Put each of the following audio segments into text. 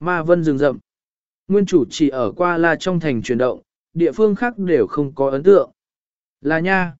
Ma vân rừng rậm. Nguyên chủ chỉ ở qua là trong thành chuyển động, địa phương khác đều không có ấn tượng. Là nha.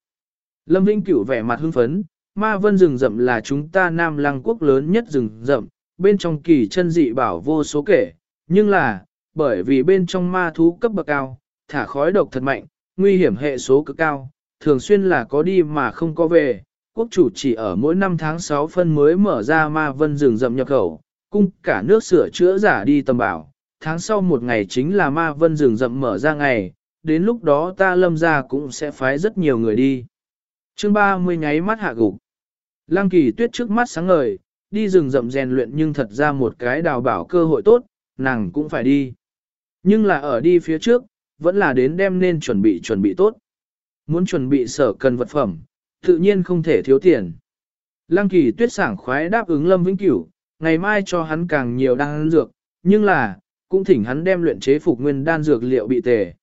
Lâm Vĩnh Cửu vẻ mặt hưng phấn, ma vân rừng rậm là chúng ta nam lăng quốc lớn nhất rừng rậm, bên trong kỳ chân dị bảo vô số kể, nhưng là, bởi vì bên trong ma thú cấp bậc cao, thả khói độc thật mạnh, nguy hiểm hệ số cực cao, thường xuyên là có đi mà không có về, quốc chủ chỉ ở mỗi năm tháng 6 phân mới mở ra ma vân rừng rậm nhập khẩu, cung cả nước sửa chữa giả đi tầm bảo, tháng sau một ngày chính là ma vân rừng rậm mở ra ngày, đến lúc đó ta lâm ra cũng sẽ phái rất nhiều người đi. chương 30 nháy mắt hạ gục. Lăng kỳ tuyết trước mắt sáng ngời, đi rừng rậm rèn luyện nhưng thật ra một cái đào bảo cơ hội tốt, nàng cũng phải đi. Nhưng là ở đi phía trước, vẫn là đến đem nên chuẩn bị chuẩn bị tốt. Muốn chuẩn bị sở cần vật phẩm, tự nhiên không thể thiếu tiền. Lăng kỳ tuyết sảng khoái đáp ứng Lâm Vĩnh Cửu, ngày mai cho hắn càng nhiều đan dược, nhưng là, cũng thỉnh hắn đem luyện chế phục nguyên đan dược liệu bị tề.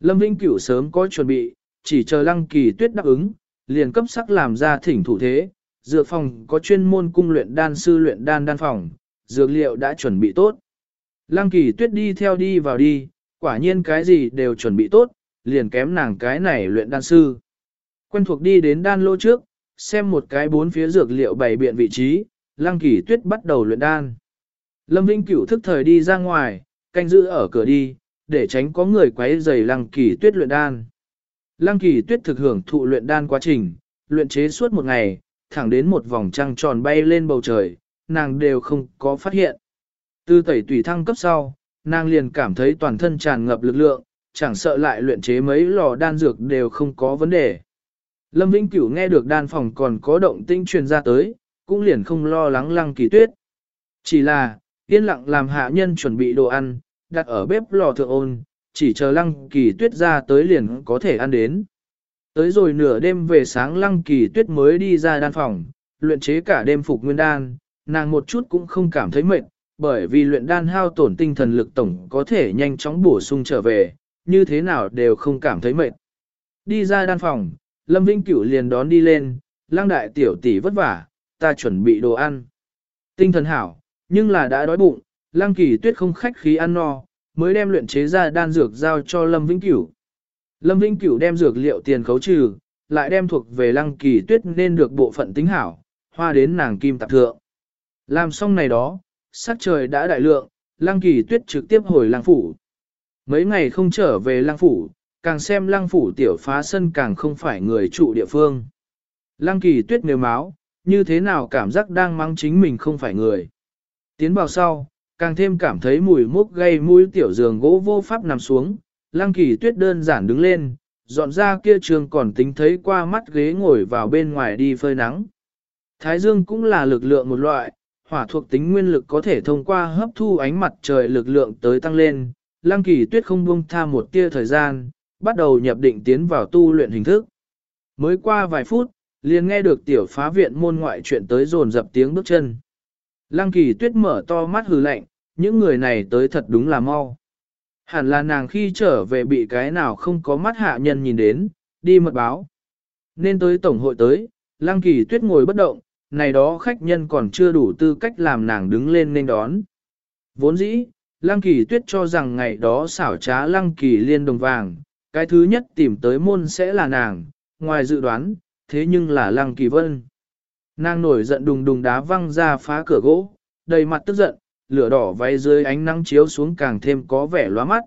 Lâm Vĩnh Cửu sớm có chuẩn bị, chỉ chờ Lăng Kỳ Tuyết đáp ứng, liền cấp sắc làm ra thỉnh thủ thế, dược phòng có chuyên môn cung luyện đan sư luyện đan đan phòng, dược liệu đã chuẩn bị tốt. Lăng Kỳ Tuyết đi theo đi vào đi, quả nhiên cái gì đều chuẩn bị tốt, liền kém nàng cái này luyện đan sư. Quen thuộc đi đến đan lô trước, xem một cái bốn phía dược liệu bày biện vị trí, Lăng Kỳ Tuyết bắt đầu luyện đan. Lâm Vinh Cửu thức thời đi ra ngoài, canh giữ ở cửa đi, để tránh có người quấy rầy Lăng Kỳ Tuyết luyện đan. Lăng Kỳ Tuyết thực hưởng thụ luyện đan quá trình, luyện chế suốt một ngày, thẳng đến một vòng trăng tròn bay lên bầu trời, nàng đều không có phát hiện. Từ tẩy tùy thăng cấp sau, nàng liền cảm thấy toàn thân tràn ngập lực lượng, chẳng sợ lại luyện chế mấy lò đan dược đều không có vấn đề. Lâm Vĩnh Cửu nghe được đan phòng còn có động tinh truyền ra tới, cũng liền không lo lắng lăng kỳ tuyết. Chỉ là, yên lặng làm hạ nhân chuẩn bị đồ ăn, đặt ở bếp lò thượng ôn, chỉ chờ lăng kỳ tuyết ra tới liền có thể ăn đến. Tới rồi nửa đêm về sáng lăng kỳ tuyết mới đi ra đan phòng, luyện chế cả đêm phục nguyên đan, nàng một chút cũng không cảm thấy mệt, bởi vì luyện đan hao tổn tinh thần lực tổng có thể nhanh chóng bổ sung trở về, như thế nào đều không cảm thấy mệt. Đi ra đan phòng, Lâm Vinh Cửu liền đón đi lên, lăng đại tiểu tỷ vất vả, ta chuẩn bị đồ ăn. Tinh thần hảo, nhưng là đã đói bụng, lăng kỳ tuyết không khách khí ăn no, mới đem luyện chế ra đan dược giao cho Lâm Vĩnh Cửu. Lâm Vĩnh Cửu đem dược liệu tiền khấu trừ, lại đem thuộc về lăng kỳ tuyết nên được bộ phận tính hảo, hoa đến nàng kim tạp thượng. Làm xong này đó, sắc trời đã đại lượng, lăng kỳ tuyết trực tiếp hồi lăng phủ. Mấy ngày không trở về lăng phủ, càng xem lăng phủ tiểu phá sân càng không phải người trụ địa phương. Lăng kỳ tuyết nếu máu, như thế nào cảm giác đang mắng chính mình không phải người. Tiến vào sau, càng thêm cảm thấy mùi mốc gây mũi tiểu giường gỗ vô pháp nằm xuống, lăng kỳ tuyết đơn giản đứng lên, dọn ra kia trường còn tính thấy qua mắt ghế ngồi vào bên ngoài đi phơi nắng. Thái dương cũng là lực lượng một loại, hỏa thuộc tính nguyên lực có thể thông qua hấp thu ánh mặt trời lực lượng tới tăng lên, lăng kỳ tuyết không buông tha một tia thời gian, bắt đầu nhập định tiến vào tu luyện hình thức. Mới qua vài phút, liền nghe được tiểu phá viện môn ngoại chuyện tới dồn dập tiếng bước chân. Lăng kỳ tuyết mở to mắt hừ lạnh, những người này tới thật đúng là mau. Hẳn là nàng khi trở về bị cái nào không có mắt hạ nhân nhìn đến, đi mật báo. Nên tới tổng hội tới, lăng kỳ tuyết ngồi bất động, này đó khách nhân còn chưa đủ tư cách làm nàng đứng lên nên đón. Vốn dĩ, lăng kỳ tuyết cho rằng ngày đó xảo trá lăng kỳ liên đồng vàng, cái thứ nhất tìm tới môn sẽ là nàng, ngoài dự đoán, thế nhưng là lăng kỳ vân. Nàng nổi giận đùng đùng đá văng ra phá cửa gỗ, đầy mặt tức giận, lửa đỏ váy dưới ánh nắng chiếu xuống càng thêm có vẻ lóa mắt.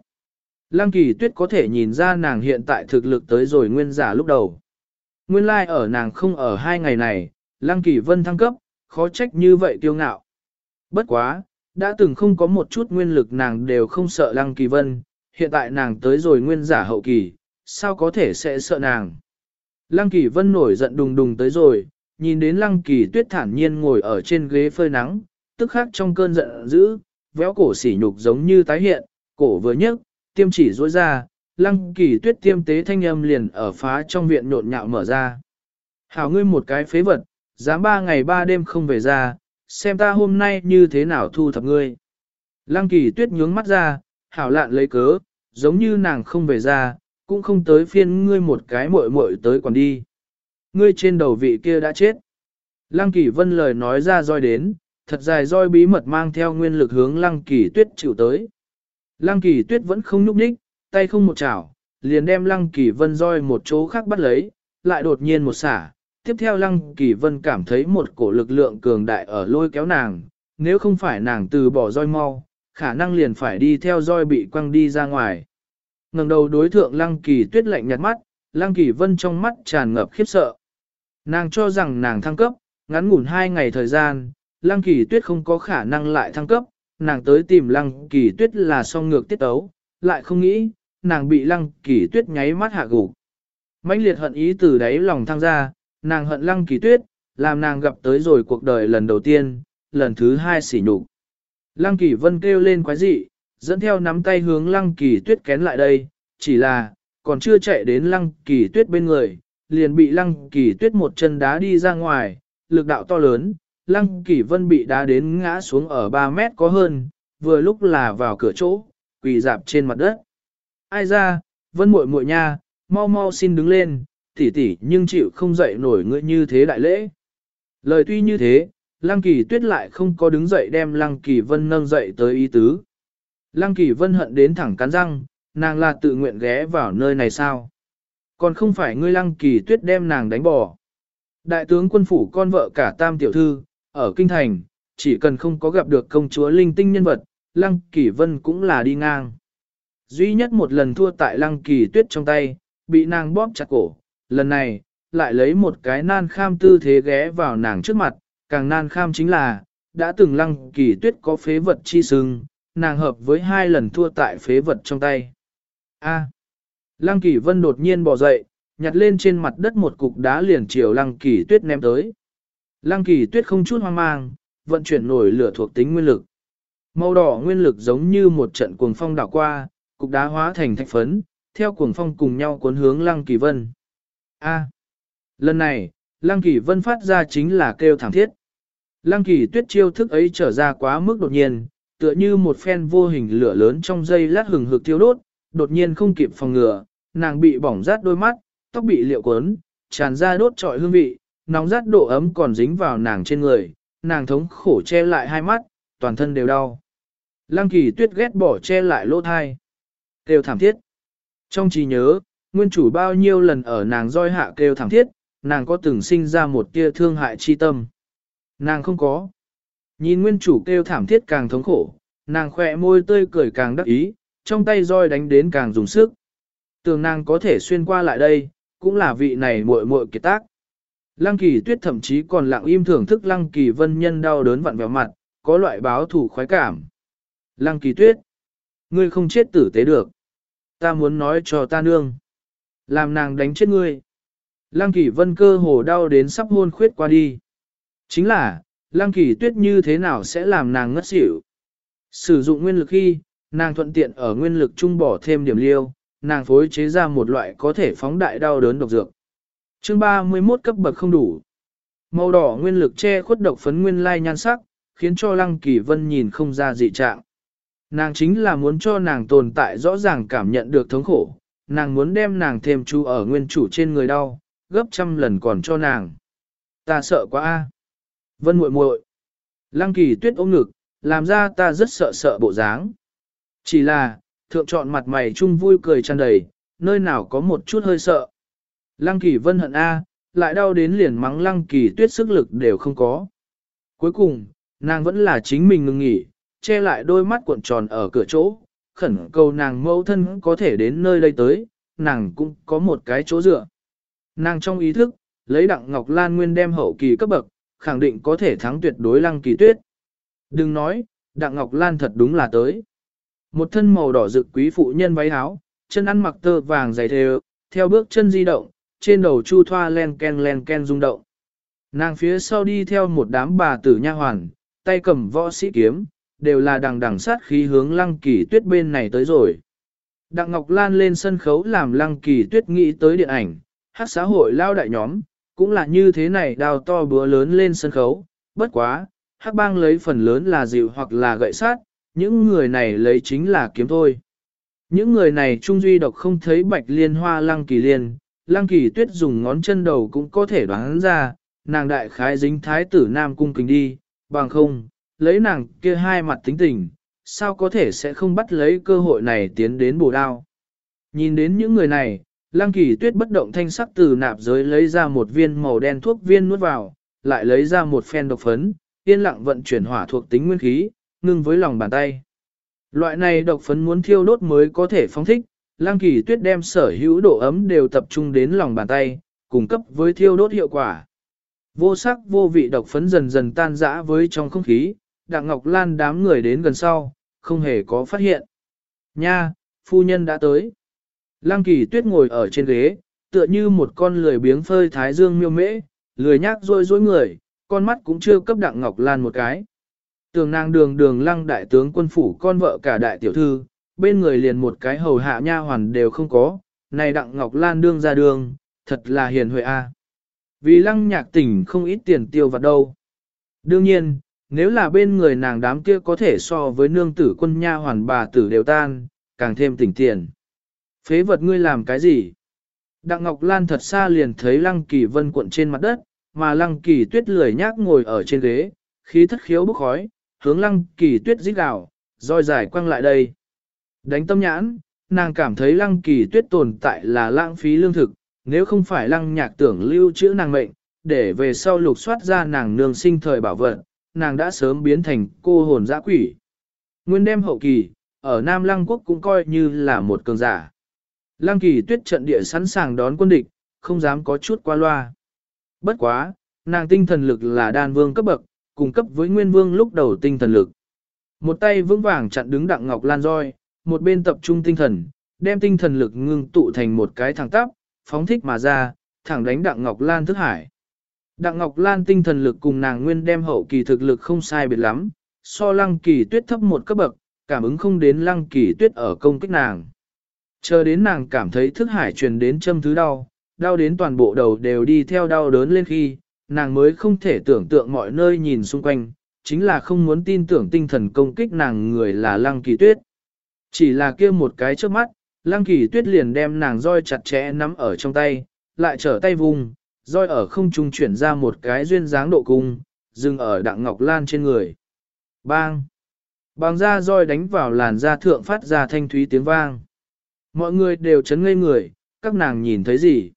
Lăng kỳ tuyết có thể nhìn ra nàng hiện tại thực lực tới rồi nguyên giả lúc đầu. Nguyên lai like ở nàng không ở hai ngày này, lăng kỳ vân thăng cấp, khó trách như vậy kiêu ngạo. Bất quá, đã từng không có một chút nguyên lực nàng đều không sợ lăng kỳ vân, hiện tại nàng tới rồi nguyên giả hậu kỳ, sao có thể sẽ sợ nàng. Lăng kỳ vân nổi giận đùng đùng tới rồi, nhìn đến lăng kỳ tuyết thản nhiên ngồi ở trên ghế phơi nắng, tức khắc trong cơn giận dữ, véo cổ sỉ nhục giống như tái hiện, cổ vừa nhấc, tiêm chỉ rối ra, lăng kỳ tuyết tiêm tế thanh âm liền ở phá trong viện nhộn nhạo mở ra. Hảo ngươi một cái phế vật, dám ba ngày ba đêm không về ra, xem ta hôm nay như thế nào thu thập ngươi. Lăng kỳ tuyết nhướng mắt ra, hảo lạn lấy cớ, giống như nàng không về ra, cũng không tới phiên ngươi một cái muội muội tới còn đi. Ngươi trên đầu vị kia đã chết. Lăng kỳ vân lời nói ra roi đến, thật dài roi bí mật mang theo nguyên lực hướng lăng kỳ tuyết chịu tới. Lăng kỳ tuyết vẫn không nhúc nhích, tay không một chảo, liền đem lăng kỳ vân roi một chỗ khác bắt lấy, lại đột nhiên một xả. Tiếp theo lăng kỳ vân cảm thấy một cổ lực lượng cường đại ở lôi kéo nàng, nếu không phải nàng từ bỏ roi mau, khả năng liền phải đi theo roi bị quăng đi ra ngoài ngẩng đầu đối thượng lăng kỳ tuyết lạnh nhạt mắt, lăng kỳ vân trong mắt tràn ngập khiếp sợ. Nàng cho rằng nàng thăng cấp, ngắn ngủn hai ngày thời gian, lăng kỳ tuyết không có khả năng lại thăng cấp, nàng tới tìm lăng kỳ tuyết là song ngược tiết ấu, lại không nghĩ, nàng bị lăng kỳ tuyết nháy mắt hạ gục. mãnh liệt hận ý từ đáy lòng thăng ra, nàng hận lăng kỳ tuyết, làm nàng gặp tới rồi cuộc đời lần đầu tiên, lần thứ hai xỉ nhục. Lăng kỳ vân kêu lên quái dị, dẫn theo nắm tay hướng lăng kỳ tuyết kén lại đây, chỉ là, còn chưa chạy đến lăng kỳ tuyết bên người, liền bị lăng kỳ tuyết một chân đá đi ra ngoài, lực đạo to lớn, lăng kỳ vân bị đá đến ngã xuống ở 3 mét có hơn, vừa lúc là vào cửa chỗ, quỳ dạp trên mặt đất. Ai ra, vân muội muội nha, mau mau xin đứng lên, tỉ tỉ nhưng chịu không dậy nổi ngươi như thế đại lễ. Lời tuy như thế, lăng kỳ tuyết lại không có đứng dậy đem lăng kỳ vân nâng dậy tới ý tứ. Lăng kỳ vân hận đến thẳng cắn răng, nàng là tự nguyện ghé vào nơi này sao? Còn không phải ngươi lăng kỳ tuyết đem nàng đánh bỏ. Đại tướng quân phủ con vợ cả tam tiểu thư, ở kinh thành, chỉ cần không có gặp được công chúa linh tinh nhân vật, lăng kỳ vân cũng là đi ngang. Duy nhất một lần thua tại lăng kỳ tuyết trong tay, bị nàng bóp chặt cổ, lần này, lại lấy một cái nan kham tư thế ghé vào nàng trước mặt, càng nan kham chính là, đã từng lăng kỳ tuyết có phế vật chi sưng, nàng hợp với hai lần thua tại phế vật trong tay. A. Lăng kỳ vân đột nhiên bò dậy, nhặt lên trên mặt đất một cục đá liền chiều lăng kỳ tuyết ném tới. Lăng kỳ tuyết không chút hoang mang, vận chuyển nổi lửa thuộc tính nguyên lực. Màu đỏ nguyên lực giống như một trận cuồng phong đảo qua, cục đá hóa thành thạch phấn, theo cuồng phong cùng nhau cuốn hướng lăng kỳ vân. A. Lần này, lăng kỳ vân phát ra chính là kêu thảm thiết. Lăng kỳ tuyết chiêu thức ấy trở ra quá mức đột nhiên, tựa như một phen vô hình lửa lớn trong dây lát hừng hực thiêu đốt, đột nhiên không kịp phòng ngừa, nàng bị bỏng rát đôi mắt, tóc bị liệu cuốn, tràn ra đốt trọi hương vị, nóng rát độ ấm còn dính vào nàng trên người, nàng thống khổ che lại hai mắt, toàn thân đều đau. Lăng kỳ tuyết ghét bỏ che lại lỗ thai. Kêu thảm thiết. Trong trí nhớ, nguyên chủ bao nhiêu lần ở nàng roi hạ kêu thảm thiết, nàng có từng sinh ra một tia thương hại chi tâm. Nàng không có. Nhìn nguyên chủ kêu thảm thiết càng thống khổ, nàng khỏe môi tươi cười càng đắc ý, trong tay roi đánh đến càng dùng sức. Tường nàng có thể xuyên qua lại đây, cũng là vị này muội muội kiệt tác. Lăng kỳ tuyết thậm chí còn lặng im thưởng thức lăng kỳ vân nhân đau đớn vặn vẹo mặt, có loại báo thủ khoái cảm. Lăng kỳ tuyết, ngươi không chết tử tế được. Ta muốn nói cho ta nương. Làm nàng đánh chết ngươi. Lăng kỳ vân cơ hồ đau đến sắp hôn khuyết qua đi. Chính là, lăng kỳ tuyết như thế nào sẽ làm nàng ngất xỉu. Sử dụng nguyên lực khi, nàng thuận tiện ở nguyên lực trung bỏ thêm điểm liêu, nàng phối chế ra một loại có thể phóng đại đau đớn độc dược. Chương 31 cấp bậc không đủ. Màu đỏ nguyên lực che khuất độc phấn nguyên lai nhan sắc, khiến cho Lăng Kỳ Vân nhìn không ra dị trạng. Nàng chính là muốn cho nàng tồn tại rõ ràng cảm nhận được thống khổ, nàng muốn đem nàng thêm chú ở nguyên chủ trên người đau, gấp trăm lần còn cho nàng. Ta sợ quá a. Vân muội muội. Lăng Kỳ Tuyết ôm ngực, làm ra ta rất sợ sợ bộ dáng. Chỉ là, thượng chọn mặt mày chung vui cười tràn đầy, nơi nào có một chút hơi sợ. Lăng kỳ vân hận A, lại đau đến liền mắng lăng kỳ tuyết sức lực đều không có. Cuối cùng, nàng vẫn là chính mình ngừng nghỉ, che lại đôi mắt cuộn tròn ở cửa chỗ, khẩn cầu nàng mẫu thân có thể đến nơi đây tới, nàng cũng có một cái chỗ dựa. Nàng trong ý thức, lấy đặng Ngọc Lan Nguyên đem hậu kỳ cấp bậc, khẳng định có thể thắng tuyệt đối lăng kỳ tuyết. Đừng nói, đặng Ngọc Lan thật đúng là tới. Một thân màu đỏ rực quý phụ nhân váy áo, chân ăn mặc tơ vàng dày thề, theo bước chân di động, trên đầu chu thoa len ken len ken rung động. Nàng phía sau đi theo một đám bà tử nha hoàn, tay cầm võ sĩ kiếm, đều là đằng đằng sát khí hướng lăng kỳ tuyết bên này tới rồi. Đặng Ngọc Lan lên sân khấu làm lăng kỳ tuyết nghĩ tới điện ảnh, hát xã hội lao đại nhóm, cũng là như thế này đào to búa lớn lên sân khấu, bất quá, hắc bang lấy phần lớn là dịu hoặc là gậy sát, những người này lấy chính là kiếm thôi. Những người này trung duy độc không thấy bạch liên hoa lăng kỳ liên, lăng kỳ tuyết dùng ngón chân đầu cũng có thể đoán ra, nàng đại khái dính thái tử nam cung kính đi, bằng không, lấy nàng kia hai mặt tính tình, sao có thể sẽ không bắt lấy cơ hội này tiến đến bổ đao. Nhìn đến những người này, Lăng Kỳ Tuyết bất động thanh sắc từ nạp giới lấy ra một viên màu đen thuốc viên nuốt vào, lại lấy ra một phen độc phấn, yên lặng vận chuyển hỏa thuộc tính nguyên khí, ngưng với lòng bàn tay. Loại này độc phấn muốn thiêu đốt mới có thể phóng thích, Lăng Kỳ Tuyết đem sở hữu độ ấm đều tập trung đến lòng bàn tay, cung cấp với thiêu đốt hiệu quả. Vô sắc vô vị độc phấn dần dần tan rã với trong không khí, Đặng Ngọc Lan đám người đến gần sau, không hề có phát hiện. Nha, phu nhân đã tới. Lăng Kỳ Tuyết ngồi ở trên ghế, tựa như một con lười biếng phơi thái dương miêu mễ, lười nhác rôi rối người, con mắt cũng chưa cấp Đặng Ngọc Lan một cái. Tường nàng đường đường lăng đại tướng quân phủ con vợ cả đại tiểu thư, bên người liền một cái hầu hạ nha hoàn đều không có, này Đặng Ngọc Lan đương ra đường, thật là hiền huệ a. Vì lăng nhạc tỉnh không ít tiền tiêu vặt đâu. Đương nhiên, nếu là bên người nàng đám kia có thể so với nương tử quân nha hoàn bà tử đều tan, càng thêm tỉnh tiền. Phế vật ngươi làm cái gì? Đặng Ngọc Lan thật xa liền thấy Lăng Kỳ Vân cuộn trên mặt đất, mà Lăng Kỳ Tuyết lười nhác ngồi ở trên ghế, khí thất khiếu bốc khói, hướng Lăng Kỳ Tuyết rít gào, roi dài quăng lại đây. Đánh tâm nhãn, nàng cảm thấy Lăng Kỳ Tuyết tồn tại là lãng phí lương thực, nếu không phải Lăng Nhạc tưởng lưu trữ nàng mệnh, để về sau lục soát ra nàng nương sinh thời bảo vật, nàng đã sớm biến thành cô hồn dã quỷ. Nguyên đêm hậu kỳ, ở Nam Lăng Quốc cũng coi như là một cường giả. Lăng kỳ tuyết trận địa sẵn sàng đón quân địch, không dám có chút qua loa. Bất quá, nàng tinh thần lực là đan vương cấp bậc, cùng cấp với nguyên vương lúc đầu tinh thần lực. Một tay vững vàng chặn đứng đặng ngọc lan roi, một bên tập trung tinh thần, đem tinh thần lực ngưng tụ thành một cái thẳng tắp, phóng thích mà ra, thẳng đánh đặng ngọc lan thức hải. Đặng Ngọc Lan tinh thần lực cùng nàng nguyên đem hậu kỳ thực lực không sai biệt lắm, so lăng kỳ tuyết thấp một cấp bậc, cảm ứng không đến lăng kỳ tuyết ở công kích nàng. Chờ đến nàng cảm thấy thức hải truyền đến châm thứ đau, đau đến toàn bộ đầu đều đi theo đau đớn lên khi, nàng mới không thể tưởng tượng mọi nơi nhìn xung quanh, chính là không muốn tin tưởng tinh thần công kích nàng người là lăng kỳ tuyết. Chỉ là kia một cái trước mắt, lăng kỳ tuyết liền đem nàng roi chặt chẽ nắm ở trong tay, lại trở tay vùng, roi ở không trung chuyển ra một cái duyên dáng độ cung, dừng ở đặng ngọc lan trên người. Bang! Bằng ra roi đánh vào làn da thượng phát ra thanh thúy tiếng vang. Mọi người đều chấn ngây người, các nàng nhìn thấy gì?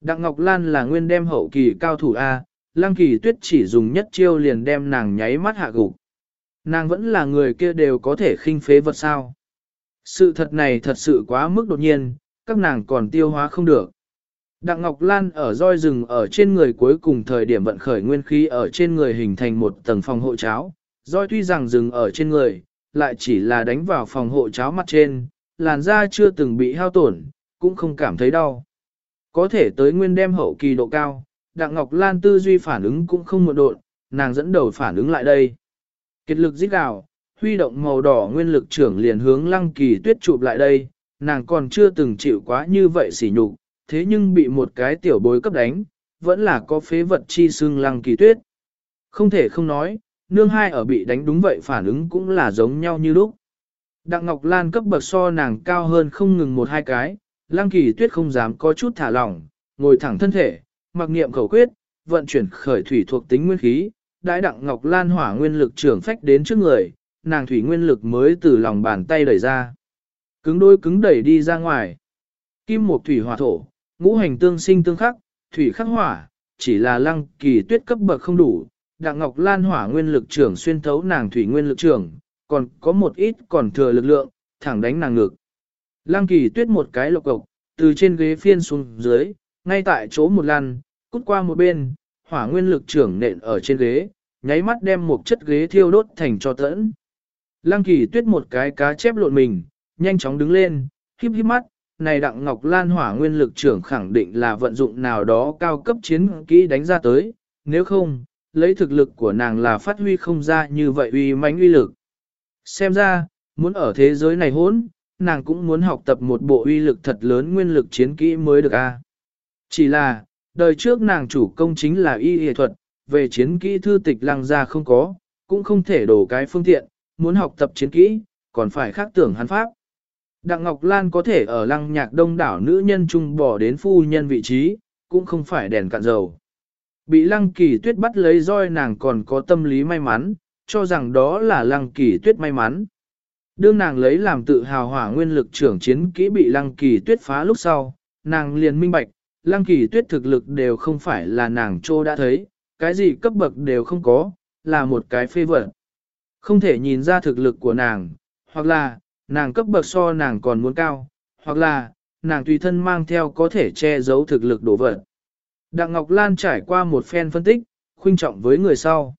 Đặng Ngọc Lan là nguyên đem hậu kỳ cao thủ A, Lăng Kỳ Tuyết chỉ dùng nhất chiêu liền đem nàng nháy mắt hạ gục. Nàng vẫn là người kia đều có thể khinh phế vật sao. Sự thật này thật sự quá mức đột nhiên, các nàng còn tiêu hóa không được. Đặng Ngọc Lan ở roi rừng ở trên người cuối cùng thời điểm vận khởi nguyên khí ở trên người hình thành một tầng phòng hộ cháo. Roi tuy rằng rừng ở trên người, lại chỉ là đánh vào phòng hộ cháo mặt trên, làn da chưa từng bị hao tổn, cũng không cảm thấy đau. Có thể tới nguyên đem hậu kỳ độ cao, Đặng Ngọc Lan tư duy phản ứng cũng không một độn, nàng dẫn đầu phản ứng lại đây. Kết lực giết gào, huy động màu đỏ nguyên lực trưởng liền hướng lăng kỳ tuyết chụp lại đây, nàng còn chưa từng chịu quá như vậy sỉ nhục, thế nhưng bị một cái tiểu bối cấp đánh, vẫn là có phế vật chi xương lăng kỳ tuyết. Không thể không nói, nương hai ở bị đánh đúng vậy phản ứng cũng là giống nhau như lúc. Đặng Ngọc Lan cấp bậc so nàng cao hơn không ngừng một hai cái, lăng kỳ tuyết không dám có chút thả lỏng, ngồi thẳng thân thể, mặc niệm khẩu quyết, vận chuyển khởi thủy thuộc tính nguyên khí, đãi Đặng Ngọc Lan hỏa nguyên lực trưởng phách đến trước người, nàng thủy nguyên lực mới từ lòng bàn tay đẩy ra. Cứng đôi cứng đẩy đi ra ngoài. Kim một thủy hỏa thổ, ngũ hành tương sinh tương khắc, thủy khắc hỏa, chỉ là lăng kỳ tuyết cấp bậc không đủ, Đặng Ngọc Lan hỏa nguyên lực trưởng xuyên thấu nàng thủy nguyên lực trưởng, còn có một ít còn thừa lực lượng, thẳng đánh nàng ngực. Lăng kỳ tuyết một cái lộc cộc, từ trên ghế phiên xuống dưới, ngay tại chỗ một lần, cút qua một bên, hỏa nguyên lực trưởng nện ở trên ghế, nháy mắt đem một chất ghế thiêu đốt thành cho tẫn. Lăng kỳ tuyết một cái cá chép lộn mình, nhanh chóng đứng lên, híp híp mắt, này đặng ngọc lan hỏa nguyên lực trưởng khẳng định là vận dụng nào đó cao cấp chiến kỹ đánh ra tới, nếu không, lấy thực lực của nàng là phát huy không ra như vậy uy mãnh uy lực. Xem ra, muốn ở thế giới này hỗn, nàng cũng muốn học tập một bộ uy lực thật lớn nguyên lực chiến kỹ mới được a. Chỉ là, đời trước nàng chủ công chính là y y thuật, về chiến kỹ thư tịch lăng ra không có, cũng không thể đổ cái phương tiện, muốn học tập chiến kỹ, còn phải khác tưởng hắn pháp. Đặng Ngọc Lan có thể ở lăng nhạc đông đảo nữ nhân trung bỏ đến phu nhân vị trí, cũng không phải đèn cạn dầu. Bị lăng kỳ tuyết bắt lấy roi nàng còn có tâm lý may mắn, cho rằng đó là lăng kỳ tuyết may mắn. Đương nàng lấy làm tự hào hỏa nguyên lực trưởng chiến kỹ bị lăng kỳ tuyết phá lúc sau, nàng liền minh bạch, lăng kỳ tuyết thực lực đều không phải là nàng trô đã thấy, cái gì cấp bậc đều không có, là một cái phê vật. Không thể nhìn ra thực lực của nàng, hoặc là, nàng cấp bậc so nàng còn muốn cao, hoặc là, nàng tùy thân mang theo có thể che giấu thực lực đổ vật. Đặng Ngọc Lan trải qua một phen phân tích, khuynh trọng với người sau.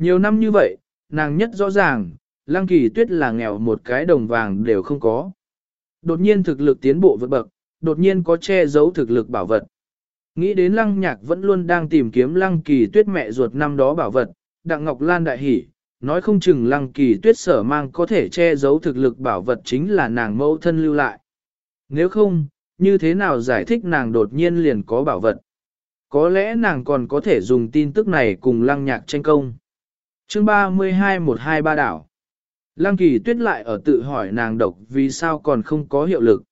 Nhiều năm như vậy, nàng nhất rõ ràng, Lăng Kỳ Tuyết là nghèo một cái đồng vàng đều không có. Đột nhiên thực lực tiến bộ vượt bậc, đột nhiên có che giấu thực lực bảo vật. Nghĩ đến Lăng Nhạc vẫn luôn đang tìm kiếm Lăng Kỳ Tuyết mẹ ruột năm đó bảo vật, Đặng Ngọc Lan đại hỉ, nói không chừng Lăng Kỳ Tuyết sở mang có thể che giấu thực lực bảo vật chính là nàng mẫu thân lưu lại. Nếu không, như thế nào giải thích nàng đột nhiên liền có bảo vật? Có lẽ nàng còn có thể dùng tin tức này cùng lăng nhạc tranh công chương 32 123 đảo. Lăng kỳ tuyết lại ở tự hỏi nàng độc vì sao còn không có hiệu lực.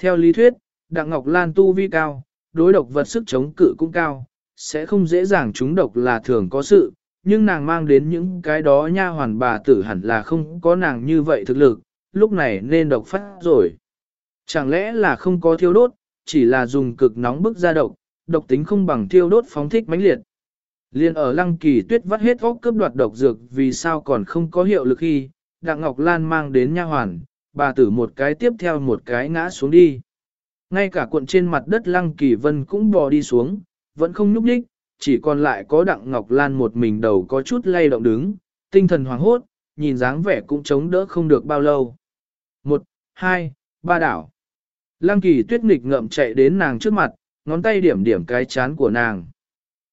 Theo lý thuyết, Đặng Ngọc Lan tu vi cao, đối độc vật sức chống cự cũng cao, sẽ không dễ dàng trúng độc là thường có sự, nhưng nàng mang đến những cái đó nha hoàn bà tử hẳn là không có nàng như vậy thực lực, lúc này nên độc phát rồi. Chẳng lẽ là không có thiêu đốt, chỉ là dùng cực nóng bức ra độc, độc tính không bằng thiêu đốt phóng thích mãnh liệt. Liên ở lăng kỳ tuyết vắt hết óc cướp đoạt độc dược vì sao còn không có hiệu lực khi, Đặng Ngọc Lan mang đến nha hoàn, bà tử một cái tiếp theo một cái ngã xuống đi. Ngay cả cuộn trên mặt đất lăng kỳ vân cũng bò đi xuống, vẫn không nhúc nhích, chỉ còn lại có Đặng Ngọc Lan một mình đầu có chút lay động đứng, tinh thần hoàng hốt, nhìn dáng vẻ cũng chống đỡ không được bao lâu. Một, hai, ba đảo. Lăng kỳ tuyết nghịch ngậm chạy đến nàng trước mặt, ngón tay điểm điểm cái chán của nàng.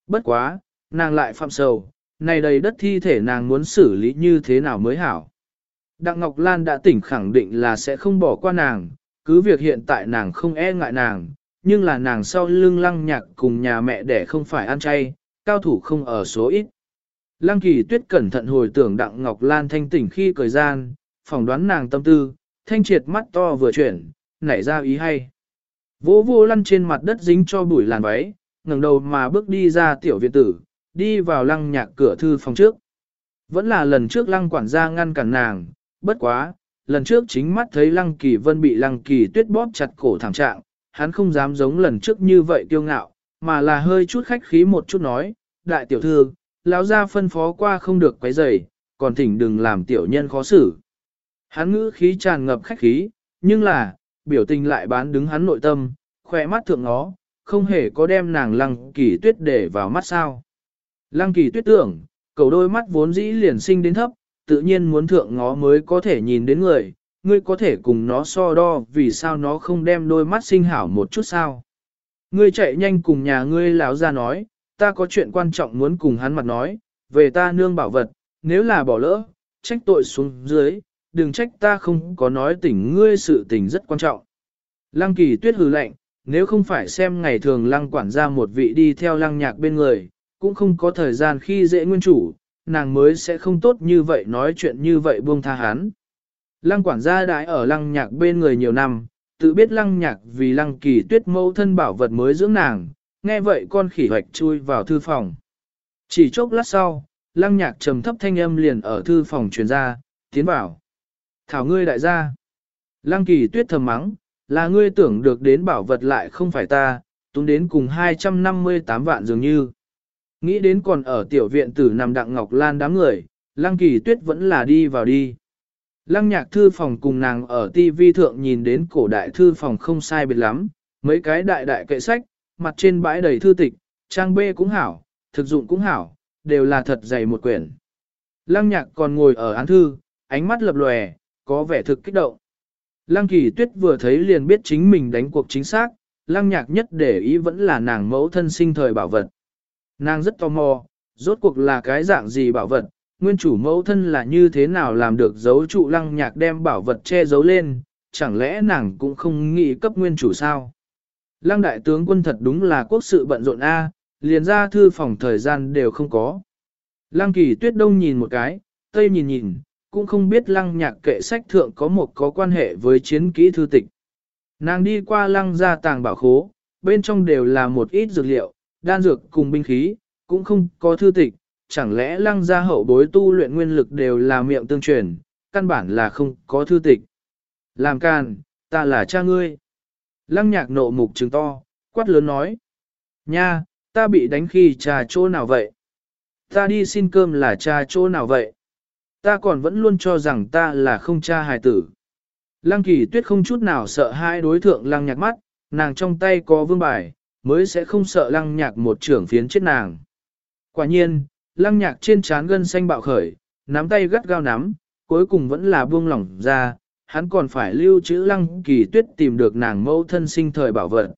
Bất quá, nàng lại phạm sầu, này đầy đất thi thể nàng muốn xử lý như thế nào mới hảo. Đặng Ngọc Lan đã tỉnh khẳng định là sẽ không bỏ qua nàng, cứ việc hiện tại nàng không e ngại nàng, nhưng là nàng sau lưng lăng nhạc cùng nhà mẹ để không phải ăn chay, cao thủ không ở số ít. Lăng kỳ tuyết cẩn thận hồi tưởng Đặng Ngọc Lan thanh tỉnh khi cười gian, phỏng đoán nàng tâm tư, thanh triệt mắt to vừa chuyển, nảy ra ý hay. Vô vô lăn trên mặt đất dính cho bụi làn váy, ngẩng đầu mà bước đi ra tiểu viện tử, đi vào lăng nhạc cửa thư phòng trước. Vẫn là lần trước lăng quản gia ngăn cản nàng, bất quá, lần trước chính mắt thấy lăng kỳ vân bị lăng kỳ tuyết bóp chặt cổ thảm trạng, hắn không dám giống lần trước như vậy kiêu ngạo, mà là hơi chút khách khí một chút nói, đại tiểu thư, lão gia phân phó qua không được quấy rầy, còn thỉnh đừng làm tiểu nhân khó xử. Hắn ngữ khí tràn ngập khách khí, nhưng là, biểu tình lại bán đứng hắn nội tâm, khỏe mắt thượng nó không hề có đem nàng lăng kỳ tuyết để vào mắt sao. Lăng kỳ tuyết tưởng, cầu đôi mắt vốn dĩ liền sinh đến thấp, tự nhiên muốn thượng ngó mới có thể nhìn đến người, ngươi có thể cùng nó so đo vì sao nó không đem đôi mắt sinh hảo một chút sao. Ngươi chạy nhanh cùng nhà ngươi lão ra nói, ta có chuyện quan trọng muốn cùng hắn mặt nói, về ta nương bảo vật, nếu là bỏ lỡ, trách tội xuống dưới, đừng trách ta không có nói tỉnh ngươi sự tình rất quan trọng. Lăng kỳ tuyết hừ lạnh, nếu không phải xem ngày thường lăng quản gia một vị đi theo lăng nhạc bên người, cũng không có thời gian khi dễ nguyên chủ, nàng mới sẽ không tốt như vậy nói chuyện như vậy buông tha hắn. Lăng quản gia đãi ở lăng nhạc bên người nhiều năm, tự biết lăng nhạc vì lăng kỳ tuyết mẫu thân bảo vật mới dưỡng nàng, nghe vậy con khỉ hoạch chui vào thư phòng. Chỉ chốc lát sau, lăng nhạc trầm thấp thanh âm liền ở thư phòng truyền ra, tiến bảo Thảo ngươi đại gia. Lăng kỳ tuyết thầm mắng, là ngươi tưởng được đến bảo vật lại không phải ta, túng đến cùng 258 vạn dường như. Nghĩ đến còn ở tiểu viện tử nằm đặng ngọc lan đám người, lăng kỳ tuyết vẫn là đi vào đi. Lăng nhạc thư phòng cùng nàng ở TV thượng nhìn đến cổ đại thư phòng không sai biệt lắm, mấy cái đại đại kệ sách, mặt trên bãi đầy thư tịch, trang bê cũng hảo, thực dụng cũng hảo, đều là thật dày một quyển. Lăng nhạc còn ngồi ở án thư, ánh mắt lập lòe, có vẻ thực kích động. Lăng kỳ tuyết vừa thấy liền biết chính mình đánh cuộc chính xác, lăng nhạc nhất để ý vẫn là nàng mẫu thân sinh thời bảo vật. Nàng rất tò mò, rốt cuộc là cái dạng gì bảo vật, nguyên chủ mẫu thân là như thế nào làm được giấu trụ lăng nhạc đem bảo vật che giấu lên, chẳng lẽ nàng cũng không nghĩ cấp nguyên chủ sao? Lăng đại tướng quân thật đúng là quốc sự bận rộn A, liền ra thư phòng thời gian đều không có. Lăng kỳ tuyết đông nhìn một cái, tây nhìn nhìn, cũng không biết lăng nhạc kệ sách thượng có một có quan hệ với chiến kỹ thư tịch. Nàng đi qua lăng gia tàng bảo khố, bên trong đều là một ít dược liệu, đan dược cùng binh khí, cũng không có thư tịch, chẳng lẽ lăng gia hậu bối tu luyện nguyên lực đều là miệng tương truyền, căn bản là không có thư tịch. Làm càn, ta là cha ngươi. Lăng nhạc nộ mục trừng to, quát lớn nói. Nha, ta bị đánh khi cha chỗ nào vậy? Ta đi xin cơm là cha chỗ nào vậy? Ta còn vẫn luôn cho rằng ta là không cha hài tử. Lăng kỳ tuyết không chút nào sợ hai đối thượng lăng nhạc mắt, nàng trong tay có vương bài, mới sẽ không sợ lăng nhạc một trưởng phiến chết nàng. Quả nhiên, lăng nhạc trên trán gân xanh bạo khởi, nắm tay gắt gao nắm, cuối cùng vẫn là buông lỏng ra, hắn còn phải lưu trữ lăng kỳ tuyết tìm được nàng mẫu thân sinh thời bảo vật.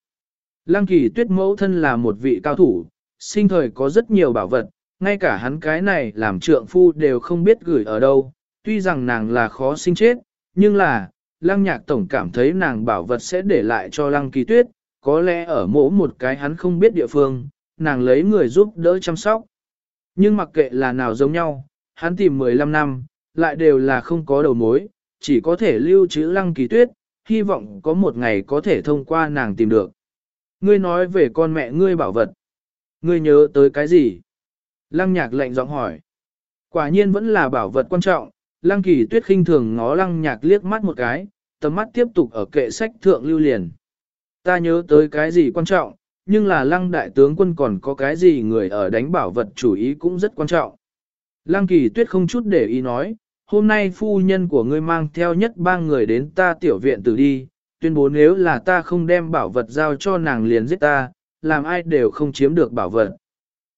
Lăng kỳ tuyết mẫu thân là một vị cao thủ, sinh thời có rất nhiều bảo vật, ngay cả hắn cái này làm trượng phu đều không biết gửi ở đâu, tuy rằng nàng là khó sinh chết, nhưng là, lăng nhạc tổng cảm thấy nàng bảo vật sẽ để lại cho lăng kỳ tuyết, có lẽ ở mỗi một cái hắn không biết địa phương, nàng lấy người giúp đỡ chăm sóc. Nhưng mặc kệ là nào giống nhau, hắn tìm 15 năm, lại đều là không có đầu mối, chỉ có thể lưu trữ lăng kỳ tuyết, hy vọng có một ngày có thể thông qua nàng tìm được. Ngươi nói về con mẹ ngươi bảo vật. Ngươi nhớ tới cái gì? Lăng nhạc lệnh giọng hỏi. Quả nhiên vẫn là bảo vật quan trọng, lăng kỳ tuyết khinh thường ngó lăng nhạc liếc mắt một cái, tầm mắt tiếp tục ở kệ sách thượng lưu liền. Ta nhớ tới cái gì quan trọng, nhưng là lăng đại tướng quân còn có cái gì người ở đánh bảo vật chủ ý cũng rất quan trọng. Lăng kỳ tuyết không chút để ý nói, hôm nay phu nhân của ngươi mang theo nhất ba người đến ta tiểu viện từ đi, tuyên bố nếu là ta không đem bảo vật giao cho nàng liền giết ta, làm ai đều không chiếm được bảo vật.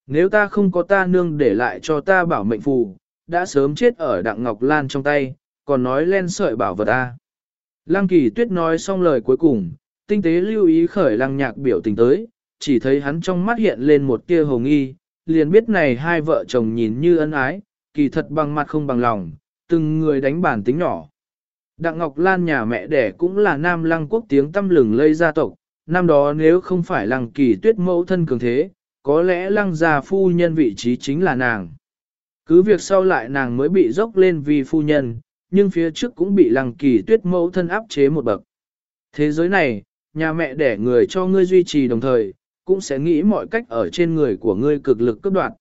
Nếu ta không có ta nương để lại cho ta bảo mệnh phù, đã sớm chết ở đặng ngọc lan trong tay, còn nói len sợi bảo vật ta. Lăng kỳ tuyết nói xong lời cuối cùng, tinh tế lưu ý khởi lăng nhạc biểu tình tới, chỉ thấy hắn trong mắt hiện lên một tia hồng nghi, liền biết này hai vợ chồng nhìn như ân ái, kỳ thật bằng mặt không bằng lòng, từng người đánh bản tính nhỏ. Đặng Ngọc Lan nhà mẹ đẻ cũng là nam lăng quốc tiếng tâm lừng lây gia tộc, năm đó nếu không phải lăng kỳ tuyết mẫu thân cường thế, có lẽ lăng gia phu nhân vị trí chính là nàng. Cứ việc sau lại nàng mới bị dốc lên vì phu nhân, nhưng phía trước cũng bị lăng kỳ tuyết mẫu thân áp chế một bậc. Thế giới này, nhà mẹ đẻ người cho ngươi duy trì đồng thời, cũng sẽ nghĩ mọi cách ở trên người của ngươi cực lực cấp đoạt.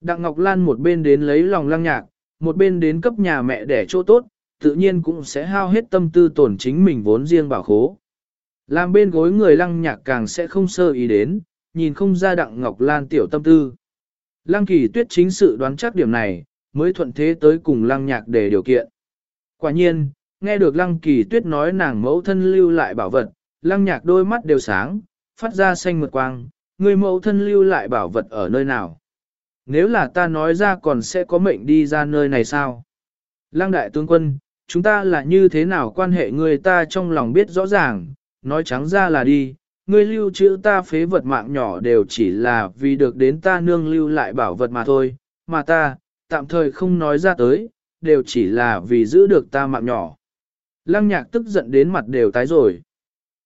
Đặng Ngọc Lan một bên đến lấy lòng lăng nhạc, một bên đến cấp nhà mẹ đẻ chỗ tốt, tự nhiên cũng sẽ hao hết tâm tư tổn chính mình vốn riêng bảo khố. Làm bên gối người lăng nhạc càng sẽ không sơ ý đến, nhìn không ra Đặng Ngọc Lan tiểu tâm tư. Lăng kỳ tuyết chính sự đoán chắc điểm này, mới thuận thế tới cùng lăng nhạc để điều kiện. Quả nhiên, nghe được lăng kỳ tuyết nói nàng mẫu thân lưu lại bảo vật, lăng nhạc đôi mắt đều sáng, phát ra xanh mượt quang, người mẫu thân lưu lại bảo vật ở nơi nào. Nếu là ta nói ra còn sẽ có mệnh đi ra nơi này sao? Lăng đại tướng quân, chúng ta là như thế nào quan hệ người ta trong lòng biết rõ ràng, nói trắng ra là đi, ngươi lưu trữ ta phế vật mạng nhỏ đều chỉ là vì được đến ta nương lưu lại bảo vật mà thôi, mà ta, tạm thời không nói ra tới, đều chỉ là vì giữ được ta mạng nhỏ. Lăng nhạc tức giận đến mặt đều tái rồi.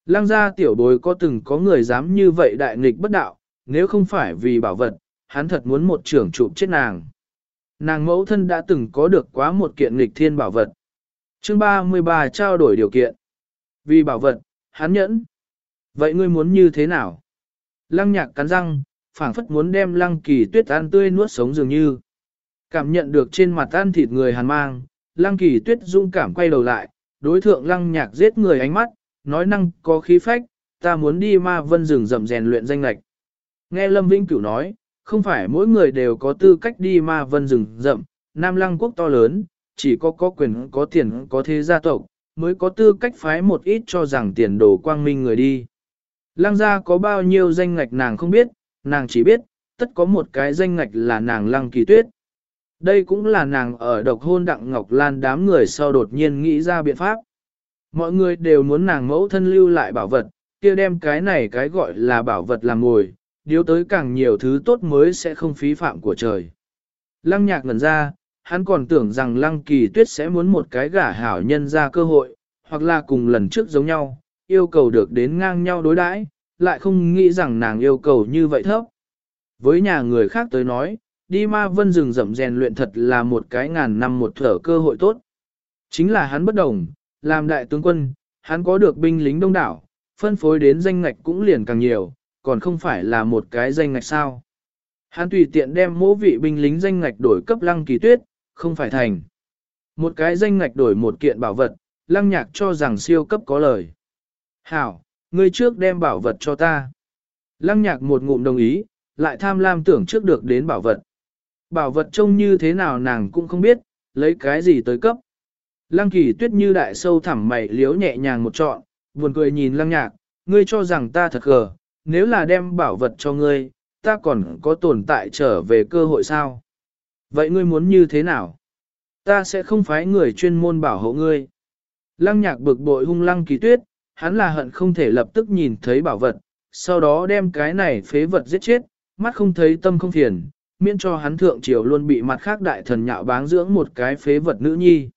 Lăng gia tiểu bối có từng có người dám như vậy đại nghịch bất đạo, nếu không phải vì bảo vật, hắn thật muốn một trưởng trụ chết nàng. Nàng mẫu thân đã từng có được quá một kiện nghịch thiên bảo vật. chương 33 trao đổi điều kiện. Vì bảo vật, hắn nhẫn. Vậy ngươi muốn như thế nào? Lăng nhạc cắn răng, phảng phất muốn đem lăng kỳ tuyết ăn tươi nuốt sống dường như. Cảm nhận được trên mặt ăn thịt người hàn mang, lăng kỳ tuyết dung cảm quay đầu lại, đối thượng lăng nhạc giết người ánh mắt, nói năng có khí phách, ta muốn đi ma vân rừng rậm rèn luyện danh lạch. Nghe Lâm Vĩnh Cửu nói, không phải mỗi người đều có tư cách đi ma vân rừng rậm, Nam Lăng quốc to lớn, chỉ có có quyền có tiền có thế gia tộc, mới có tư cách phái một ít cho rằng tiền đồ quang minh người đi. Lăng gia có bao nhiêu danh ngạch nàng không biết, nàng chỉ biết, tất có một cái danh ngạch là nàng lăng kỳ tuyết. Đây cũng là nàng ở độc hôn đặng ngọc lan đám người sau đột nhiên nghĩ ra biện pháp. Mọi người đều muốn nàng mẫu thân lưu lại bảo vật, kia đem cái này cái gọi là bảo vật làm ngồi, điếu tới càng nhiều thứ tốt mới sẽ không phí phạm của trời. Lăng nhạc ngẩn ra, hắn còn tưởng rằng lăng kỳ tuyết sẽ muốn một cái gả hảo nhân ra cơ hội, hoặc là cùng lần trước giống nhau, yêu cầu được đến ngang nhau đối đãi, lại không nghĩ rằng nàng yêu cầu như vậy thấp. Với nhà người khác tới nói, đi ma vân rừng rậm rèn luyện thật là một cái ngàn năm một thở cơ hội tốt. Chính là hắn bất đồng, làm đại tướng quân, hắn có được binh lính đông đảo, phân phối đến danh ngạch cũng liền càng nhiều, còn không phải là một cái danh ngạch sao. Hắn tùy tiện đem mỗi vị binh lính danh ngạch đổi cấp lăng kỳ tuyết, không phải thành. Một cái danh ngạch đổi một kiện bảo vật, lăng nhạc cho rằng siêu cấp có lời. Hảo, ngươi trước đem bảo vật cho ta. Lăng nhạc một ngụm đồng ý, lại tham lam tưởng trước được đến bảo vật. Bảo vật trông như thế nào nàng cũng không biết, lấy cái gì tới cấp. Lăng kỳ tuyết như đại sâu thẳm mày liếu nhẹ nhàng một trọn, buồn cười nhìn lăng nhạc, ngươi cho rằng ta thật gờ, nếu là đem bảo vật cho ngươi, ta còn có tồn tại trở về cơ hội sao? Vậy ngươi muốn như thế nào? Ta sẽ không phái người chuyên môn bảo hộ ngươi. Lăng nhạc bực bội hung lăng kỳ tuyết, hắn là hận không thể lập tức nhìn thấy bảo vật, sau đó đem cái này phế vật giết chết, mắt không thấy tâm không phiền, miễn cho hắn thượng triều luôn bị mặt khác đại thần nhạo báng dưỡng một cái phế vật nữ nhi.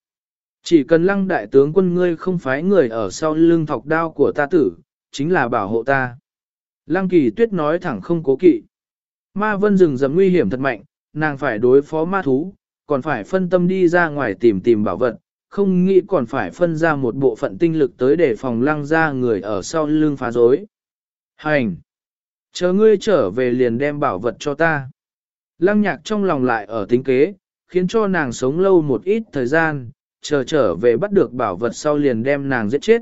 Chỉ cần lăng đại tướng quân ngươi không phái người ở sau lưng thọc đao của ta tử, chính là bảo hộ ta. Lăng kỳ tuyết nói thẳng không cố kỵ. Ma vân rừng rậm nguy hiểm thật mạnh, nàng phải đối phó ma thú, còn phải phân tâm đi ra ngoài tìm tìm bảo vật, không nghĩ còn phải phân ra một bộ phận tinh lực tới để phòng lăng ra người ở sau lưng phá rối. Hành! Chờ ngươi trở về liền đem bảo vật cho ta. Lăng nhạc trong lòng lại ở tính kế, khiến cho nàng sống lâu một ít thời gian, chờ trở về bắt được bảo vật sau liền đem nàng giết chết.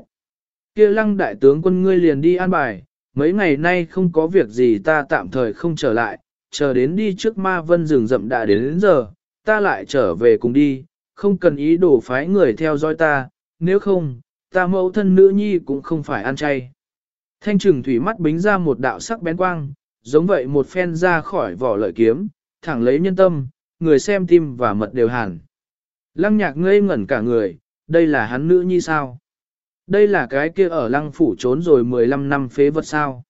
kia lăng đại tướng quân ngươi liền đi an bài, mấy ngày nay không có việc gì ta tạm thời không trở lại, chờ đến đi trước ma vân rừng rậm đã đến, đến giờ, ta lại trở về cùng đi, không cần ý đồ phái người theo dõi ta, nếu không, ta mẫu thân nữ nhi cũng không phải ăn chay. Thanh trừng thủy mắt bính ra một đạo sắc bén quang, giống vậy một phen ra khỏi vỏ lợi kiếm, thẳng lấy nhân tâm, người xem tim và mật đều hẳn Lăng nhạc ngây ngẩn cả người, đây là hắn nữ nhi sao? Đây là cái kia ở lăng phủ trốn rồi 15 năm phế vật sao?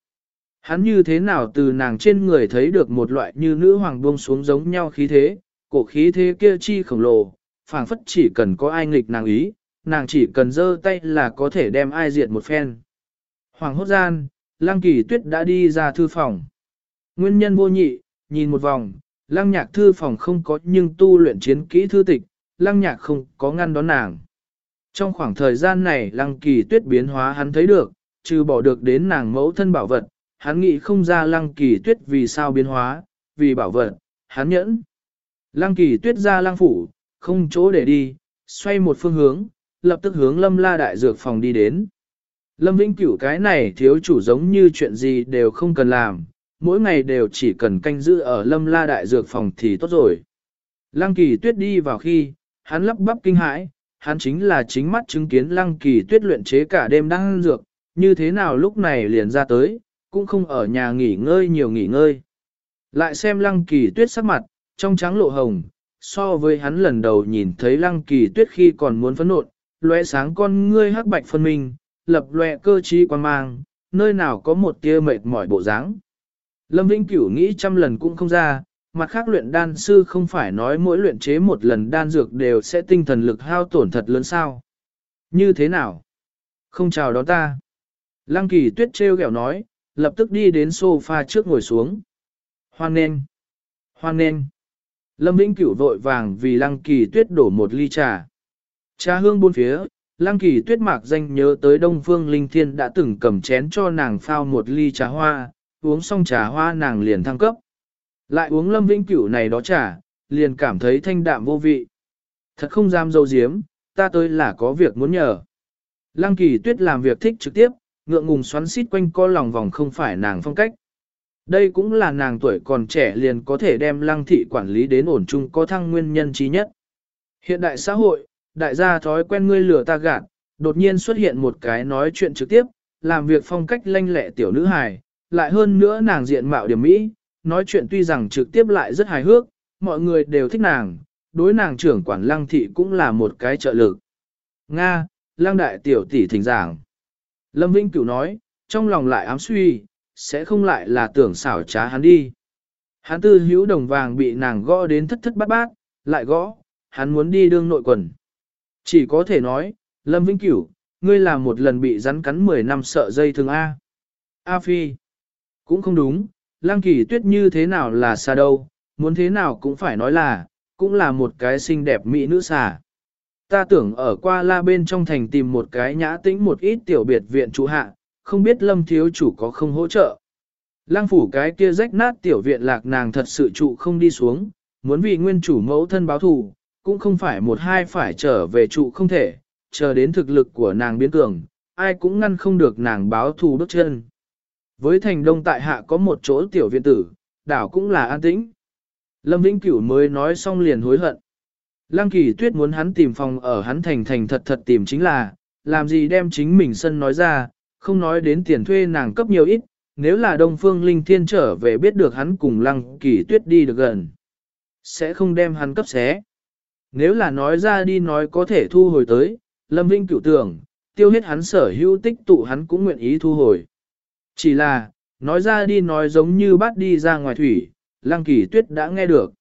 Hắn như thế nào từ nàng trên người thấy được một loại như nữ hoàng buông xuống giống nhau khí thế, cổ khí thế kia chi khổng lồ, phảng phất chỉ cần có ai nghịch nàng ý, nàng chỉ cần giơ tay là có thể đem ai diệt một phen. Hoàng hốt gian, lăng kỳ tuyết đã đi ra thư phòng. Nguyên nhân vô nhị, nhìn một vòng, lăng nhạc thư phòng không có nhưng tu luyện chiến kỹ thư tịch, lăng nhạc không có ngăn đón nàng. Trong khoảng thời gian này lăng kỳ tuyết biến hóa hắn thấy được, trừ bỏ được đến nàng mẫu thân bảo vật, hắn nghĩ không ra lăng kỳ tuyết vì sao biến hóa, vì bảo vật, hắn nhẫn. Lăng kỳ tuyết ra lăng phủ, không chỗ để đi, xoay một phương hướng, lập tức hướng lâm la đại dược phòng đi đến. Lâm Vĩnh Cửu cái này thiếu chủ giống như chuyện gì đều không cần làm, mỗi ngày đều chỉ cần canh giữ ở lâm la đại dược phòng thì tốt rồi. Lăng kỳ tuyết đi vào khi, hắn lắp bắp kinh hãi, hắn chính là chính mắt chứng kiến lăng kỳ tuyết luyện chế cả đêm đang dược, như thế nào lúc này liền ra tới, cũng không ở nhà nghỉ ngơi nhiều nghỉ ngơi. Lại xem lăng kỳ tuyết sắc mặt, trong trắng lộ hồng, so với hắn lần đầu nhìn thấy lăng kỳ tuyết khi còn muốn phấn nộn, lóe sáng con ngươi hắc bạch phân minh, lập lòe cơ trí quan mang, nơi nào có một tia mệt mỏi bộ dáng. Lâm Vĩnh Cửu nghĩ trăm lần cũng không ra, mặt khác luyện đan sư không phải nói mỗi luyện chế một lần đan dược đều sẽ tinh thần lực hao tổn thật lớn sao. Như thế nào? Không chào đón ta. Lăng kỳ tuyết treo gẹo nói, lập tức đi đến sofa trước ngồi xuống. Hoan nên. Hoan nên. Lâm Vĩnh Cửu vội vàng vì Lăng Kỳ Tuyết đổ một ly trà. Trà hương buôn phía, Lăng Kỳ Tuyết mạc danh nhớ tới Đông Phương Linh Thiên đã từng cầm chén cho nàng phao một ly trà hoa, uống xong trà hoa nàng liền thăng cấp. Lại uống Lâm Vĩnh Cửu này đó trà, liền cảm thấy thanh đạm vô vị. Thật không dám dâu diếm, ta tới là có việc muốn nhờ. Lăng Kỳ Tuyết làm việc thích trực tiếp, ngượng ngùng xoắn xít quanh co lòng vòng không phải nàng phong cách. Đây cũng là nàng tuổi còn trẻ liền có thể đem lăng thị quản lý đến ổn chung có thăng nguyên nhân trí nhất. Hiện đại xã hội, đại gia thói quen ngươi lừa ta gạt, đột nhiên xuất hiện một cái nói chuyện trực tiếp, làm việc phong cách lanh lẹ tiểu nữ hài, lại hơn nữa nàng diện mạo điểm mỹ, nói chuyện tuy rằng trực tiếp lại rất hài hước, mọi người đều thích nàng, đối nàng trưởng quản lăng thị cũng là một cái trợ lực. Nga, lăng đại tiểu tỷ thỉnh giảng. Lâm Vĩnh Cửu nói, trong lòng lại ám suy, sẽ không lại là tưởng xảo trá hắn đi. Hắn tư hữu đồng vàng bị nàng gõ đến thất thất bát bát, lại gõ, hắn muốn đi đương nội quần. Chỉ có thể nói, Lâm Vĩnh Cửu, ngươi là một lần bị rắn cắn 10 năm sợ dây thương A. A Phi, cũng không đúng, Lăng Kỳ Tuyết như thế nào là xa đâu, muốn thế nào cũng phải nói là, cũng là một cái xinh đẹp mỹ nữ xà. Ta tưởng ở qua la bên trong thành tìm một cái nhã tĩnh một ít tiểu biệt viện trụ hạ, không biết lâm thiếu chủ có không hỗ trợ. Lăng phủ cái kia rách nát tiểu viện lạc nàng thật sự trụ không đi xuống, muốn vì nguyên chủ mẫu thân báo thù, cũng không phải một hai phải trở về trụ không thể, chờ đến thực lực của nàng biến cường, ai cũng ngăn không được nàng báo thù bước chân. Với thành đông tại hạ có một chỗ tiểu viện tử, đảo cũng là an tĩnh. Lâm Vĩnh Cửu mới nói xong liền hối hận. Lăng kỳ tuyết muốn hắn tìm phòng ở hắn thành thành thật thật tìm chính là, làm gì đem chính mình sân nói ra, không nói đến tiền thuê nàng cấp nhiều ít, nếu là Đông Phương Linh Thiên trở về biết được hắn cùng Lăng kỳ tuyết đi được gần. Sẽ không đem hắn cấp xé. Nếu là nói ra đi nói có thể thu hồi tới, Lâm Vinh cựu tưởng, tiêu hết hắn sở hữu tích tụ hắn cũng nguyện ý thu hồi. Chỉ là, nói ra đi nói giống như bắt đi ra ngoài thủy, Lăng Kỳ Tuyết đã nghe được.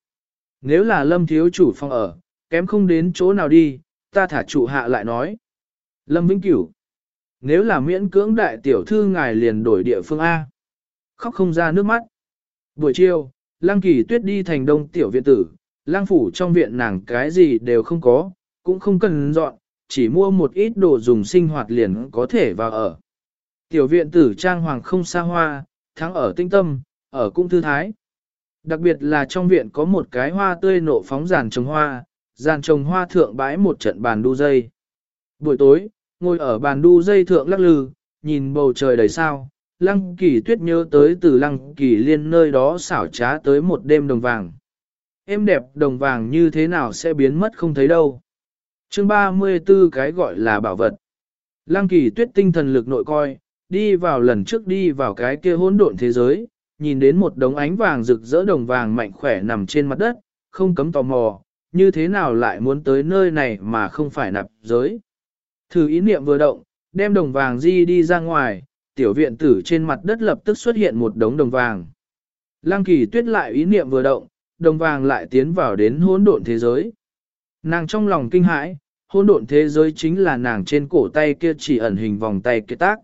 Nếu là Lâm thiếu chủ phòng ở, kém không đến chỗ nào đi, ta thả trụ hạ lại nói. Lâm Vĩnh Cửu, nếu là miễn cưỡng đại tiểu thư ngài liền đổi địa phương A. Khóc không ra nước mắt. Buổi chiều, Lăng Kỳ Tuyết đi thành đông tiểu viện tử, Lăng phủ trong viện nàng cái gì đều không có, cũng không cần dọn, chỉ mua một ít đồ dùng sinh hoạt liền có thể vào ở. Tiểu viện tử trang hoàng không xa hoa, thắng ở tinh tâm, ở cung thư thái. Đặc biệt là trong viện có một cái hoa tươi nộ phóng giàn trồng hoa, giàn trồng hoa thượng bãi một trận bàn đu dây. Buổi tối, ngồi ở bàn đu dây thượng lắc lư, nhìn bầu trời đầy sao, lăng kỳ tuyết nhớ tới từ lăng kỳ liên nơi đó xảo trá tới một đêm đồng vàng. Em đẹp đồng vàng như thế nào sẽ biến mất không thấy đâu. chương 34 cái gọi là bảo vật. Lăng kỳ tuyết tinh thần lực nội coi, đi vào lần trước đi vào cái kia hỗn độn thế giới, nhìn đến một đống ánh vàng rực rỡ đồng vàng mạnh khỏe nằm trên mặt đất, không cấm tò mò, như thế nào lại muốn tới nơi này mà không phải nạp giới. Thử ý niệm vừa động, đem đồng vàng di đi ra ngoài, tiểu viện tử trên mặt đất lập tức xuất hiện một đống đồng vàng. Lăng kỳ tuyết lại ý niệm vừa động, đồng vàng lại tiến vào đến hỗn độn thế giới. Nàng trong lòng kinh hãi, hỗn độn thế giới chính là nàng trên cổ tay kia chỉ ẩn hình vòng tay kia tác.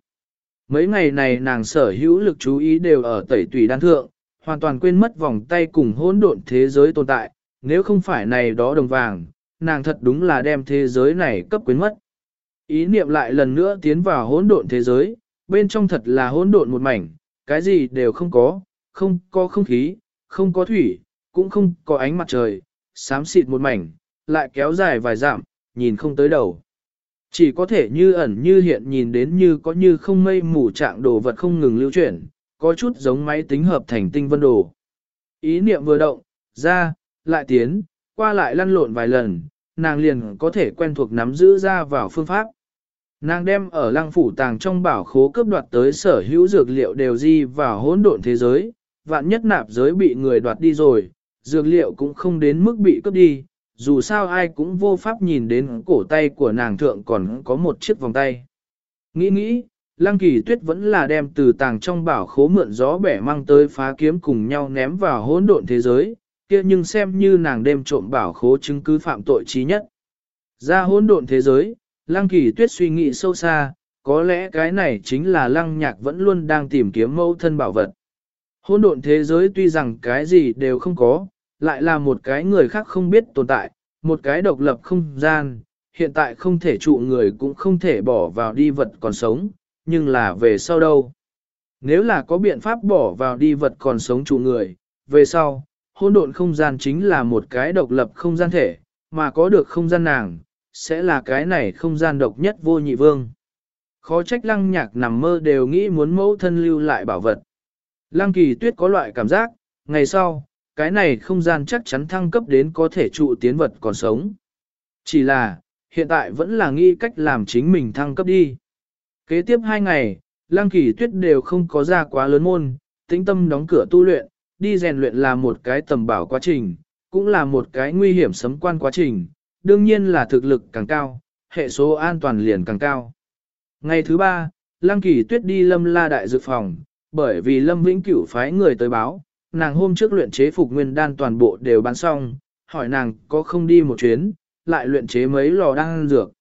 Mấy ngày này nàng sở hữu lực chú ý đều ở tẩy tùy đan thượng, hoàn toàn quên mất vòng tay cùng hỗn độn thế giới tồn tại, nếu không phải này đó đồng vàng, nàng thật đúng là đem thế giới này cấp quyến mất. Ý niệm lại lần nữa tiến vào hỗn độn thế giới, bên trong thật là hỗn độn một mảnh, cái gì đều không có, không có không khí, không có thủy, cũng không có ánh mặt trời, xám xịt một mảnh, lại kéo dài vài dặm, nhìn không tới đầu. Chỉ có thể như ẩn như hiện nhìn đến như có như không mây mù trạng đồ vật không ngừng lưu chuyển, có chút giống máy tính hợp thành tinh vân đồ. Ý niệm vừa động, ra, lại tiến, qua lại lăn lộn vài lần, nàng liền có thể quen thuộc nắm giữ ra vào phương pháp. Nàng đem ở lăng phủ tàng trong bảo khố cướp đoạt tới sở hữu dược liệu đều di vào hỗn độn thế giới, vạn nhất nạp giới bị người đoạt đi rồi, dược liệu cũng không đến mức bị cướp đi, dù sao ai cũng vô pháp nhìn đến cổ tay của nàng thượng còn có một chiếc vòng tay. Nghĩ nghĩ, Lăng Kỳ Tuyết vẫn là đem từ tàng trong bảo khố mượn gió bẻ mang tới phá kiếm cùng nhau ném vào hỗn độn thế giới, kia nhưng xem như nàng đem trộm bảo khố chứng cứ phạm tội trí nhất. Ra hỗn độn thế giới, Lăng Kỳ Tuyết suy nghĩ sâu xa, có lẽ cái này chính là Lăng Nhạc vẫn luôn đang tìm kiếm mẫu thân bảo vật. Hỗn độn thế giới tuy rằng cái gì đều không có, lại là một cái người khác không biết tồn tại, một cái độc lập không gian, hiện tại không thể trụ người cũng không thể bỏ vào đi vật còn sống, nhưng là về sau đâu. Nếu là có biện pháp bỏ vào đi vật còn sống trụ người, về sau, hỗn độn không gian chính là một cái độc lập không gian thể, mà có được không gian nàng, sẽ là cái này không gian độc nhất vô nhị vương. Khó trách lăng nhạc nằm mơ đều nghĩ muốn mẫu thân lưu lại bảo vật. Lăng kỳ tuyết có loại cảm giác, ngày sau, cái này không gian chắc chắn thăng cấp đến có thể trụ tiến vật còn sống. Chỉ là, hiện tại vẫn là nghĩ cách làm chính mình thăng cấp đi. Kế tiếp hai ngày, Lăng Kỳ Tuyết đều không có ra quá lớn môn, tĩnh tâm đóng cửa tu luyện, đi rèn luyện là một cái tầm bảo quá trình, cũng là một cái nguy hiểm sấm quan quá trình, đương nhiên là thực lực càng cao, hệ số an toàn liền càng cao. Ngày thứ ba, Lăng Kỳ Tuyết đi lâm la đại dược phòng, bởi vì Lâm Vĩnh Cửu phái người tới báo, nàng hôm trước luyện chế phục nguyên đan toàn bộ đều bán xong, hỏi nàng có không đi một chuyến, lại luyện chế mấy lò đan dược.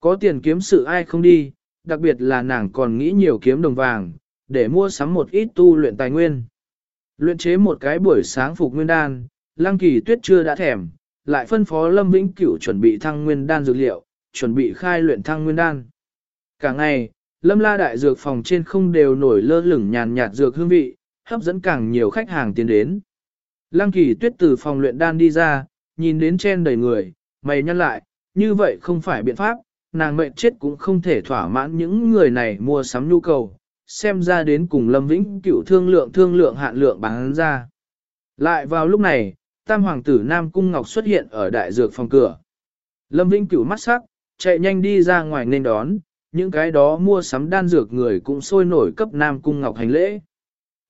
Có tiền kiếm sự ai không đi, đặc biệt là nàng còn nghĩ nhiều kiếm đồng vàng, để mua sắm một ít tu luyện tài nguyên. Luyện chế một cái buổi sáng phục nguyên đan, Lăng Kỳ Tuyết chưa đã thèm, lại phân phó Lâm Vĩnh Cửu chuẩn bị thăng nguyên đan dược liệu, chuẩn bị khai luyện thăng nguyên đan. Cả ngày, Lâm La đại dược phòng trên không đều nổi lơ lửng nhàn nhạt dược hương vị, hấp dẫn càng nhiều khách hàng tiến đến. Lăng kỳ tuyết từ phòng luyện đan đi ra, nhìn đến chen đầy người, mày nhăn lại, như vậy không phải biện pháp, nàng mệnh chết cũng không thể thỏa mãn những người này mua sắm nhu cầu, xem ra đến cùng Lâm Vĩnh cựu thương lượng thương lượng hạn lượng bán ra. Lại vào lúc này, tam hoàng tử Nam Cung Ngọc xuất hiện ở đại dược phòng cửa. Lâm Vĩnh cửu mắt sắc, chạy nhanh đi ra ngoài nên đón, những cái đó mua sắm đan dược người cũng sôi nổi cấp Nam Cung Ngọc hành lễ.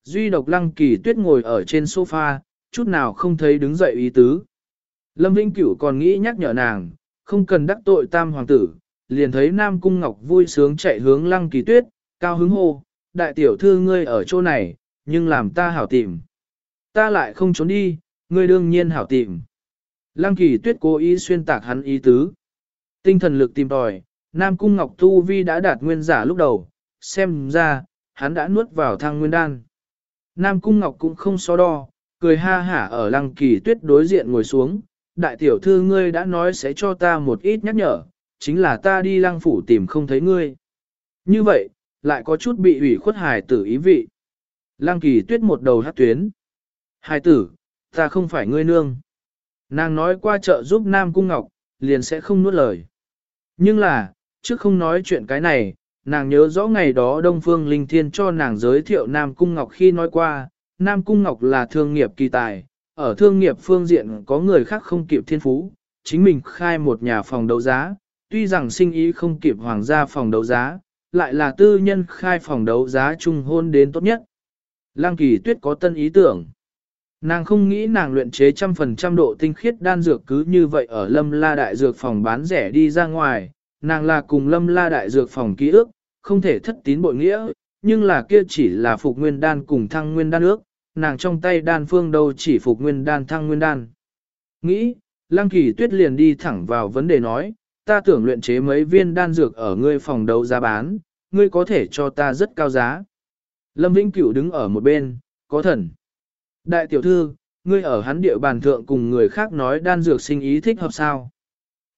Duy độc lăng kỳ tuyết ngồi ở trên sofa, chút nào không thấy đứng dậy ý tứ. Lâm Vĩnh Cửu còn nghĩ nhắc nhở nàng, không cần đắc tội tam hoàng tử, liền thấy Nam Cung Ngọc vui sướng chạy hướng lăng kỳ tuyết, cao hứng hô, đại tiểu thư ngươi ở chỗ này, nhưng làm ta hảo tìm. Ta lại không trốn đi, ngươi đương nhiên hảo tìm. Lăng kỳ tuyết cố ý xuyên tạc hắn ý tứ. Tinh thần lực tìm tòi, Nam Cung Ngọc Tu Vi đã đạt nguyên giả lúc đầu, xem ra, hắn đã nuốt vào thang nguyên đan. Nam Cung Ngọc cũng không so đo, cười ha hả ở lăng kỳ tuyết đối diện ngồi xuống. Đại tiểu thư ngươi đã nói sẽ cho ta một ít nhắc nhở, chính là ta đi lăng phủ tìm không thấy ngươi. Như vậy, lại có chút bị ủy khuất hài tử ý vị. Lăng kỳ tuyết một đầu hát tuyến. Hài tử, ta không phải ngươi nương. Nàng nói qua chợ giúp Nam Cung Ngọc, liền sẽ không nuốt lời. Nhưng là, trước không nói chuyện cái này, nàng nhớ rõ ngày đó Đông Phương Linh Thiên cho nàng giới thiệu Nam Cung Ngọc khi nói qua, Nam Cung Ngọc là thương nghiệp kỳ tài, ở thương nghiệp phương diện có người khác không kịp thiên phú, chính mình khai một nhà phòng đấu giá, tuy rằng sinh ý không kịp hoàng gia phòng đấu giá, lại là tư nhân khai phòng đấu giá chung hôn đến tốt nhất. Lăng kỳ tuyết có tân ý tưởng. Nàng không nghĩ nàng luyện chế trăm phần trăm độ tinh khiết đan dược cứ như vậy ở lâm la đại dược phòng bán rẻ đi ra ngoài, nàng là cùng lâm la đại dược phòng ký ức, không thể thất tín bội nghĩa, nhưng là kia chỉ là phục nguyên đan cùng thăng nguyên đan ước, nàng trong tay đan phương đâu chỉ phục nguyên đan thăng nguyên đan. Nghĩ, lăng kỳ tuyết liền đi thẳng vào vấn đề nói, ta tưởng luyện chế mấy viên đan dược ở ngươi phòng đấu giá bán, ngươi có thể cho ta rất cao giá. Lâm Vĩnh Cửu đứng ở một bên, có thần. Đại tiểu thư, ngươi ở hắn địa bàn thượng cùng người khác nói đan dược sinh ý thích hợp sao.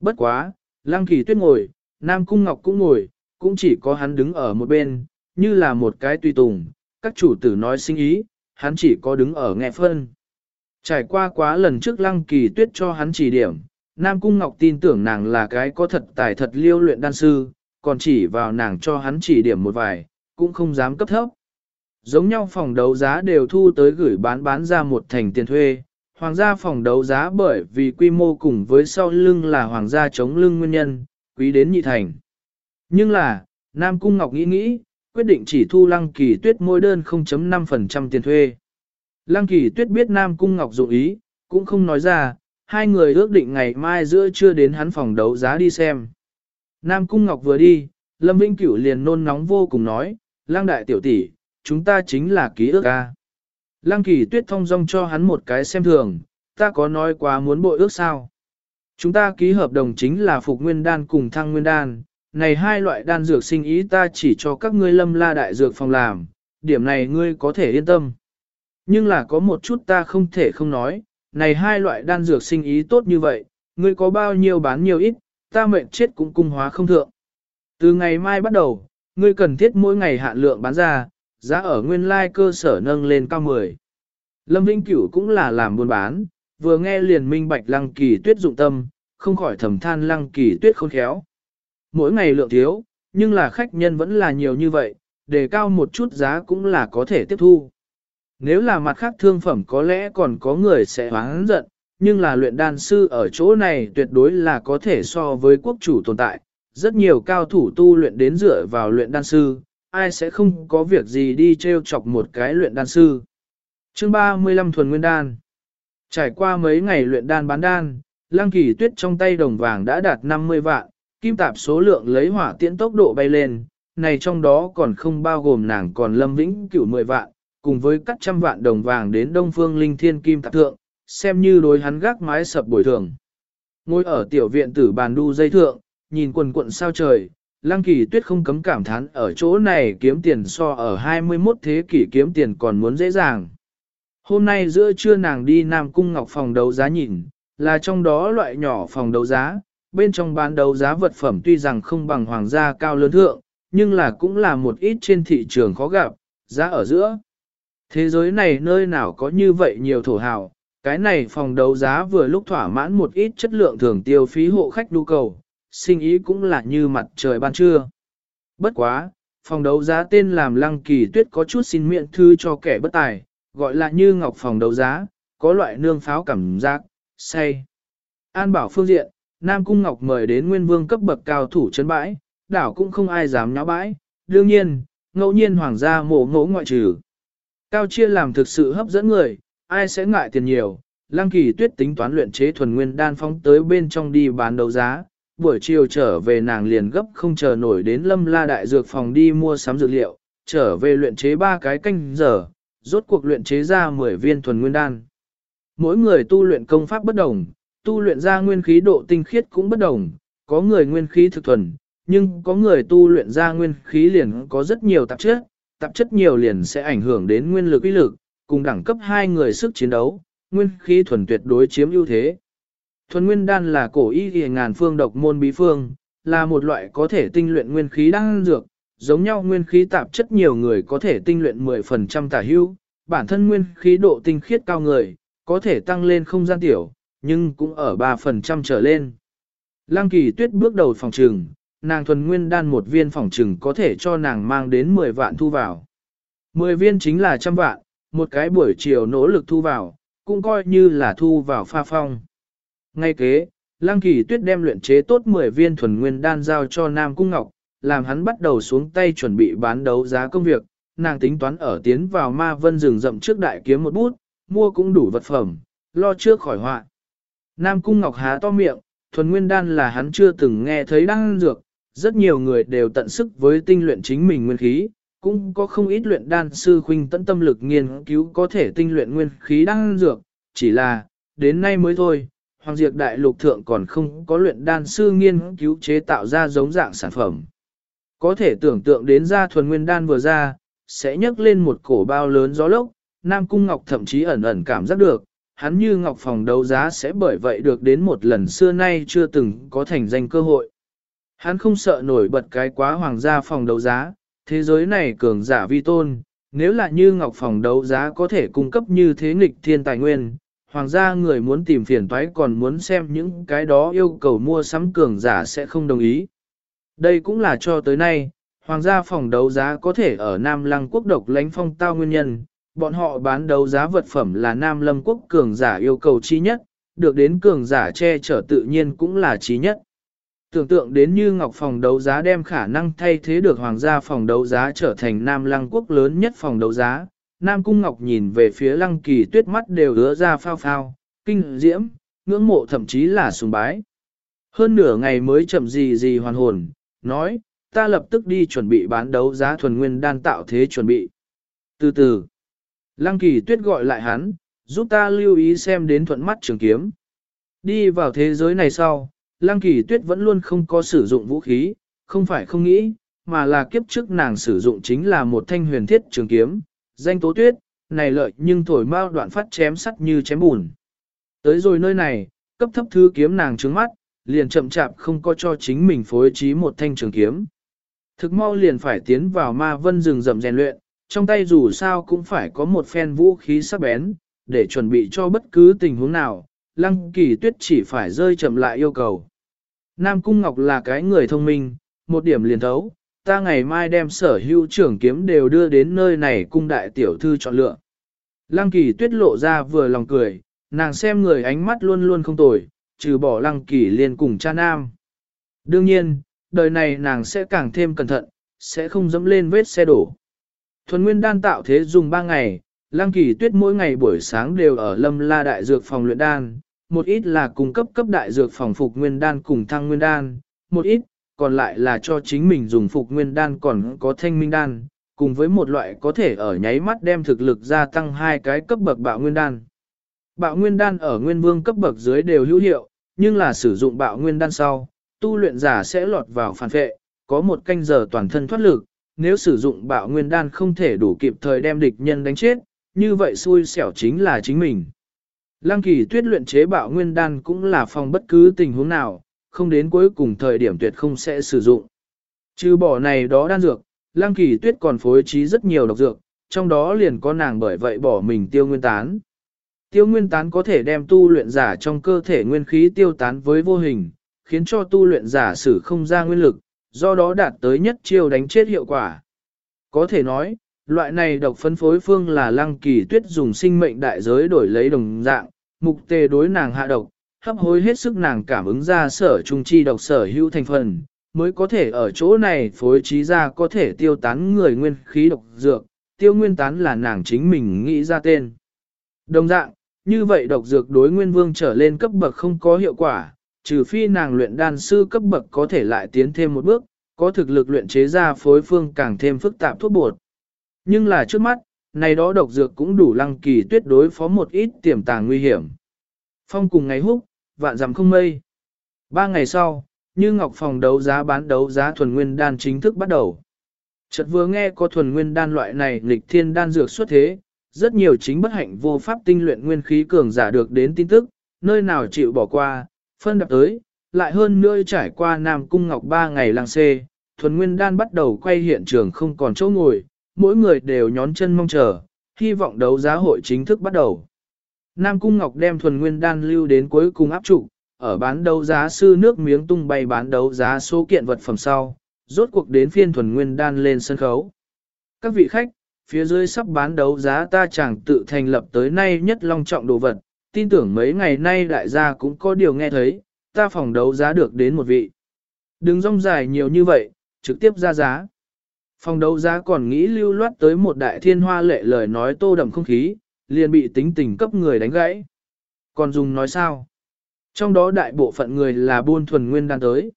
Bất quá, Lăng Kỳ Tuyết ngồi, Nam Cung Ngọc cũng ngồi, cũng chỉ có hắn đứng ở một bên, như là một cái tùy tùng, các chủ tử nói sinh ý, hắn chỉ có đứng ở nghe phân. Trải qua quá lần trước Lăng Kỳ Tuyết cho hắn chỉ điểm, Nam Cung Ngọc tin tưởng nàng là cái có thật tài thật liêu luyện đan sư, còn chỉ vào nàng cho hắn chỉ điểm một vài, cũng không dám cấp thấp. Giống nhau phòng đấu giá đều thu tới gửi bán bán ra một thành tiền thuê, hoàng gia phòng đấu giá bởi vì quy mô cùng với sau lưng là hoàng gia chống lưng nguyên nhân, quý đến nhị thành. Nhưng là, Nam Cung Ngọc nghĩ nghĩ, quyết định chỉ thu Lăng Kỳ Tuyết mỗi đơn 0.5% tiền thuê. Lăng Kỳ Tuyết biết Nam Cung Ngọc dụng ý, cũng không nói ra, hai người ước định ngày mai giữa trưa đến hắn phòng đấu giá đi xem. Nam Cung Ngọc vừa đi, Lâm Vĩnh Cửu liền nôn nóng vô cùng nói, Lăng Đại Tiểu tỷ, chúng ta chính là ký ước ca. Lăng kỳ tuyết thông dong cho hắn một cái xem thường, ta có nói quá muốn bội ước sao. Chúng ta ký hợp đồng chính là phục nguyên đan cùng thăng nguyên đan, này hai loại đan dược sinh ý ta chỉ cho các ngươi lâm la đại dược phòng làm, điểm này ngươi có thể yên tâm. Nhưng là có một chút ta không thể không nói, này hai loại đan dược sinh ý tốt như vậy, ngươi có bao nhiêu bán nhiều ít, ta mệnh chết cũng cung hóa không thượng. Từ ngày mai bắt đầu, ngươi cần thiết mỗi ngày hạn lượng bán ra, giá ở nguyên lai cơ sở nâng lên cao 10. Lâm Vĩnh Cửu cũng là làm buôn bán, vừa nghe liền minh bạch lăng kỳ tuyết dụng tâm, không khỏi thầm than lăng kỳ tuyết khôn khéo. Mỗi ngày lượng thiếu, nhưng là khách nhân vẫn là nhiều như vậy, đề cao một chút giá cũng là có thể tiếp thu. Nếu là mặt khác thương phẩm có lẽ còn có người sẽ hoáng giận, nhưng là luyện đan sư ở chỗ này tuyệt đối là có thể so với quốc chủ tồn tại. Rất nhiều cao thủ tu luyện đến dựa vào luyện đan sư, ai sẽ không có việc gì đi treo chọc một cái luyện đan sư. Chương 35 thuần nguyên đan. Trải qua mấy ngày luyện đan bán đan, Lăng Kỳ Tuyết trong tay đồng vàng đã đạt 50 vạn, kim tạp số lượng lấy hỏa tiễn tốc độ bay lên, này trong đó còn không bao gồm nàng còn Lâm Vĩnh cửu 10 vạn, cùng với cắt trăm vạn đồng vàng đến Đông Phương Linh Thiên Kim tạp thượng, xem như đối hắn gác mái sập bồi thường. Ngồi ở tiểu viện tử bàn đu dây thượng, nhìn quần quận sao trời, Lăng kỳ tuyết không cấm cảm thán ở chỗ này kiếm tiền so ở 21 thế kỷ kiếm tiền còn muốn dễ dàng. Hôm nay giữa trưa nàng đi Nam Cung Ngọc phòng đấu giá nhìn, là trong đó loại nhỏ phòng đấu giá, bên trong bán đấu giá vật phẩm tuy rằng không bằng hoàng gia cao lớn thượng, nhưng là cũng là một ít trên thị trường khó gặp, giá ở giữa. Thế giới này nơi nào có như vậy nhiều thổ hào, cái này phòng đấu giá vừa lúc thỏa mãn một ít chất lượng thường tiêu phí hộ khách nhu cầu, sinh ý cũng là như mặt trời ban trưa. Bất quá, phòng đấu giá tên làm Lăng Kỳ Tuyết có chút xin miệng thư cho kẻ bất tài, gọi là như ngọc phòng đấu giá, có loại nương pháo cảm giác, say. An bảo phương diện, Nam Cung Ngọc mời đến nguyên vương cấp bậc cao thủ chấn bãi, đảo cũng không ai dám nháo bãi, đương nhiên, ngẫu nhiên hoàng gia mổ ngỗ ngoại trừ. Cao chia làm thực sự hấp dẫn người, ai sẽ ngại tiền nhiều, Lăng Kỳ Tuyết tính toán luyện chế thuần nguyên đan phóng tới bên trong đi bán đấu giá, buổi chiều trở về nàng liền gấp không chờ nổi đến lâm la đại dược phòng đi mua sắm dược liệu, trở về luyện chế ba cái canh giờ, rốt cuộc luyện chế ra 10 viên thuần nguyên đan. Mỗi người tu luyện công pháp bất đồng, tu luyện ra nguyên khí độ tinh khiết cũng bất đồng, có người nguyên khí thực thuần, nhưng có người tu luyện ra nguyên khí liền có rất nhiều tạp chất, tạp chất nhiều liền sẽ ảnh hưởng đến nguyên lực uy lực, cùng đẳng cấp hai người sức chiến đấu, nguyên khí thuần tuyệt đối chiếm ưu thế. Thuần nguyên đan là cổ y y ngàn phương độc môn bí phương, là một loại có thể tinh luyện nguyên khí đan dược, giống nhau nguyên khí tạp chất nhiều người có thể tinh luyện 10% tả hữu, bản thân nguyên khí độ tinh khiết cao người, có thể tăng lên không gian tiểu, nhưng cũng ở 3% trở lên. Lăng kỳ tuyết bước đầu phòng trừng, nàng thuần nguyên đan một viên phòng trừng có thể cho nàng mang đến 10 vạn thu vào. 10 viên chính là trăm vạn, một cái buổi chiều nỗ lực thu vào, cũng coi như là thu vào pha phong. Ngay kế, Lăng Kỳ Tuyết đem luyện chế tốt 10 viên thuần nguyên đan giao cho Nam Cung Ngọc, làm hắn bắt đầu xuống tay chuẩn bị bán đấu giá công việc, nàng tính toán ở tiến vào ma vân rừng rậm trước đại kiếm một bút, mua cũng đủ vật phẩm, lo trước khỏi họa. Nam Cung Ngọc há to miệng, thuần nguyên đan là hắn chưa từng nghe thấy đan dược, rất nhiều người đều tận sức với tinh luyện chính mình nguyên khí, cũng có không ít luyện đan sư khuynh tận tâm lực nghiên cứu có thể tinh luyện nguyên khí đan dược, chỉ là, đến nay mới thôi, Hoàng Diệp Đại Lục Thượng còn không có luyện đan sư nghiên cứu chế tạo ra giống dạng sản phẩm. Có thể tưởng tượng đến ra thuần nguyên đan vừa ra, sẽ nhấc lên một cổ bao lớn gió lốc, Nam Cung Ngọc thậm chí ẩn ẩn cảm giác được, hắn như Ngọc phòng đấu giá sẽ bởi vậy được đến một lần xưa nay chưa từng có thành danh cơ hội. Hắn không sợ nổi bật cái quá hoàng gia phòng đấu giá, thế giới này cường giả vi tôn, nếu là như Ngọc phòng đấu giá có thể cung cấp như thế nghịch thiên tài nguyên, hoàng gia người muốn tìm phiền toái còn muốn xem những cái đó yêu cầu mua sắm cường giả sẽ không đồng ý. Đây cũng là cho tới nay, hoàng gia phòng đấu giá có thể ở Nam Lăng quốc độc lãnh phong tao nguyên nhân, bọn họ bán đấu giá vật phẩm là Nam Lâm quốc cường giả yêu cầu chi nhất, được đến cường giả che chở tự nhiên cũng là chi nhất. Tưởng tượng đến như Ngọc phòng đấu giá đem khả năng thay thế được hoàng gia phòng đấu giá trở thành Nam Lăng quốc lớn nhất phòng đấu giá, Nam Cung Ngọc nhìn về phía lăng kỳ tuyết mắt đều ứa ra phao phao, kinh diễm, ngưỡng mộ thậm chí là sùng bái. Hơn nửa ngày mới chậm gì gì hoàn hồn, nói, ta lập tức đi chuẩn bị bán đấu giá thuần nguyên đan tạo thế chuẩn bị. Từ từ, lăng kỳ tuyết gọi lại hắn, giúp ta lưu ý xem đến thuận mắt trường kiếm. Đi vào thế giới này sau, lăng kỳ tuyết vẫn luôn không có sử dụng vũ khí, không phải không nghĩ, mà là kiếp trước nàng sử dụng chính là một thanh huyền thiết trường kiếm, danh tố tuyết, này lợi nhưng thổi mau đoạn phát chém sắt như chém bùn. Tới rồi nơi này, cấp thấp thứ kiếm nàng trướng mắt, liền chậm chạp không có cho chính mình phối trí một thanh trường kiếm. Thực mau liền phải tiến vào ma vân rừng rậm rèn luyện, trong tay dù sao cũng phải có một phen vũ khí sắc bén, để chuẩn bị cho bất cứ tình huống nào, lăng kỳ tuyết chỉ phải rơi chậm lại yêu cầu. Nam Cung Ngọc là cái người thông minh, một điểm liền thấu, ta ngày mai đem sở hữu trưởng kiếm đều đưa đến nơi này cung đại tiểu thư chọn lựa. Lăng kỳ tuyết lộ ra vừa lòng cười, nàng xem người ánh mắt luôn luôn không tồi, trừ bỏ lăng kỳ liền cùng cha nam. Đương nhiên, đời này nàng sẽ càng thêm cẩn thận, sẽ không dẫm lên vết xe đổ. Thuần nguyên đan tạo thế dùng 3 ngày, lăng kỳ tuyết mỗi ngày buổi sáng đều ở lâm la đại dược phòng luyện đan, một ít là cung cấp cấp đại dược phòng phục nguyên đan cùng thăng nguyên đan, một ít còn lại là cho chính mình dùng phục nguyên đan còn có thanh minh đan, cùng với một loại có thể ở nháy mắt đem thực lực gia tăng hai cái cấp bậc bạo nguyên đan. Bạo nguyên đan ở nguyên vương cấp bậc dưới đều hữu hiệu, nhưng là sử dụng bạo nguyên đan sau, tu luyện giả sẽ lọt vào phản vệ, có một canh giờ toàn thân thoát lực, nếu sử dụng bạo nguyên đan không thể đủ kịp thời đem địch nhân đánh chết, như vậy xui xẻo chính là chính mình. Lăng kỳ tuyết luyện chế bạo nguyên đan cũng là phòng bất cứ tình huống nào, không đến cuối cùng thời điểm tuyệt không sẽ sử dụng. Trừ bỏ này đó đan dược, Lăng Kỳ Tuyết còn phối trí rất nhiều độc dược, trong đó liền có nàng bởi vậy bỏ mình tiêu nguyên tán. Tiêu nguyên tán có thể đem tu luyện giả trong cơ thể nguyên khí tiêu tán với vô hình, khiến cho tu luyện giả sử không ra nguyên lực, do đó đạt tới nhất chiêu đánh chết hiệu quả. Có thể nói, loại này độc phân phối phương là lăng kỳ tuyết dùng sinh mệnh đại giới đổi lấy đồng dạng, mục tề đối nàng hạ độc, hấp hối hết sức nàng cảm ứng ra sở trung chi độc sở hữu thành phần, mới có thể ở chỗ này phối trí ra có thể tiêu tán người nguyên khí độc dược, tiêu nguyên tán là nàng chính mình nghĩ ra tên. Đồng dạng, như vậy độc dược đối nguyên vương trở lên cấp bậc không có hiệu quả, trừ phi nàng luyện đan sư cấp bậc có thể lại tiến thêm một bước, có thực lực luyện chế ra phối phương càng thêm phức tạp thuốc bột. Nhưng là trước mắt, này đó độc dược cũng đủ lăng kỳ tuyết đối phó một ít tiềm tàng nguy hiểm. Phong cùng ngày húc, vạn dặm không mây. Ba ngày sau, như ngọc phòng đấu giá bán đấu giá thuần nguyên đan chính thức bắt đầu. Chợt vừa nghe có thuần nguyên đan loại này nghịch thiên đan dược xuất thế, rất nhiều chính bất hạnh vô pháp tinh luyện nguyên khí cường giả được đến tin tức, nơi nào chịu bỏ qua, phân đập tới, lại hơn nữa trải qua Nam Cung Ngọc ba ngày lang xê, thuần nguyên đan bắt đầu quay hiện trường không còn chỗ ngồi, mỗi người đều nhón chân mong chờ, hy vọng đấu giá hội chính thức bắt đầu. Nam Cung Ngọc đem thuần nguyên đan lưu đến cuối cùng áp trụ, ở bán đấu giá sư nước miếng tung bay bán đấu giá số kiện vật phẩm sau, rốt cuộc đến phiên thuần nguyên đan lên sân khấu. Các vị khách, phía dưới sắp bán đấu giá ta chẳng tự thành lập tới nay nhất long trọng đồ vật, tin tưởng mấy ngày nay đại gia cũng có điều nghe thấy, ta phòng đấu giá được đến một vị. Đừng rong dài nhiều như vậy, trực tiếp ra giá. Phòng đấu giá còn nghĩ lưu loát tới một đại thiên hoa lệ lời nói tô đậm không khí, liền bị tính tình cấp người đánh gãy. Còn dùng nói sao? Trong đó đại bộ phận người là buôn thuần nguyên đan tới.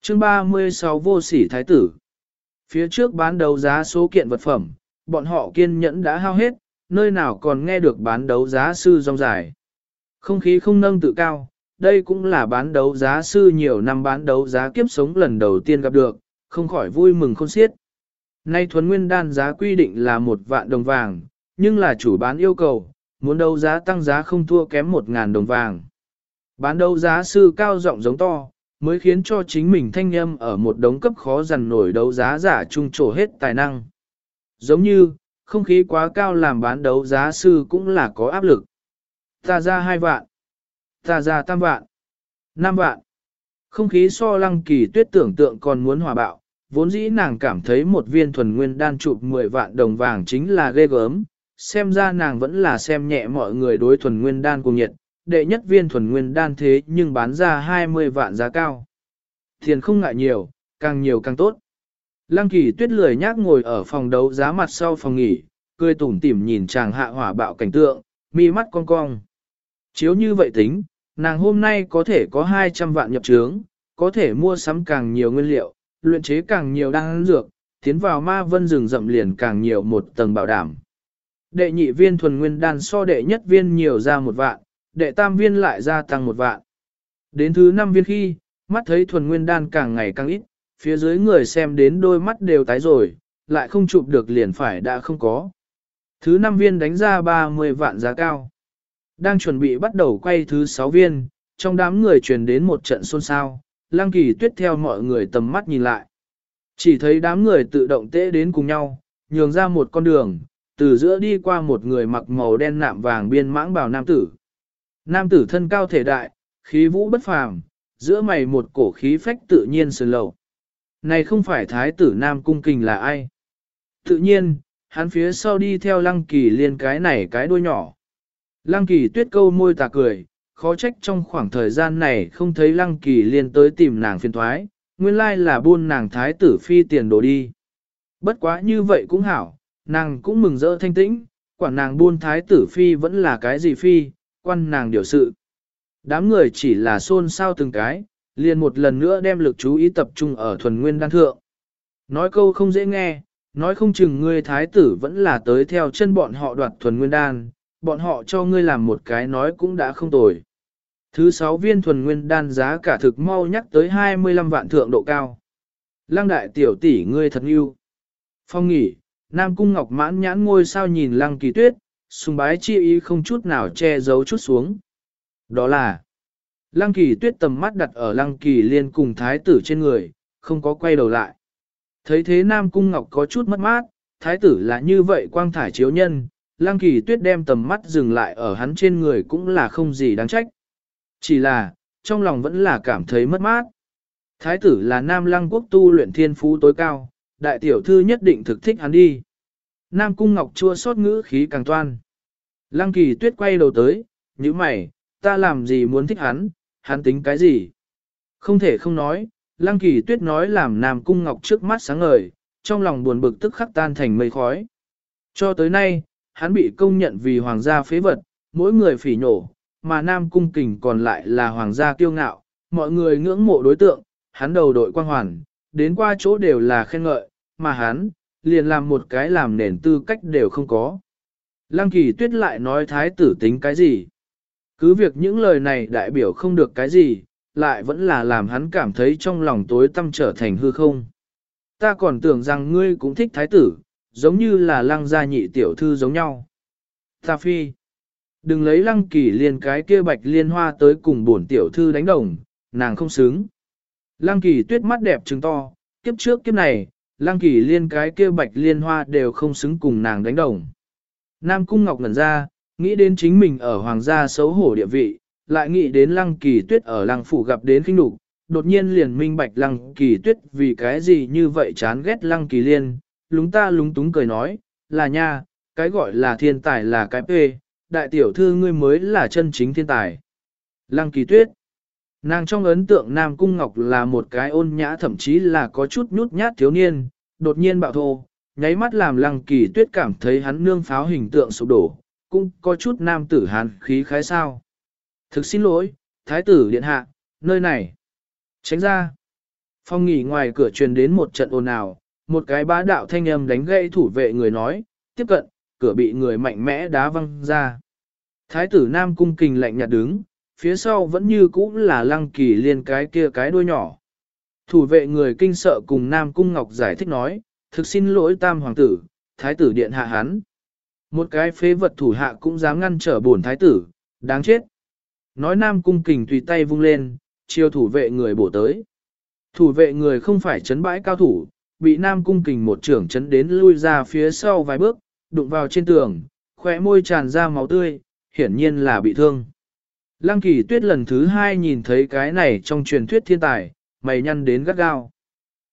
chương 36 vô sỉ thái tử. Phía trước bán đấu giá số kiện vật phẩm, bọn họ kiên nhẫn đã hao hết, nơi nào còn nghe được bán đấu giá sư rong dài. Không khí không nâng tự cao, đây cũng là bán đấu giá sư nhiều năm bán đấu giá kiếp sống lần đầu tiên gặp được, không khỏi vui mừng khôn xiết. Nay thuần nguyên đan giá quy định là một vạn đồng vàng, nhưng là chủ bán yêu cầu, muốn đấu giá tăng giá không thua kém một ngàn đồng vàng. Bán đấu giá sư cao giọng giống to, mới khiến cho chính mình thanh âm ở một đống cấp khó dằn nổi đấu giá giả trung trổ hết tài năng. Giống như, không khí quá cao làm bán đấu giá sư cũng là có áp lực. Ta ra hai vạn. Ta ra tam vạn. năm vạn. Không khí so lăng kỳ tuyết tưởng tượng còn muốn hòa bạo, vốn dĩ nàng cảm thấy một viên thuần nguyên đan chụp 10 vạn đồng vàng chính là ghê gớm, xem ra nàng vẫn là xem nhẹ mọi người đối thuần nguyên đan cùng nhiệt, đệ nhất viên thuần nguyên đan thế nhưng bán ra 20 vạn giá cao. Tiền không ngại nhiều, càng nhiều càng tốt. Lăng kỳ tuyết lười nhác ngồi ở phòng đấu giá mặt sau phòng nghỉ, cười tủm tỉm nhìn chàng hạ hỏa bạo cảnh tượng, mi mắt cong cong. Chiếu như vậy tính, nàng hôm nay có thể có 200 vạn nhập trướng, có thể mua sắm càng nhiều nguyên liệu, luyện chế càng nhiều đan dược, tiến vào ma vân rừng rậm liền càng nhiều một tầng bảo đảm. Đệ nhị viên thuần nguyên đan so đệ nhất viên nhiều ra một vạn, đệ tam viên lại gia tăng một vạn. Đến thứ năm viên khi, mắt thấy thuần nguyên đan càng ngày càng ít, phía dưới người xem đến đôi mắt đều tái rồi, lại không chụp được liền phải đã không có. Thứ năm viên đánh ra 30 vạn giá cao. Đang chuẩn bị bắt đầu quay thứ sáu viên, trong đám người truyền đến một trận xôn xao, lăng kỳ tuyết theo mọi người tầm mắt nhìn lại. Chỉ thấy đám người tự động tễ đến cùng nhau, nhường ra một con đường, từ giữa đi qua một người mặc màu đen nạm vàng biên mãng bào nam tử. Nam tử thân cao thể đại, khí vũ bất phàm, giữa mày một cổ khí phách tự nhiên sườn lầu. Này không phải thái tử Nam Cung Kình là ai? Tự nhiên, hắn phía sau đi theo lăng kỳ liên cái này cái đuôi nhỏ. Lăng kỳ tuyết câu môi tà cười, khó trách trong khoảng thời gian này không thấy lăng kỳ liên tới tìm nàng phiền thoái, nguyên lai là buôn nàng thái tử phi tiền đồ đi. Bất quá như vậy cũng hảo, nàng cũng mừng rỡ thanh tĩnh, Quả nàng buôn thái tử phi vẫn là cái gì phi, quan nàng điều sự. Đám người chỉ là xôn xao từng cái, liền một lần nữa đem lực chú ý tập trung ở thuần nguyên đan thượng. Nói câu không dễ nghe, nói không chừng ngươi thái tử vẫn là tới theo chân bọn họ đoạt thuần nguyên đan, bọn họ cho ngươi làm một cái nói cũng đã không tồi. Thứ sáu viên thuần nguyên đan giá cả thực mau nhắc tới 25 vạn thượng độ cao. Lăng đại tiểu tỷ ngươi thật yêu. Phong nghỉ, Nam Cung Ngọc mãn nhãn ngôi sao nhìn lăng kỳ tuyết, sùng bái chi ý không chút nào che giấu chút xuống. Đó là, lăng kỳ tuyết tầm mắt đặt ở lăng kỳ liên cùng thái tử trên người, không có quay đầu lại. Thấy thế Nam Cung Ngọc có chút mất mát, thái tử là như vậy quang thải chiếu nhân, lăng kỳ tuyết đem tầm mắt dừng lại ở hắn trên người cũng là không gì đáng trách. Chỉ là, trong lòng vẫn là cảm thấy mất mát. Thái tử là nam lăng quốc tu luyện thiên phú tối cao, đại tiểu thư nhất định thực thích hắn đi. Nam cung ngọc chua xót ngữ khí càng toan. Lăng kỳ tuyết quay đầu tới, như mày, ta làm gì muốn thích hắn, hắn tính cái gì? Không thể không nói, lăng kỳ tuyết nói làm Nam cung ngọc trước mắt sáng ngời, trong lòng buồn bực tức khắc tan thành mây khói. Cho tới nay, hắn bị công nhận vì hoàng gia phế vật, mỗi người phỉ nhổ, mà Nam cung kình còn lại là hoàng gia kiêu ngạo, mọi người ngưỡng mộ đối tượng, hắn đầu đội quang hoàn, đến qua chỗ đều là khen ngợi, mà hắn, liền làm một cái làm nền tư cách đều không có. Lăng kỳ tuyết lại nói thái tử tính cái gì? Cứ việc những lời này đại biểu không được cái gì, lại vẫn là làm hắn cảm thấy trong lòng tối tâm trở thành hư không. Ta còn tưởng rằng ngươi cũng thích thái tử, giống như là lăng gia nhị tiểu thư giống nhau. Ta phi. Đừng lấy lăng kỳ liên cái kia bạch liên hoa tới cùng bổn tiểu thư đánh đồng, nàng không xứng. Lăng kỳ tuyết mắt đẹp trứng to, kiếp trước kiếp này, lăng kỳ liên cái kia bạch liên hoa đều không xứng cùng nàng đánh đồng. Nam cung ngọc ngẩn ra, nghĩ đến chính mình ở hoàng gia xấu hổ địa vị, lại nghĩ đến lăng kỳ tuyết ở lăng phủ gặp đến kinh đục, đột nhiên liền minh bạch lăng kỳ tuyết vì cái gì như vậy chán ghét lăng kỳ liên, lúng ta lúng túng cười nói, là nha, cái gọi là thiên tài là cái phê, đại tiểu thư ngươi mới là chân chính thiên tài. Lăng kỳ tuyết Nàng trong ấn tượng Nam Cung Ngọc là một cái ôn nhã thậm chí là có chút nhút nhát thiếu niên, đột nhiên bạo thô, nháy mắt làm lăng kỳ tuyết cảm thấy hắn nương pháo hình tượng sụp đổ, cũng có chút nam tử hàn khí khái sao. Thực xin lỗi, thái tử điện hạ, nơi này. Tránh ra. Phong nghỉ ngoài cửa truyền đến một trận ồn ào, một cái bá đạo thanh âm đánh gãy thủ vệ người nói, tiếp cận, cửa bị người mạnh mẽ đá văng ra. Thái tử Nam cung kình lạnh nhạt đứng, phía sau vẫn như cũ là lăng kỳ liên cái kia cái đuôi nhỏ. Thủ vệ người kinh sợ cùng Nam cung ngọc giải thích nói, thực xin lỗi tam hoàng tử, thái tử điện hạ hắn. Một cái phế vật thủ hạ cũng dám ngăn trở bổn thái tử, đáng chết. Nói Nam cung kình tùy tay vung lên, chiêu thủ vệ người bổ tới. Thủ vệ người không phải chấn bãi cao thủ, bị Nam cung kình một trưởng chấn đến lui ra phía sau vài bước, đụng vào trên tường, khỏe môi tràn ra máu tươi, hiển nhiên là bị thương. Lăng kỳ tuyết lần thứ hai nhìn thấy cái này trong truyền thuyết thiên tài, mày nhăn đến gắt gao.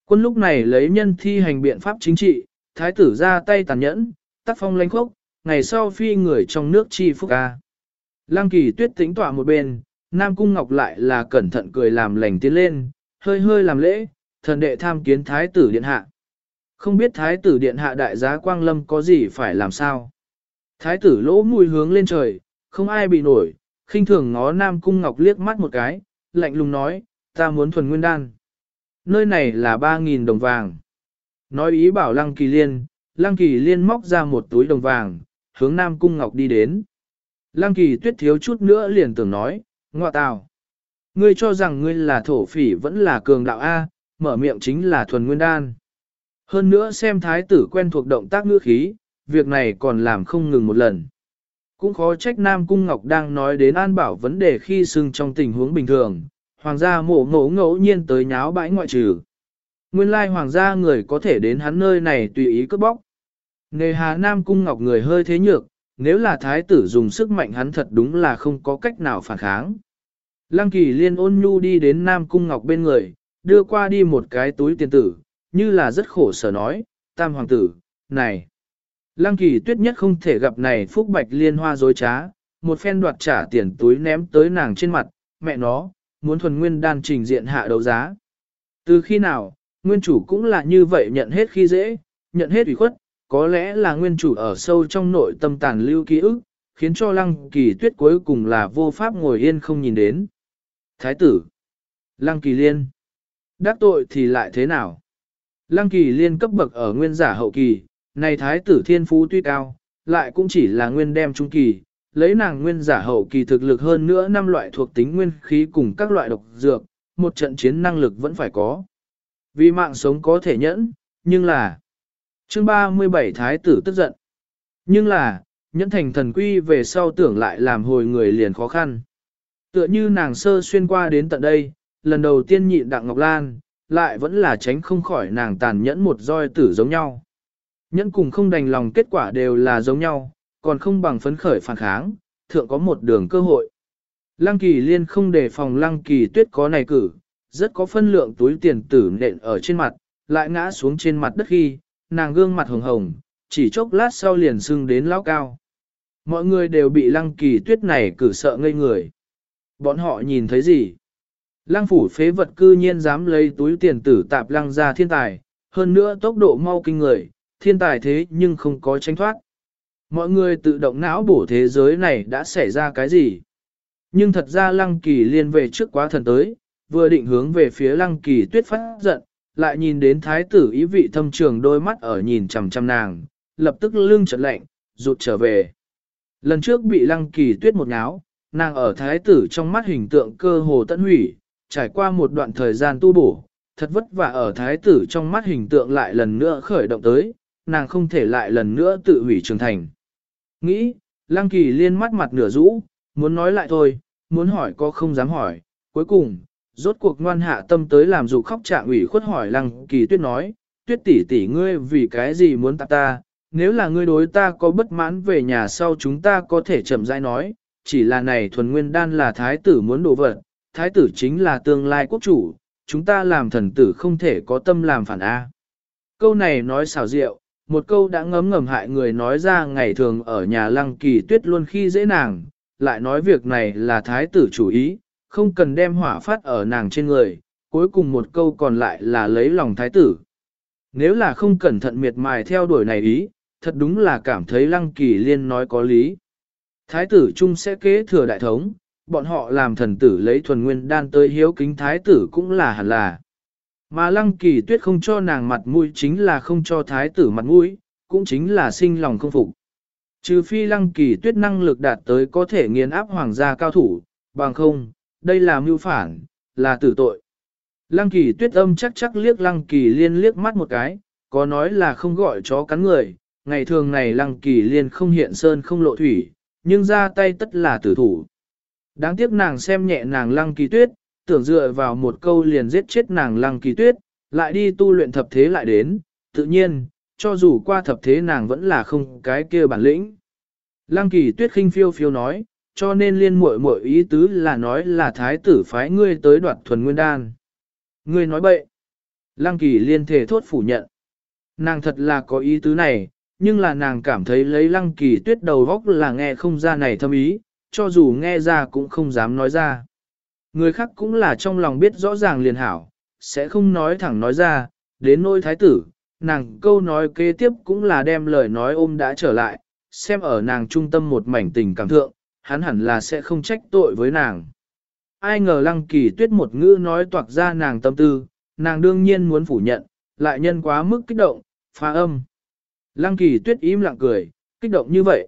Quân lúc này lấy nhân thi hành biện pháp chính trị, thái tử ra tay tàn nhẫn, tác phong lãnh khốc, ngày sau phi người trong nước chi phúc ca. Lăng kỳ tuyết tính tỏa một bên, Nam Cung Ngọc lại là cẩn thận cười làm lành tiến lên, hơi hơi làm lễ, thần đệ tham kiến thái tử điện hạ. Không biết thái tử điện hạ đại giá quang lâm có gì phải làm sao. Thái tử lỗ mùi hướng lên trời, không ai bị nổi, khinh thường ngó Nam Cung Ngọc liếc mắt một cái, lạnh lùng nói, ta muốn thuần nguyên đan. Nơi này là 3.000 đồng vàng. Nói ý bảo Lăng Kỳ Liên, Lăng Kỳ Liên móc ra một túi đồng vàng, hướng Nam Cung Ngọc đi đến. Lăng Kỳ tuyết thiếu chút nữa liền tưởng nói, ngọa tào. Ngươi cho rằng ngươi là thổ phỉ vẫn là cường đạo A, mở miệng chính là thuần nguyên đan. Hơn nữa xem thái tử quen thuộc động tác ngữ khí, việc này còn làm không ngừng một lần. Cũng khó trách Nam Cung Ngọc đang nói đến an bảo vấn đề khi sưng trong tình huống bình thường, hoàng gia mổ ngẫu ngẫu nhiên tới nháo bãi ngoại trừ. Nguyên lai hoàng gia người có thể đến hắn nơi này tùy ý cướp bóc. Nề hà Nam Cung Ngọc người hơi thế nhược, nếu là thái tử dùng sức mạnh hắn thật đúng là không có cách nào phản kháng. Lăng kỳ liên ôn nhu đi đến Nam Cung Ngọc bên người, đưa qua đi một cái túi tiền tử, như là rất khổ sở nói, tam hoàng tử, này. Lăng kỳ tuyết nhất không thể gặp này phúc bạch liên hoa dối trá, một phen đoạt trả tiền túi ném tới nàng trên mặt, mẹ nó, muốn thuần nguyên đan trình diện hạ đấu giá. Từ khi nào, nguyên chủ cũng là như vậy nhận hết khi dễ, nhận hết ủy khuất, có lẽ là nguyên chủ ở sâu trong nội tâm tàn lưu ký ức, khiến cho lăng kỳ tuyết cuối cùng là vô pháp ngồi yên không nhìn đến. Thái tử, lăng kỳ liên, đắc tội thì lại thế nào? Lăng kỳ liên cấp bậc ở nguyên giả hậu kỳ, này thái tử thiên phú tuy cao, lại cũng chỉ là nguyên đem trung kỳ, lấy nàng nguyên giả hậu kỳ thực lực hơn nữa năm loại thuộc tính nguyên khí cùng các loại độc dược, một trận chiến năng lực vẫn phải có. Vì mạng sống có thể nhẫn, nhưng là chương 37 thái tử tức giận. Nhưng là, nhẫn thành thần quy về sau tưởng lại làm hồi người liền khó khăn. Tựa như nàng sơ xuyên qua đến tận đây, lần đầu tiên nhịn Đặng Ngọc Lan, lại vẫn là tránh không khỏi nàng tàn nhẫn một roi tử giống nhau. Nhẫn cùng không đành lòng kết quả đều là giống nhau, còn không bằng phấn khởi phản kháng, thượng có một đường cơ hội. Lăng kỳ liên không đề phòng lăng kỳ tuyết có này cử, rất có phân lượng túi tiền tử nện ở trên mặt, lại ngã xuống trên mặt đất khi, nàng gương mặt hồng hồng, chỉ chốc lát sau liền sưng đến lão cao. Mọi người đều bị lăng kỳ tuyết này cử sợ ngây người. Bọn họ nhìn thấy gì? Lăng phủ phế vật cư nhiên dám lấy túi tiền tử tạp lăng ra thiên tài, hơn nữa tốc độ mau kinh người, thiên tài thế nhưng không có tránh thoát. Mọi người tự động não bổ thế giới này đã xảy ra cái gì? Nhưng thật ra lăng kỳ liên về trước quá thần tới, vừa định hướng về phía lăng kỳ tuyết phát giận, lại nhìn đến thái tử ý vị thâm trường đôi mắt ở nhìn chằm chằm nàng, lập tức lưng trật lạnh, rụt trở về. Lần trước bị lăng kỳ tuyết một ngáo, nàng ở thái tử trong mắt hình tượng cơ hồ tận hủy, trải qua một đoạn thời gian tu bổ, thật vất vả ở thái tử trong mắt hình tượng lại lần nữa khởi động tới, nàng không thể lại lần nữa tự hủy trưởng thành. Nghĩ, lăng kỳ liên mắt mặt nửa rũ, muốn nói lại thôi, muốn hỏi có không dám hỏi, cuối cùng, rốt cuộc ngoan hạ tâm tới làm dù khóc trạng ủy khuất hỏi lăng kỳ tuyết nói, tuyết tỷ tỷ ngươi vì cái gì muốn tạp ta, nếu là ngươi đối ta có bất mãn về nhà sau chúng ta có thể chậm rãi nói, chỉ là này thuần nguyên đan là thái tử muốn đổ vật, thái tử chính là tương lai quốc chủ, chúng ta làm thần tử không thể có tâm làm phản A. Câu này nói xảo diệu, một câu đã ngấm ngầm hại người nói ra ngày thường ở nhà lăng kỳ tuyết luôn khi dễ nàng, lại nói việc này là thái tử chủ ý, không cần đem hỏa phát ở nàng trên người, cuối cùng một câu còn lại là lấy lòng thái tử. Nếu là không cẩn thận miệt mài theo đuổi này ý, thật đúng là cảm thấy lăng kỳ liên nói có lý. Thái tử chung sẽ kế thừa đại thống, bọn họ làm thần tử lấy thuần nguyên đan tới hiếu kính thái tử cũng là hẳn là. Mà lăng kỳ tuyết không cho nàng mặt mũi chính là không cho thái tử mặt mũi, cũng chính là sinh lòng không phục. Trừ phi lăng kỳ tuyết năng lực đạt tới có thể nghiền áp hoàng gia cao thủ, bằng không, đây là mưu phản, là tử tội. Lăng kỳ tuyết âm chắc chắc liếc lăng kỳ liên liếc mắt một cái, có nói là không gọi chó cắn người, ngày thường này lăng kỳ liên không hiện sơn không lộ thủy, nhưng ra tay tất là tử thủ. Đáng tiếc nàng xem nhẹ nàng lăng kỳ tuyết, tưởng dựa vào một câu liền giết chết nàng lăng kỳ tuyết, lại đi tu luyện thập thế lại đến, tự nhiên, cho dù qua thập thế nàng vẫn là không cái kia bản lĩnh. Lăng kỳ tuyết khinh phiêu phiêu nói, cho nên liên muội muội ý tứ là nói là thái tử phái ngươi tới đoạt thuần nguyên đan. Ngươi nói bậy. Lăng kỳ liên thể thốt phủ nhận. Nàng thật là có ý tứ này, nhưng là nàng cảm thấy lấy lăng kỳ tuyết đầu góc là nghe không ra này thâm ý, cho dù nghe ra cũng không dám nói ra. Người khác cũng là trong lòng biết rõ ràng liền hảo, sẽ không nói thẳng nói ra, đến nôi thái tử, nàng câu nói kế tiếp cũng là đem lời nói ôm đã trở lại, xem ở nàng trung tâm một mảnh tình cảm thượng, hắn hẳn là sẽ không trách tội với nàng. Ai ngờ lăng kỳ tuyết một ngữ nói toạc ra nàng tâm tư, nàng đương nhiên muốn phủ nhận, lại nhân quá mức kích động, phá âm. Lăng kỳ tuyết im lặng cười, kích động như vậy.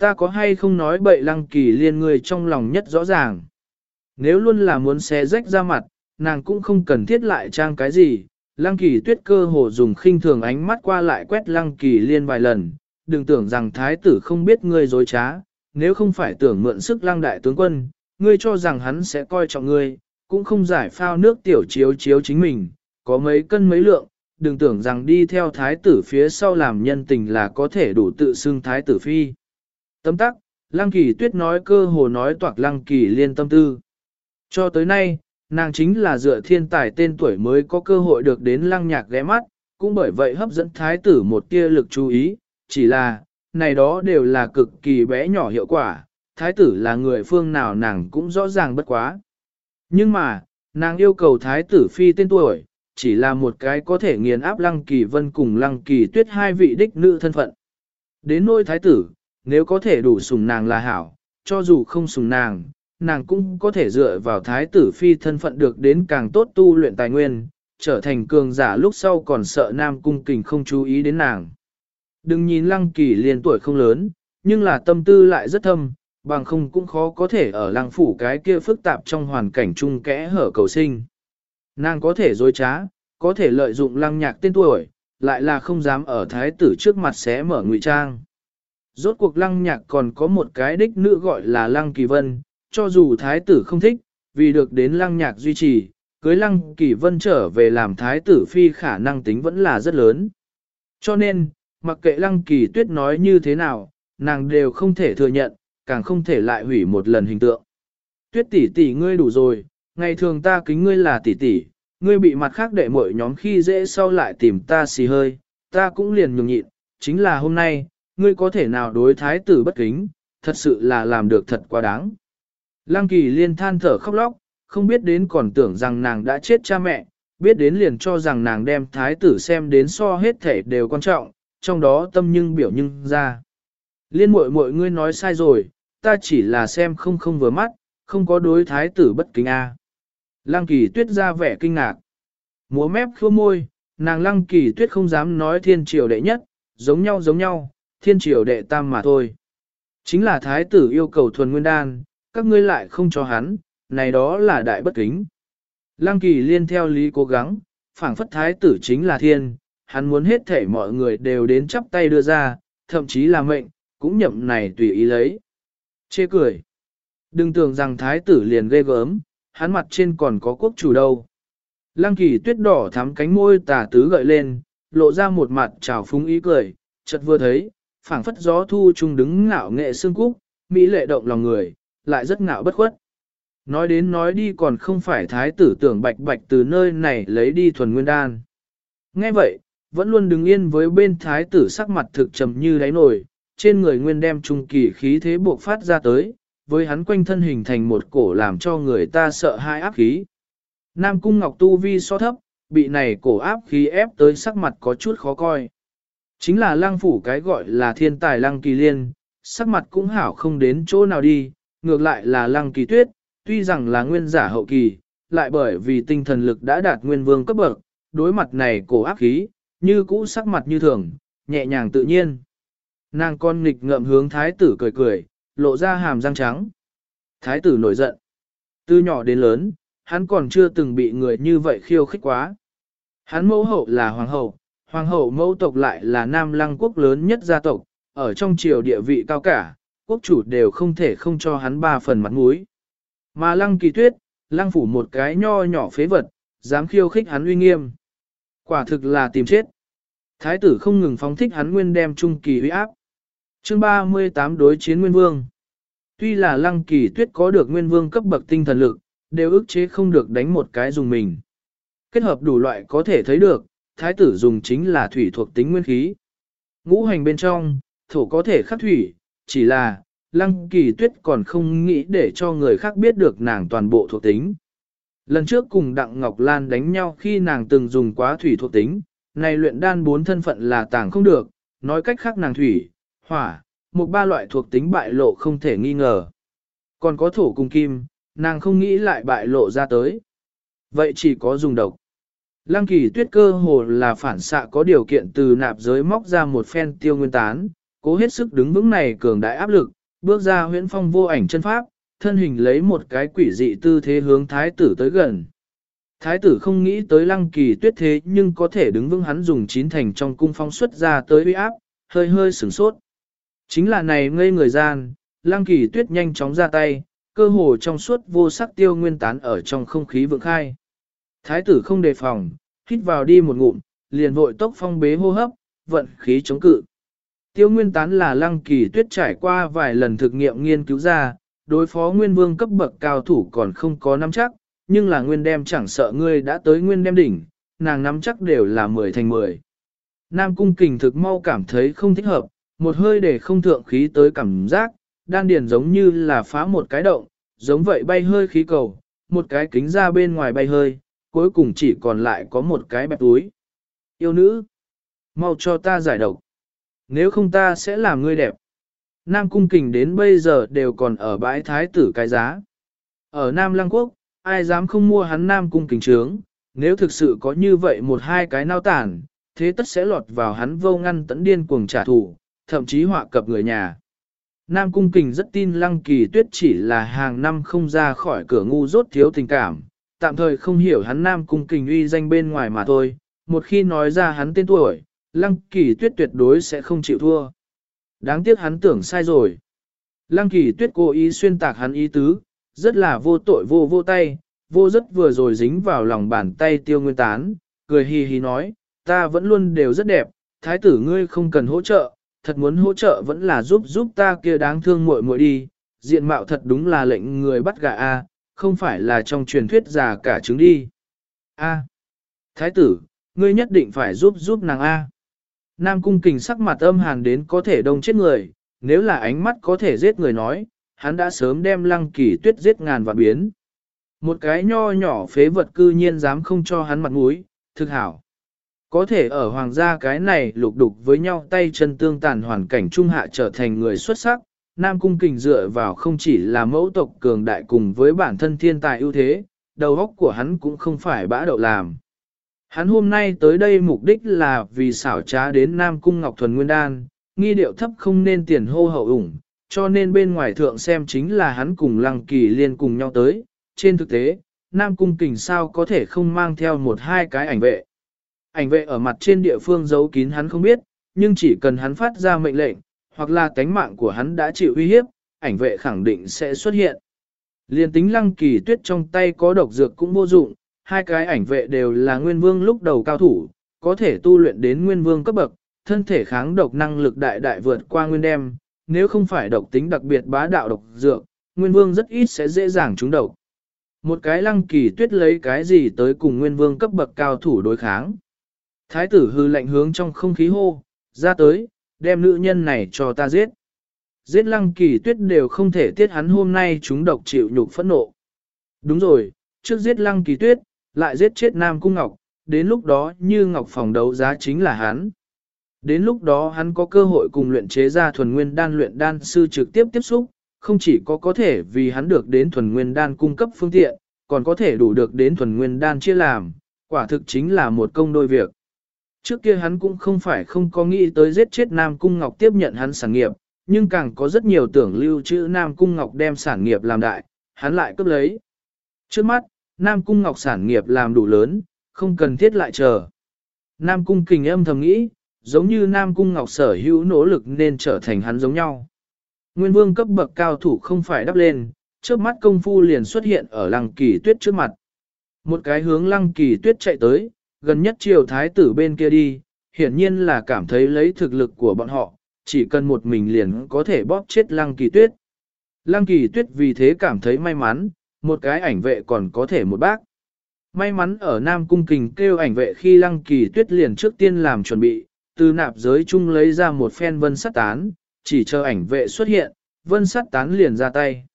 Ta có hay không nói bậy lăng kỳ liên người trong lòng nhất rõ ràng. Nếu luôn là muốn xé rách ra mặt, nàng cũng không cần thiết lại trang cái gì. Lăng kỳ tuyết cơ hồ dùng khinh thường ánh mắt qua lại quét lăng kỳ liên vài lần. Đừng tưởng rằng thái tử không biết ngươi dối trá, nếu không phải tưởng mượn sức lăng đại tướng quân, ngươi cho rằng hắn sẽ coi trọng ngươi, cũng không giải phao nước tiểu chiếu chiếu chính mình, có mấy cân mấy lượng, đừng tưởng rằng đi theo thái tử phía sau làm nhân tình là có thể đủ tự xưng thái tử phi. Tấm tắc, lăng kỳ tuyết nói cơ hồ nói toạc lăng kỳ liên tâm tư. Cho tới nay, nàng chính là dựa thiên tài tên tuổi mới có cơ hội được đến lăng nhạc ghé mắt, cũng bởi vậy hấp dẫn thái tử một tia lực chú ý, chỉ là, này đó đều là cực kỳ bé nhỏ hiệu quả, thái tử là người phương nào nàng cũng rõ ràng bất quá. Nhưng mà, nàng yêu cầu thái tử phi tên tuổi, chỉ là một cái có thể nghiền áp lăng kỳ vân cùng lăng kỳ tuyết hai vị đích nữ thân phận. Đến nôi thái tử, nếu có thể đủ sủng nàng là hảo, cho dù không sủng nàng, nàng cũng có thể dựa vào thái tử phi thân phận được đến càng tốt tu luyện tài nguyên, trở thành cường giả lúc sau còn sợ nam cung kình không chú ý đến nàng. Đừng nhìn lăng kỳ liền tuổi không lớn, nhưng là tâm tư lại rất thâm, bằng không cũng khó có thể ở lăng phủ cái kia phức tạp trong hoàn cảnh chung kẽ hở cầu sinh. Nàng có thể dối trá, có thể lợi dụng lăng nhạc tên tuổi, lại là không dám ở thái tử trước mặt xé mở ngụy trang. Rốt cuộc lăng nhạc còn có một cái đích nữ gọi là lăng kỳ vân, cho dù thái tử không thích, vì được đến lăng nhạc duy trì, cưới lăng kỳ vân trở về làm thái tử phi khả năng tính vẫn là rất lớn. Cho nên, mặc kệ lăng kỳ tuyết nói như thế nào, nàng đều không thể thừa nhận, càng không thể lại hủy một lần hình tượng. Tuyết tỷ tỷ ngươi đủ rồi, ngày thường ta kính ngươi là tỷ tỷ, ngươi bị mặt khác đệ mội nhóm khi dễ sau lại tìm ta xì hơi, ta cũng liền nhường nhịn, chính là hôm nay, ngươi có thể nào đối thái tử bất kính, thật sự là làm được thật quá đáng. Lăng kỳ liên than thở khóc lóc, không biết đến còn tưởng rằng nàng đã chết cha mẹ, biết đến liền cho rằng nàng đem thái tử xem đến so hết thể đều quan trọng, trong đó tâm nhưng biểu nhưng ra. Liên muội muội ngươi nói sai rồi, ta chỉ là xem không không vừa mắt, không có đối thái tử bất kính a. Lăng kỳ tuyết ra vẻ kinh ngạc. Múa mép khua môi, nàng lăng kỳ tuyết không dám nói thiên triều đệ nhất, giống nhau giống nhau, thiên triều đệ tam mà thôi. Chính là thái tử yêu cầu thuần nguyên đan, các ngươi lại không cho hắn, này đó là đại bất kính. Lăng kỳ liên theo lý cố gắng, phảng phất thái tử chính là thiên, hắn muốn hết thể mọi người đều đến chắp tay đưa ra, thậm chí là mệnh, cũng nhậm này tùy ý lấy. Chê cười. Đừng tưởng rằng thái tử liền ghê gớm, hắn mặt trên còn có quốc chủ đâu. Lăng kỳ tuyết đỏ thắm cánh môi tà tứ gợi lên, lộ ra một mặt trào phúng ý cười, chợt vừa thấy, phảng phất gió thu trung đứng ngạo nghệ xương cúc, mỹ lệ động lòng người, lại rất ngạo bất khuất. Nói đến nói đi còn không phải thái tử tưởng bạch bạch từ nơi này lấy đi thuần nguyên đan. Nghe vậy, vẫn luôn đứng yên với bên thái tử sắc mặt thực trầm như đáy nổi, trên người nguyên đem trung kỳ khí thế buộc phát ra tới, với hắn quanh thân hình thành một cổ làm cho người ta sợ hai áp khí. Nam cung ngọc tu vi so thấp, bị này cổ áp khí ép tới sắc mặt có chút khó coi. Chính là lăng phủ cái gọi là thiên tài lăng kỳ liên, sắc mặt cũng hảo không đến chỗ nào đi, ngược lại là lăng kỳ tuyết, tuy rằng là nguyên giả hậu kỳ, lại bởi vì tinh thần lực đã đạt nguyên vương cấp bậc, đối mặt này cổ áp khí, như cũ sắc mặt như thường, nhẹ nhàng tự nhiên. Nàng con nghịch ngợm hướng thái tử cười cười, lộ ra hàm răng trắng. Thái tử nổi giận. Từ nhỏ đến lớn, hắn còn chưa từng bị người như vậy khiêu khích quá. Hắn mẫu hậu là hoàng hậu, hoàng hậu mẫu tộc lại là nam lăng quốc lớn nhất gia tộc, ở trong triều địa vị cao cả, quốc chủ đều không thể không cho hắn ba phần mặt mũi. Mà lăng kỳ tuyết, lăng phủ một cái nho nhỏ phế vật, dám khiêu khích hắn uy nghiêm. Quả thực là tìm chết. Thái tử không ngừng phóng thích hắn nguyên đem trung kỳ uy áp. Chương 38 đối chiến Nguyên Vương Tuy là lăng kỳ tuyết có được Nguyên Vương cấp bậc tinh thần lực, đều ức chế không được đánh một cái dùng mình. Kết hợp đủ loại có thể thấy được, thái tử dùng chính là thủy thuộc tính nguyên khí. Ngũ hành bên trong, thổ có thể khắc thủy, chỉ là, lăng kỳ tuyết còn không nghĩ để cho người khác biết được nàng toàn bộ thuộc tính. Lần trước cùng Đặng Ngọc Lan đánh nhau khi nàng từng dùng quá thủy thuộc tính, này luyện đan bốn thân phận là tàng không được, nói cách khác nàng thủy, hỏa, một ba loại thuộc tính bại lộ không thể nghi ngờ. Còn có thổ cùng kim, nàng không nghĩ lại bại lộ ra tới. Vậy chỉ có dùng độc. Lăng kỳ tuyết cơ hồ là phản xạ có điều kiện từ nạp giới móc ra một phen tiêu nguyên tán, cố hết sức đứng vững này cường đại áp lực, bước ra huyễn phong vô ảnh chân pháp, thân hình lấy một cái quỷ dị tư thế hướng thái tử tới gần. Thái tử không nghĩ tới lăng kỳ tuyết thế nhưng có thể đứng vững hắn dùng chín thành trong cung phong xuất ra tới uy áp, hơi hơi sửng sốt. Chính là này ngây người gian, lăng kỳ tuyết nhanh chóng ra tay, cơ hồ trong suốt vô sắc tiêu nguyên tán ở trong không khí vượng khai. Thái tử không đề phòng, hít vào đi một ngụm, liền vội tốc phong bế hô hấp, vận khí chống cự. Tiêu nguyên tán là lăng kỳ tuyết trải qua vài lần thực nghiệm nghiên cứu ra, đối phó nguyên vương cấp bậc cao thủ còn không có nắm chắc, nhưng là nguyên đem chẳng sợ ngươi đã tới nguyên đem đỉnh, nàng nắm chắc đều là 10 thành 10. Nam cung kình thực mau cảm thấy không thích hợp, một hơi để không thượng khí tới cảm giác, đan điền giống như là phá một cái động, giống vậy bay hơi khí cầu, một cái kính ra bên ngoài bay hơi, cuối cùng chỉ còn lại có một cái bẹp túi. Yêu nữ, mau cho ta giải độc. Nếu không ta sẽ làm ngươi đẹp. Nam cung kình đến bây giờ đều còn ở bãi thái tử cái giá. Ở Nam Lăng Quốc, ai dám không mua hắn Nam cung kình trướng, nếu thực sự có như vậy một hai cái nao tản, thế tất sẽ lọt vào hắn vô ngăn tẫn điên cuồng trả thù, thậm chí họa cập người nhà. Nam Cung Kình rất tin Lăng Kỳ Tuyết chỉ là hàng năm không ra khỏi cửa ngu rốt thiếu tình cảm, tạm thời không hiểu hắn Nam Cung Kình uy danh bên ngoài mà thôi, một khi nói ra hắn tên tuổi, Lăng Kỳ Tuyết tuyệt đối sẽ không chịu thua. Đáng tiếc hắn tưởng sai rồi. Lăng Kỳ Tuyết cố ý xuyên tạc hắn ý tứ, rất là vô tội vô vô tay, vô rất vừa rồi dính vào lòng bàn tay tiêu nguyên tán, cười hì hì nói, ta vẫn luôn đều rất đẹp, thái tử ngươi không cần hỗ trợ, thật muốn hỗ trợ vẫn là giúp giúp ta kia đáng thương muội muội đi, diện mạo thật đúng là lệnh người bắt gà a, không phải là trong truyền thuyết già cả trứng đi. A. Thái tử, ngươi nhất định phải giúp giúp nàng A. Nam cung kình sắc mặt âm hàn đến có thể đông chết người, nếu là ánh mắt có thể giết người nói, hắn đã sớm đem lăng kỳ tuyết giết ngàn và biến. Một cái nho nhỏ phế vật cư nhiên dám không cho hắn mặt mũi, thực hảo. Có thể ở hoàng gia cái này lục đục với nhau tay chân tương tàn hoàn cảnh trung hạ trở thành người xuất sắc, Nam Cung Kình dựa vào không chỉ là mẫu tộc cường đại cùng với bản thân thiên tài ưu thế, đầu óc của hắn cũng không phải bã đậu làm. Hắn hôm nay tới đây mục đích là vì xảo trá đến Nam Cung Ngọc Thuần Nguyên Đan, nghi điệu thấp không nên tiền hô hậu ủng, cho nên bên ngoài thượng xem chính là hắn cùng Lăng Kỳ liên cùng nhau tới. Trên thực tế, Nam Cung Kình sao có thể không mang theo một hai cái ảnh vệ. Ảnh vệ ở mặt trên địa phương giấu kín hắn không biết, nhưng chỉ cần hắn phát ra mệnh lệnh, hoặc là tánh mạng của hắn đã chịu uy hiếp, ảnh vệ khẳng định sẽ xuất hiện. Liên tính lăng kỳ tuyết trong tay có độc dược cũng vô dụng, hai cái ảnh vệ đều là nguyên vương lúc đầu cao thủ, có thể tu luyện đến nguyên vương cấp bậc, thân thể kháng độc năng lực đại đại vượt qua nguyên đem, nếu không phải độc tính đặc biệt bá đạo độc dược, nguyên vương rất ít sẽ dễ dàng trúng độc. Một cái lăng kỳ tuyết lấy cái gì tới cùng nguyên vương cấp bậc cao thủ đối kháng. Thái tử hư lệnh hướng trong không khí hô, ra tới, đem nữ nhân này cho ta giết. Giết lăng kỳ tuyết đều không thể tiết hắn hôm nay chúng độc chịu nhục phẫn nộ. Đúng rồi, trước giết lăng kỳ tuyết, lại giết chết Nam Cung Ngọc, đến lúc đó như Ngọc phòng đấu giá chính là hắn. Đến lúc đó hắn có cơ hội cùng luyện chế ra thuần nguyên đan luyện đan sư trực tiếp tiếp xúc, không chỉ có có thể vì hắn được đến thuần nguyên đan cung cấp phương tiện, còn có thể đủ được đến thuần nguyên đan chia làm, quả thực chính là một công đôi việc. Trước kia hắn cũng không phải không có nghĩ tới giết chết Nam Cung Ngọc tiếp nhận hắn sản nghiệp, nhưng càng có rất nhiều tưởng lưu trữ Nam Cung Ngọc đem sản nghiệp làm đại, hắn lại cướp lấy. Trước mắt, Nam Cung Ngọc sản nghiệp làm đủ lớn, không cần thiết lại chờ. Nam Cung kình âm thầm nghĩ, giống như Nam Cung Ngọc sở hữu nỗ lực nên trở thành hắn giống nhau. Nguyên vương cấp bậc cao thủ không phải đắp lên, trước mắt công phu liền xuất hiện ở lăng kỳ tuyết trước mặt. Một cái hướng lăng kỳ tuyết chạy tới, gần nhất triều thái tử bên kia đi, hiển nhiên là cảm thấy lấy thực lực của bọn họ, chỉ cần một mình liền có thể bóp chết lăng kỳ tuyết. Lăng kỳ tuyết vì thế cảm thấy may mắn, một cái ảnh vệ còn có thể một bác. May mắn ở Nam Cung Kình kêu ảnh vệ khi lăng kỳ tuyết liền trước tiên làm chuẩn bị, từ nạp giới chung lấy ra một phen vân sắt tán, chỉ chờ ảnh vệ xuất hiện, vân sắt tán liền ra tay.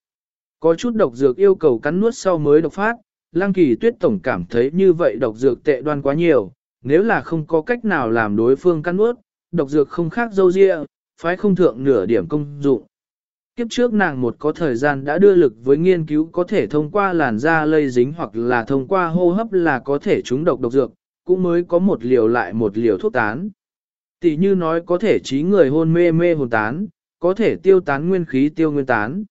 Có chút độc dược yêu cầu cắn nuốt sau mới độc phát, lăng kỳ tuyết tổng cảm thấy như vậy độc dược tệ đoan quá nhiều, nếu là không có cách nào làm đối phương căn ướt, độc dược không khác dâu ria, phái không thượng nửa điểm công dụng. Kiếp trước nàng một có thời gian đã đưa lực với nghiên cứu có thể thông qua làn da lây dính hoặc là thông qua hô hấp là có thể trúng độc độc dược, cũng mới có một liều lại một liều thuốc tán. Tỷ như nói có thể trí người hôn mê mê hồn tán, có thể tiêu tán nguyên khí tiêu nguyên tán.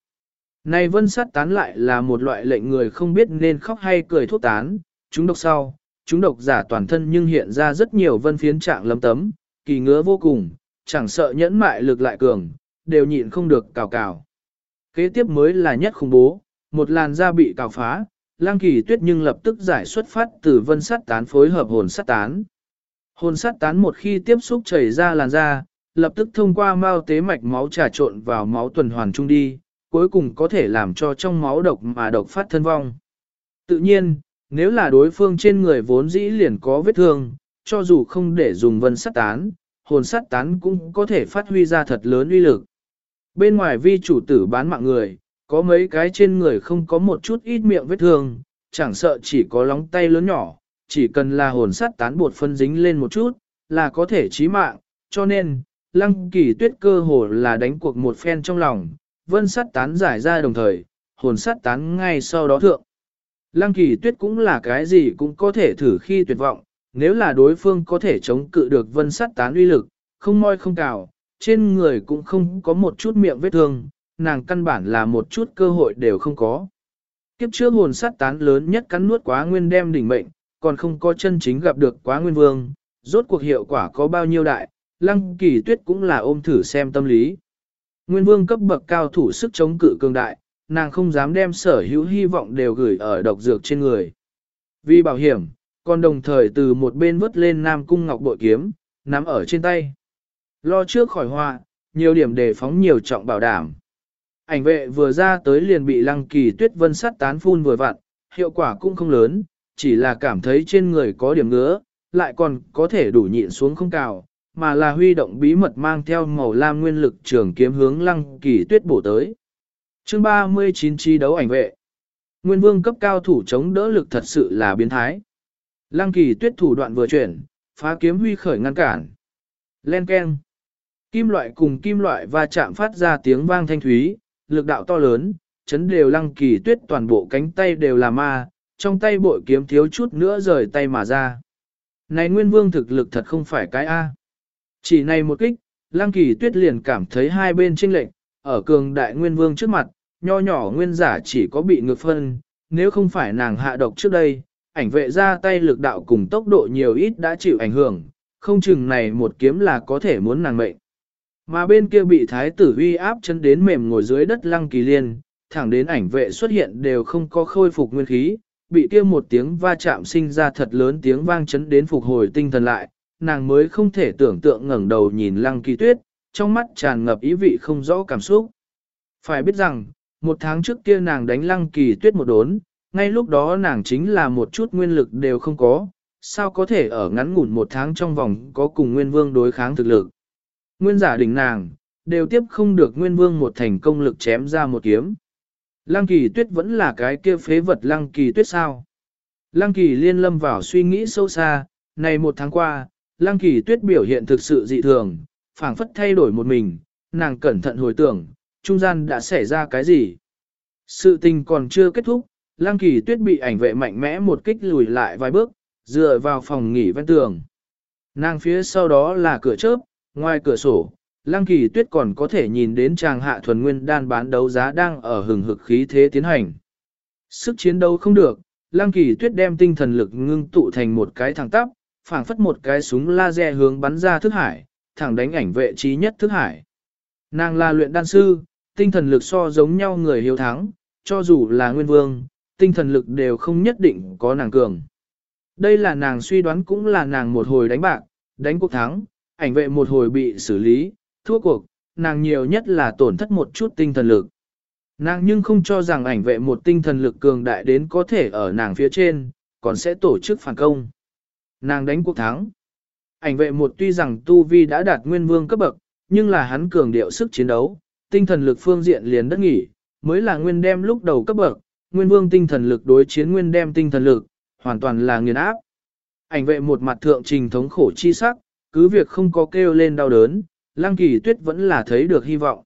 Này vân sát tán lại là một loại lệnh người không biết nên khóc hay cười thuốc tán, chúng độc sau, chúng độc giả toàn thân nhưng hiện ra rất nhiều vân phiến trạng lấm tấm, kỳ ngứa vô cùng, chẳng sợ nhẫn mại lực lại cường, đều nhịn không được cào cào. Kế tiếp mới là nhất khủng bố, một làn da bị cào phá, lang kỳ tuyết nhưng lập tức giải xuất phát từ vân sắt tán phối hợp hồn sắt tán. Hồn sắt tán một khi tiếp xúc chảy ra làn da, lập tức thông qua mao tế mạch máu trà trộn vào máu tuần hoàn trung đi, cuối cùng có thể làm cho trong máu độc mà độc phát thân vong. Tự nhiên, nếu là đối phương trên người vốn dĩ liền có vết thương, cho dù không để dùng vân sắt tán, hồn sắt tán cũng có thể phát huy ra thật lớn uy lực. Bên ngoài vi chủ tử bán mạng người, có mấy cái trên người không có một chút ít miệng vết thương, chẳng sợ chỉ có lóng tay lớn nhỏ, chỉ cần là hồn sắt tán bột phân dính lên một chút, là có thể chí mạng, cho nên, lăng kỳ tuyết cơ hồ là đánh cuộc một phen trong lòng, vân sắt tán giải ra đồng thời, hồn sắt tán ngay sau đó thượng. Lăng kỳ tuyết cũng là cái gì cũng có thể thử khi tuyệt vọng, nếu là đối phương có thể chống cự được vân sắt tán uy lực, không moi không cào, trên người cũng không có một chút miệng vết thương, nàng căn bản là một chút cơ hội đều không có. Kiếp trước hồn sắt tán lớn nhất cắn nuốt quá nguyên đem đỉnh mệnh, còn không có chân chính gặp được quá nguyên vương, rốt cuộc hiệu quả có bao nhiêu đại, lăng kỳ tuyết cũng là ôm thử xem tâm lý. Nguyên vương cấp bậc cao thủ sức chống cự cường đại, nàng không dám đem sở hữu hy vọng đều gửi ở độc dược trên người. Vì bảo hiểm, còn đồng thời từ một bên vứt lên nam cung ngọc bội kiếm, nắm ở trên tay. Lo trước khỏi họa, nhiều điểm đề phóng nhiều trọng bảo đảm. Ảnh vệ vừa ra tới liền bị lăng kỳ tuyết vân sắt tán phun vừa vặn, hiệu quả cũng không lớn, chỉ là cảm thấy trên người có điểm ngứa, lại còn có thể đủ nhịn xuống không cào, mà là huy động bí mật mang theo màu lam nguyên lực trường kiếm hướng lăng kỳ tuyết bổ tới. chương 39 chi đấu ảnh vệ. Nguyên vương cấp cao thủ chống đỡ lực thật sự là biến thái. Lăng kỳ tuyết thủ đoạn vừa chuyển, phá kiếm huy khởi ngăn cản. Len keng. Kim loại cùng kim loại va chạm phát ra tiếng vang thanh thúy, lực đạo to lớn, chấn đều lăng kỳ tuyết toàn bộ cánh tay đều là ma, trong tay bội kiếm thiếu chút nữa rời tay mà ra. Này nguyên vương thực lực thật không phải cái A. Chỉ này một kích, lăng kỳ tuyết liền cảm thấy hai bên chênh lệnh, ở cường đại nguyên vương trước mặt, nho nhỏ nguyên giả chỉ có bị ngược phân, nếu không phải nàng hạ độc trước đây, ảnh vệ ra tay lực đạo cùng tốc độ nhiều ít đã chịu ảnh hưởng, không chừng này một kiếm là có thể muốn nàng mệnh. Mà bên kia bị thái tử uy áp chân đến mềm ngồi dưới đất lăng kỳ liên, thẳng đến ảnh vệ xuất hiện đều không có khôi phục nguyên khí, bị kia một tiếng va chạm sinh ra thật lớn tiếng vang chấn đến phục hồi tinh thần lại, nàng mới không thể tưởng tượng ngẩng đầu nhìn lăng kỳ tuyết, trong mắt tràn ngập ý vị không rõ cảm xúc. Phải biết rằng, một tháng trước kia nàng đánh lăng kỳ tuyết một đốn, ngay lúc đó nàng chính là một chút nguyên lực đều không có, sao có thể ở ngắn ngủn một tháng trong vòng có cùng nguyên vương đối kháng thực lực. Nguyên giả đỉnh nàng, đều tiếp không được nguyên vương một thành công lực chém ra một kiếm. Lăng kỳ tuyết vẫn là cái kia phế vật lăng kỳ tuyết sao. Lăng kỳ liên lâm vào suy nghĩ sâu xa, này một tháng qua, lăng kỳ tuyết biểu hiện thực sự dị thường, phảng phất thay đổi một mình, nàng cẩn thận hồi tưởng, trung gian đã xảy ra cái gì. Sự tình còn chưa kết thúc, lăng kỳ tuyết bị ảnh vệ mạnh mẽ một kích lùi lại vài bước, dựa vào phòng nghỉ ven tường. Nàng phía sau đó là cửa chớp, ngoài cửa sổ, Lăng Kỳ Tuyết còn có thể nhìn đến chàng hạ thuần nguyên đan bán đấu giá đang ở hừng hực khí thế tiến hành. Sức chiến đấu không được, Lăng Kỳ Tuyết đem tinh thần lực ngưng tụ thành một cái thẳng tắp, phảng phất một cái súng laser hướng bắn ra thức hải, thẳng đánh ảnh vệ trí nhất thức hải. Nàng là luyện đan sư, tinh thần lực so giống nhau người hiếu thắng, cho dù là nguyên vương, tinh thần lực đều không nhất định có nàng cường. Đây là nàng suy đoán cũng là nàng một hồi đánh bạc, đánh cuộc thắng, ảnh vệ một hồi bị xử lý, thua cuộc, nàng nhiều nhất là tổn thất một chút tinh thần lực. Nàng nhưng không cho rằng ảnh vệ một tinh thần lực cường đại đến có thể ở nàng phía trên, còn sẽ tổ chức phản công. Nàng đánh cuộc thắng. Ảnh vệ một tuy rằng Tu Vi đã đạt nguyên vương cấp bậc, nhưng là hắn cường điệu sức chiến đấu, tinh thần lực phương diện liền đất nghỉ, mới là nguyên đem lúc đầu cấp bậc, nguyên vương tinh thần lực đối chiến nguyên đem tinh thần lực, hoàn toàn là nghiền áp. Ảnh vệ một mặt thượng trình thống khổ chi sắc, cứ việc không có kêu lên đau đớn, Lăng Kỳ Tuyết vẫn là thấy được hy vọng.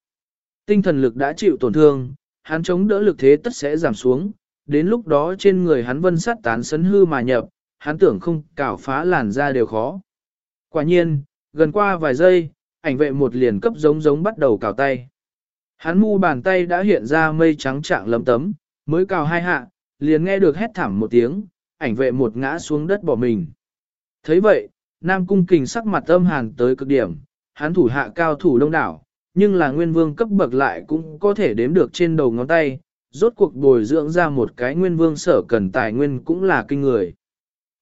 Tinh thần lực đã chịu tổn thương, hắn chống đỡ lực thế tất sẽ giảm xuống, đến lúc đó trên người hắn vân sát tán sấn hư mà nhập, hắn tưởng không cào phá làn da đều khó. Quả nhiên, gần qua vài giây, ảnh vệ một liền cấp giống giống bắt đầu cào tay. Hắn mu bàn tay đã hiện ra mây trắng trạng lấm tấm, mới cào hai hạ, liền nghe được hét thảm một tiếng, ảnh vệ một ngã xuống đất bỏ mình. thấy vậy, Nam Cung Kình sắc mặt âm hàn tới cực điểm, hắn thủ hạ cao thủ đông đảo, nhưng là nguyên vương cấp bậc lại cũng có thể đếm được trên đầu ngón tay, rốt cuộc bồi dưỡng ra một cái nguyên vương sở cần tài nguyên cũng là kinh người.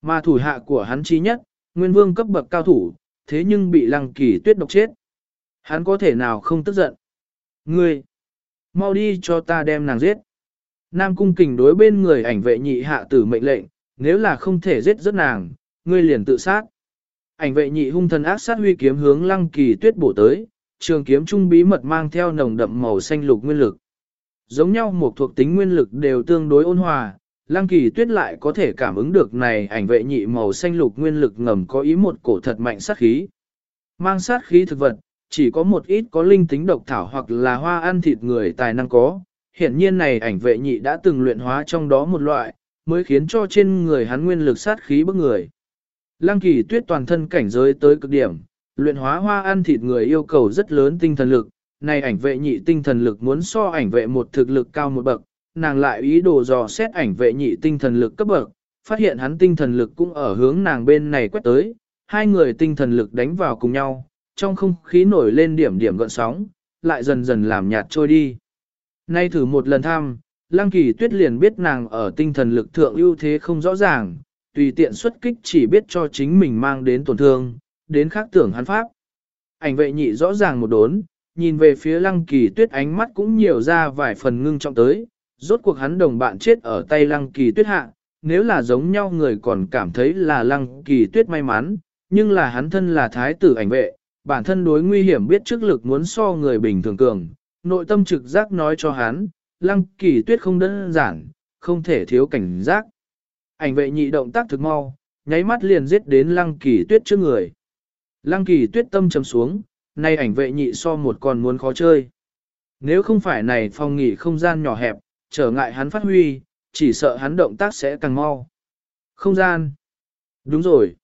Mà thủ hạ của hắn chi nhất, nguyên vương cấp bậc cao thủ, thế nhưng bị lăng kỳ tuyết độc chết. Hắn có thể nào không tức giận? Ngươi! Mau đi cho ta đem nàng giết. Nam cung kình đối bên người ảnh vệ nhị hạ tử mệnh lệnh, nếu là không thể giết rất nàng, ngươi liền tự sát. Ảnh vệ nhị hung thần ác sát huy kiếm hướng lăng kỳ tuyết bổ tới, trường kiếm trung bí mật mang theo nồng đậm màu xanh lục nguyên lực. Giống nhau một thuộc tính nguyên lực đều tương đối ôn hòa, lăng kỳ tuyết lại có thể cảm ứng được này ảnh vệ nhị màu xanh lục nguyên lực ngầm có ý một cổ thật mạnh sát khí. Mang sát khí thực vật, chỉ có một ít có linh tính độc thảo hoặc là hoa ăn thịt người tài năng có. Hiển nhiên này ảnh vệ nhị đã từng luyện hóa trong đó một loại, mới khiến cho trên người hắn nguyên lực sát khí bức người. Lăng kỳ tuyết toàn thân cảnh giới tới cực điểm, luyện hóa hoa ăn thịt người yêu cầu rất lớn tinh thần lực, này ảnh vệ nhị tinh thần lực muốn so ảnh vệ một thực lực cao một bậc, nàng lại ý đồ dò xét ảnh vệ nhị tinh thần lực cấp bậc, phát hiện hắn tinh thần lực cũng ở hướng nàng bên này quét tới, hai người tinh thần lực đánh vào cùng nhau, trong không khí nổi lên điểm điểm gợn sóng, lại dần dần làm nhạt trôi đi. Nay thử một lần thăm, Lăng Kỳ Tuyết liền biết nàng ở tinh thần lực thượng ưu thế không rõ ràng, tùy tiện xuất kích chỉ biết cho chính mình mang đến tổn thương, đến khác tưởng hắn pháp. Ảnh vệ nhị rõ ràng một đốn, nhìn về phía lăng kỳ tuyết ánh mắt cũng nhiều ra vài phần ngưng trọng tới, rốt cuộc hắn đồng bạn chết ở tay lăng kỳ tuyết hạ, nếu là giống nhau người còn cảm thấy là lăng kỳ tuyết may mắn, nhưng là hắn thân là thái tử ảnh vệ, bản thân đối nguy hiểm biết trước lực muốn so người bình thường cường, nội tâm trực giác nói cho hắn, lăng kỳ tuyết không đơn giản, không thể thiếu cảnh giác. Ảnh vệ nhị động tác thực mau, nháy mắt liền giết đến lăng kỳ tuyết trước người. Lăng kỳ tuyết tâm trầm xuống, nay ảnh vệ nhị so một con muốn khó chơi. Nếu không phải này phòng nghỉ không gian nhỏ hẹp, trở ngại hắn phát huy, chỉ sợ hắn động tác sẽ càng mau. Không gian. Đúng rồi.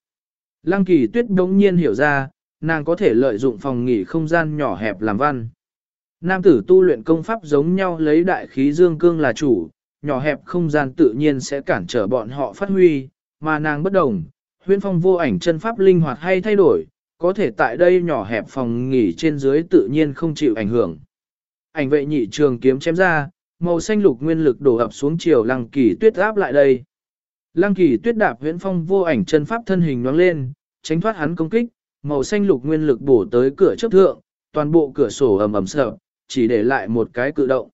Lăng kỳ tuyết đống nhiên hiểu ra, nàng có thể lợi dụng phòng nghỉ không gian nhỏ hẹp làm văn. Nam tử tu luyện công pháp giống nhau lấy đại khí dương cương là chủ, nhỏ hẹp không gian tự nhiên sẽ cản trở bọn họ phát huy, mà nàng bất đồng, huyên phong vô ảnh chân pháp linh hoạt hay thay đổi, có thể tại đây nhỏ hẹp phòng nghỉ trên dưới tự nhiên không chịu ảnh hưởng. Ảnh vệ nhị trường kiếm chém ra, màu xanh lục nguyên lực đổ ập xuống chiều lăng kỳ tuyết áp lại đây. Lăng kỳ tuyết đạp huyễn phong vô ảnh chân pháp thân hình nhoáng lên, tránh thoát hắn công kích, màu xanh lục nguyên lực bổ tới cửa chấp thượng, toàn bộ cửa sổ ầm ầm sợ, chỉ để lại một cái cự động.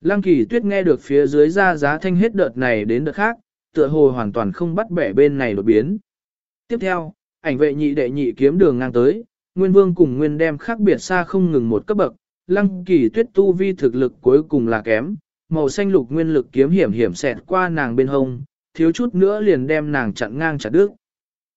Lăng kỳ tuyết nghe được phía dưới ra giá thanh hết đợt này đến đợt khác, tựa hồ hoàn toàn không bắt bẻ bên này đột biến. Tiếp theo, ảnh vệ nhị đệ nhị kiếm đường ngang tới, Nguyên Vương cùng Nguyên đem khác biệt xa không ngừng một cấp bậc, Lăng Kỳ Tuyết tu vi thực lực cuối cùng là kém, màu xanh lục nguyên lực kiếm hiểm hiểm xẹt qua nàng bên hông, thiếu chút nữa liền đem nàng chặn ngang chặt đứt.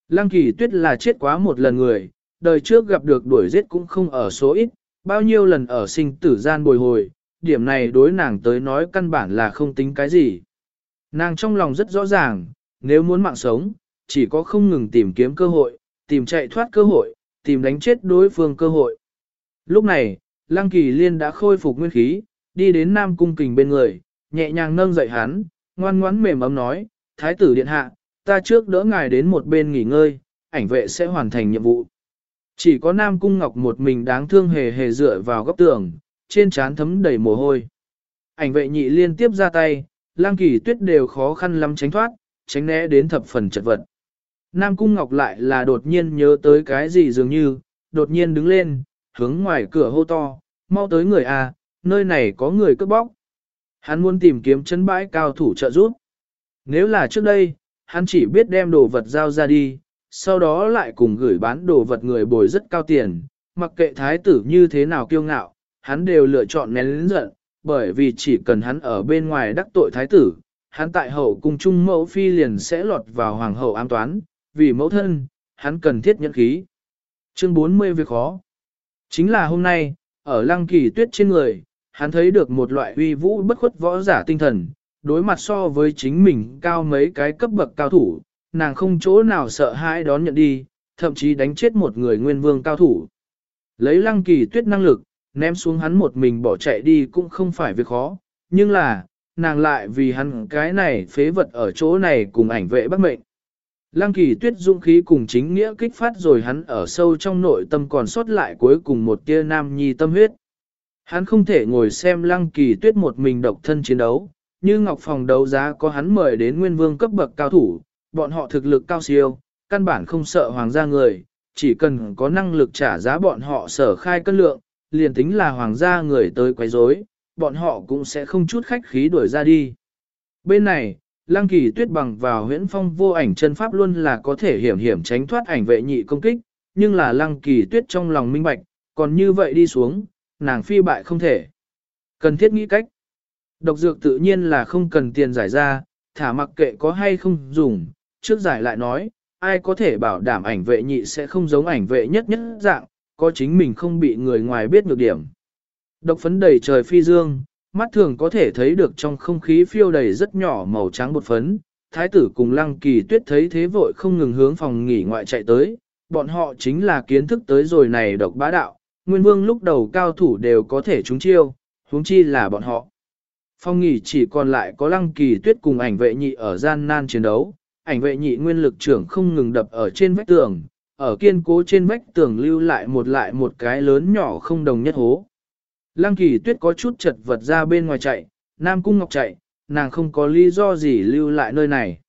Lăng Kỳ Tuyết là chết quá một lần người, đời trước gặp được đuổi giết cũng không ở số ít, bao nhiêu lần ở sinh tử gian bồi hồi, điểm này đối nàng tới nói căn bản là không tính cái gì. Nàng trong lòng rất rõ ràng, nếu muốn mạng sống, chỉ có không ngừng tìm kiếm cơ hội, tìm chạy thoát cơ hội, tìm đánh chết đối phương cơ hội. Lúc này, Lăng Kỳ Liên đã khôi phục nguyên khí, đi đến Nam Cung Kình bên người, nhẹ nhàng nâng dậy hắn, ngoan ngoãn mềm ấm nói, Thái tử điện hạ, ta trước đỡ ngài đến một bên nghỉ ngơi, ảnh vệ sẽ hoàn thành nhiệm vụ. Chỉ có Nam Cung Ngọc một mình đáng thương hề hề dựa vào góc tường, trên trán thấm đầy mồ hôi. Ảnh vệ nhị liên tiếp ra tay, lang kỳ tuyết đều khó khăn lắm tránh thoát, tránh né đến thập phần chật vật. Nam Cung Ngọc lại là đột nhiên nhớ tới cái gì dường như, đột nhiên đứng lên, hướng ngoài cửa hô to, mau tới người à, nơi này có người cướp bóc. Hắn muốn tìm kiếm chân bãi cao thủ trợ giúp. Nếu là trước đây, hắn chỉ biết đem đồ vật giao ra đi, sau đó lại cùng gửi bán đồ vật người bồi rất cao tiền, mặc kệ thái tử như thế nào kiêu ngạo, hắn đều lựa chọn nén lĩnh giận, bởi vì chỉ cần hắn ở bên ngoài đắc tội thái tử, hắn tại hậu cung trung mẫu phi liền sẽ lọt vào hoàng hậu an toán, vì mẫu thân, hắn cần thiết nhẫn khí. Chương 40 việc khó. Chính là hôm nay, ở lăng kỳ tuyết trên người, hắn thấy được một loại uy vũ bất khuất võ giả tinh thần, đối mặt so với chính mình cao mấy cái cấp bậc cao thủ, nàng không chỗ nào sợ hãi đón nhận đi, thậm chí đánh chết một người nguyên vương cao thủ. Lấy lăng kỳ tuyết năng lực, ném xuống hắn một mình bỏ chạy đi cũng không phải việc khó, nhưng là, nàng lại vì hắn cái này phế vật ở chỗ này cùng ảnh vệ bắt mệnh. Lăng kỳ tuyết dũng khí cùng chính nghĩa kích phát rồi hắn ở sâu trong nội tâm còn sót lại cuối cùng một tia nam nhi tâm huyết. Hắn không thể ngồi xem lăng kỳ tuyết một mình độc thân chiến đấu, như ngọc phòng đấu giá có hắn mời đến nguyên vương cấp bậc cao thủ, bọn họ thực lực cao siêu, căn bản không sợ hoàng gia người, chỉ cần có năng lực trả giá bọn họ sở khai cân lượng, liền tính là hoàng gia người tới quấy rối, bọn họ cũng sẽ không chút khách khí đuổi ra đi. Bên này, Lăng kỳ tuyết bằng vào huyễn phong vô ảnh chân pháp luôn là có thể hiểm hiểm tránh thoát ảnh vệ nhị công kích, nhưng là lăng kỳ tuyết trong lòng minh bạch, còn như vậy đi xuống, nàng phi bại không thể. Cần thiết nghĩ cách. Độc dược tự nhiên là không cần tiền giải ra, thả mặc kệ có hay không dùng, trước giải lại nói, ai có thể bảo đảm ảnh vệ nhị sẽ không giống ảnh vệ nhất nhất dạng, có chính mình không bị người ngoài biết được điểm. Độc phấn đầy trời phi dương, mắt thường có thể thấy được trong không khí phiêu đầy rất nhỏ màu trắng bột phấn. Thái tử cùng lăng kỳ tuyết thấy thế vội không ngừng hướng phòng nghỉ ngoại chạy tới, bọn họ chính là kiến thức tới rồi này độc bá đạo, nguyên vương lúc đầu cao thủ đều có thể trúng chiêu, huống chi là bọn họ. Phòng nghỉ chỉ còn lại có lăng kỳ tuyết cùng ảnh vệ nhị ở gian nan chiến đấu, ảnh vệ nhị nguyên lực trưởng không ngừng đập ở trên vách tường, ở kiên cố trên vách tường lưu lại một lại một cái lớn nhỏ không đồng nhất hố. Lăng kỳ tuyết có chút chật vật ra bên ngoài chạy, Nam Cung Ngọc chạy, nàng không có lý do gì lưu lại nơi này.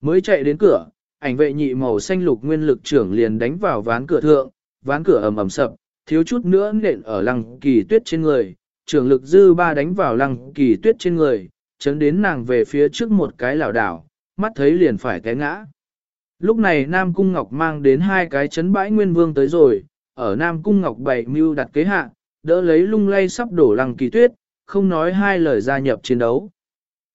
Mới chạy đến cửa, ảnh vệ nhị màu xanh lục nguyên lực trưởng liền đánh vào ván cửa thượng, ván cửa ầm ầm sập, thiếu chút nữa nện ở lăng kỳ tuyết trên người, trưởng lực dư ba đánh vào lăng kỳ tuyết trên người, chấn đến nàng về phía trước một cái lảo đảo, mắt thấy liền phải té ngã. Lúc này Nam Cung Ngọc mang đến hai cái chấn bãi nguyên vương tới rồi, ở Nam Cung Ngọc bảy mưu đặt kế hạ, đỡ lấy lung lay sắp đổ lăng kỳ tuyết, không nói hai lời gia nhập chiến đấu.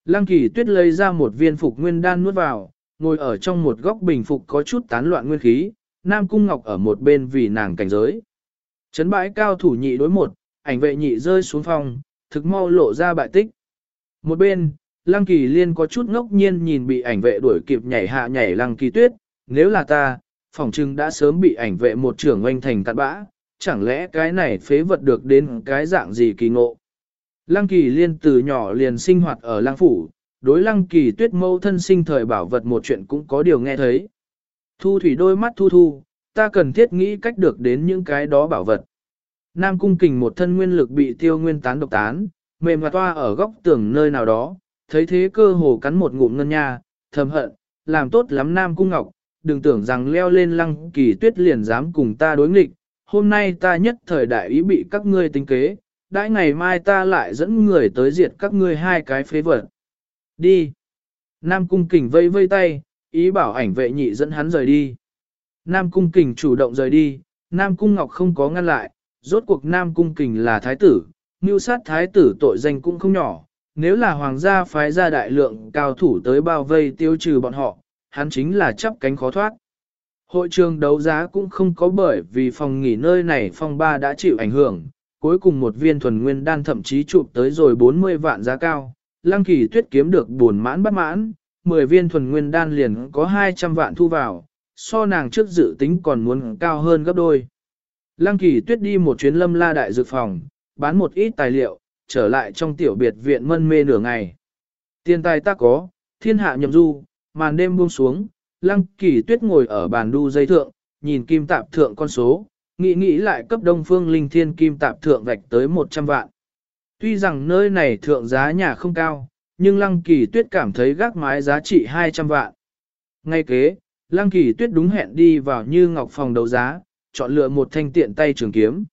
Lăng kỳ tuyết lấy ra một viên phục nguyên đan nuốt vào, ngồi ở trong một góc bình phục có chút tán loạn nguyên khí, Nam Cung Ngọc ở một bên vì nàng cảnh giới. Chấn bãi cao thủ nhị đối một, ảnh vệ nhị rơi xuống phòng, thực mau lộ ra bại tích. Một bên, Lăng Kỳ Liên có chút ngốc nhiên nhìn bị ảnh vệ đuổi kịp nhảy hạ nhảy Lăng Kỳ Tuyết, nếu là ta, phỏng chừng đã sớm bị ảnh vệ một trưởng oanh thành cạn bã, chẳng lẽ cái này phế vật được đến cái dạng gì kỳ ngộ. Lăng Kỳ Liên từ nhỏ liền sinh hoạt ở Lăng Phủ, đối Lăng Kỳ Tuyết mâu thân sinh thời bảo vật một chuyện cũng có điều nghe thấy. Thu thủy đôi mắt thu thu, ta cần thiết nghĩ cách được đến những cái đó bảo vật. Nam cung kình một thân nguyên lực bị tiêu nguyên tán độc tán, mềm và toa ở góc tường nơi nào đó, thấy thế cơ hồ cắn một ngụm ngân nha, thầm hận, làm tốt lắm Nam cung ngọc, đừng tưởng rằng leo lên lăng kỳ tuyết liền dám cùng ta đối nghịch, hôm nay ta nhất thời đại ý bị các ngươi tính kế, đãi ngày mai ta lại dẫn người tới diệt các ngươi hai cái phế vật. Đi! Nam cung kình vây vây tay, ý bảo ảnh vệ nhị dẫn hắn rời đi. Nam cung kình chủ động rời đi, Nam cung ngọc không có ngăn lại, rốt cuộc Nam cung kình là thái tử, mưu sát thái tử tội danh cũng không nhỏ, nếu là hoàng gia phái ra đại lượng cao thủ tới bao vây tiêu trừ bọn họ, hắn chính là chấp cánh khó thoát. Hội trường đấu giá cũng không có bởi vì phòng nghỉ nơi này phong ba đã chịu ảnh hưởng, cuối cùng một viên thuần nguyên đan thậm chí chụp tới rồi 40 vạn giá cao, lăng kỳ tuyết kiếm được buồn mãn bắt mãn, 10 viên thuần nguyên đan liền có 200 vạn thu vào, so nàng trước dự tính còn muốn cao hơn gấp đôi. Lăng kỳ tuyết đi một chuyến lâm la đại dược phòng, bán một ít tài liệu, trở lại trong tiểu biệt viện mân mê nửa ngày. Tiền tài ta có, thiên hạ nhậm du, màn đêm buông xuống, lăng kỳ tuyết ngồi ở bàn đu dây thượng, nhìn kim tạp thượng con số, nghĩ nghĩ lại cấp đông phương linh thiên kim tạp thượng vạch tới 100 vạn. Tuy rằng nơi này thượng giá nhà không cao, nhưng lăng kỳ tuyết cảm thấy gác mái giá trị 200 vạn. Ngay kế, lăng kỳ tuyết đúng hẹn đi vào như ngọc phòng đấu giá, chọn lựa một thanh tiện tay trường kiếm.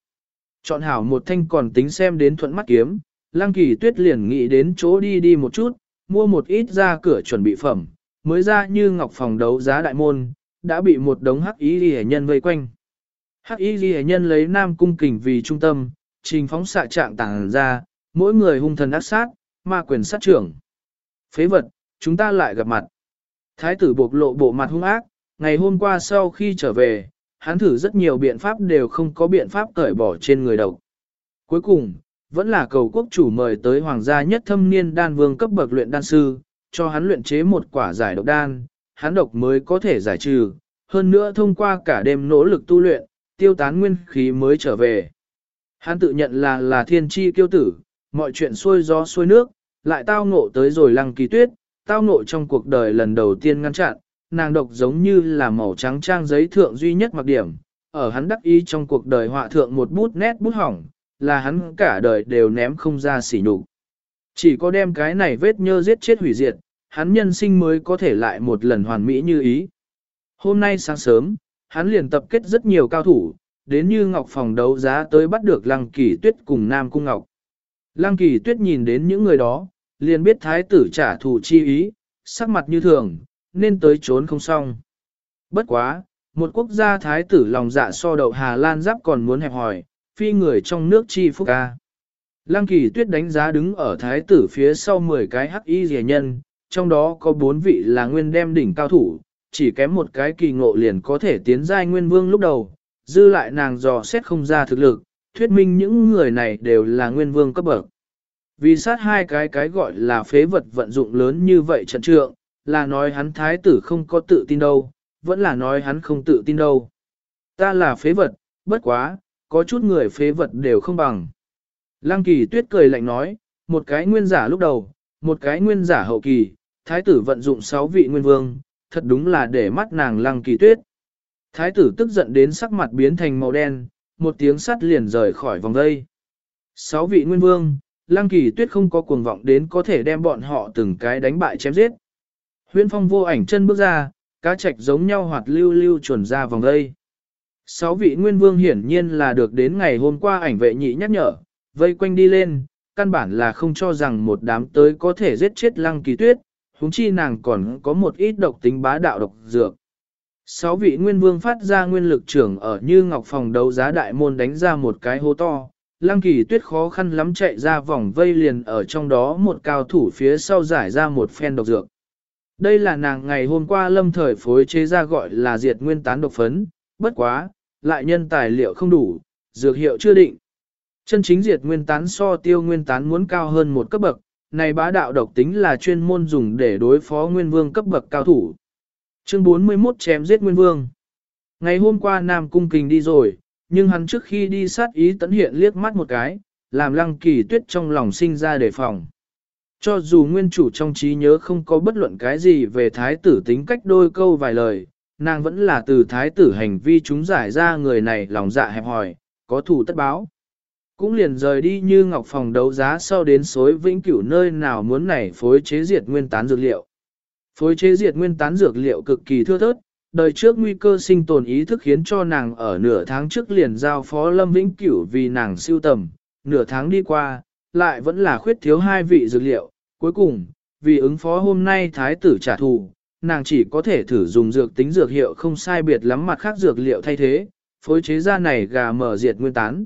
Chọn hảo một thanh còn tính xem đến thuận mắt kiếm, lăng kỳ tuyết liền nghĩ đến chỗ đi đi một chút, mua một ít ra cửa chuẩn bị phẩm, mới ra như ngọc phòng đấu giá đại môn, đã bị một đống hắc ý ghi nhân vây quanh. Hắc y ghi nhân lấy nam cung kình vì trung tâm, trình phóng xạ trạng tàng ra, mỗi người hung thần ác sát, ma quyền sát trưởng. Phế vật, chúng ta lại gặp mặt. Thái tử bộc lộ bộ mặt hung ác, ngày hôm qua sau khi trở về, hắn thử rất nhiều biện pháp đều không có biện pháp cởi bỏ trên người độc. Cuối cùng, vẫn là cầu quốc chủ mời tới hoàng gia nhất thâm niên đan vương cấp bậc luyện đan sư, cho hắn luyện chế một quả giải độc đan, hắn độc mới có thể giải trừ, hơn nữa thông qua cả đêm nỗ lực tu luyện, tiêu tán nguyên khí mới trở về. Hắn tự nhận là là thiên tri kiêu tử, mọi chuyện xuôi gió xuôi nước, lại tao ngộ tới rồi lăng kỳ tuyết, tao ngộ trong cuộc đời lần đầu tiên ngăn chặn, nàng độc giống như là màu trắng trang giấy thượng duy nhất mặc điểm, ở hắn đắc ý trong cuộc đời họa thượng một bút nét bút hỏng, là hắn cả đời đều ném không ra xỉ nhục. Chỉ có đem cái này vết nhơ giết chết hủy diệt, hắn nhân sinh mới có thể lại một lần hoàn mỹ như ý. Hôm nay sáng sớm, hắn liền tập kết rất nhiều cao thủ, đến như Ngọc phòng đấu giá tới bắt được Lăng Kỳ Tuyết cùng Nam Cung Ngọc. Lăng Kỳ Tuyết nhìn đến những người đó, liền biết thái tử trả thù chi ý, sắc mặt như thường, nên tới trốn không xong. Bất quá, một quốc gia thái tử lòng dạ so đậu Hà Lan giáp còn muốn hẹp hỏi, phi người trong nước chi phúc ca. Lăng kỳ tuyết đánh giá đứng ở thái tử phía sau 10 cái hắc y rẻ nhân, trong đó có 4 vị là nguyên đem đỉnh cao thủ, chỉ kém một cái kỳ ngộ liền có thể tiến giai nguyên vương lúc đầu, dư lại nàng dò xét không ra thực lực, thuyết minh những người này đều là nguyên vương cấp bậc. Vì sát hai cái cái gọi là phế vật vận dụng lớn như vậy trận trượng, là nói hắn thái tử không có tự tin đâu, vẫn là nói hắn không tự tin đâu. Ta là phế vật, bất quá, có chút người phế vật đều không bằng. Lăng kỳ tuyết cười lạnh nói, một cái nguyên giả lúc đầu, một cái nguyên giả hậu kỳ, thái tử vận dụng sáu vị nguyên vương, thật đúng là để mắt nàng lăng kỳ tuyết. Thái tử tức giận đến sắc mặt biến thành màu đen, một tiếng sắt liền rời khỏi vòng dây. Sáu vị nguyên vương, lăng kỳ tuyết không có cuồng vọng đến có thể đem bọn họ từng cái đánh bại chém giết. Huyên phong vô ảnh chân bước ra, cá trạch giống nhau hoạt lưu lưu chuẩn ra vòng đây. Sáu vị nguyên vương hiển nhiên là được đến ngày hôm qua ảnh vệ nhị nhắc nhở, vây quanh đi lên, căn bản là không cho rằng một đám tới có thể giết chết lăng kỳ tuyết, huống chi nàng còn có một ít độc tính bá đạo độc dược. Sáu vị nguyên vương phát ra nguyên lực trưởng ở như ngọc phòng đấu giá đại môn đánh ra một cái hố to, lăng kỳ tuyết khó khăn lắm chạy ra vòng vây liền ở trong đó một cao thủ phía sau giải ra một phen độc dược. Đây là nàng ngày hôm qua lâm thời phối chế ra gọi là diệt nguyên tán độc phấn, bất quá, lại nhân tài liệu không đủ, dược hiệu chưa định. Chân chính diệt nguyên tán so tiêu nguyên tán muốn cao hơn một cấp bậc, này bá đạo độc tính là chuyên môn dùng để đối phó nguyên vương cấp bậc cao thủ. Chương 41 chém giết nguyên vương. Ngày hôm qua Nam Cung Kình đi rồi, nhưng hắn trước khi đi sát ý tấn hiện liếc mắt một cái, làm lăng kỳ tuyết trong lòng sinh ra đề phòng. Cho dù nguyên chủ trong trí nhớ không có bất luận cái gì về thái tử tính cách đôi câu vài lời, nàng vẫn là từ thái tử hành vi chúng giải ra người này lòng dạ hẹp hòi, có thủ tất báo. Cũng liền rời đi như ngọc phòng đấu giá sau đến xối vĩnh cửu nơi nào muốn này phối chế diệt nguyên tán dược liệu. Phối chế diệt nguyên tán dược liệu cực kỳ thưa thớt, đời trước nguy cơ sinh tồn ý thức khiến cho nàng ở nửa tháng trước liền giao phó Lâm Vĩnh Cửu vì nàng siêu tầm, nửa tháng đi qua, lại vẫn là khuyết thiếu hai vị dược liệu, cuối cùng, vì ứng phó hôm nay thái tử trả thù, nàng chỉ có thể thử dùng dược tính dược hiệu không sai biệt lắm mặt khác dược liệu thay thế, phối chế ra này gà mở diệt nguyên tán.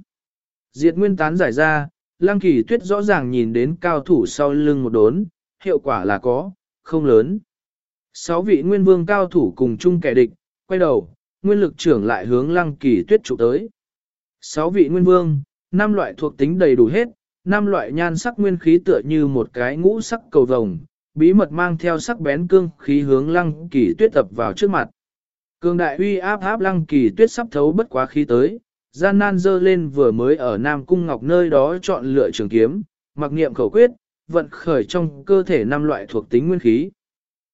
Diệt nguyên tán giải ra, Lăng Kỳ Tuyết rõ ràng nhìn đến cao thủ sau lưng một đốn, hiệu quả là có, không lớn. Sáu vị nguyên vương cao thủ cùng chung kẻ địch, quay đầu, nguyên lực trưởng lại hướng Lăng Kỳ Tuyết trụ tới. Sáu vị nguyên vương, năm loại thuộc tính đầy đủ hết, năm loại nhan sắc nguyên khí tựa như một cái ngũ sắc cầu vồng, bí mật mang theo sắc bén cương khí hướng Lăng Kỳ Tuyết tập vào trước mặt. Cương đại uy áp áp Lăng Kỳ Tuyết sắp thấu bất quá khí tới, gian nan dơ lên vừa mới ở Nam Cung Ngọc nơi đó chọn lựa trường kiếm, mặc niệm khẩu quyết, vận khởi trong cơ thể năm loại thuộc tính nguyên khí.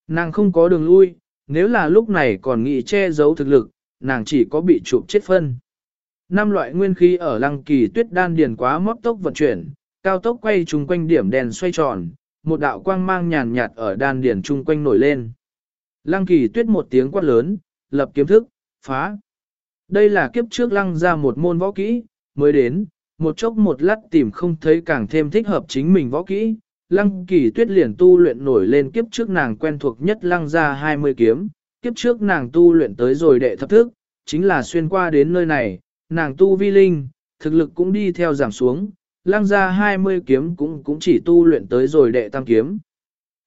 Nàng không có đường lui, nếu là lúc này còn nghĩ che giấu thực lực, nàng chỉ có bị chụp chết phân. Năm loại nguyên khí ở lăng kỳ tuyết đan điền quá móc tốc vận chuyển, cao tốc quay chung quanh điểm đèn xoay tròn, một đạo quang mang nhàn nhạt ở đan điền chung quanh nổi lên. Lăng kỳ tuyết một tiếng quát lớn, lập kiếm thức, phá. Đây là kiếp trước lăng ra một môn võ kỹ, mới đến, một chốc một lát tìm không thấy càng thêm thích hợp chính mình võ kỹ. Lăng kỳ tuyết liền tu luyện nổi lên kiếp trước nàng quen thuộc nhất lăng ra 20 kiếm, kiếp trước nàng tu luyện tới rồi đệ thập thức, chính là xuyên qua đến nơi này, nàng tu vi linh, thực lực cũng đi theo giảm xuống, lăng ra 20 kiếm cũng cũng chỉ tu luyện tới rồi đệ tam kiếm.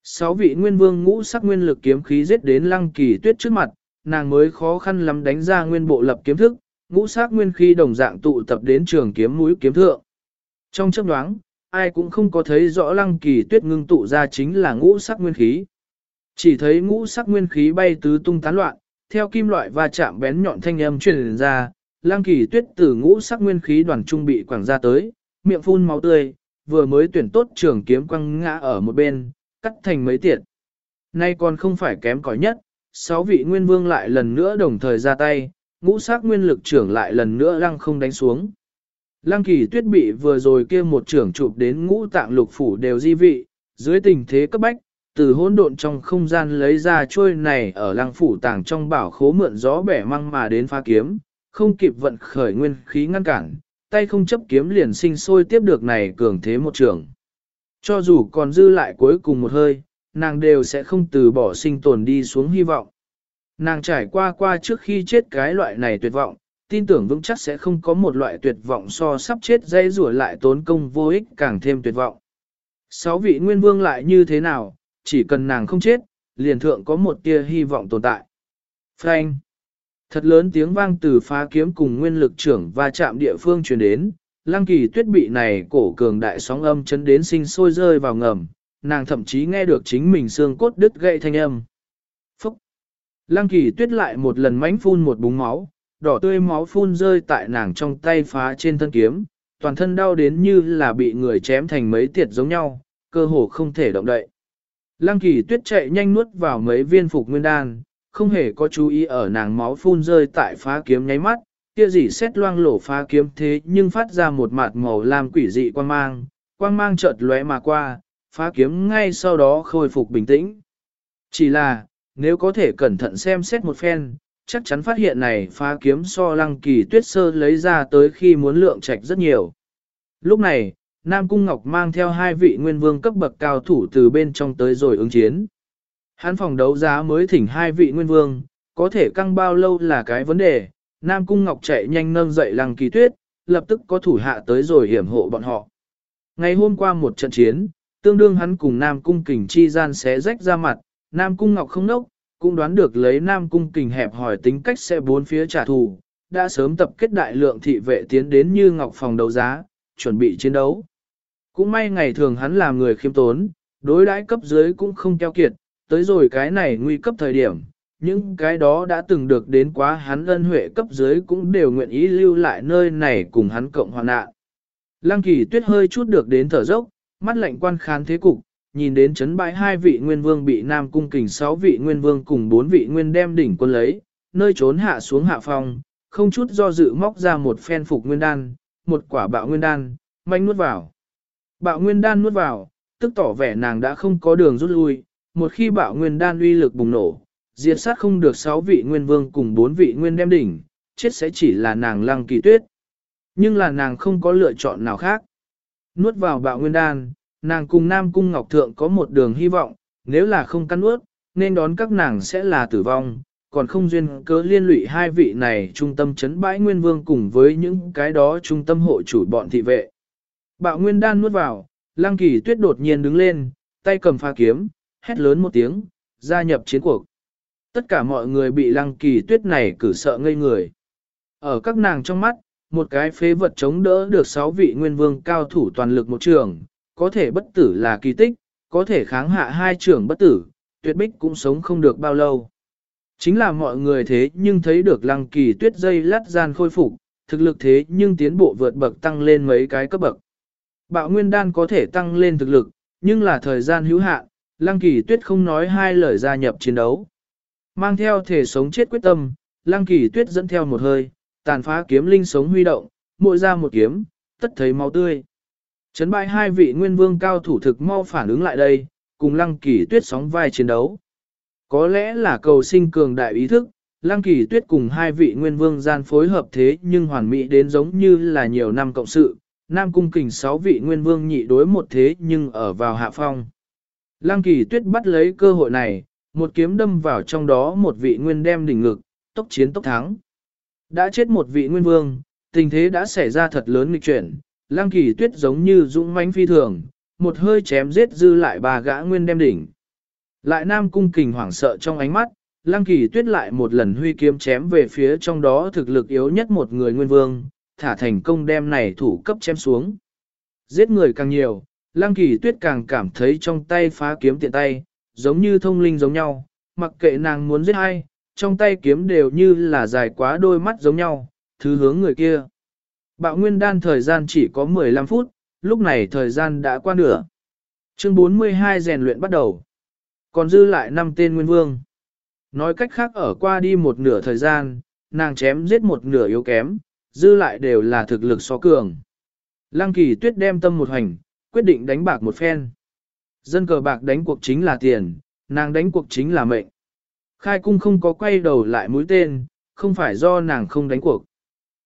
Sáu vị nguyên vương ngũ sắc nguyên lực kiếm khí giết đến lăng kỳ tuyết trước mặt, nàng mới khó khăn lắm đánh ra nguyên bộ lập kiếm thức, ngũ sắc nguyên khí đồng dạng tụ tập đến trường kiếm mũi kiếm thượng. Trong chấp đoáng, ai cũng không có thấy rõ lăng kỳ tuyết ngưng tụ ra chính là ngũ sắc nguyên khí. Chỉ thấy ngũ sắc nguyên khí bay tứ tung tán loạn, theo kim loại va chạm bén nhọn thanh âm truyền ra, lăng kỳ tuyết từ ngũ sắc nguyên khí đoàn trung bị quảng ra tới, miệng phun máu tươi, vừa mới tuyển tốt trường kiếm quăng ngã ở một bên, cắt thành mấy tiệt. Nay còn không phải kém cỏi nhất, sáu vị nguyên vương lại lần nữa đồng thời ra tay, ngũ sắc nguyên lực trưởng lại lần nữa lăng không đánh xuống. Lăng kỳ tuyết bị vừa rồi kia một trưởng chụp đến ngũ tạng lục phủ đều di vị, dưới tình thế cấp bách, từ hỗn độn trong không gian lấy ra trôi này ở lăng phủ tàng trong bảo khố mượn gió bẻ măng mà đến phá kiếm, không kịp vận khởi nguyên khí ngăn cản, tay không chấp kiếm liền sinh sôi tiếp được này cường thế một trưởng. Cho dù còn dư lại cuối cùng một hơi, nàng đều sẽ không từ bỏ sinh tồn đi xuống hy vọng. Nàng trải qua qua trước khi chết cái loại này tuyệt vọng, tin tưởng vững chắc sẽ không có một loại tuyệt vọng so sắp chết dây rủa lại tốn công vô ích càng thêm tuyệt vọng. Sáu vị nguyên vương lại như thế nào, chỉ cần nàng không chết, liền thượng có một tia hy vọng tồn tại. Frank! Thật lớn tiếng vang từ phá kiếm cùng nguyên lực trưởng và chạm địa phương truyền đến, lăng kỳ tuyết bị này cổ cường đại sóng âm chấn đến sinh sôi rơi vào ngầm, nàng thậm chí nghe được chính mình xương cốt đứt gãy thanh âm. Phúc! Lăng kỳ tuyết lại một lần mánh phun một búng máu, đỏ tươi máu phun rơi tại nàng trong tay phá trên thân kiếm, toàn thân đau đến như là bị người chém thành mấy tiệt giống nhau, cơ hồ không thể động đậy. Lăng kỳ tuyết chạy nhanh nuốt vào mấy viên phục nguyên đan, không hề có chú ý ở nàng máu phun rơi tại phá kiếm nháy mắt, kia gì xét loang lổ phá kiếm thế nhưng phát ra một mặt màu lam quỷ dị quang mang, quang mang chợt lóe mà qua, phá kiếm ngay sau đó khôi phục bình tĩnh. Chỉ là, nếu có thể cẩn thận xem xét một phen, chắc chắn phát hiện này phá kiếm so lăng kỳ tuyết sơ lấy ra tới khi muốn lượng trạch rất nhiều. Lúc này, Nam Cung Ngọc mang theo hai vị nguyên vương cấp bậc cao thủ từ bên trong tới rồi ứng chiến. Hắn phòng đấu giá mới thỉnh hai vị nguyên vương, có thể căng bao lâu là cái vấn đề, Nam Cung Ngọc chạy nhanh nâng dậy lăng kỳ tuyết, lập tức có thủ hạ tới rồi hiểm hộ bọn họ. Ngày hôm qua một trận chiến, tương đương hắn cùng Nam Cung Kình chi gian xé rách ra mặt, Nam Cung Ngọc không nốc, cũng đoán được lấy Nam Cung Kình hẹp hỏi tính cách sẽ bốn phía trả thù, đã sớm tập kết đại lượng thị vệ tiến đến như Ngọc phòng đấu giá, chuẩn bị chiến đấu. Cũng may ngày thường hắn là người khiêm tốn, đối đãi cấp dưới cũng không keo kiệt, tới rồi cái này nguy cấp thời điểm, những cái đó đã từng được đến quá hắn ân huệ cấp dưới cũng đều nguyện ý lưu lại nơi này cùng hắn cộng hoàn nạn. Lăng kỳ tuyết hơi chút được đến thở dốc, mắt lạnh quan khán thế cục, nhìn đến chấn bãi hai vị nguyên vương bị nam cung kình sáu vị nguyên vương cùng bốn vị nguyên đem đỉnh quân lấy, nơi trốn hạ xuống hạ phong, không chút do dự móc ra một phen phục nguyên đan, một quả bạo nguyên đan, manh nuốt vào. Bạo nguyên đan nuốt vào, tức tỏ vẻ nàng đã không có đường rút lui, một khi bạo nguyên đan uy lực bùng nổ, diệt sát không được sáu vị nguyên vương cùng bốn vị nguyên đem đỉnh, chết sẽ chỉ là nàng lăng kỳ tuyết. Nhưng là nàng không có lựa chọn nào khác. Nuốt vào bạo nguyên đan, nàng cùng Nam Cung Ngọc Thượng có một đường hy vọng, nếu là không cắn nuốt, nên đón các nàng sẽ là tử vong, còn không duyên cớ liên lụy hai vị này trung tâm chấn bãi nguyên vương cùng với những cái đó trung tâm hộ chủ bọn thị vệ. Bạo nguyên đan nuốt vào, lăng kỳ tuyết đột nhiên đứng lên, tay cầm pha kiếm, hét lớn một tiếng, gia nhập chiến cuộc. Tất cả mọi người bị lăng kỳ tuyết này cử sợ ngây người. Ở các nàng trong mắt, một cái phế vật chống đỡ được sáu vị nguyên vương cao thủ toàn lực một trường, có thể bất tử là kỳ tích, có thể kháng hạ hai trưởng bất tử, tuyệt bích cũng sống không được bao lâu. Chính là mọi người thế nhưng thấy được lăng kỳ tuyết dây lát gian khôi phục, thực lực thế nhưng tiến bộ vượt bậc tăng lên mấy cái cấp bậc. Bạo nguyên đan có thể tăng lên thực lực, nhưng là thời gian hữu hạn, lăng kỳ tuyết không nói hai lời gia nhập chiến đấu. Mang theo thể sống chết quyết tâm, lăng kỳ tuyết dẫn theo một hơi, tàn phá kiếm linh sống huy động, mỗi ra một kiếm, tất thấy máu tươi. Chấn bại hai vị nguyên vương cao thủ thực mau phản ứng lại đây, cùng lăng kỳ tuyết sóng vai chiến đấu. Có lẽ là cầu sinh cường đại ý thức, lăng kỳ tuyết cùng hai vị nguyên vương gian phối hợp thế nhưng hoàn mỹ đến giống như là nhiều năm cộng sự, nam cung kình sáu vị nguyên vương nhị đối một thế nhưng ở vào hạ phong. Lăng kỳ tuyết bắt lấy cơ hội này, một kiếm đâm vào trong đó một vị nguyên đem đỉnh ngực, tốc chiến tốc thắng. Đã chết một vị nguyên vương, tình thế đã xảy ra thật lớn nghịch chuyển, lang kỳ tuyết giống như dũng mãnh phi thường, một hơi chém giết dư lại ba gã nguyên đem đỉnh. Lại nam cung kình hoảng sợ trong ánh mắt, lang kỳ tuyết lại một lần huy kiếm chém về phía trong đó thực lực yếu nhất một người nguyên vương, thả thành công đem này thủ cấp chém xuống. Giết người càng nhiều, lang kỳ tuyết càng cảm thấy trong tay phá kiếm tiện tay, giống như thông linh giống nhau, mặc kệ nàng muốn giết ai, trong tay kiếm đều như là dài quá đôi mắt giống nhau, thứ hướng người kia. Bạo nguyên đan thời gian chỉ có 15 phút, lúc này thời gian đã qua nửa. Chương 42 rèn luyện bắt đầu. Còn dư lại 5 tên nguyên vương. Nói cách khác ở qua đi một nửa thời gian, nàng chém giết một nửa yếu kém, dư lại đều là thực lực so cường. Lăng kỳ tuyết đem tâm một hành, quyết định đánh bạc một phen. Dân cờ bạc đánh cuộc chính là tiền, nàng đánh cuộc chính là mệnh. Khai cung không có quay đầu lại mũi tên, không phải do nàng không đánh cuộc.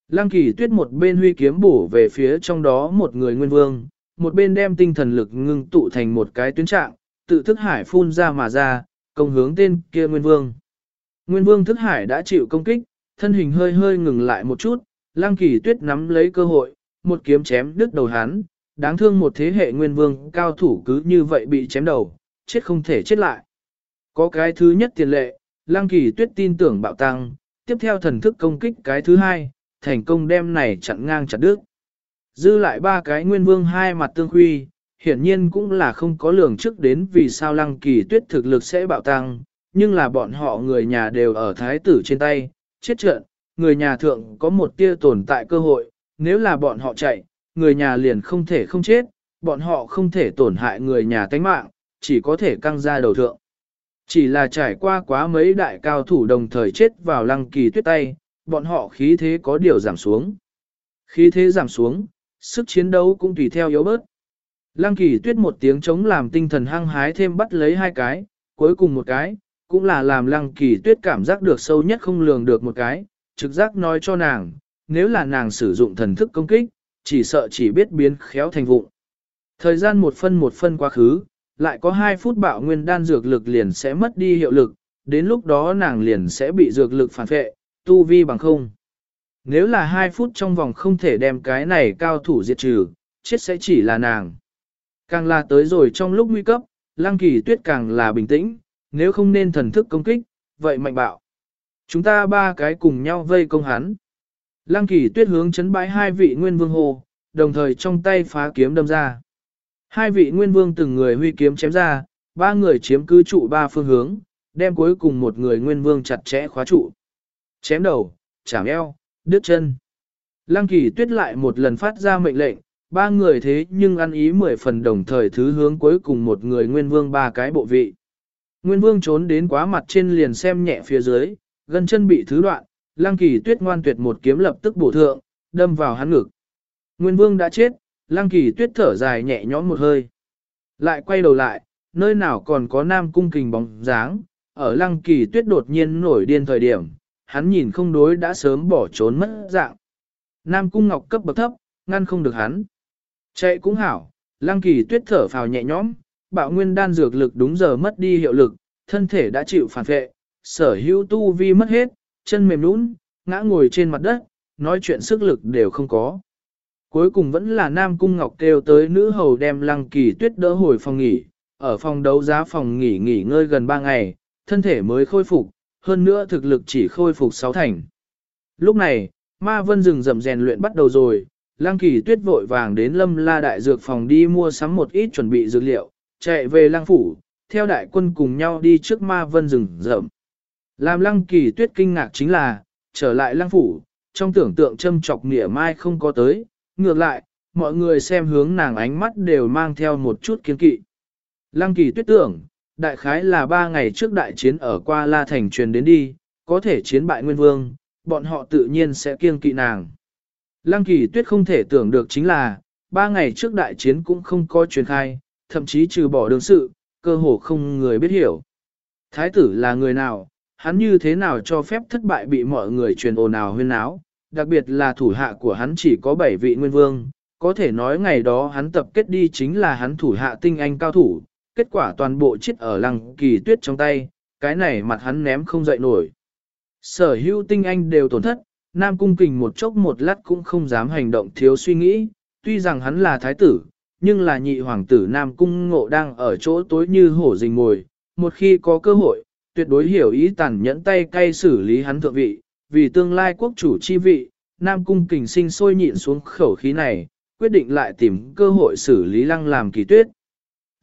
Lăng kỳ tuyết một bên huy kiếm bổ về phía trong đó một người nguyên vương, một bên đem tinh thần lực ngưng tụ thành một cái tuyến trạng, tự thức hải phun ra mà ra, công hướng tên kia nguyên vương. Nguyên vương thức hải đã chịu công kích, thân hình hơi hơi ngừng lại một chút, lăng kỳ tuyết nắm lấy cơ hội, một kiếm chém đứt đầu hắn, đáng thương một thế hệ nguyên vương cao thủ cứ như vậy bị chém đầu, chết không thể chết lại. Có cái thứ nhất tiền lệ, Lăng Kỳ Tuyết tin tưởng bạo tăng, tiếp theo thần thức công kích cái thứ hai, thành công đem này chặn ngang chặt đứt. Dư lại ba cái nguyên vương hai mặt tương huy, hiển nhiên cũng là không có lường trước đến vì sao Lăng Kỳ Tuyết thực lực sẽ bạo tăng, nhưng là bọn họ người nhà đều ở thái tử trên tay, chết trận, người nhà thượng có một tia tồn tại cơ hội, nếu là bọn họ chạy, người nhà liền không thể không chết, bọn họ không thể tổn hại người nhà tánh mạng, chỉ có thể căng ra đầu thượng. Chỉ là trải qua quá mấy đại cao thủ đồng thời chết vào lăng kỳ tuyết tay, bọn họ khí thế có điều giảm xuống. Khí thế giảm xuống, sức chiến đấu cũng tùy theo yếu bớt. Lăng kỳ tuyết một tiếng chống làm tinh thần hăng hái thêm bắt lấy hai cái, cuối cùng một cái, cũng là làm lăng kỳ tuyết cảm giác được sâu nhất không lường được một cái, trực giác nói cho nàng, nếu là nàng sử dụng thần thức công kích, chỉ sợ chỉ biết biến khéo thành vụng. Thời gian một phân một phân quá khứ, lại có 2 phút bạo nguyên đan dược lực liền sẽ mất đi hiệu lực, đến lúc đó nàng liền sẽ bị dược lực phản vệ, tu vi bằng không. Nếu là 2 phút trong vòng không thể đem cái này cao thủ diệt trừ, chết sẽ chỉ là nàng. Càng là tới rồi trong lúc nguy cấp, lăng kỳ tuyết càng là bình tĩnh, nếu không nên thần thức công kích, vậy mạnh bạo. Chúng ta ba cái cùng nhau vây công hắn. Lăng kỳ tuyết hướng chấn bãi hai vị nguyên vương hồ, đồng thời trong tay phá kiếm đâm ra. Hai vị nguyên vương từng người huy kiếm chém ra, ba người chiếm cứ trụ ba phương hướng, đem cuối cùng một người nguyên vương chặt chẽ khóa trụ. Chém đầu, chảm eo, đứt chân. Lăng kỳ tuyết lại một lần phát ra mệnh lệnh, ba người thế nhưng ăn ý mười phần đồng thời thứ hướng cuối cùng một người nguyên vương ba cái bộ vị. Nguyên vương trốn đến quá mặt trên liền xem nhẹ phía dưới, gần chân bị thứ đoạn, lăng kỳ tuyết ngoan tuyệt một kiếm lập tức bổ thượng, đâm vào hắn ngực. Nguyên vương đã chết, lăng kỳ tuyết thở dài nhẹ nhõm một hơi. Lại quay đầu lại, nơi nào còn có nam cung kình bóng dáng, ở lăng kỳ tuyết đột nhiên nổi điên thời điểm, hắn nhìn không đối đã sớm bỏ trốn mất dạng. Nam cung ngọc cấp bậc thấp, ngăn không được hắn. Chạy cũng hảo, lăng kỳ tuyết thở phào nhẹ nhõm, bạo nguyên đan dược lực đúng giờ mất đi hiệu lực, thân thể đã chịu phản vệ, sở hữu tu vi mất hết, chân mềm nũng, ngã ngồi trên mặt đất, nói chuyện sức lực đều không có. Cuối cùng vẫn là Nam Cung Ngọc kêu tới nữ hầu đem lăng kỳ tuyết đỡ hồi phòng nghỉ, ở phòng đấu giá phòng nghỉ nghỉ ngơi gần 3 ngày, thân thể mới khôi phục, hơn nữa thực lực chỉ khôi phục 6 thành. Lúc này, ma vân rừng rậm rèn luyện bắt đầu rồi, lăng kỳ tuyết vội vàng đến lâm la đại dược phòng đi mua sắm một ít chuẩn bị dược liệu, chạy về lăng phủ, theo đại quân cùng nhau đi trước ma vân rừng rậm. Làm lăng kỳ tuyết kinh ngạc chính là, trở lại lăng phủ, trong tưởng tượng châm chọc nghĩa mai không có tới, ngược lại, mọi người xem hướng nàng ánh mắt đều mang theo một chút kiên kỵ. Lăng kỳ tuyết tưởng, đại khái là ba ngày trước đại chiến ở qua La Thành truyền đến đi, có thể chiến bại Nguyên Vương, bọn họ tự nhiên sẽ kiên kỵ nàng. Lăng kỳ tuyết không thể tưởng được chính là, ba ngày trước đại chiến cũng không có truyền khai, thậm chí trừ bỏ đương sự, cơ hồ không người biết hiểu. Thái tử là người nào, hắn như thế nào cho phép thất bại bị mọi người truyền ồn ào huyên áo, đặc biệt là thủ hạ của hắn chỉ có 7 vị nguyên vương, có thể nói ngày đó hắn tập kết đi chính là hắn thủ hạ tinh anh cao thủ, kết quả toàn bộ chết ở lăng kỳ tuyết trong tay, cái này mặt hắn ném không dậy nổi. Sở hữu tinh anh đều tổn thất, Nam Cung Kình một chốc một lát cũng không dám hành động thiếu suy nghĩ, tuy rằng hắn là thái tử, nhưng là nhị hoàng tử Nam Cung Ngộ đang ở chỗ tối như hổ rình ngồi, một khi có cơ hội, tuyệt đối hiểu ý tàn nhẫn tay cay xử lý hắn thượng vị, vì tương lai quốc chủ chi vị, Nam Cung Kình sinh sôi nhịn xuống khẩu khí này, quyết định lại tìm cơ hội xử lý lăng làm kỳ tuyết.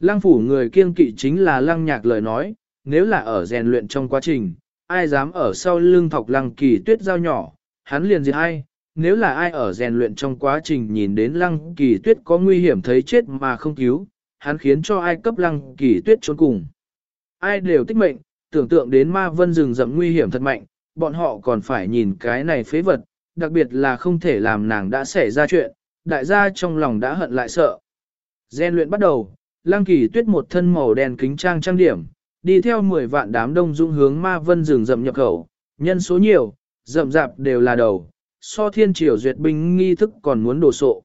Lăng phủ người kiên kỵ chính là lăng nhạc lời nói, nếu là ở rèn luyện trong quá trình, ai dám ở sau lưng thọc lăng kỳ tuyết dao nhỏ, hắn liền diệt ai, nếu là ai ở rèn luyện trong quá trình nhìn đến lăng kỳ tuyết có nguy hiểm thấy chết mà không cứu, hắn khiến cho ai cấp lăng kỳ tuyết trốn cùng. Ai đều tích mệnh, tưởng tượng đến ma vân rừng rậm nguy hiểm thật mạnh, bọn họ còn phải nhìn cái này phế vật, đặc biệt là không thể làm nàng đã xảy ra chuyện, đại gia trong lòng đã hận lại sợ. Gen luyện bắt đầu, lăng kỳ tuyết một thân màu đen kính trang trang điểm, đi theo 10 vạn đám đông dung hướng ma vân rừng rậm nhập khẩu, nhân số nhiều, rậm rạp đều là đầu, so thiên triều duyệt binh nghi thức còn muốn đổ sộ.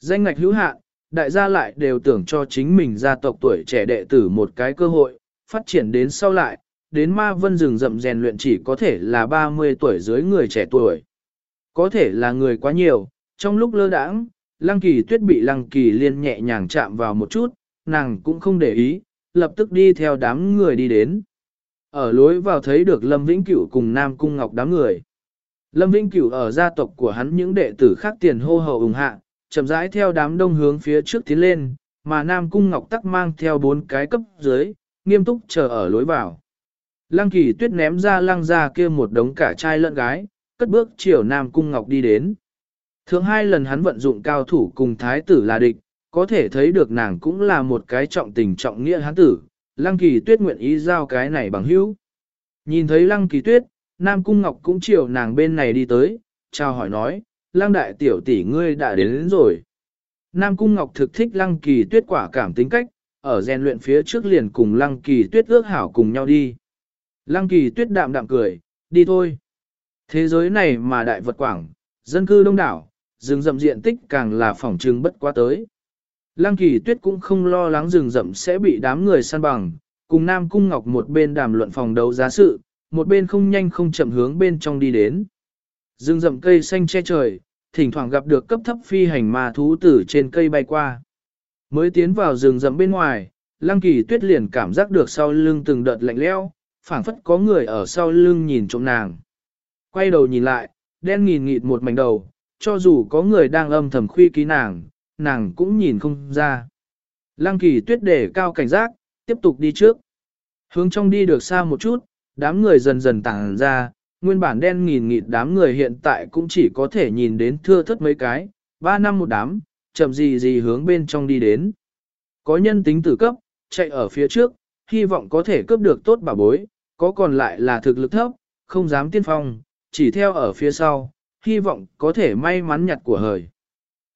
Danh ngạch hữu hạn, đại gia lại đều tưởng cho chính mình gia tộc tuổi trẻ đệ tử một cái cơ hội, phát triển đến sau lại, đến ma vân rừng rậm rèn luyện chỉ có thể là 30 tuổi dưới người trẻ tuổi. Có thể là người quá nhiều, trong lúc lơ đãng, lăng kỳ tuyết bị lăng kỳ liên nhẹ nhàng chạm vào một chút, nàng cũng không để ý, lập tức đi theo đám người đi đến. Ở lối vào thấy được Lâm Vĩnh Cửu cùng Nam Cung Ngọc đám người. Lâm Vĩnh Cửu ở gia tộc của hắn những đệ tử khác tiền hô hậu ủng hạ, chậm rãi theo đám đông hướng phía trước tiến lên, mà Nam Cung Ngọc tắc mang theo bốn cái cấp dưới, nghiêm túc chờ ở lối vào. Lăng kỳ tuyết ném ra lăng ra kia một đống cả trai lẫn gái, cất bước chiều Nam Cung Ngọc đi đến. Thường hai lần hắn vận dụng cao thủ cùng thái tử là địch, có thể thấy được nàng cũng là một cái trọng tình trọng nghĩa hắn tử, lăng kỳ tuyết nguyện ý giao cái này bằng hữu. Nhìn thấy lăng kỳ tuyết, Nam Cung Ngọc cũng chiều nàng bên này đi tới, chào hỏi nói, lăng đại tiểu tỷ ngươi đã đến, đến rồi. Nam Cung Ngọc thực thích lăng kỳ tuyết quả cảm tính cách, ở rèn luyện phía trước liền cùng lăng kỳ tuyết ước hảo cùng nhau đi. Lăng kỳ tuyết đạm đạm cười, đi thôi. Thế giới này mà đại vật quảng, dân cư đông đảo, rừng rậm diện tích càng là phỏng trưng bất quá tới. Lăng kỳ tuyết cũng không lo lắng rừng rậm sẽ bị đám người săn bằng, cùng Nam Cung Ngọc một bên đàm luận phòng đấu giá sự, một bên không nhanh không chậm hướng bên trong đi đến. Rừng rậm cây xanh che trời, thỉnh thoảng gặp được cấp thấp phi hành ma thú tử trên cây bay qua. Mới tiến vào rừng rậm bên ngoài, Lăng Kỳ Tuyết liền cảm giác được sau lưng từng đợt lạnh lẽo, phảng phất có người ở sau lưng nhìn trộm nàng. Quay đầu nhìn lại, đen nghìn nghịt một mảnh đầu, cho dù có người đang âm thầm khuy ký nàng, nàng cũng nhìn không ra. Lăng Kỳ Tuyết để cao cảnh giác, tiếp tục đi trước. Hướng trong đi được xa một chút, đám người dần dần tàng ra, nguyên bản đen nghìn nghịt đám người hiện tại cũng chỉ có thể nhìn đến thưa thất mấy cái, ba năm một đám, chậm gì gì hướng bên trong đi đến. Có nhân tính tử cấp, chạy ở phía trước, hy vọng có thể cướp được tốt bảo bối, có còn lại là thực lực thấp, không dám tiên phong, chỉ theo ở phía sau, hy vọng có thể may mắn nhặt của hời.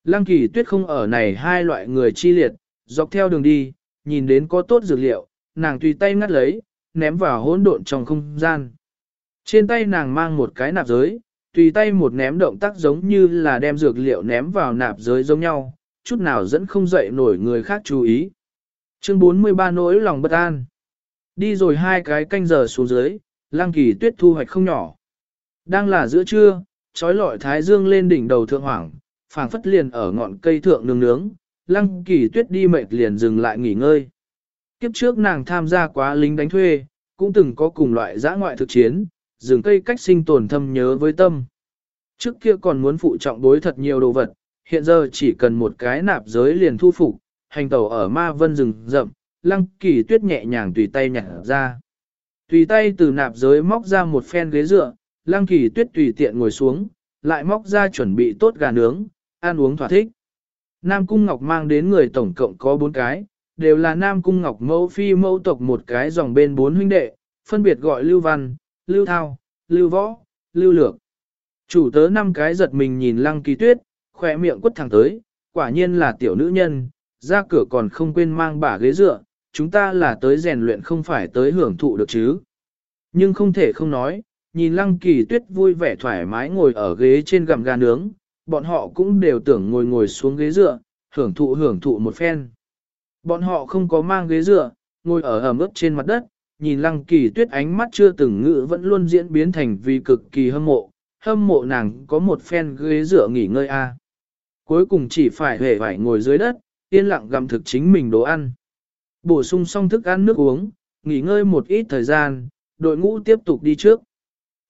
Lăng kỳ tuyết không ở này hai loại người chi liệt, dọc theo đường đi, nhìn đến có tốt dược liệu, nàng tùy tay ngắt lấy, ném vào hỗn độn trong không gian. Trên tay nàng mang một cái nạp giới, tùy tay một ném động tác giống như là đem dược liệu ném vào nạp giới giống nhau, chút nào dẫn không dậy nổi người khác chú ý. Chương 43 nỗi lòng bất an. Đi rồi hai cái canh giờ xuống dưới, lang kỳ tuyết thu hoạch không nhỏ. Đang là giữa trưa, trói lọi thái dương lên đỉnh đầu thượng hoàng, phảng phất liền ở ngọn cây thượng nương nướng, lăng kỳ tuyết đi mệt liền dừng lại nghỉ ngơi. Kiếp trước nàng tham gia quá lính đánh thuê, cũng từng có cùng loại giã ngoại thực chiến, rừng cây cách sinh tồn thâm nhớ với tâm. Trước kia còn muốn phụ trọng đối thật nhiều đồ vật, hiện giờ chỉ cần một cái nạp giới liền thu phục, hành tẩu ở ma vân rừng rậm, lăng kỳ tuyết nhẹ nhàng tùy tay nhặt ra. Tùy tay từ nạp giới móc ra một phen ghế dựa, lăng kỳ tuyết tùy tiện ngồi xuống, lại móc ra chuẩn bị tốt gà nướng, ăn uống thỏa thích. Nam Cung Ngọc mang đến người tổng cộng có bốn cái, đều là Nam Cung Ngọc mẫu phi mẫu tộc một cái dòng bên bốn huynh đệ, phân biệt gọi Lưu Văn, Lưu Thao, Lưu Võ, Lưu Lược. Chủ tớ năm cái giật mình nhìn lăng kỳ tuyết, khỏe miệng quất thẳng tới, quả nhiên là tiểu nữ nhân, ra cửa còn không quên mang bả ghế dựa, chúng ta là tới rèn luyện không phải tới hưởng thụ được chứ. Nhưng không thể không nói, nhìn lăng kỳ tuyết vui vẻ thoải mái ngồi ở ghế trên gầm gà nướng, bọn họ cũng đều tưởng ngồi ngồi xuống ghế dựa, hưởng thụ hưởng thụ một phen. Bọn họ không có mang ghế dựa, ngồi ở ẩm ướt trên mặt đất, nhìn lăng kỳ tuyết ánh mắt chưa từng ngữ vẫn luôn diễn biến thành vì cực kỳ hâm mộ, hâm mộ nàng có một phen ghế dựa nghỉ ngơi a. Cuối cùng chỉ phải hề phải ngồi dưới đất, yên lặng gặm thực chính mình đồ ăn. Bổ sung xong thức ăn nước uống, nghỉ ngơi một ít thời gian, đội ngũ tiếp tục đi trước.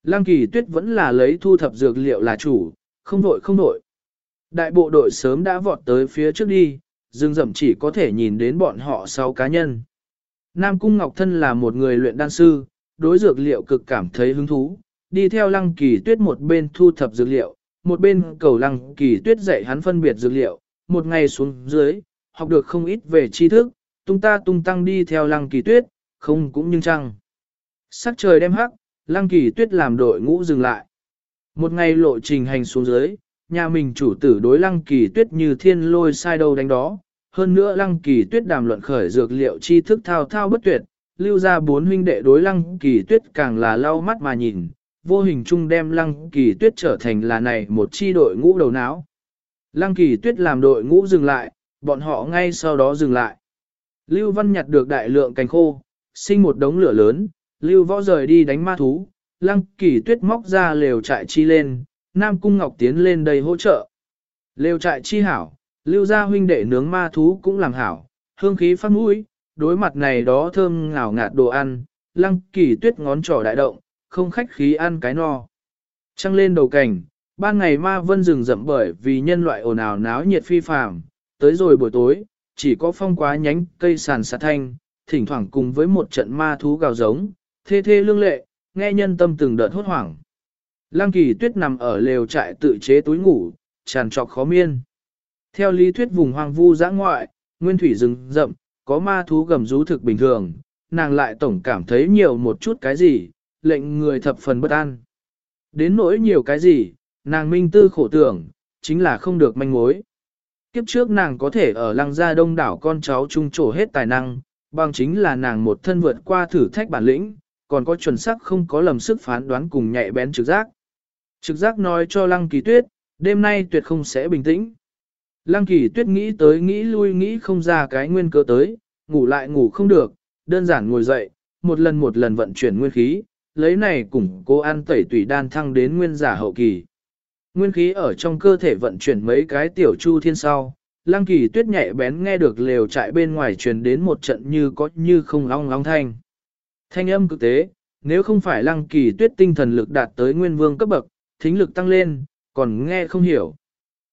Lăng kỳ tuyết vẫn là lấy thu thập dược liệu là chủ, không vội không vội. Đại bộ đội sớm đã vọt tới phía trước đi, dương dậm chỉ có thể nhìn đến bọn họ sau cá nhân. Nam Cung Ngọc Thân là một người luyện đan sư, đối dược liệu cực cảm thấy hứng thú, đi theo lăng kỳ tuyết một bên thu thập dược liệu, một bên cầu lăng kỳ tuyết dạy hắn phân biệt dược liệu, một ngày xuống dưới, học được không ít về tri thức, tung ta tung tăng đi theo lăng kỳ tuyết, không cũng nhưng chăng. Sắc trời đem hắc, lăng kỳ tuyết làm đội ngũ dừng lại. Một ngày lộ trình hành xuống dưới, nhà mình chủ tử đối lăng kỳ tuyết như thiên lôi sai đâu đánh đó. Hơn nữa lăng kỳ tuyết đàm luận khởi dược liệu tri thức thao thao bất tuyệt, lưu ra bốn huynh đệ đối lăng kỳ tuyết càng là lau mắt mà nhìn, vô hình chung đem lăng kỳ tuyết trở thành là này một chi đội ngũ đầu não. Lăng kỳ tuyết làm đội ngũ dừng lại, bọn họ ngay sau đó dừng lại. Lưu Văn nhặt được đại lượng cành khô, sinh một đống lửa lớn, Lưu Võ rời đi đánh ma thú, Lăng Kỳ Tuyết móc ra lều trại chi lên, Nam Cung Ngọc tiến lên đây hỗ trợ. Lều trại chi hảo, Lưu gia huynh đệ nướng ma thú cũng làm hảo, hương khí phát mũi, đối mặt này đó thơm ngào ngạt đồ ăn, Lăng Kỳ Tuyết ngón trỏ đại động, không khách khí ăn cái no. Trăng lên đầu cảnh, ban ngày ma vân rừng rậm bởi vì nhân loại ồn ào náo nhiệt phi phàm, tới rồi buổi tối, chỉ có phong quá nhánh cây sàn sạt thanh, thỉnh thoảng cùng với một trận ma thú gào giống, thê thê lương lệ, nghe nhân tâm từng đợt hốt hoảng. Lăng kỳ tuyết nằm ở lều trại tự chế túi ngủ, tràn trọc khó miên. Theo lý thuyết vùng hoang vu giã ngoại, nguyên thủy rừng rậm, có ma thú gầm rú thực bình thường, nàng lại tổng cảm thấy nhiều một chút cái gì, lệnh người thập phần bất an. Đến nỗi nhiều cái gì, nàng minh tư khổ tưởng, chính là không được manh mối. Kiếp trước nàng có thể ở lăng gia đông đảo con cháu trung trổ hết tài năng, bằng chính là nàng một thân vượt qua thử thách bản lĩnh, còn có chuẩn xác không có lầm sức phán đoán cùng nhạy bén trực giác. Trực giác nói cho Lăng Kỳ Tuyết, đêm nay tuyệt không sẽ bình tĩnh. Lăng Kỳ Tuyết nghĩ tới nghĩ lui nghĩ không ra cái nguyên cơ tới, ngủ lại ngủ không được, đơn giản ngồi dậy, một lần một lần vận chuyển nguyên khí, lấy này cùng cố ăn tẩy tùy đan thăng đến nguyên giả hậu kỳ. Nguyên khí ở trong cơ thể vận chuyển mấy cái tiểu chu thiên sau, Lăng Kỳ Tuyết nhạy bén nghe được lều trại bên ngoài truyền đến một trận như có như không long long thanh. Thanh âm cực tế, nếu không phải Lăng Kỳ Tuyết tinh thần lực đạt tới nguyên vương cấp bậc, thính lực tăng lên, còn nghe không hiểu.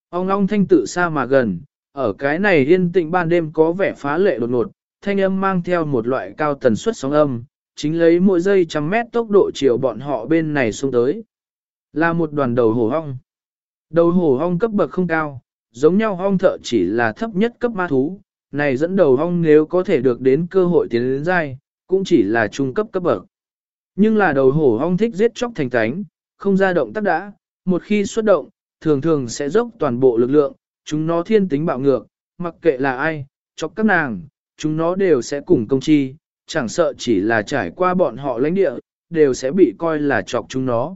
Ông long thanh tự xa mà gần, ở cái này yên tĩnh ban đêm có vẻ phá lệ đột ngột, thanh âm mang theo một loại cao tần suất sóng âm, chính lấy mỗi giây trăm mét tốc độ chiều bọn họ bên này xuống tới. Là một đoàn đầu hổ hong. Đầu hổ hong cấp bậc không cao, giống nhau hong thợ chỉ là thấp nhất cấp ma thú, này dẫn đầu hong nếu có thể được đến cơ hội tiến đến dai, cũng chỉ là trung cấp cấp bậc. Nhưng là đầu hổ hong thích giết chóc thành cánh, không ra động tác đã, một khi xuất động, thường thường sẽ dốc toàn bộ lực lượng, chúng nó thiên tính bạo ngược, mặc kệ là ai, chọc các nàng, chúng nó đều sẽ cùng công chi, chẳng sợ chỉ là trải qua bọn họ lãnh địa, đều sẽ bị coi là chọc chúng nó.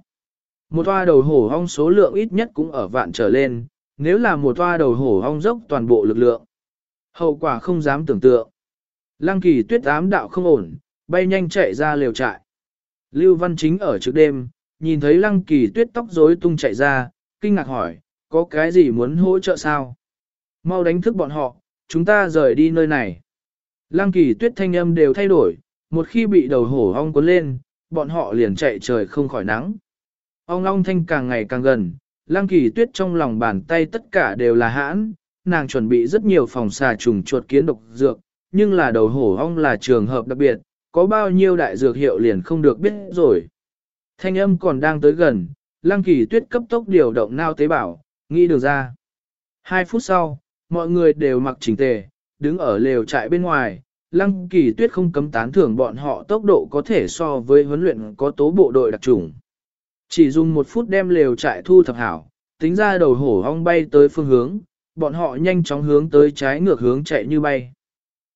Một toa đầu hổ hong số lượng ít nhất cũng ở vạn trở lên, nếu là một toa đầu hổ hong dốc toàn bộ lực lượng. Hậu quả không dám tưởng tượng. Lăng kỳ tuyết ám đạo không ổn, bay nhanh chạy ra liều trại. Lưu Văn Chính ở trước đêm, nhìn thấy lăng kỳ tuyết tóc rối tung chạy ra, kinh ngạc hỏi, có cái gì muốn hỗ trợ sao? Mau đánh thức bọn họ, chúng ta rời đi nơi này. Lăng kỳ tuyết thanh âm đều thay đổi, một khi bị đầu hổ ong cuốn lên, bọn họ liền chạy trời không khỏi nắng. Ong long thanh càng ngày càng gần, lăng kỳ tuyết trong lòng bàn tay tất cả đều là hãn, nàng chuẩn bị rất nhiều phòng xà trùng chuột kiến độc dược, nhưng là đầu hổ ong là trường hợp đặc biệt, có bao nhiêu đại dược hiệu liền không được biết rồi. Thanh âm còn đang tới gần, lăng kỳ tuyết cấp tốc điều động nao tế bào, nghĩ được ra. Hai phút sau, mọi người đều mặc chỉnh tề, đứng ở lều trại bên ngoài, lăng kỳ tuyết không cấm tán thưởng bọn họ tốc độ có thể so với huấn luyện có tố bộ đội đặc trùng. Chỉ dùng một phút đem lều trại thu thập hảo, tính ra đầu hổ ong bay tới phương hướng, bọn họ nhanh chóng hướng tới trái ngược hướng chạy như bay.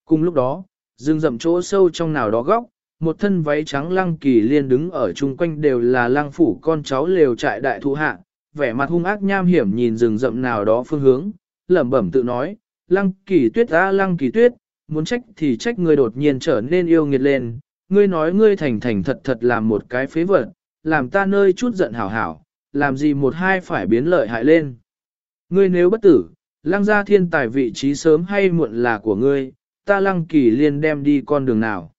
Cùng lúc đó, rừng rậm chỗ sâu trong nào đó góc, một thân váy trắng lăng kỳ liên đứng ở chung quanh đều là lăng phủ con cháu lều trại đại thụ hạ, vẻ mặt hung ác nham hiểm nhìn rừng rậm nào đó phương hướng, lẩm bẩm tự nói, lăng kỳ tuyết ra lăng kỳ tuyết, muốn trách thì trách ngươi đột nhiên trở nên yêu nghiệt lên, ngươi nói ngươi thành thành thật thật làm một cái phế vật, làm ta nơi chút giận hảo hảo, làm gì một hai phải biến lợi hại lên. Ngươi nếu bất tử, lăng gia thiên tài vị trí sớm hay muộn là của ngươi, ta lăng kỳ liên đem đi con đường nào.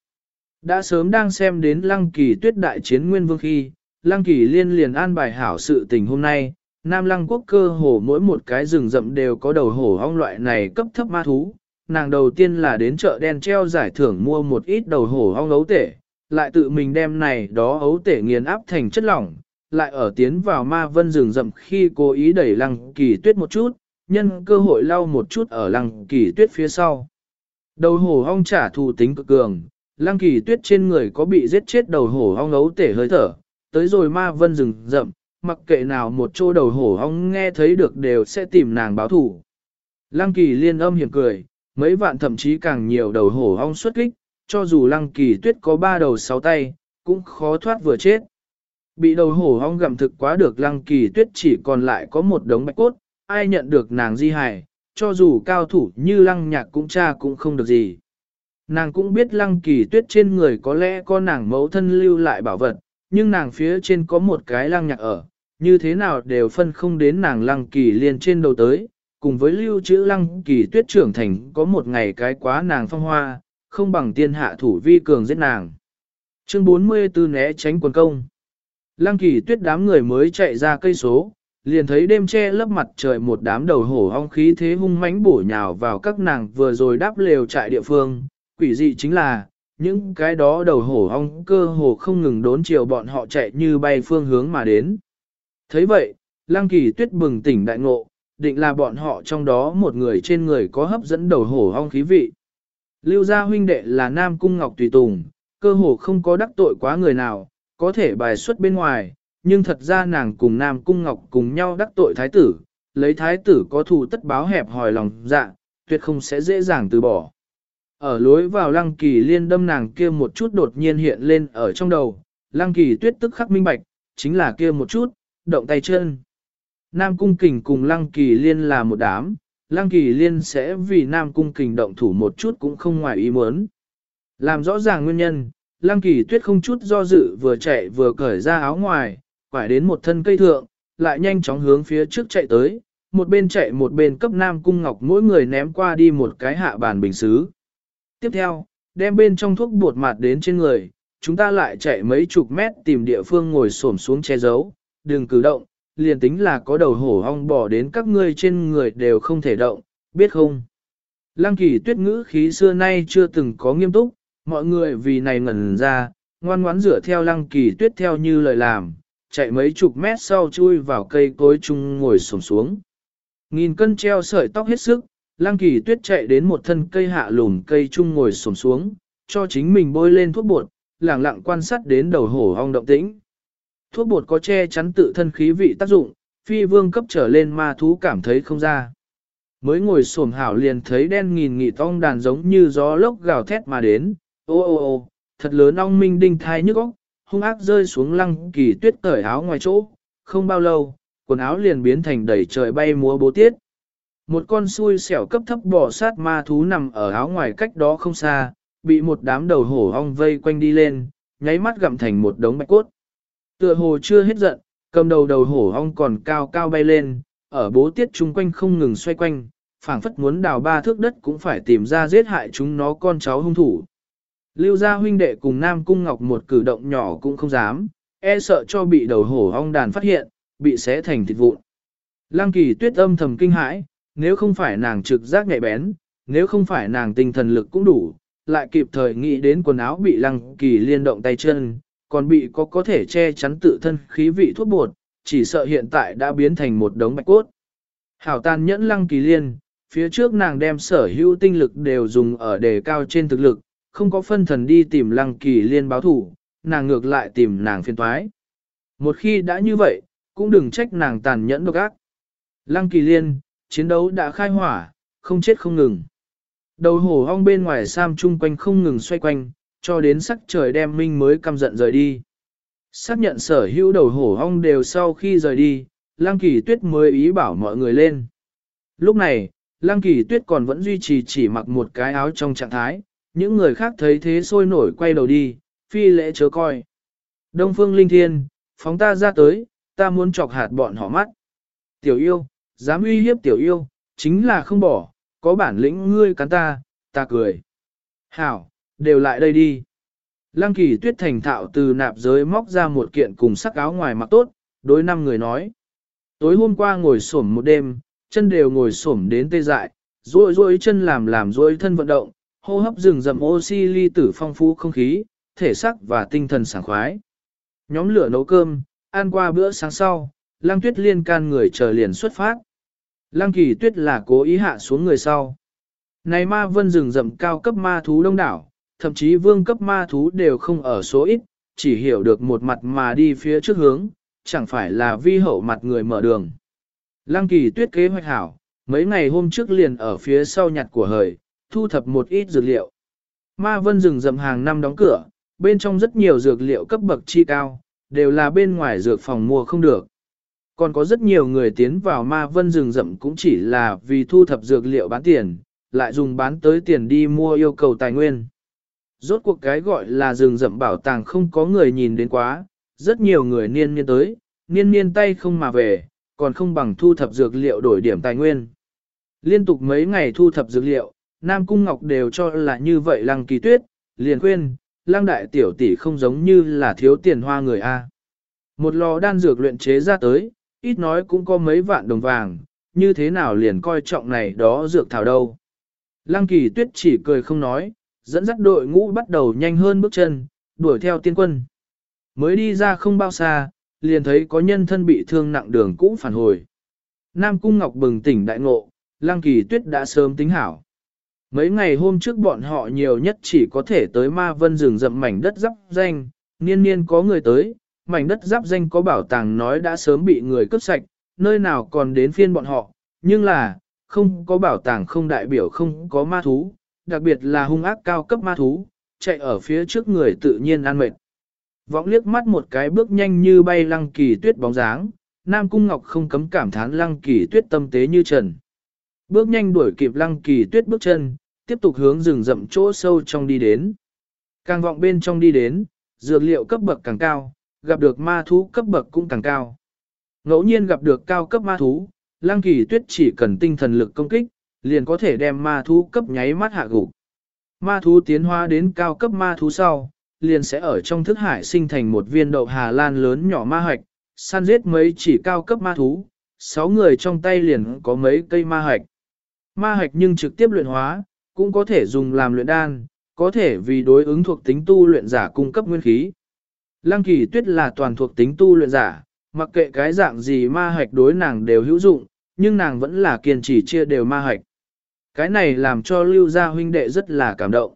Đã sớm đang xem đến lăng kỳ tuyết đại chiến nguyên vương khi, lăng kỳ liên liền an bài hảo sự tình hôm nay, Nam lăng quốc cơ hồ mỗi một cái rừng rậm đều có đầu hổ ong loại này cấp thấp ma thú. Nàng đầu tiên là đến chợ đen treo giải thưởng mua một ít đầu hổ ong ấu tể, lại tự mình đem này đó ấu tể nghiền áp thành chất lỏng, lại ở tiến vào ma vân rừng rậm khi cố ý đẩy lăng kỳ tuyết một chút, nhân cơ hội lau một chút ở lăng kỳ tuyết phía sau. Đầu hổ hong trả thù tính cực cường, lăng kỳ tuyết trên người có bị giết chết đầu hổ hong ấu tể hơi thở, tới rồi ma vân rừng rậm, mặc kệ nào một chỗ đầu hổ hong nghe thấy được đều sẽ tìm nàng báo thủ. Lăng kỳ liên âm hiểm cười, mấy vạn thậm chí càng nhiều đầu hổ hong xuất kích, cho dù lăng kỳ tuyết có ba đầu sáu tay, cũng khó thoát vừa chết. Bị đầu hổ hong gặm thực quá được lăng kỳ tuyết chỉ còn lại có một đống bạch cốt, ai nhận được nàng di hài, cho dù cao thủ như lăng nhạc cũng cha cũng không được gì. Nàng cũng biết lăng kỳ tuyết trên người có lẽ có nàng mẫu thân lưu lại bảo vật, nhưng nàng phía trên có một cái lăng nhạc ở, như thế nào đều phân không đến nàng lăng kỳ liền trên đầu tới, cùng với lưu trữ lăng kỳ tuyết trưởng thành có một ngày cái quá nàng phong hoa, không bằng tiên hạ thủ vi cường giết nàng. Chương 44 né tránh quần công. Lăng kỳ tuyết đám người mới chạy ra cây số, liền thấy đêm che lấp mặt trời một đám đầu hổ hong khí thế hung mãnh bổ nhào vào các nàng vừa rồi đáp lều trại địa phương. Quỷ dị chính là, những cái đó đầu hổ hong cơ hồ không ngừng đốn chiều bọn họ chạy như bay phương hướng mà đến thấy vậy, Lăng Kỳ Tuyết bừng tỉnh đại ngộ, định là bọn họ trong đó một người trên người có hấp dẫn đầu hổ hong khí vị. Lưu gia huynh đệ là Nam Cung Ngọc Tùy Tùng, cơ hồ không có đắc tội quá người nào, có thể bài xuất bên ngoài, nhưng thật ra nàng cùng Nam Cung Ngọc cùng nhau đắc tội thái tử, lấy thái tử có thù tất báo hẹp hòi lòng dạ, tuyệt không sẽ dễ dàng từ bỏ. Ở lối vào lăng kỳ liên đâm nàng kia một chút đột nhiên hiện lên ở trong đầu, lăng kỳ tuyết tức khắc minh bạch, chính là kia một chút, động tay chân. Nam cung kình cùng lăng kỳ liên là một đám, lăng kỳ liên sẽ vì nam cung kình động thủ một chút cũng không ngoài ý muốn. Làm rõ ràng nguyên nhân, lăng kỳ tuyết không chút do dự vừa chạy vừa cởi ra áo ngoài, quải đến một thân cây thượng, lại nhanh chóng hướng phía trước chạy tới, một bên chạy một bên cấp nam cung ngọc mỗi người ném qua đi một cái hạ bàn bình xứ. Tiếp theo, đem bên trong thuốc bột mặt đến trên người, chúng ta lại chạy mấy chục mét tìm địa phương ngồi xổm xuống che giấu, đừng cử động, liền tính là có đầu hổ ong bỏ đến các ngươi trên người đều không thể động, biết không? Lăng kỳ tuyết ngữ khí xưa nay chưa từng có nghiêm túc, mọi người vì này ngẩn ra, ngoan ngoãn rửa theo lăng kỳ tuyết theo như lời làm, chạy mấy chục mét sau chui vào cây cối chung ngồi sổm xuống. Nghìn cân treo sợi tóc hết sức, lăng kỳ tuyết chạy đến một thân cây hạ lùm cây chung ngồi sổm xuống, cho chính mình bôi lên thuốc bột, lẳng lặng quan sát đến đầu hổ ong động tĩnh. Thuốc bột có che chắn tự thân khí vị tác dụng, phi vương cấp trở lên ma thú cảm thấy không ra. Mới ngồi xổm hảo liền thấy đen nghìn nghị tong đàn giống như gió lốc gào thét mà đến, ô ô ô, thật lớn ong minh đinh thai nhức óc, hung ác rơi xuống lăng kỳ tuyết cởi áo ngoài chỗ, không bao lâu, quần áo liền biến thành đầy trời bay múa bố tiết. Một con xui xẻo cấp thấp bỏ sát ma thú nằm ở áo ngoài cách đó không xa, bị một đám đầu hổ ong vây quanh đi lên, nháy mắt gặm thành một đống bạch cốt. Tựa hồ chưa hết giận, cầm đầu đầu hổ ong còn cao cao bay lên, ở bố tiết chung quanh không ngừng xoay quanh, phảng phất muốn đào ba thước đất cũng phải tìm ra giết hại chúng nó con cháu hung thủ. Lưu gia huynh đệ cùng Nam Cung Ngọc một cử động nhỏ cũng không dám, e sợ cho bị đầu hổ ong đàn phát hiện, bị xé thành thịt vụn. Lăng kỳ tuyết âm thầm kinh hãi, nếu không phải nàng trực giác nhạy bén, nếu không phải nàng tinh thần lực cũng đủ, lại kịp thời nghĩ đến quần áo bị lăng kỳ liên động tay chân, còn bị có có thể che chắn tự thân khí vị thuốc bột, chỉ sợ hiện tại đã biến thành một đống bạch cốt. Hảo tàn nhẫn lăng kỳ liên, phía trước nàng đem sở hữu tinh lực đều dùng ở đề cao trên thực lực, không có phân thần đi tìm lăng kỳ liên báo thủ, nàng ngược lại tìm nàng phiên thoái. Một khi đã như vậy, cũng đừng trách nàng tàn nhẫn độc ác. Lăng kỳ liên, chiến đấu đã khai hỏa, không chết không ngừng. Đầu hổ hong bên ngoài sam chung quanh không ngừng xoay quanh, cho đến sắc trời đem minh mới căm giận rời đi. Xác nhận sở hữu đầu hổ ong đều sau khi rời đi, Lăng Kỳ Tuyết mới ý bảo mọi người lên. Lúc này, Lăng Kỳ Tuyết còn vẫn duy trì chỉ mặc một cái áo trong trạng thái, những người khác thấy thế sôi nổi quay đầu đi, phi lễ chớ coi. Đông Phương Linh Thiên, phóng ta ra tới, ta muốn chọc hạt bọn họ mắt. Tiểu yêu, dám uy hiếp tiểu yêu, chính là không bỏ, có bản lĩnh ngươi cắn ta, ta cười. Hảo, đều lại đây đi. Lăng kỳ tuyết thành thạo từ nạp giới móc ra một kiện cùng sắc áo ngoài mặc tốt, đối năm người nói. Tối hôm qua ngồi xổm một đêm, chân đều ngồi xổm đến tê dại, rôi rôi chân làm làm rôi thân vận động, hô hấp rừng rậm oxy ly tử phong phú không khí, thể sắc và tinh thần sảng khoái. Nhóm lửa nấu cơm, ăn qua bữa sáng sau, Lăng Tuyết liên can người chờ liền xuất phát. Lăng Kỳ Tuyết là cố ý hạ xuống người sau. Này ma vân rừng rậm cao cấp ma thú đông đảo, thậm chí vương cấp ma thú đều không ở số ít, chỉ hiểu được một mặt mà đi phía trước hướng, chẳng phải là vi hậu mặt người mở đường. Lăng Kỳ Tuyết kế hoạch hảo, mấy ngày hôm trước liền ở phía sau nhặt của hời, thu thập một ít dược liệu. Ma vân rừng rậm hàng năm đóng cửa, bên trong rất nhiều dược liệu cấp bậc chi cao, đều là bên ngoài dược phòng mua không được. Còn có rất nhiều người tiến vào ma vân rừng rậm cũng chỉ là vì thu thập dược liệu bán tiền, lại dùng bán tới tiền đi mua yêu cầu tài nguyên. Rốt cuộc cái gọi là rừng rậm bảo tàng không có người nhìn đến quá, rất nhiều người niên niên tới, niên niên tay không mà về, còn không bằng thu thập dược liệu đổi điểm tài nguyên. Liên tục mấy ngày thu thập dược liệu, Nam Cung Ngọc đều cho là như vậy lăng kỳ tuyết, liền khuyên, lăng đại tiểu tỷ không giống như là thiếu tiền hoa người A. Một lò đan dược luyện chế ra tới, ít nói cũng có mấy vạn đồng vàng, như thế nào liền coi trọng này đó dược thảo đâu. Lăng kỳ tuyết chỉ cười không nói, dẫn dắt đội ngũ bắt đầu nhanh hơn bước chân, đuổi theo tiên quân. Mới đi ra không bao xa, liền thấy có nhân thân bị thương nặng đường cũ phản hồi. Nam Cung Ngọc bừng tỉnh đại ngộ, Lăng Kỳ Tuyết đã sớm tính hảo. Mấy ngày hôm trước bọn họ nhiều nhất chỉ có thể tới ma vân rừng rậm mảnh đất giáp danh, niên niên có người tới, mảnh đất giáp danh có bảo tàng nói đã sớm bị người cướp sạch, nơi nào còn đến phiên bọn họ, nhưng là, không có bảo tàng không đại biểu không có ma thú, đặc biệt là hung ác cao cấp ma thú, chạy ở phía trước người tự nhiên ăn mệt. Vọng liếc mắt một cái bước nhanh như bay lăng kỳ tuyết bóng dáng, Nam Cung Ngọc không cấm cảm thán lăng kỳ tuyết tâm tế như trần. Bước nhanh đuổi kịp lăng kỳ tuyết bước chân, tiếp tục hướng rừng rậm chỗ sâu trong đi đến. Càng vọng bên trong đi đến, dược liệu cấp bậc càng cao, gặp được ma thú cấp bậc cũng càng cao. Ngẫu nhiên gặp được cao cấp ma thú, lăng kỳ tuyết chỉ cần tinh thần lực công kích, liền có thể đem ma thú cấp nháy mắt hạ gục. Ma thú tiến hóa đến cao cấp ma thú sau, liền sẽ ở trong thức hải sinh thành một viên đậu Hà Lan lớn nhỏ ma hạch, săn giết mấy chỉ cao cấp ma thú, sáu người trong tay liền có mấy cây ma hạch. Ma hạch nhưng trực tiếp luyện hóa, cũng có thể dùng làm luyện đan, có thể vì đối ứng thuộc tính tu luyện giả cung cấp nguyên khí. Lăng kỳ tuyết là toàn thuộc tính tu luyện giả, mặc kệ cái dạng gì ma hạch đối nàng đều hữu dụng, nhưng nàng vẫn là kiên trì chia đều ma hạch. Cái này làm cho lưu gia huynh đệ rất là cảm động.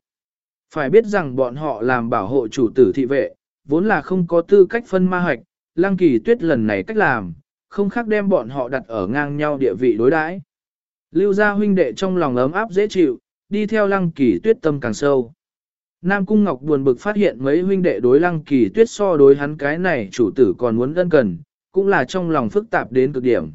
Phải biết rằng bọn họ làm bảo hộ chủ tử thị vệ, vốn là không có tư cách phân ma hoạch, lăng kỳ tuyết lần này cách làm, không khác đem bọn họ đặt ở ngang nhau địa vị đối đãi. Lưu gia huynh đệ trong lòng ấm áp dễ chịu, đi theo lăng kỳ tuyết tâm càng sâu. Nam Cung Ngọc buồn bực phát hiện mấy huynh đệ đối lăng kỳ tuyết so đối hắn cái này chủ tử còn muốn ân cần, cũng là trong lòng phức tạp đến cực điểm.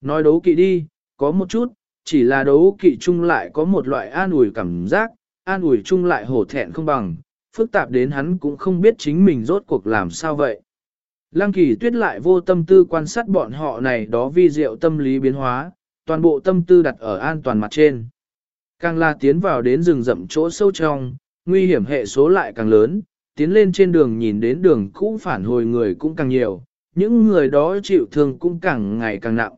Nói đấu kỵ đi, có một chút, chỉ là đấu kỵ chung lại có một loại an ủi cảm giác, an ủi chung lại hổ thẹn không bằng, phức tạp đến hắn cũng không biết chính mình rốt cuộc làm sao vậy. Lăng kỳ tuyết lại vô tâm tư quan sát bọn họ này đó vi diệu tâm lý biến hóa, toàn bộ tâm tư đặt ở an toàn mặt trên. Càng là tiến vào đến rừng rậm chỗ sâu trong, nguy hiểm hệ số lại càng lớn, tiến lên trên đường nhìn đến đường cũ phản hồi người cũng càng nhiều, những người đó chịu thương cũng càng ngày càng nặng.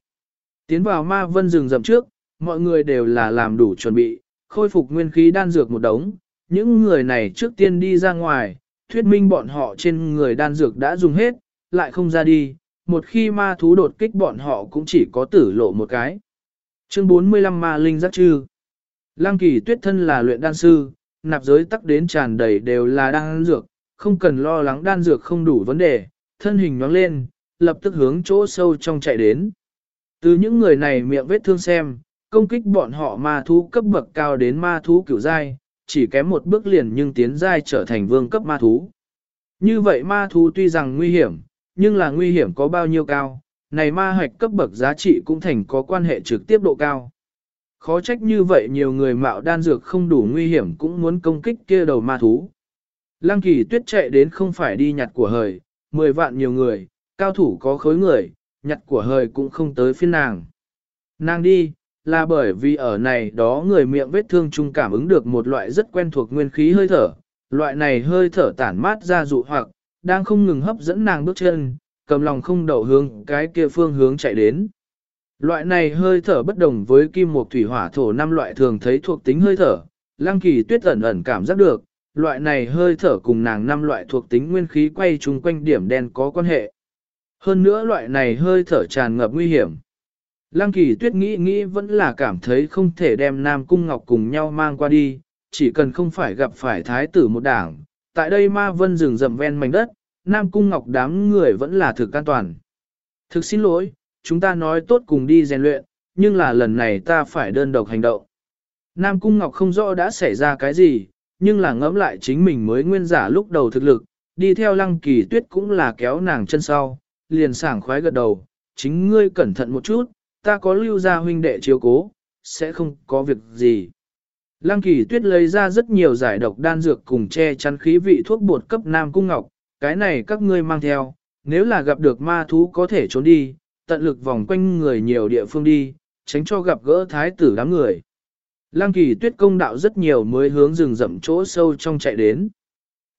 Tiến vào ma vân rừng rậm trước, mọi người đều là làm đủ chuẩn bị, khôi phục nguyên khí đan dược một đống, những người này trước tiên đi ra ngoài, thuyết minh bọn họ trên người đan dược đã dùng hết, lại không ra đi, một khi ma thú đột kích bọn họ cũng chỉ có tử lộ một cái. Chương 45 Ma Linh Giác Trư Lăng kỳ tuyết thân là luyện đan sư, nạp giới tắc đến tràn đầy đều là đan dược, không cần lo lắng đan dược không đủ vấn đề, thân hình nhoáng lên, lập tức hướng chỗ sâu trong chạy đến. Từ những người này miệng vết thương xem, công kích bọn họ ma thú cấp bậc cao đến ma thú cửu giai, chỉ kém một bước liền nhưng tiến giai trở thành vương cấp ma thú. Như vậy ma thú tuy rằng nguy hiểm, nhưng là nguy hiểm có bao nhiêu cao, này ma hoạch cấp bậc giá trị cũng thành có quan hệ trực tiếp độ cao. Khó trách như vậy nhiều người mạo đan dược không đủ nguy hiểm cũng muốn công kích kia đầu ma thú. Lăng kỳ tuyết chạy đến không phải đi nhặt của hời, 10 vạn nhiều người, cao thủ có khối người, nhặt của hời cũng không tới phiên nàng. Nàng đi, là bởi vì ở này đó người miệng vết thương chung cảm ứng được một loại rất quen thuộc nguyên khí hơi thở, loại này hơi thở tản mát ra dụ hoặc, đang không ngừng hấp dẫn nàng bước chân, cầm lòng không đậu hướng cái kia phương hướng chạy đến. Loại này hơi thở bất đồng với kim mộc thủy hỏa thổ năm loại thường thấy thuộc tính hơi thở, lăng kỳ tuyết ẩn ẩn cảm giác được, loại này hơi thở cùng nàng năm loại thuộc tính nguyên khí quay chung quanh điểm đen có quan hệ. Hơn nữa loại này hơi thở tràn ngập nguy hiểm. Lăng kỳ tuyết nghĩ nghĩ vẫn là cảm thấy không thể đem Nam Cung Ngọc cùng nhau mang qua đi, chỉ cần không phải gặp phải thái tử một đảng. Tại đây ma vân rừng rậm ven mảnh đất, Nam Cung Ngọc đám người vẫn là thực an toàn. Thực xin lỗi, chúng ta nói tốt cùng đi rèn luyện, nhưng là lần này ta phải đơn độc hành động. Nam Cung Ngọc không rõ đã xảy ra cái gì, nhưng là ngẫm lại chính mình mới nguyên giả lúc đầu thực lực, đi theo lăng kỳ tuyết cũng là kéo nàng chân sau, liền sảng khoái gật đầu, chính ngươi cẩn thận một chút, ta có lưu ra huynh đệ chiếu cố, sẽ không có việc gì. Lăng kỳ tuyết lấy ra rất nhiều giải độc đan dược cùng che chắn khí vị thuốc bột cấp Nam Cung Ngọc, cái này các ngươi mang theo, nếu là gặp được ma thú có thể trốn đi, tận lực vòng quanh người nhiều địa phương đi, tránh cho gặp gỡ thái tử đám người. Lăng kỳ tuyết công đạo rất nhiều mới hướng rừng rậm chỗ sâu trong chạy đến.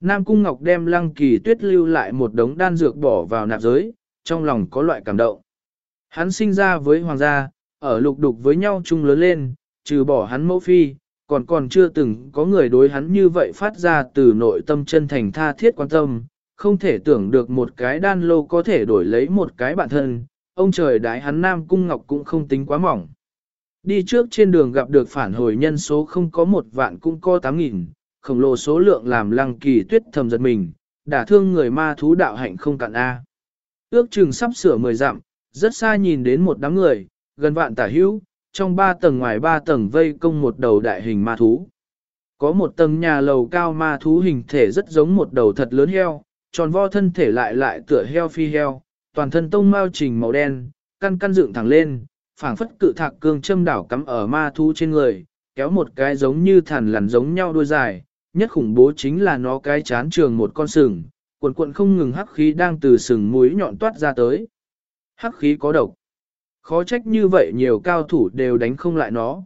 Nam Cung Ngọc đem lăng kỳ tuyết lưu lại một đống đan dược bỏ vào nạp giới, trong lòng có loại cảm động. Hắn sinh ra với hoàng gia, ở lục đục với nhau chung lớn lên, trừ bỏ hắn mẫu phi, còn còn chưa từng có người đối hắn như vậy phát ra từ nội tâm chân thành tha thiết quan tâm, không thể tưởng được một cái đan lô có thể đổi lấy một cái bản thân, ông trời đái hắn Nam Cung Ngọc cũng không tính quá mỏng. Đi trước trên đường gặp được phản hồi nhân số không có một vạn cũng có tám nghìn, khổng lồ số lượng làm lăng kỳ tuyết thầm giật mình, đả thương người ma thú đạo hạnh không cạn A. Ước chừng sắp sửa mười dặm, rất xa nhìn đến một đám người, gần vạn tả hữu, trong ba tầng ngoài ba tầng vây công một đầu đại hình ma thú. Có một tầng nhà lầu cao ma thú hình thể rất giống một đầu thật lớn heo, tròn vo thân thể lại lại tựa heo phi heo, toàn thân tông mao trình màu đen, căn căn dựng thẳng lên, phảng phất cự thạc cương châm đảo cắm ở ma thú trên người, kéo một cái giống như thằn lằn giống nhau đuôi dài, nhất khủng bố chính là nó cái chán trường một con sừng, cuộn cuộn không ngừng hắc khí đang từ sừng mũi nhọn toát ra tới. Hắc khí có độc. Khó trách như vậy nhiều cao thủ đều đánh không lại nó.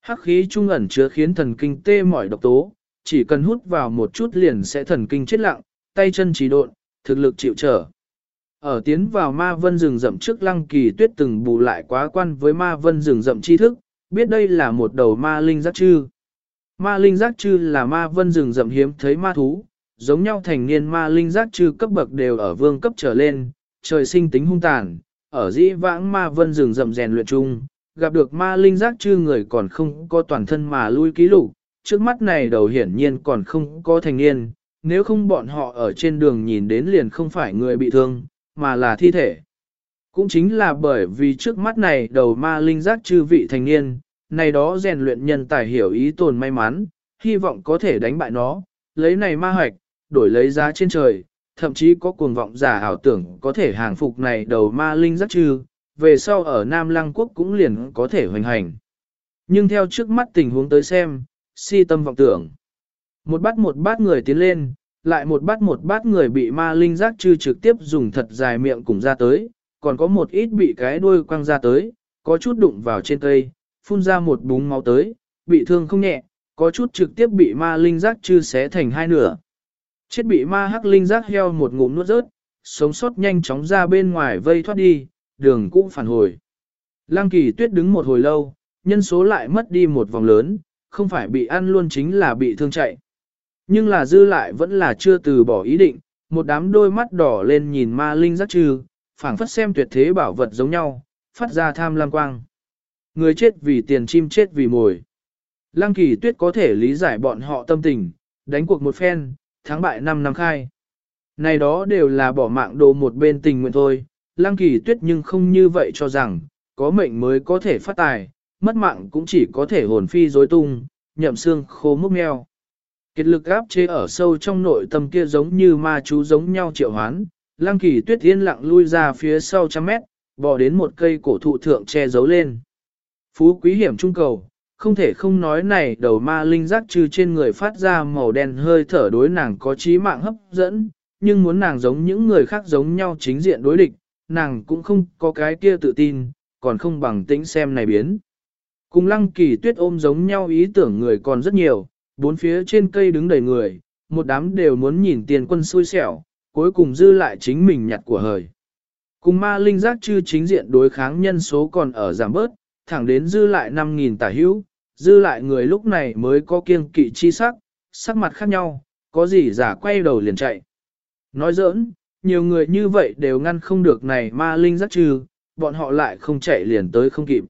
Hắc khí trung ẩn chứa khiến thần kinh tê mỏi độc tố, chỉ cần hút vào một chút liền sẽ thần kinh chết lặng, tay chân trì độn, thực lực chịu trở. Ở tiến vào ma vân rừng rậm trước lăng kỳ tuyết từng bù lại quá quan với ma vân rừng rậm tri thức, biết đây là một đầu ma linh giác chư. Ma linh giác chư là ma vân rừng rậm hiếm thấy ma thú, giống nhau thành niên ma linh giác chư cấp bậc đều ở vương cấp trở lên, trời sinh tính hung tàn, ở dĩ vãng ma vân rừng rậm rèn luyện chung, gặp được ma linh giác chư người còn không có toàn thân mà lui ký lục, trước mắt này đầu hiển nhiên còn không có thành niên, nếu không bọn họ ở trên đường nhìn đến liền không phải người bị thương, mà là thi thể. Cũng chính là bởi vì trước mắt này đầu ma linh giác chư vị thành niên, này đó rèn luyện nhân tài hiểu ý tồn may mắn, hy vọng có thể đánh bại nó, lấy này ma hoạch, đổi lấy giá trên trời, thậm chí có cuồng vọng giả ảo tưởng có thể hàng phục này đầu ma linh giác chư, về sau ở Nam Lăng Quốc cũng liền có thể hoành hành. Nhưng theo trước mắt tình huống tới xem, si tâm vọng tưởng. Một bát một bát người tiến lên, lại một bát một bát người bị ma linh giác chư trực tiếp dùng thật dài miệng cùng ra tới, còn có một ít bị cái đuôi quăng ra tới, có chút đụng vào trên cây, phun ra một búng máu tới, bị thương không nhẹ, có chút trực tiếp bị ma linh giác chư xé thành hai nửa. Chết bị ma hắc linh giác heo một ngụm nuốt rớt, sống sót nhanh chóng ra bên ngoài vây thoát đi, đường cũng phản hồi. Lăng kỳ tuyết đứng một hồi lâu, nhân số lại mất đi một vòng lớn, không phải bị ăn luôn chính là bị thương chạy. Nhưng là dư lại vẫn là chưa từ bỏ ý định, một đám đôi mắt đỏ lên nhìn ma linh giác trừ, phảng phất xem tuyệt thế bảo vật giống nhau, phát ra tham lam quang. Người chết vì tiền chim chết vì mồi. Lăng kỳ tuyết có thể lý giải bọn họ tâm tình, đánh cuộc một phen, thắng bại năm năm khai. Này đó đều là bỏ mạng đồ một bên tình nguyện thôi, lăng kỳ tuyết nhưng không như vậy cho rằng, có mệnh mới có thể phát tài, mất mạng cũng chỉ có thể hồn phi dối tung, nhậm xương khô múc meo. Kiệt lực áp chế ở sâu trong nội tâm kia giống như ma chú giống nhau triệu hoán, lăng kỳ tuyết yên lặng lui ra phía sau trăm mét, bỏ đến một cây cổ thụ thượng che giấu lên. Phú quý hiểm trung cầu, không thể không nói này đầu ma linh giác trừ trên người phát ra màu đen hơi thở đối nàng có trí mạng hấp dẫn, nhưng muốn nàng giống những người khác giống nhau chính diện đối địch, nàng cũng không có cái kia tự tin, còn không bằng tĩnh xem này biến. Cùng lăng kỳ tuyết ôm giống nhau ý tưởng người còn rất nhiều, bốn phía trên cây đứng đầy người, một đám đều muốn nhìn tiền quân xui xẻo, cuối cùng dư lại chính mình nhặt của hời. Cùng ma linh giác chư chính diện đối kháng nhân số còn ở giảm bớt, thẳng đến dư lại 5.000 tả hữu, dư lại người lúc này mới có kiêng kỵ chi sắc, sắc mặt khác nhau, có gì giả quay đầu liền chạy. Nói giỡn, nhiều người như vậy đều ngăn không được này ma linh giác trừ, bọn họ lại không chạy liền tới không kịp.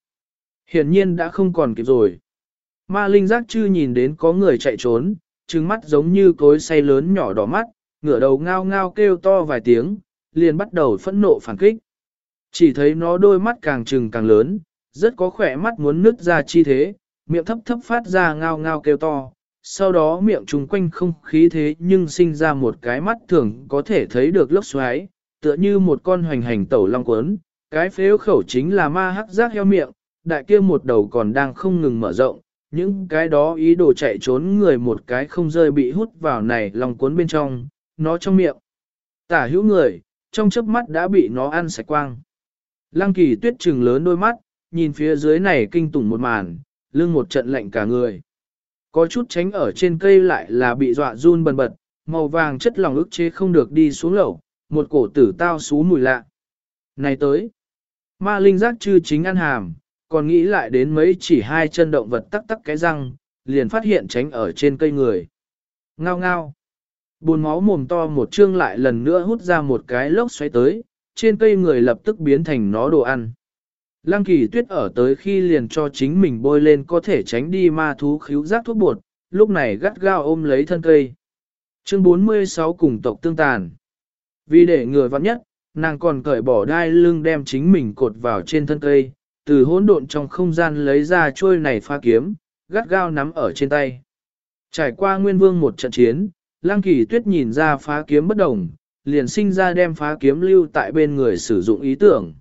Hiển nhiên đã không còn kịp rồi. Ma linh giác chư nhìn đến có người chạy trốn, trừng mắt giống như cối say lớn nhỏ đỏ mắt, ngửa đầu ngao ngao kêu to vài tiếng, liền bắt đầu phẫn nộ phản kích. Chỉ thấy nó đôi mắt càng trừng càng lớn, rất có khỏe mắt muốn nứt ra chi thế, miệng thấp thấp phát ra ngao ngao kêu to, sau đó miệng trùng quanh không khí thế nhưng sinh ra một cái mắt thường có thể thấy được lốc xoáy, tựa như một con hoành hành tẩu long cuốn, cái phếu khẩu chính là ma hắc giác heo miệng, đại kia một đầu còn đang không ngừng mở rộng, những cái đó ý đồ chạy trốn người một cái không rơi bị hút vào này long cuốn bên trong, nó trong miệng. Tả hữu người, trong chớp mắt đã bị nó ăn sạch quang. Lăng kỳ tuyết trừng lớn đôi mắt, nhìn phía dưới này kinh tủng một màn, lưng một trận lạnh cả người. Có chút tránh ở trên cây lại là bị dọa run bần bật, màu vàng chất lòng ức chế không được đi xuống lẩu. một cổ tử tao xú mùi lạ. Này tới, ma linh giác chư chính ăn hàm, còn nghĩ lại đến mấy chỉ hai chân động vật tắc tắc cái răng, liền phát hiện tránh ở trên cây người. Ngao ngao. Buồn máu mồm to một chương lại lần nữa hút ra một cái lốc xoáy tới, trên cây người lập tức biến thành nó đồ ăn. Lăng kỳ tuyết ở tới khi liền cho chính mình bôi lên có thể tránh đi ma thú khíu giác thuốc bột, lúc này gắt gao ôm lấy thân cây. Chương 46 cùng tộc tương tàn. Vì để người vặn nhất, nàng còn cởi bỏ đai lưng đem chính mình cột vào trên thân cây, từ hỗn độn trong không gian lấy ra trôi này pha kiếm, gắt gao nắm ở trên tay. Trải qua nguyên vương một trận chiến, Lăng Kỳ Tuyết nhìn ra phá kiếm bất đồng, liền sinh ra đem phá kiếm lưu tại bên người sử dụng ý tưởng.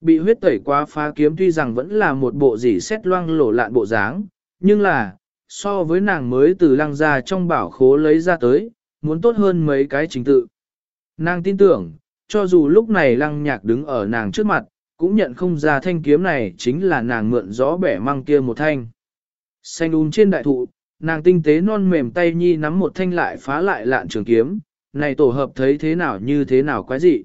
Bị huyết tẩy quá phá kiếm tuy rằng vẫn là một bộ gì xét loang lổ lạn bộ dáng, nhưng là, so với nàng mới từ lăng ra trong bảo khố lấy ra tới, muốn tốt hơn mấy cái trình tự. Nàng tin tưởng, cho dù lúc này lăng nhạc đứng ở nàng trước mặt, cũng nhận không ra thanh kiếm này chính là nàng mượn gió bẻ mang kia một thanh. Xanh un trên đại thụ, nàng tinh tế non mềm tay nhi nắm một thanh lại phá lại lạn trường kiếm, này tổ hợp thấy thế nào như thế nào quái dị.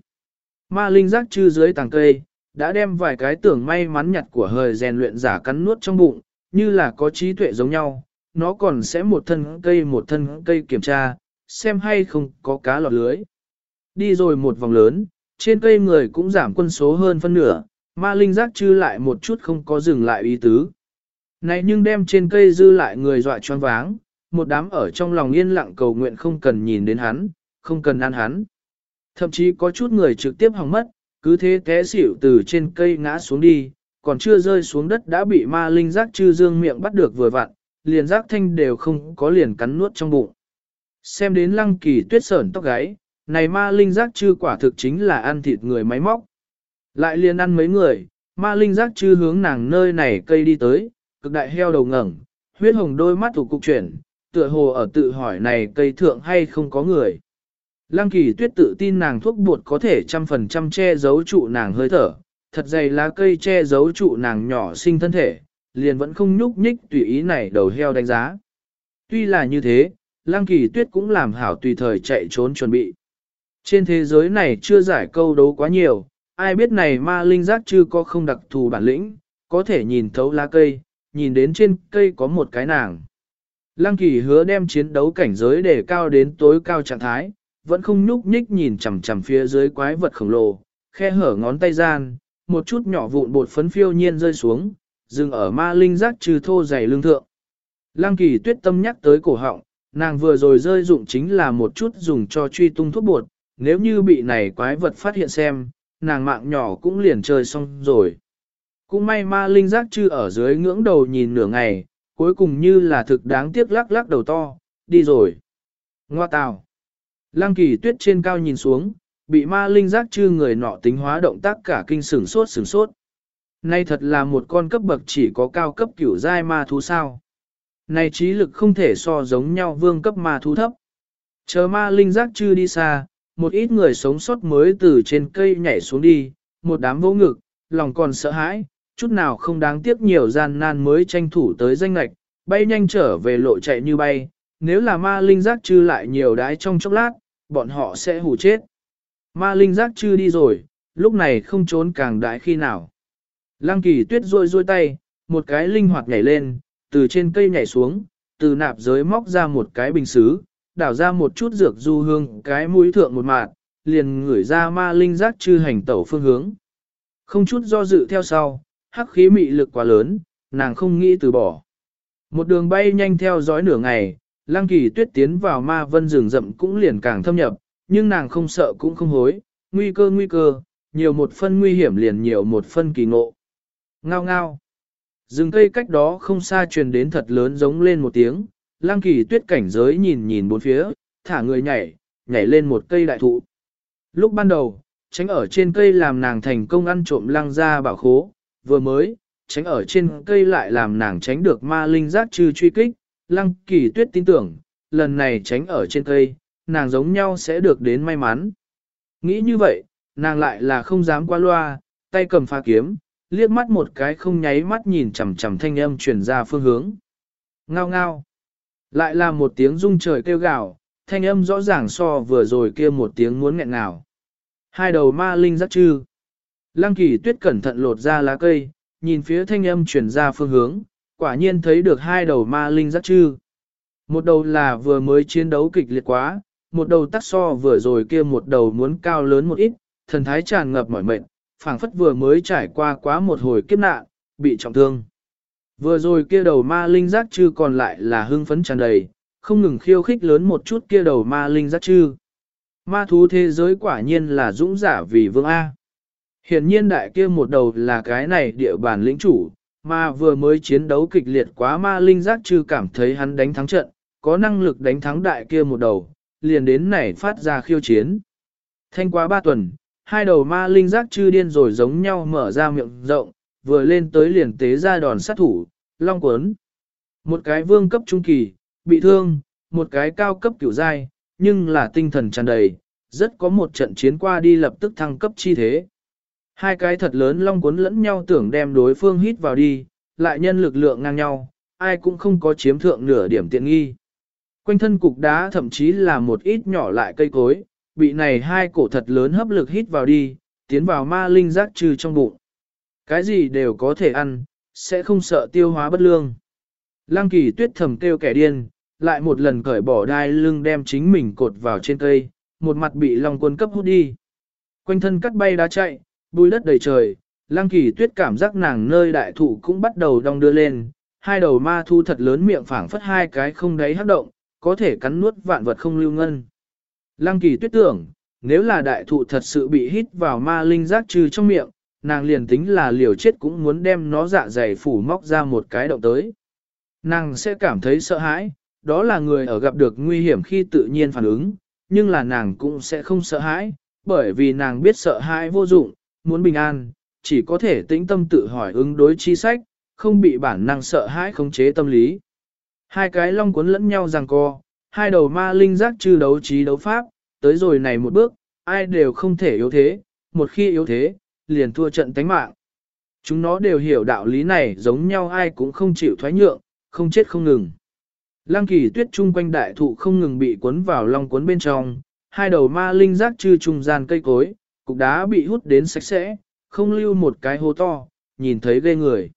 Ma linh giác chư dưới tàng cây, đã đem vài cái tưởng may mắn nhặt của hời rèn luyện giả cắn nuốt trong bụng, như là có trí tuệ giống nhau, nó còn sẽ một thân cây một thân cây kiểm tra, xem hay không có cá lọt lưới. Đi rồi một vòng lớn, trên cây người cũng giảm quân số hơn phân nửa, ma linh giác chư lại một chút không có dừng lại ý tứ. Này nhưng đem trên cây dư lại người dọa choáng váng, một đám ở trong lòng yên lặng cầu nguyện không cần nhìn đến hắn, không cần ăn hắn. Thậm chí có chút người trực tiếp hỏng mất, cứ thế té xỉu từ trên cây ngã xuống đi, còn chưa rơi xuống đất đã bị ma linh giác chư dương miệng bắt được vừa vặn, liền giác thanh đều không có liền cắn nuốt trong bụng. Xem đến lăng kỳ tuyết sởn tóc gáy, này ma linh giác chư quả thực chính là ăn thịt người máy móc. Lại liền ăn mấy người, ma linh giác chư hướng nàng nơi này cây đi tới, cực đại heo đầu ngẩng, huyết hồng đôi mắt thủ cục chuyển, tựa hồ ở tự hỏi này cây thượng hay không có người. Lăng kỳ tuyết tự tin nàng thuốc bột có thể trăm phần trăm che giấu trụ nàng hơi thở, thật dày lá cây che giấu trụ nàng nhỏ sinh thân thể, liền vẫn không nhúc nhích tùy ý này đầu heo đánh giá. Tuy là như thế, Lăng kỳ tuyết cũng làm hảo tùy thời chạy trốn chuẩn bị. Trên thế giới này chưa giải câu đấu quá nhiều, ai biết này ma linh giác chưa có không đặc thù bản lĩnh, có thể nhìn thấu lá cây, nhìn đến trên cây có một cái nàng. Lăng kỳ hứa đem chiến đấu cảnh giới để cao đến tối cao trạng thái, vẫn không nhúc nhích nhìn chằm chằm phía dưới quái vật khổng lồ, khe hở ngón tay gian, một chút nhỏ vụn bột phấn phiêu nhiên rơi xuống, dừng ở ma linh giác trừ thô dày lương thượng. Lăng kỳ tuyết tâm nhắc tới cổ họng, nàng vừa rồi rơi dụng chính là một chút dùng cho truy tung thuốc bột, nếu như bị này quái vật phát hiện xem, nàng mạng nhỏ cũng liền chơi xong rồi. Cũng may ma linh giác chư ở dưới ngưỡng đầu nhìn nửa ngày, cuối cùng như là thực đáng tiếc lắc lắc đầu to, đi rồi. Ngoa tào. Lăng kỳ tuyết trên cao nhìn xuống, bị ma linh giác chư người nọ tính hóa động tác cả kinh sửng sốt sửng sốt. Nay thật là một con cấp bậc chỉ có cao cấp kiểu giai ma thú sao. Này trí lực không thể so giống nhau vương cấp ma thú thấp. Chờ ma linh giác chư đi xa, một ít người sống sót mới từ trên cây nhảy xuống đi, một đám vô ngực, lòng còn sợ hãi, chút nào không đáng tiếc nhiều gian nan mới tranh thủ tới danh lạch, bay nhanh trở về lộ chạy như bay, nếu là ma linh giác chư lại nhiều đái trong chốc lát, bọn họ sẽ hù chết. Ma linh giác chư đi rồi, lúc này không trốn càng đại khi nào. Lăng kỳ tuyết rôi rôi tay, một cái linh hoạt nhảy lên, từ trên cây nhảy xuống, từ nạp giới móc ra một cái bình xứ, đảo ra một chút dược du hương cái mũi thượng một mạt, liền ngửi ra ma linh giác chư hành tẩu phương hướng. Không chút do dự theo sau, hắc khí mị lực quá lớn, nàng không nghĩ từ bỏ. Một đường bay nhanh theo dõi nửa ngày, lăng kỳ tuyết tiến vào ma vân rừng rậm cũng liền càng thâm nhập, nhưng nàng không sợ cũng không hối, nguy cơ nguy cơ, nhiều một phân nguy hiểm liền nhiều một phân kỳ ngộ. Ngao ngao. Rừng cây cách đó không xa truyền đến thật lớn giống lên một tiếng, lăng kỳ tuyết cảnh giới nhìn nhìn bốn phía, thả người nhảy, nhảy lên một cây đại thụ. Lúc ban đầu, tránh ở trên cây làm nàng thành công ăn trộm lăng ra bảo khố, vừa mới, tránh ở trên cây lại làm nàng tránh được ma linh giác trừ truy kích, lăng kỳ tuyết tin tưởng, lần này tránh ở trên cây, nàng giống nhau sẽ được đến may mắn. Nghĩ như vậy, nàng lại là không dám qua loa, tay cầm pha kiếm, liếc mắt một cái không nháy mắt nhìn chằm chằm thanh âm truyền ra phương hướng. Ngao ngao. Lại là một tiếng rung trời kêu gào, thanh âm rõ ràng so vừa rồi kia một tiếng muốn nghẹn nào. Hai đầu ma linh giác chư. Lăng kỳ tuyết cẩn thận lột ra lá cây, nhìn phía thanh âm truyền ra phương hướng, quả nhiên thấy được hai đầu ma linh giác chư. Một đầu là vừa mới chiến đấu kịch liệt quá, một đầu tắc so vừa rồi kia một đầu muốn cao lớn một ít, thần thái tràn ngập mỏi mệt, phảng phất vừa mới trải qua quá một hồi kiếp nạn, bị trọng thương. Vừa rồi kia đầu ma linh giác chư còn lại là hưng phấn tràn đầy, không ngừng khiêu khích lớn một chút kia đầu ma linh giác chư. Ma thú thế giới quả nhiên là dũng giả vì vương A. hiển nhiên đại kia một đầu là cái này địa bàn lĩnh chủ, mà vừa mới chiến đấu kịch liệt quá ma linh giác trừ cảm thấy hắn đánh thắng trận, có năng lực đánh thắng đại kia một đầu, liền đến nảy phát ra khiêu chiến. Thanh quá ba tuần, hai đầu ma linh giác trừ điên rồi giống nhau mở ra miệng rộng, vừa lên tới liền tế ra đòn sát thủ, long cuốn. Một cái vương cấp trung kỳ, bị thương, một cái cao cấp kiểu giai, nhưng là tinh thần tràn đầy, rất có một trận chiến qua đi lập tức thăng cấp chi thế. Hai cái thật lớn long cuốn lẫn nhau tưởng đem đối phương hít vào đi, lại nhân lực lượng ngang nhau, ai cũng không có chiếm thượng nửa điểm tiện nghi. Quanh thân cục đá thậm chí là một ít nhỏ lại cây cối, bị này hai cổ thật lớn hấp lực hít vào đi, tiến vào ma linh giác trừ trong bụng. Cái gì đều có thể ăn, sẽ không sợ tiêu hóa bất lương. Lăng kỳ tuyết thầm kêu kẻ điên, lại một lần cởi bỏ đai lưng đem chính mình cột vào trên cây, một mặt bị long quân cấp hút đi. Quanh thân cắt bay đá chạy, bùi đất đầy trời, lăng kỳ tuyết cảm giác nàng nơi đại thụ cũng bắt đầu đong đưa lên, hai đầu ma thu thật lớn miệng phảng phất hai cái không đáy hấp động, có thể cắn nuốt vạn vật không lưu ngân. Lăng kỳ tuyết tưởng, nếu là đại thụ thật sự bị hít vào ma linh giác trừ trong miệng, nàng liền tính là liều chết cũng muốn đem nó dạ dày phủ móc ra một cái động tới. Nàng sẽ cảm thấy sợ hãi, đó là người ở gặp được nguy hiểm khi tự nhiên phản ứng, nhưng là nàng cũng sẽ không sợ hãi, bởi vì nàng biết sợ hãi vô dụng, muốn bình an, chỉ có thể tĩnh tâm tự hỏi ứng đối chi sách, không bị bản năng sợ hãi khống chế tâm lý. Hai cái long cuốn lẫn nhau rằng co, hai đầu ma linh giác chư đấu trí đấu pháp, tới rồi này một bước, ai đều không thể yếu thế, một khi yếu thế, liền thua trận tánh mạng. Chúng nó đều hiểu đạo lý này giống nhau ai cũng không chịu thoái nhượng, không chết không ngừng. Lăng kỳ tuyết chung quanh đại thụ không ngừng bị cuốn vào long cuốn bên trong, hai đầu ma linh giác chư trung gian cây cối, cục đá bị hút đến sạch sẽ, không lưu một cái hố to, nhìn thấy ghê người.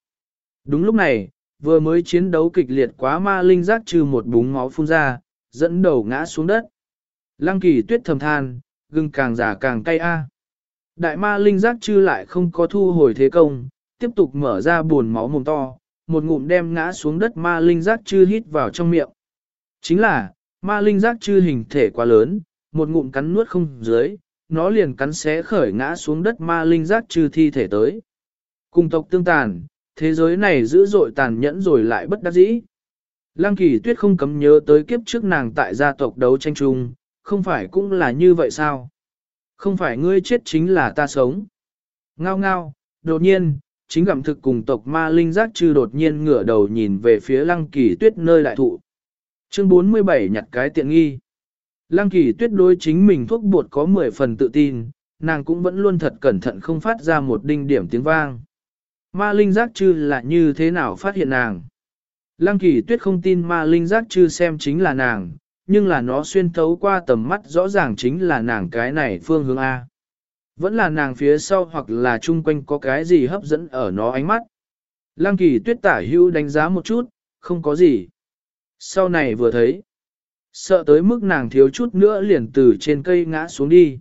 Đúng lúc này, vừa mới chiến đấu kịch liệt quá ma linh giác trừ một búng máu phun ra, dẫn đầu ngã xuống đất. Lăng kỳ tuyết thầm than, gừng càng giả càng cay a. Đại ma linh giác chư lại không có thu hồi thế công, tiếp tục mở ra buồn máu mồm to, một ngụm đem ngã xuống đất ma linh giác chư hít vào trong miệng. Chính là, ma linh giác chư hình thể quá lớn, một ngụm cắn nuốt không dưới, nó liền cắn xé khởi ngã xuống đất ma linh giác trừ thi thể tới. Cùng tộc tương tàn, thế giới này dữ dội tàn nhẫn rồi lại bất đắc dĩ. Lăng kỳ tuyết không cấm nhớ tới kiếp trước nàng tại gia tộc đấu tranh chung, không phải cũng là như vậy sao? Không phải ngươi chết chính là ta sống. Ngao ngao, đột nhiên, chính gặm thực cùng tộc ma linh giác trừ đột nhiên ngửa đầu nhìn về phía lăng kỳ tuyết nơi đại thụ. Chương 47 nhặt cái tiện nghi. Lăng kỳ tuyết đối chính mình thuốc bột có 10 phần tự tin, nàng cũng vẫn luôn thật cẩn thận không phát ra một đinh điểm tiếng vang. Ma linh giác chư là như thế nào phát hiện nàng? Lăng kỳ tuyết không tin ma linh giác chư xem chính là nàng, nhưng là nó xuyên thấu qua tầm mắt rõ ràng chính là nàng cái này phương hướng A. Vẫn là nàng phía sau hoặc là chung quanh có cái gì hấp dẫn ở nó ánh mắt. Lăng kỳ tuyết tả hữu đánh giá một chút, không có gì. Sau này vừa thấy, sợ tới mức nàng thiếu chút nữa liền từ trên cây ngã xuống đi.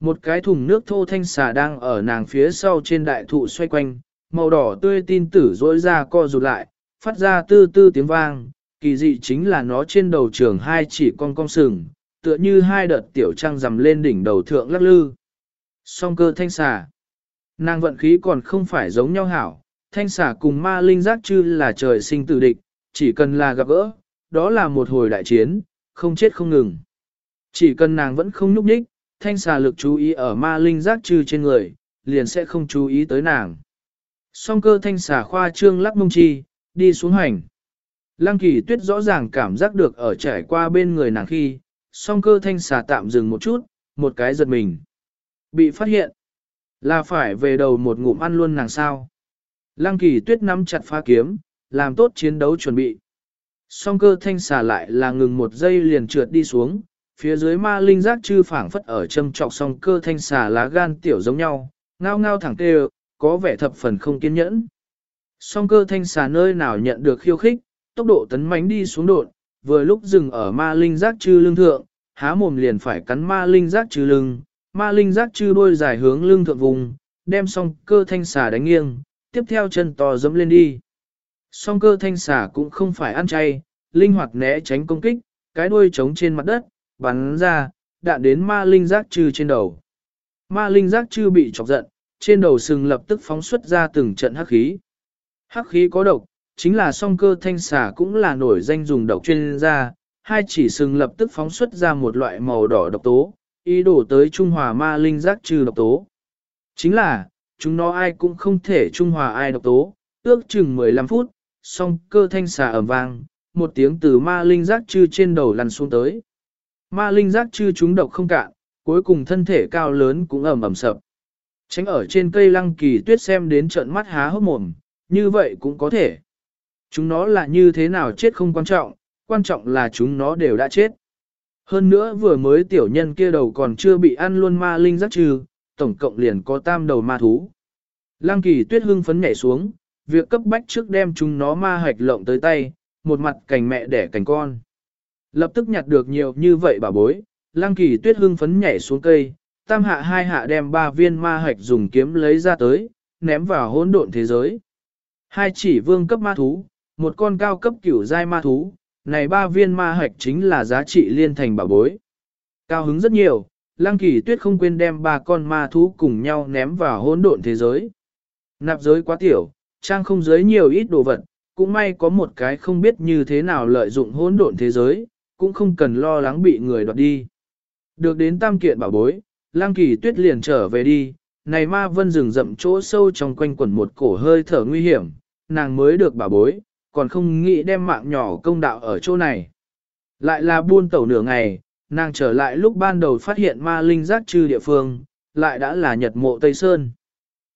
Một cái thùng nước thô thanh xà đang ở nàng phía sau trên đại thụ xoay quanh, màu đỏ tươi tin tử rỗi ra co rụt lại, phát ra tư tư tiếng vang, kỳ dị chính là nó trên đầu trường hai chỉ con cong sừng, tựa như hai đợt tiểu trăng rằm lên đỉnh đầu thượng lắc lư. Song cơ thanh xà. Nàng vận khí còn không phải giống nhau hảo, thanh xà cùng ma linh giác chư là trời sinh tử địch, chỉ cần là gặp gỡ, đó là một hồi đại chiến, không chết không ngừng. Chỉ cần nàng vẫn không nhúc nhích, thanh xà lực chú ý ở ma linh giác trừ trên người, liền sẽ không chú ý tới nàng. Song cơ thanh xà khoa trương lắc mông chi, đi xuống hành. Lăng kỳ tuyết rõ ràng cảm giác được ở trải qua bên người nàng khi, song cơ thanh xà tạm dừng một chút, một cái giật mình. Bị phát hiện, là phải về đầu một ngụm ăn luôn nàng sao. Lăng kỳ tuyết nắm chặt pha kiếm, làm tốt chiến đấu chuẩn bị. Song cơ thanh xà lại là ngừng một giây liền trượt đi xuống, phía dưới ma linh giác chư phảng phất ở châm trọc song cơ thanh xà lá gan tiểu giống nhau, ngao ngao thẳng tê có vẻ thập phần không kiên nhẫn. Song cơ thanh xà nơi nào nhận được khiêu khích, tốc độ tấn mánh đi xuống đột, vừa lúc dừng ở ma linh giác chư lưng thượng, há mồm liền phải cắn ma linh giác chư lưng, ma linh giác chư đôi dài hướng lưng thượng vùng, đem song cơ thanh xà đánh nghiêng, tiếp theo chân to dẫm lên đi. Song cơ thanh xà cũng không phải ăn chay, linh hoạt né tránh công kích, cái đuôi trống trên mặt đất, bắn ra, đạn đến ma linh giác trư trên đầu. Ma linh giác trư bị chọc giận, trên đầu sừng lập tức phóng xuất ra từng trận hắc khí. Hắc khí có độc, chính là song cơ thanh xà cũng là nổi danh dùng độc chuyên gia, hai chỉ sừng lập tức phóng xuất ra một loại màu đỏ độc tố, ý đồ tới Trung Hòa ma linh giác trừ độc tố. Chính là, chúng nó ai cũng không thể Trung Hòa ai độc tố, ước chừng 15 phút, song cơ thanh xà ẩm vang, một tiếng từ ma linh giác chư trên đầu lăn xuống tới. Ma linh giác chư chúng độc không cạn, cuối cùng thân thể cao lớn cũng ẩm ẩm sập. Tránh ở trên cây lăng kỳ tuyết xem đến trận mắt há hốc mồm, như vậy cũng có thể. Chúng nó là như thế nào chết không quan trọng, quan trọng là chúng nó đều đã chết. Hơn nữa vừa mới tiểu nhân kia đầu còn chưa bị ăn luôn ma linh giác trừ, tổng cộng liền có tam đầu ma thú. Lăng kỳ tuyết hưng phấn nhảy xuống, việc cấp bách trước đem chúng nó ma hạch lộng tới tay, một mặt cành mẹ đẻ cành con. Lập tức nhặt được nhiều như vậy bà bối, lang kỳ tuyết hưng phấn nhảy xuống cây, tam hạ hai hạ đem ba viên ma hạch dùng kiếm lấy ra tới, ném vào hỗn độn thế giới. Hai chỉ vương cấp ma thú, một con cao cấp cửu giai ma thú, này ba viên ma hạch chính là giá trị liên thành bảo bối. Cao hứng rất nhiều, Lăng Kỳ Tuyết không quên đem ba con ma thú cùng nhau ném vào hỗn độn thế giới. Nạp giới quá tiểu, trang không giới nhiều ít đồ vật, cũng may có một cái không biết như thế nào lợi dụng hỗn độn thế giới, cũng không cần lo lắng bị người đoạt đi. Được đến tam kiện bảo bối, Lang Kỳ Tuyết liền trở về đi, này ma vân rừng rậm chỗ sâu trong quanh quẩn một cổ hơi thở nguy hiểm, nàng mới được bảo bối, còn không nghĩ đem mạng nhỏ công đạo ở chỗ này. Lại là buôn tẩu nửa ngày, nàng trở lại lúc ban đầu phát hiện ma linh giác trừ địa phương, lại đã là nhật mộ Tây Sơn.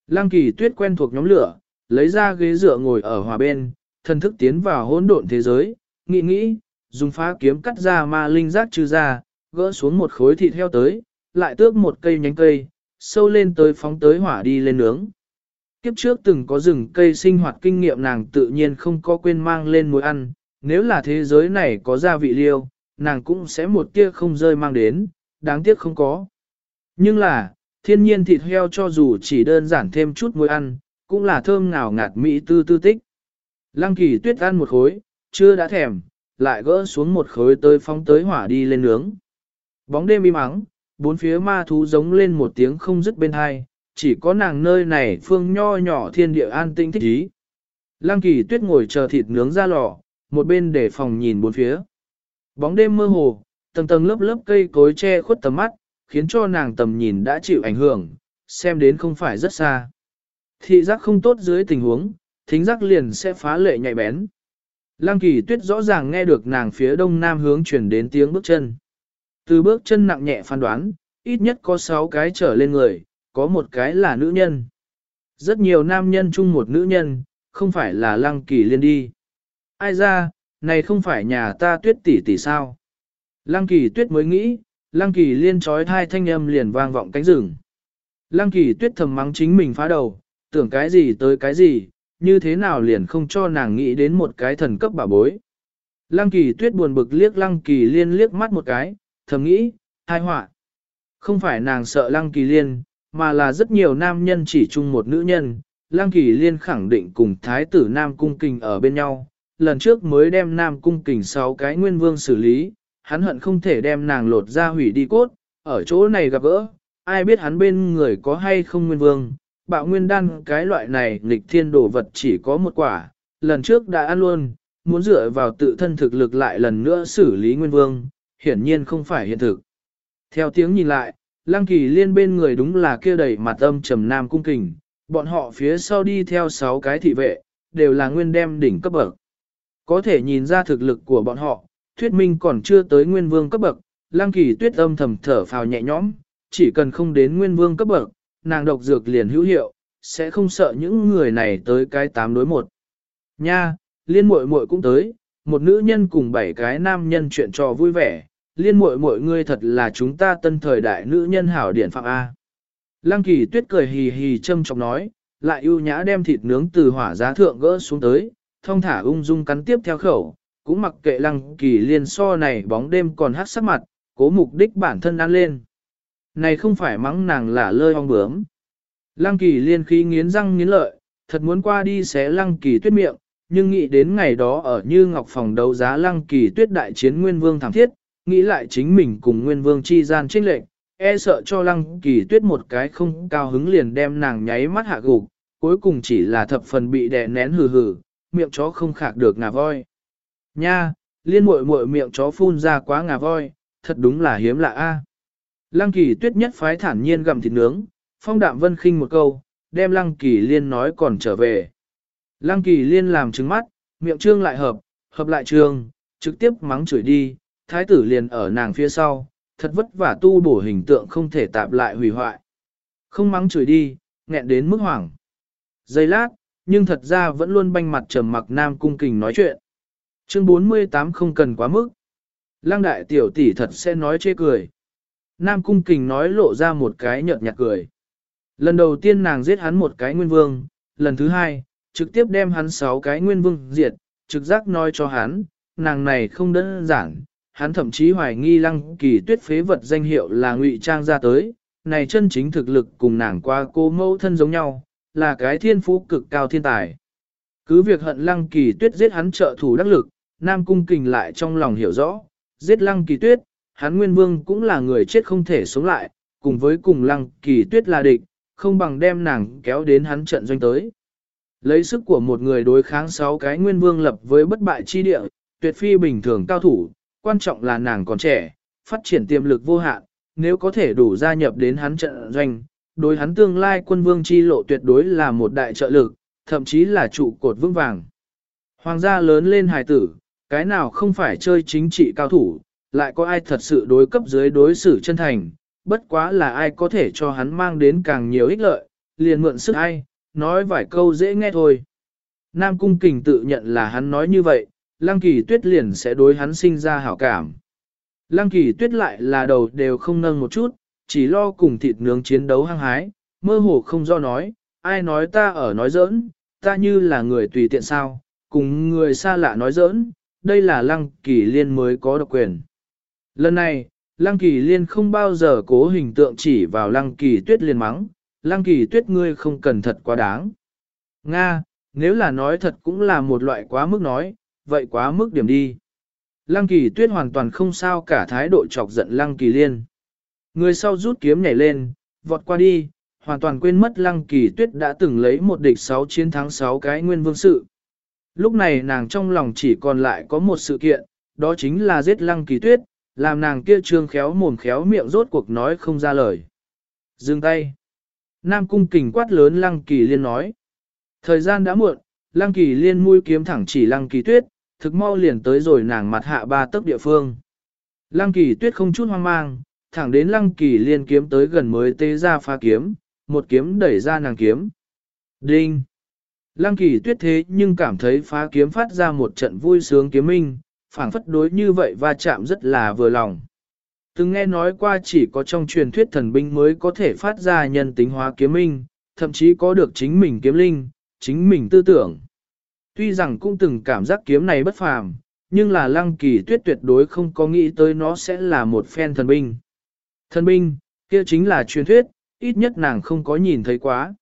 Lăng kỳ tuyết quen thuộc nhóm lửa, lấy ra ghế dựa ngồi ở hòa bên, thân thức tiến vào hỗn độn thế giới, nghĩ nghĩ, dùng phá kiếm cắt ra ma linh giác trừ ra, gỡ xuống một khối thịt heo tới, lại tước một cây nhánh cây, sâu lên tới phóng tới hỏa đi lên nướng. Kiếp trước từng có rừng cây sinh hoạt kinh nghiệm nàng tự nhiên không có quên mang lên muối ăn, nếu là thế giới này có gia vị liêu, nàng cũng sẽ một tia không rơi mang đến, đáng tiếc không có. Nhưng là, thiên nhiên thịt heo cho dù chỉ đơn giản thêm chút muối ăn, cũng là thơm ngào ngạt mỹ tư tư tích. Lăng kỳ tuyết ăn một khối, chưa đã thèm, lại gỡ xuống một khối tới phóng tới hỏa đi lên nướng. Bóng đêm im ắng, bốn phía ma thú giống lên một tiếng không dứt bên hai, chỉ có nàng nơi này phương nho nhỏ thiên địa an tinh thích ý. Lăng kỳ tuyết ngồi chờ thịt nướng ra lò, một bên để phòng nhìn bốn phía. Bóng đêm mơ hồ, tầng tầng lớp lớp cây cối che khuất tầm mắt, khiến cho nàng tầm nhìn đã chịu ảnh hưởng, xem đến không phải rất xa. Thị giác không tốt dưới tình huống, thính giác liền sẽ phá lệ nhạy bén. Lăng kỳ tuyết rõ ràng nghe được nàng phía đông nam hướng chuyển đến tiếng bước chân. Từ bước chân nặng nhẹ phán đoán, ít nhất có 6 cái trở lên người, có một cái là nữ nhân. Rất nhiều nam nhân chung một nữ nhân, không phải là lăng kỳ liên đi. Ai ra, này không phải nhà ta tuyết tỷ tỷ sao? Lăng kỳ tuyết mới nghĩ, lăng kỳ liên trói thai thanh âm liền vang vọng cánh rừng. Lăng kỳ tuyết thầm mắng chính mình phá đầu, tưởng cái gì tới cái gì, như thế nào liền không cho nàng nghĩ đến một cái thần cấp bà bối. Lăng kỳ tuyết buồn bực liếc lăng kỳ liên liếc mắt một cái, thầm nghĩ, hai họa. Không phải nàng sợ lăng kỳ liên, mà là rất nhiều nam nhân chỉ chung một nữ nhân. Lăng kỳ liên khẳng định cùng thái tử nam cung kình ở bên nhau, lần trước mới đem nam cung kình sáu cái nguyên vương xử lý, hắn hận không thể đem nàng lột ra hủy đi cốt, ở chỗ này gặp gỡ, ai biết hắn bên người có hay không nguyên vương, bạo nguyên đan cái loại này nghịch thiên đồ vật chỉ có một quả, lần trước đã ăn luôn, muốn dựa vào tự thân thực lực lại lần nữa xử lý nguyên vương, hiển nhiên không phải hiện thực. Theo tiếng nhìn lại, lăng kỳ liên bên người đúng là kia đầy mặt âm trầm nam cung kình, bọn họ phía sau đi theo sáu cái thị vệ, đều là nguyên đem đỉnh cấp bậc. Có thể nhìn ra thực lực của bọn họ, thuyết minh còn chưa tới nguyên vương cấp bậc, lăng kỳ tuyết âm thầm thở phào nhẹ nhõm, chỉ cần không đến nguyên vương cấp bậc, nàng độc dược liền hữu hiệu, sẽ không sợ những người này tới cái tám đối một. Nha, liên muội muội cũng tới, một nữ nhân cùng bảy cái nam nhân chuyện trò vui vẻ, liên muội muội ngươi thật là chúng ta tân thời đại nữ nhân hảo điển phạm A. Lăng kỳ tuyết cười hì hì châm chọc nói, lại ưu nhã đem thịt nướng từ hỏa giá thượng gỡ xuống tới, thông thả ung dung cắn tiếp theo khẩu, cũng mặc kệ lăng kỳ liên so này bóng đêm còn hát sắc mặt, cố mục đích bản thân ăn lên. Này không phải mắng nàng là lơi ong bướm. Lăng kỳ liên khí nghiến răng nghiến lợi, thật muốn qua đi xé lăng kỳ tuyết miệng, nhưng nghĩ đến ngày đó ở như ngọc phòng đấu giá lăng kỳ tuyết đại chiến nguyên vương thảm thiết, nghĩ lại chính mình cùng nguyên vương chi gian trinh lệnh, e sợ cho lăng kỳ tuyết một cái không cao hứng liền đem nàng nháy mắt hạ gục, cuối cùng chỉ là thập phần bị đè nén hừ hừ, miệng chó không khạc được ngà voi. Nha, liên muội muội miệng chó phun ra quá ngà voi, thật đúng là hiếm lạ a. Lăng kỳ tuyết nhất phái thản nhiên gặm thịt nướng, phong đạm vân khinh một câu, đem lăng kỳ liên nói còn trở về. Lăng kỳ liên làm trứng mắt, miệng trương lại hợp, hợp lại trương, trực tiếp mắng chửi đi, thái tử liền ở nàng phía sau, thật vất vả tu bổ hình tượng không thể tạp lại hủy hoại. Không mắng chửi đi, nghẹn đến mức hoảng. Giây lát, nhưng thật ra vẫn luôn banh mặt trầm mặc nam cung kình nói chuyện. Chương 48 không cần quá mức. Lăng đại tiểu tỷ thật sẽ nói chê cười. Nam cung kình nói lộ ra một cái nhợt nhạt cười. Lần đầu tiên nàng giết hắn một cái nguyên vương, lần thứ hai, trực tiếp đem hắn sáu cái nguyên vương diệt, trực giác nói cho hắn, nàng này không đơn giản, hắn thậm chí hoài nghi lăng kỳ tuyết phế vật danh hiệu là ngụy trang ra tới, này chân chính thực lực cùng nàng qua cô mẫu thân giống nhau, là cái thiên phú cực cao thiên tài. Cứ việc hận lăng kỳ tuyết giết hắn trợ thủ đắc lực, Nam Cung Kình lại trong lòng hiểu rõ, giết lăng kỳ tuyết, hắn nguyên vương cũng là người chết không thể sống lại, cùng với cùng lăng kỳ tuyết là địch, không bằng đem nàng kéo đến hắn trận doanh tới. Lấy sức của một người đối kháng sáu cái nguyên vương lập với bất bại chi địa, tuyệt phi bình thường cao thủ, quan trọng là nàng còn trẻ, phát triển tiềm lực vô hạn, nếu có thể đủ gia nhập đến hắn trận doanh, đối hắn tương lai quân vương chi lộ tuyệt đối là một đại trợ lực, thậm chí là trụ cột vững vàng. Hoàng gia lớn lên hài tử, cái nào không phải chơi chính trị cao thủ, lại có ai thật sự đối cấp dưới đối xử chân thành, bất quá là ai có thể cho hắn mang đến càng nhiều ích lợi, liền mượn sức ai, nói vài câu dễ nghe thôi. Nam Cung Kình tự nhận là hắn nói như vậy, Lăng Kỳ Tuyết liền sẽ đối hắn sinh ra hảo cảm. Lăng Kỳ Tuyết lại là đầu đều không nâng một chút, chỉ lo cùng thịt nướng chiến đấu hăng hái, mơ hồ không do nói, ai nói ta ở nói giỡn, ta như là người tùy tiện sao, cùng người xa lạ nói giỡn, đây là Lăng Kỳ Liên mới có độc quyền. Lần này, Lăng Kỳ Liên không bao giờ cố hình tượng chỉ vào Lăng Kỳ Tuyết liền mắng, Lăng Kỳ Tuyết ngươi không cần thật quá đáng. Nga, nếu là nói thật cũng là một loại quá mức nói, vậy quá mức điểm đi. Lăng Kỳ Tuyết hoàn toàn không sao cả thái độ chọc giận Lăng Kỳ Liên. Người sau rút kiếm nhảy lên, vọt qua đi, hoàn toàn quên mất Lăng Kỳ Tuyết đã từng lấy một địch sáu chiến thắng sáu cái nguyên vương sự. Lúc này nàng trong lòng chỉ còn lại có một sự kiện, đó chính là giết Lăng Kỳ Tuyết, làm nàng kia trương khéo mồm khéo miệng rốt cuộc nói không ra lời. Dừng tay. Nam cung kình quát lớn Lăng Kỳ Liên nói. Thời gian đã muộn, Lăng Kỳ Liên mũi kiếm thẳng chỉ Lăng Kỳ Tuyết, thực mau liền tới rồi nàng mặt hạ ba tấc địa phương. Lăng Kỳ Tuyết không chút hoang mang, thẳng đến Lăng Kỳ Liên kiếm tới gần mới tê ra pha kiếm, một kiếm đẩy ra nàng kiếm. Đinh! Lăng Kỳ Tuyết thế nhưng cảm thấy phá kiếm phát ra một trận vui sướng kiếm minh, phảng phất đối như vậy va chạm rất là vừa lòng. Từng nghe nói qua chỉ có trong truyền thuyết thần binh mới có thể phát ra nhân tính hóa kiếm minh, thậm chí có được chính mình kiếm linh, chính mình tư tưởng. Tuy rằng cũng từng cảm giác kiếm này bất phàm, nhưng là lăng kỳ tuyết tuyệt đối không có nghĩ tới nó sẽ là một phen thần binh. Thần binh, kia chính là truyền thuyết, ít nhất nàng không có nhìn thấy quá.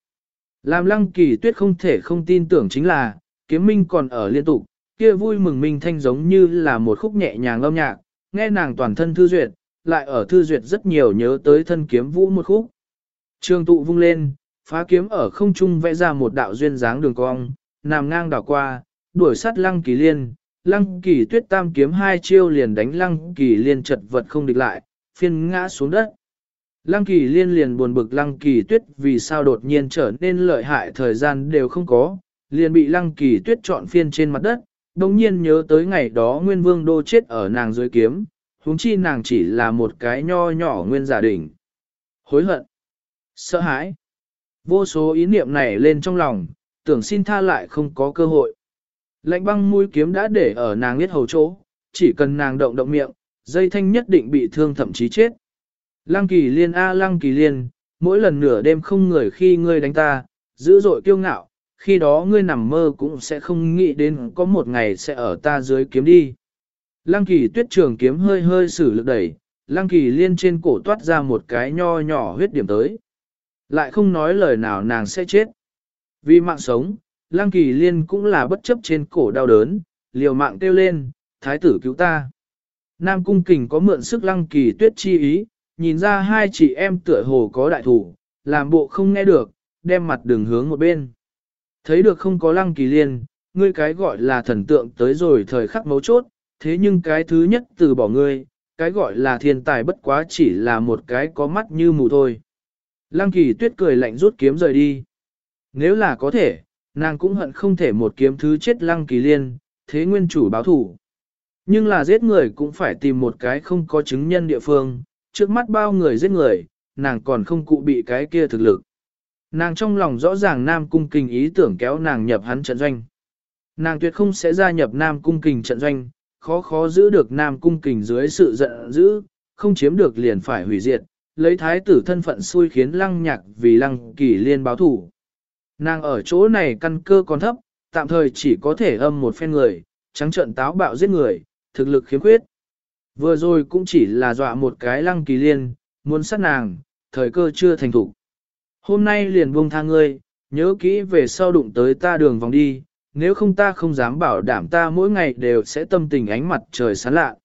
Làm lăng kỳ tuyết không thể không tin tưởng chính là, kiếm minh còn ở liên tục, kia vui mừng minh thanh giống như là một khúc nhẹ nhàng âm nhạc, nghe nàng toàn thân thư duyệt, lại ở thư duyệt rất nhiều nhớ tới thân kiếm vũ một khúc. Trường tụ vung lên, phá kiếm ở không trung vẽ ra một đạo duyên dáng đường cong, nằm ngang đảo qua, đuổi sát lăng kỳ liên, lăng kỳ tuyết tam kiếm hai chiêu liền đánh lăng kỳ liên chật vật không địch lại, phiên ngã xuống đất. Lăng kỳ liên liền buồn bực lăng kỳ tuyết vì sao đột nhiên trở nên lợi hại thời gian đều không có, liền bị lăng kỳ tuyết chọn phiên trên mặt đất, đồng nhiên nhớ tới ngày đó nguyên vương đô chết ở nàng dưới kiếm, huống chi nàng chỉ là một cái nho nhỏ nguyên giả đỉnh. Hối hận, sợ hãi, vô số ý niệm này lên trong lòng, tưởng xin tha lại không có cơ hội. Lạnh băng mũi kiếm đã để ở nàng biết hầu chỗ, chỉ cần nàng động động miệng, dây thanh nhất định bị thương thậm chí chết. Lăng kỳ liên a lăng kỳ liên, mỗi lần nửa đêm không người khi ngươi đánh ta, dữ dội kiêu ngạo, khi đó ngươi nằm mơ cũng sẽ không nghĩ đến có một ngày sẽ ở ta dưới kiếm đi. Lăng kỳ tuyết trường kiếm hơi hơi sử lực đẩy, lăng kỳ liên trên cổ toát ra một cái nho nhỏ huyết điểm tới. Lại không nói lời nào nàng sẽ chết. Vì mạng sống, lăng kỳ liên cũng là bất chấp trên cổ đau đớn, liều mạng kêu lên, thái tử cứu ta. Nam cung kình có mượn sức lăng kỳ tuyết chi ý, nhìn ra hai chị em tựa hồ có đại thủ, làm bộ không nghe được, đem mặt đường hướng một bên. Thấy được không có lăng kỳ liên, ngươi cái gọi là thần tượng tới rồi thời khắc mấu chốt, Thế nhưng cái thứ nhất từ bỏ ngươi, cái gọi là thiên tài bất quá chỉ là một cái có mắt như mù thôi. Lăng kỳ tuyết cười lạnh rút kiếm rời đi. Nếu là có thể, nàng cũng hận không thể một kiếm thứ chết lăng kỳ liên, thế nguyên chủ báo thủ. Nhưng là giết người cũng phải tìm một cái không có chứng nhân địa phương, trước mắt bao người giết người, nàng còn không cụ bị cái kia thực lực. Nàng trong lòng rõ ràng Nam Cung Kình ý tưởng kéo nàng nhập hắn trận doanh. Nàng tuyệt không sẽ gia nhập Nam Cung Kình trận doanh, khó khó giữ được Nam Cung Kình dưới sự giận dữ, không chiếm được liền phải hủy diệt, lấy thái tử thân phận xui khiến lăng nhạc vì lăng kỳ liên báo thủ. Nàng ở chỗ này căn cơ còn thấp, tạm thời chỉ có thể âm một phen người, trắng trận táo bạo giết người, thực lực khiếm khuyết. Vừa rồi cũng chỉ là dọa một cái lăng kỳ liên, muốn sát nàng, thời cơ chưa thành thủ. Hôm nay liền buông tha ngươi, nhớ kỹ về sau đụng tới ta đường vòng đi, nếu không ta không dám bảo đảm ta mỗi ngày đều sẽ tâm tình ánh mặt trời sáng lạ.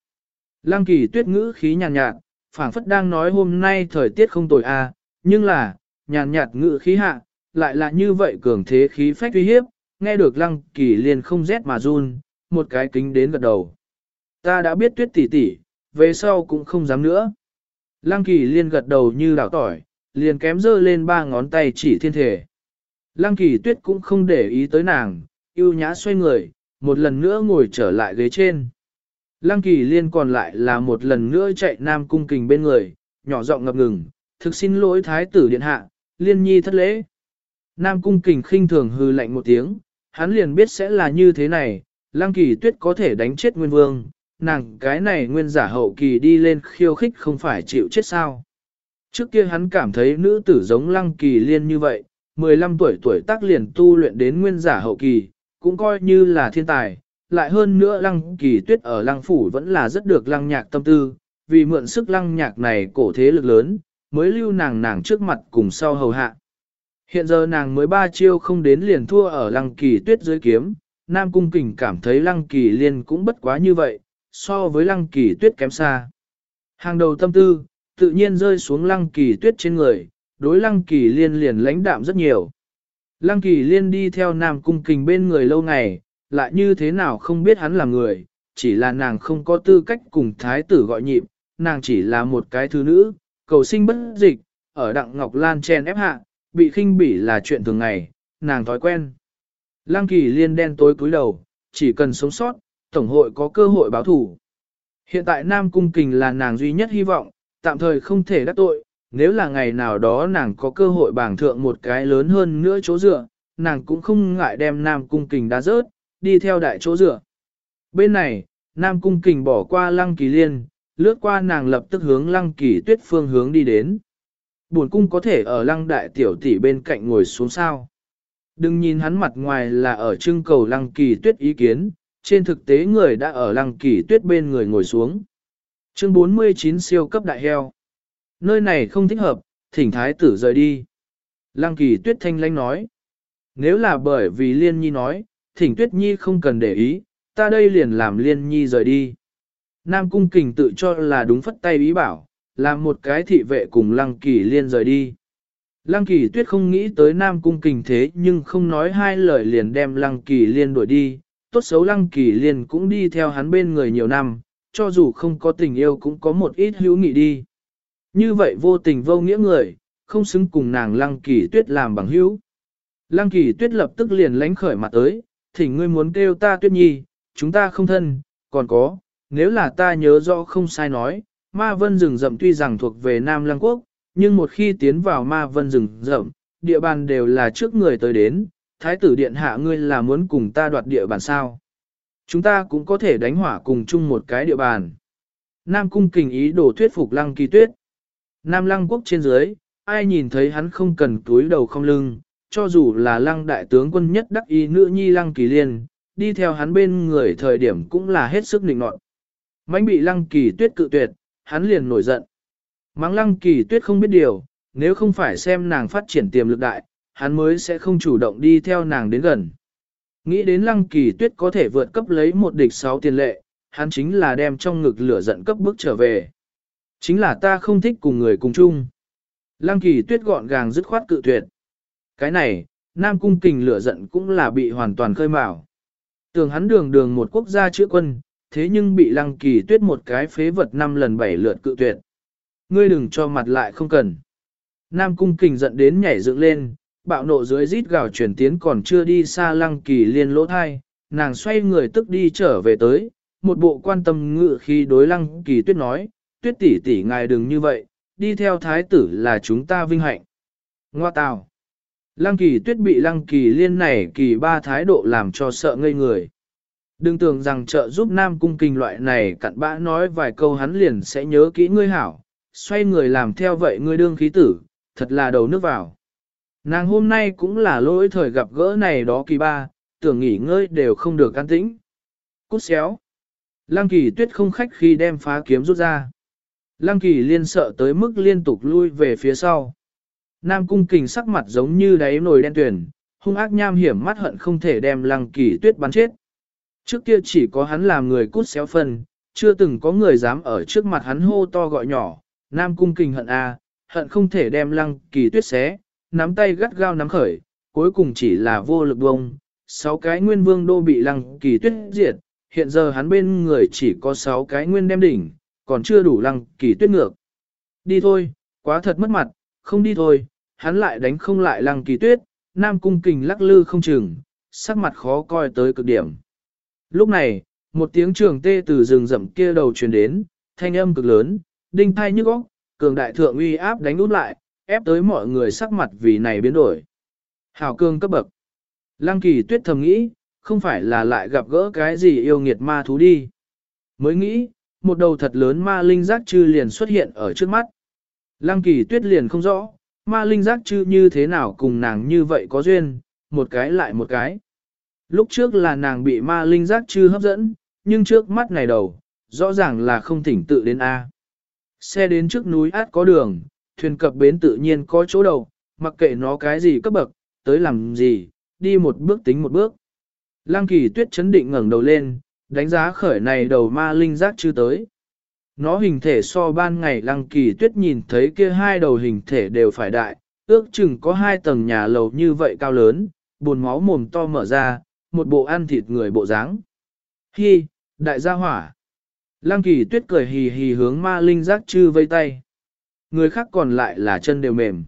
Lăng kỳ tuyết ngữ khí nhàn nhạt, nhạt phảng phất đang nói hôm nay thời tiết không tồi a, à, nhưng là, nhàn nhạt ngữ khí hạ, lại là như vậy cường thế khí phách uy hiếp, nghe được lăng kỳ liền không rét mà run, một cái kính đến gật đầu. Ta đã biết tuyết tỷ tỷ, về sau cũng không dám nữa. Lăng kỳ liên gật đầu như đảo tỏi, liền kém dơ lên ba ngón tay chỉ thiên thể. Lăng kỳ tuyết cũng không để ý tới nàng, yêu nhã xoay người, một lần nữa ngồi trở lại ghế trên. Lăng kỳ liên còn lại là một lần nữa chạy nam cung kình bên người, nhỏ giọng ngập ngừng, thực xin lỗi thái tử điện hạ, liên nhi thất lễ. Nam cung kình khinh thường hư lạnh một tiếng, hắn liền biết sẽ là như thế này, lăng kỳ tuyết có thể đánh chết nguyên vương, nàng cái này nguyên giả hậu kỳ đi lên khiêu khích không phải chịu chết sao. Trước kia hắn cảm thấy nữ tử giống lăng kỳ liên như vậy, 15 tuổi tuổi tác liền tu luyện đến nguyên giả hậu kỳ, cũng coi như là thiên tài, lại hơn nữa lăng kỳ tuyết ở lăng phủ vẫn là rất được lăng nhạc tâm tư, vì mượn sức lăng nhạc này cổ thế lực lớn, mới lưu nàng nàng trước mặt cùng sau hầu hạ. Hiện giờ nàng mới ba chiêu không đến liền thua ở lăng kỳ tuyết dưới kiếm, Nam Cung Kình cảm thấy lăng kỳ liên cũng bất quá như vậy, so với lăng kỳ tuyết kém xa. Hàng đầu tâm tư, tự nhiên rơi xuống lăng kỳ tuyết trên người, đối lăng kỳ liên liền lãnh đạm rất nhiều. Lăng kỳ liên đi theo Nam Cung Kình bên người lâu ngày, lại như thế nào không biết hắn là người, chỉ là nàng không có tư cách cùng thái tử gọi nhịp, nàng chỉ là một cái thứ nữ, cầu sinh bất dịch, ở đặng ngọc lan chen ép hạ, bị khinh bỉ là chuyện thường ngày, nàng thói quen. Lăng kỳ liên đen tối cúi đầu, chỉ cần sống sót, Tổng hội có cơ hội báo thủ. Hiện tại Nam Cung Kình là nàng duy nhất hy vọng, tạm thời không thể đắc tội, nếu là ngày nào đó nàng có cơ hội bảng thượng một cái lớn hơn nữa chỗ dựa, nàng cũng không ngại đem Nam Cung Kình đá rớt, đi theo đại chỗ dựa. Bên này, Nam Cung Kình bỏ qua Lăng Kỳ Liên, lướt qua nàng lập tức hướng Lăng Kỳ Tuyết phương hướng đi đến. Buồn cung có thể ở Lăng Đại Tiểu Tỷ bên cạnh ngồi xuống sao. Đừng nhìn hắn mặt ngoài là ở trưng cầu Lăng Kỳ Tuyết ý kiến, trên thực tế người đã ở Lăng Kỳ Tuyết bên người ngồi xuống. Chương 49 siêu cấp đại heo. Nơi này không thích hợp, thỉnh thái tử rời đi. Lăng Kỳ Tuyết thanh lanh nói. Nếu là bởi vì Liên Nhi nói, thỉnh Tuyết Nhi không cần để ý, ta đây liền làm Liên Nhi rời đi. Nam Cung Kình tự cho là đúng phất tay ý bảo, làm một cái thị vệ cùng Lăng Kỳ Liên rời đi. Lăng Kỳ Tuyết không nghĩ tới Nam Cung Kình thế nhưng không nói hai lời liền đem Lăng Kỳ Liên đuổi đi, tốt xấu Lăng Kỳ Liên cũng đi theo hắn bên người nhiều năm, cho dù không có tình yêu cũng có một ít hữu nghị đi. Như vậy vô tình vô nghĩa người, không xứng cùng nàng Lăng Kỳ Tuyết làm bằng hữu. Lăng Kỳ Tuyết lập tức liền lánh khởi mặt tới, thỉnh ngươi muốn kêu ta Tuyết Nhi, chúng ta không thân, còn có, nếu là ta nhớ rõ không sai nói, Ma Vân rừng rậm tuy rằng thuộc về Nam Lăng Quốc, nhưng một khi tiến vào Ma Vân rừng rậm, địa bàn đều là trước người tới đến, Thái tử điện hạ ngươi là muốn cùng ta đoạt địa bàn sao? Chúng ta cũng có thể đánh hỏa cùng chung một cái địa bàn. Nam cung kình ý đồ thuyết phục lăng kỳ tuyết. Nam lăng quốc trên dưới, ai nhìn thấy hắn không cần túi đầu không lưng, cho dù là lăng đại tướng quân nhất đắc ý nữ nhi lăng kỳ liên, đi theo hắn bên người thời điểm cũng là hết sức nịnh nọt. Mánh bị lăng kỳ tuyết cự tuyệt, hắn liền nổi giận. Mắng lăng kỳ tuyết không biết điều, nếu không phải xem nàng phát triển tiềm lực đại, hắn mới sẽ không chủ động đi theo nàng đến gần. Nghĩ đến lăng kỳ tuyết có thể vượt cấp lấy một địch sáu tiền lệ, hắn chính là đem trong ngực lửa giận cấp bước trở về. Chính là ta không thích cùng người cùng chung. Lăng kỳ tuyết gọn gàng dứt khoát cự tuyệt. Cái này, Nam Cung Kình lửa giận cũng là bị hoàn toàn khơi mào. Tưởng hắn đường đường một quốc gia chữa quân, thế nhưng bị lăng kỳ tuyết một cái phế vật năm lần bảy lượt cự tuyệt. Ngươi đừng cho mặt lại không cần. Nam cung kình giận đến nhảy dựng lên, bạo nộ dưới rít gào chuyển tiến còn chưa đi xa lăng kỳ liên lỗ thai, nàng xoay người tức đi trở về tới, một bộ quan tâm ngự khi đối lăng kỳ tuyết nói, tuyết tỷ tỷ ngài đừng như vậy, đi theo thái tử là chúng ta vinh hạnh. Ngoa tào. Lăng kỳ tuyết bị lăng kỳ liên này kỳ ba thái độ làm cho sợ ngây người. Đừng tưởng rằng trợ giúp nam cung kinh loại này cặn bã nói vài câu hắn liền sẽ nhớ kỹ ngươi hảo, xoay người làm theo vậy ngươi đương khí tử, thật là đầu nước vào. Nàng hôm nay cũng là lỗi thời gặp gỡ này đó kỳ ba, tưởng nghỉ ngơi đều không được an tĩnh. Cút xéo. Lăng kỳ tuyết không khách khi đem phá kiếm rút ra. Lăng kỳ liên sợ tới mức liên tục lui về phía sau. Nam cung kình sắc mặt giống như đáy nồi đen tuyển, hung ác nham hiểm mắt hận không thể đem lăng kỳ tuyết bắn chết. Trước kia chỉ có hắn làm người cút xéo phân, chưa từng có người dám ở trước mặt hắn hô to gọi nhỏ, Nam cung kình hận a, hận không thể đem lăng kỳ tuyết xé, nắm tay gắt gao nắm khởi, cuối cùng chỉ là vô lực bông. Sáu cái nguyên vương đô bị lăng kỳ tuyết diệt, hiện giờ hắn bên người chỉ có sáu cái nguyên đem đỉnh, còn chưa đủ lăng kỳ tuyết ngược. Đi thôi, quá thật mất mặt, không đi thôi, hắn lại đánh không lại lăng kỳ tuyết, nam cung kình lắc lư không chừng, sắc mặt khó coi tới cực điểm. Lúc này, một tiếng trường tê từ rừng rậm kia đầu truyền đến, thanh âm cực lớn, đinh thai nhức óc, cường đại thượng uy áp đánh út lại, ép tới mọi người sắc mặt vì này biến đổi. Hào cương cấp bậc. Lăng kỳ tuyết thầm nghĩ, không phải là lại gặp gỡ cái gì yêu nghiệt ma thú đi. Mới nghĩ, một đầu thật lớn ma linh giác chư liền xuất hiện ở trước mắt. Lăng kỳ tuyết liền không rõ, ma linh giác chư như thế nào cùng nàng như vậy có duyên, một cái lại một cái. Lúc trước là nàng bị ma linh giác chư hấp dẫn, nhưng trước mắt này đầu, rõ ràng là không thỉnh tự đến A. Xe đến trước núi át có đường, thuyền cập bến tự nhiên có chỗ đầu, mặc kệ nó cái gì cấp bậc, tới làm gì, đi một bước tính một bước. Lăng kỳ tuyết chấn định ngẩng đầu lên, đánh giá khởi này đầu ma linh giác chưa tới. Nó hình thể so ban ngày lăng kỳ tuyết nhìn thấy kia hai đầu hình thể đều phải đại, ước chừng có hai tầng nhà lầu như vậy cao lớn, buồn máu mồm to mở ra, một bộ ăn thịt người bộ dáng. Hi, đại gia hỏa. Lăng kỳ tuyết cười hì hì hướng ma linh giác chư vây tay. Người khác còn lại là chân đều mềm.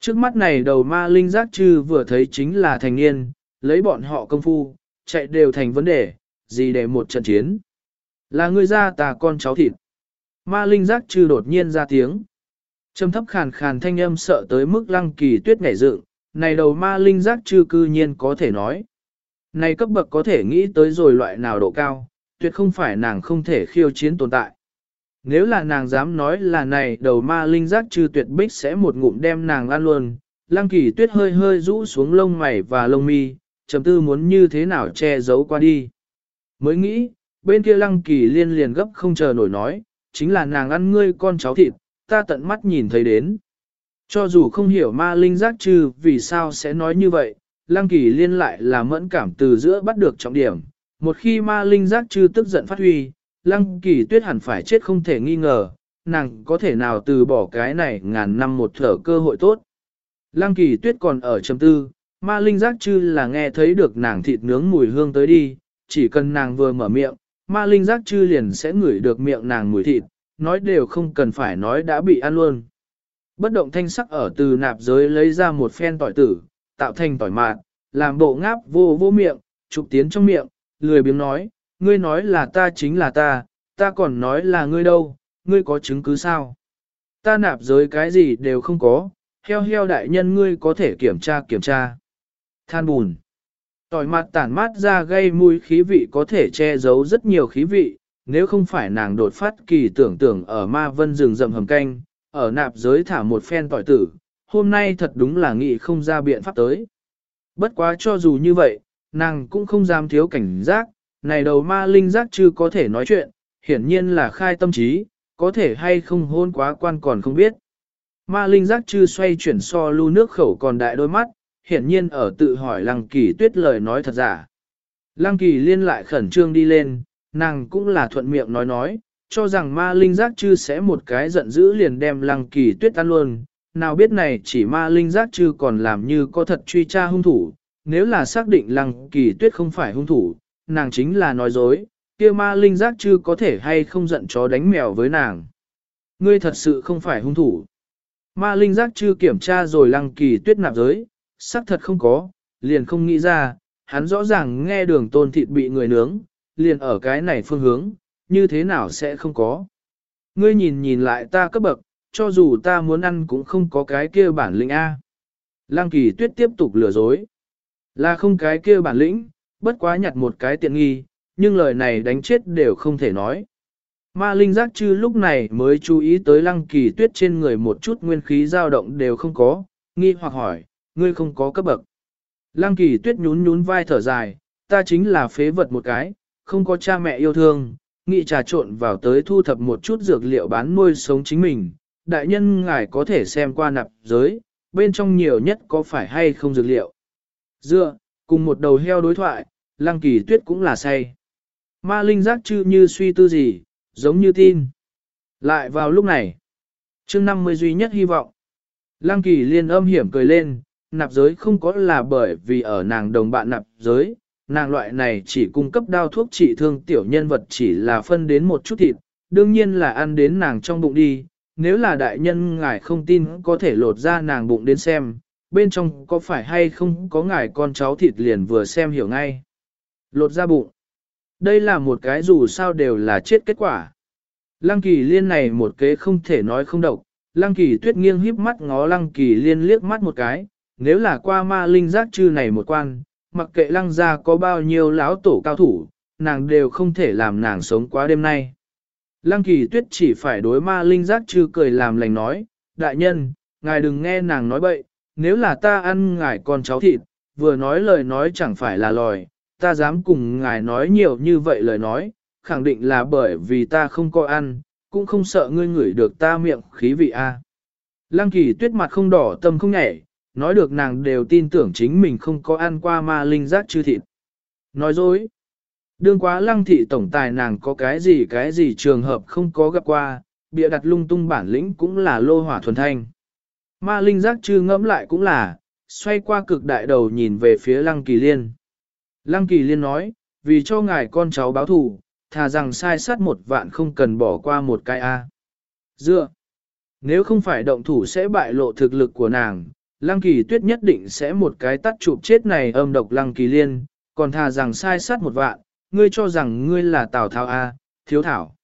Trước mắt này đầu ma linh giác chư vừa thấy chính là thành niên, lấy bọn họ công phu, chạy đều thành vấn đề, gì để một trận chiến. Là người ra tà con cháu thịt. Ma linh giác chư đột nhiên ra tiếng. Trầm thấp khàn khàn thanh âm sợ tới mức lăng kỳ tuyết ngảy dựng, này đầu ma linh giác chư cư nhiên có thể nói. Này cấp bậc có thể nghĩ tới rồi loại nào độ cao, tuyệt không phải nàng không thể khiêu chiến tồn tại. Nếu là nàng dám nói là này đầu ma linh giác chư tuyệt bích sẽ một ngụm đem nàng ăn luôn, lăng kỳ tuyết hơi hơi rũ xuống lông mày và lông mi, trầm tư muốn như thế nào che giấu qua đi. Mới nghĩ, bên kia lăng kỳ liên liền gấp không chờ nổi nói, chính là nàng ăn ngươi con cháu thịt, ta tận mắt nhìn thấy đến. Cho dù không hiểu ma linh giác trừ vì sao sẽ nói như vậy, lăng kỳ liên lại là mẫn cảm từ giữa bắt được trọng điểm. Một khi ma linh giác trừ tức giận phát huy, lăng kỳ tuyết hẳn phải chết không thể nghi ngờ, nàng có thể nào từ bỏ cái này ngàn năm một thở cơ hội tốt. Lăng kỳ tuyết còn ở chấm tư, ma linh giác chư là nghe thấy được nàng thịt nướng mùi hương tới đi, chỉ cần nàng vừa mở miệng, ma linh giác chư liền sẽ ngửi được miệng nàng mùi thịt, nói đều không cần phải nói đã bị ăn luôn. Bất động thanh sắc ở từ nạp giới lấy ra một phen tỏi tử, tạo thành tỏi mạt, làm bộ ngáp vô vô miệng, trục tiến trong miệng, lười biếng nói, ngươi nói là ta chính là ta, ta còn nói là ngươi đâu, ngươi có chứng cứ sao? Ta nạp giới cái gì đều không có, heo heo đại nhân ngươi có thể kiểm tra kiểm tra. Than bùn. Tỏi mặt tản mát ra gây mùi khí vị có thể che giấu rất nhiều khí vị, nếu không phải nàng đột phát kỳ tưởng tưởng ở ma vân rừng rậm hầm canh, ở nạp giới thả một phen tỏi tử, hôm nay thật đúng là nghị không ra biện pháp tới. Bất quá cho dù như vậy, nàng cũng không dám thiếu cảnh giác, này đầu ma linh giác chưa có thể nói chuyện, hiển nhiên là khai tâm trí, có thể hay không hôn quá quan còn không biết. Ma linh giác chư xoay chuyển so lưu nước khẩu còn đại đôi mắt, hiển nhiên ở tự hỏi lăng kỳ tuyết lời nói thật giả. Lăng kỳ liên lại khẩn trương đi lên, nàng cũng là thuận miệng nói nói, cho rằng ma linh giác chư sẽ một cái giận dữ liền đem lăng kỳ tuyết ăn luôn, nào biết này chỉ ma linh giác chư còn làm như có thật truy tra hung thủ, nếu là xác định lăng kỳ tuyết không phải hung thủ, nàng chính là nói dối, kia ma linh giác chư có thể hay không giận chó đánh mèo với nàng. Ngươi thật sự không phải hung thủ. Ma linh giác chư kiểm tra rồi lăng kỳ tuyết nạp giới, xác thật không có, liền không nghĩ ra, hắn rõ ràng nghe đường tôn thịt bị người nướng, liền ở cái này phương hướng, như thế nào sẽ không có. Ngươi nhìn nhìn lại ta cấp bậc, cho dù ta muốn ăn cũng không có cái kia bản lĩnh A. Lăng kỳ tuyết tiếp tục lừa dối. Là không cái kia bản lĩnh, bất quá nhặt một cái tiện nghi, nhưng lời này đánh chết đều không thể nói. Ma linh giác chư lúc này mới chú ý tới lăng kỳ tuyết trên người một chút nguyên khí dao động đều không có, nghi hoặc hỏi, ngươi không có cấp bậc. Lăng kỳ tuyết nhún nhún vai thở dài, ta chính là phế vật một cái, không có cha mẹ yêu thương, nghị trà trộn vào tới thu thập một chút dược liệu bán nuôi sống chính mình. Đại nhân ngài có thể xem qua nạp giới, bên trong nhiều nhất có phải hay không dược liệu. Dựa, cùng một đầu heo đối thoại, lăng kỳ tuyết cũng là say. Ma linh giác chư như suy tư gì, giống như tin. Lại vào lúc này, chương 50 duy nhất hy vọng. Lăng kỳ liên âm hiểm cười lên, nạp giới không có là bởi vì ở nàng đồng bạn nạp giới, nàng loại này chỉ cung cấp đao thuốc trị thương tiểu nhân vật chỉ là phân đến một chút thịt, đương nhiên là ăn đến nàng trong bụng đi, nếu là đại nhân ngài không tin có thể lột ra nàng bụng đến xem, bên trong có phải hay không có ngài con cháu thịt liền vừa xem hiểu ngay. Lột ra bụng. Đây là một cái dù sao đều là chết kết quả. Lăng kỳ liên này một kế không thể nói không độc, lăng kỳ tuyết nghiêng híp mắt ngó lăng kỳ liên liếc mắt một cái, nếu là qua ma linh giác chư này một quan, mặc kệ lăng gia có bao nhiêu lão tổ cao thủ, nàng đều không thể làm nàng sống quá đêm nay. Lăng kỳ tuyết chỉ phải đối ma linh giác chư cười làm lành nói, đại nhân, ngài đừng nghe nàng nói bậy, nếu là ta ăn ngài con cháu thịt, vừa nói lời nói chẳng phải là lòi, ta dám cùng ngài nói nhiều như vậy lời nói, khẳng định là bởi vì ta không có ăn, cũng không sợ ngươi ngửi được ta miệng khí vị a. Lăng kỳ tuyết mặt không đỏ tâm không nhảy, nói được nàng đều tin tưởng chính mình không có ăn qua ma linh giác chư thịt. Nói dối. Đương quá lăng thị tổng tài nàng có cái gì cái gì trường hợp không có gặp qua, bịa đặt lung tung bản lĩnh cũng là lô hỏa thuần thanh. Ma linh giác chư ngẫm lại cũng là, xoay qua cực đại đầu nhìn về phía lăng kỳ liên. Lăng kỳ liên nói, vì cho ngài con cháu báo thù, thà rằng sai sát một vạn không cần bỏ qua một cái A. Dựa, nếu không phải động thủ sẽ bại lộ thực lực của nàng, lăng kỳ tuyết nhất định sẽ một cái tắt chụp chết này âm độc lăng kỳ liên, còn thà rằng sai sát một vạn, ngươi cho rằng ngươi là Tào Tháo A, thiếu thảo.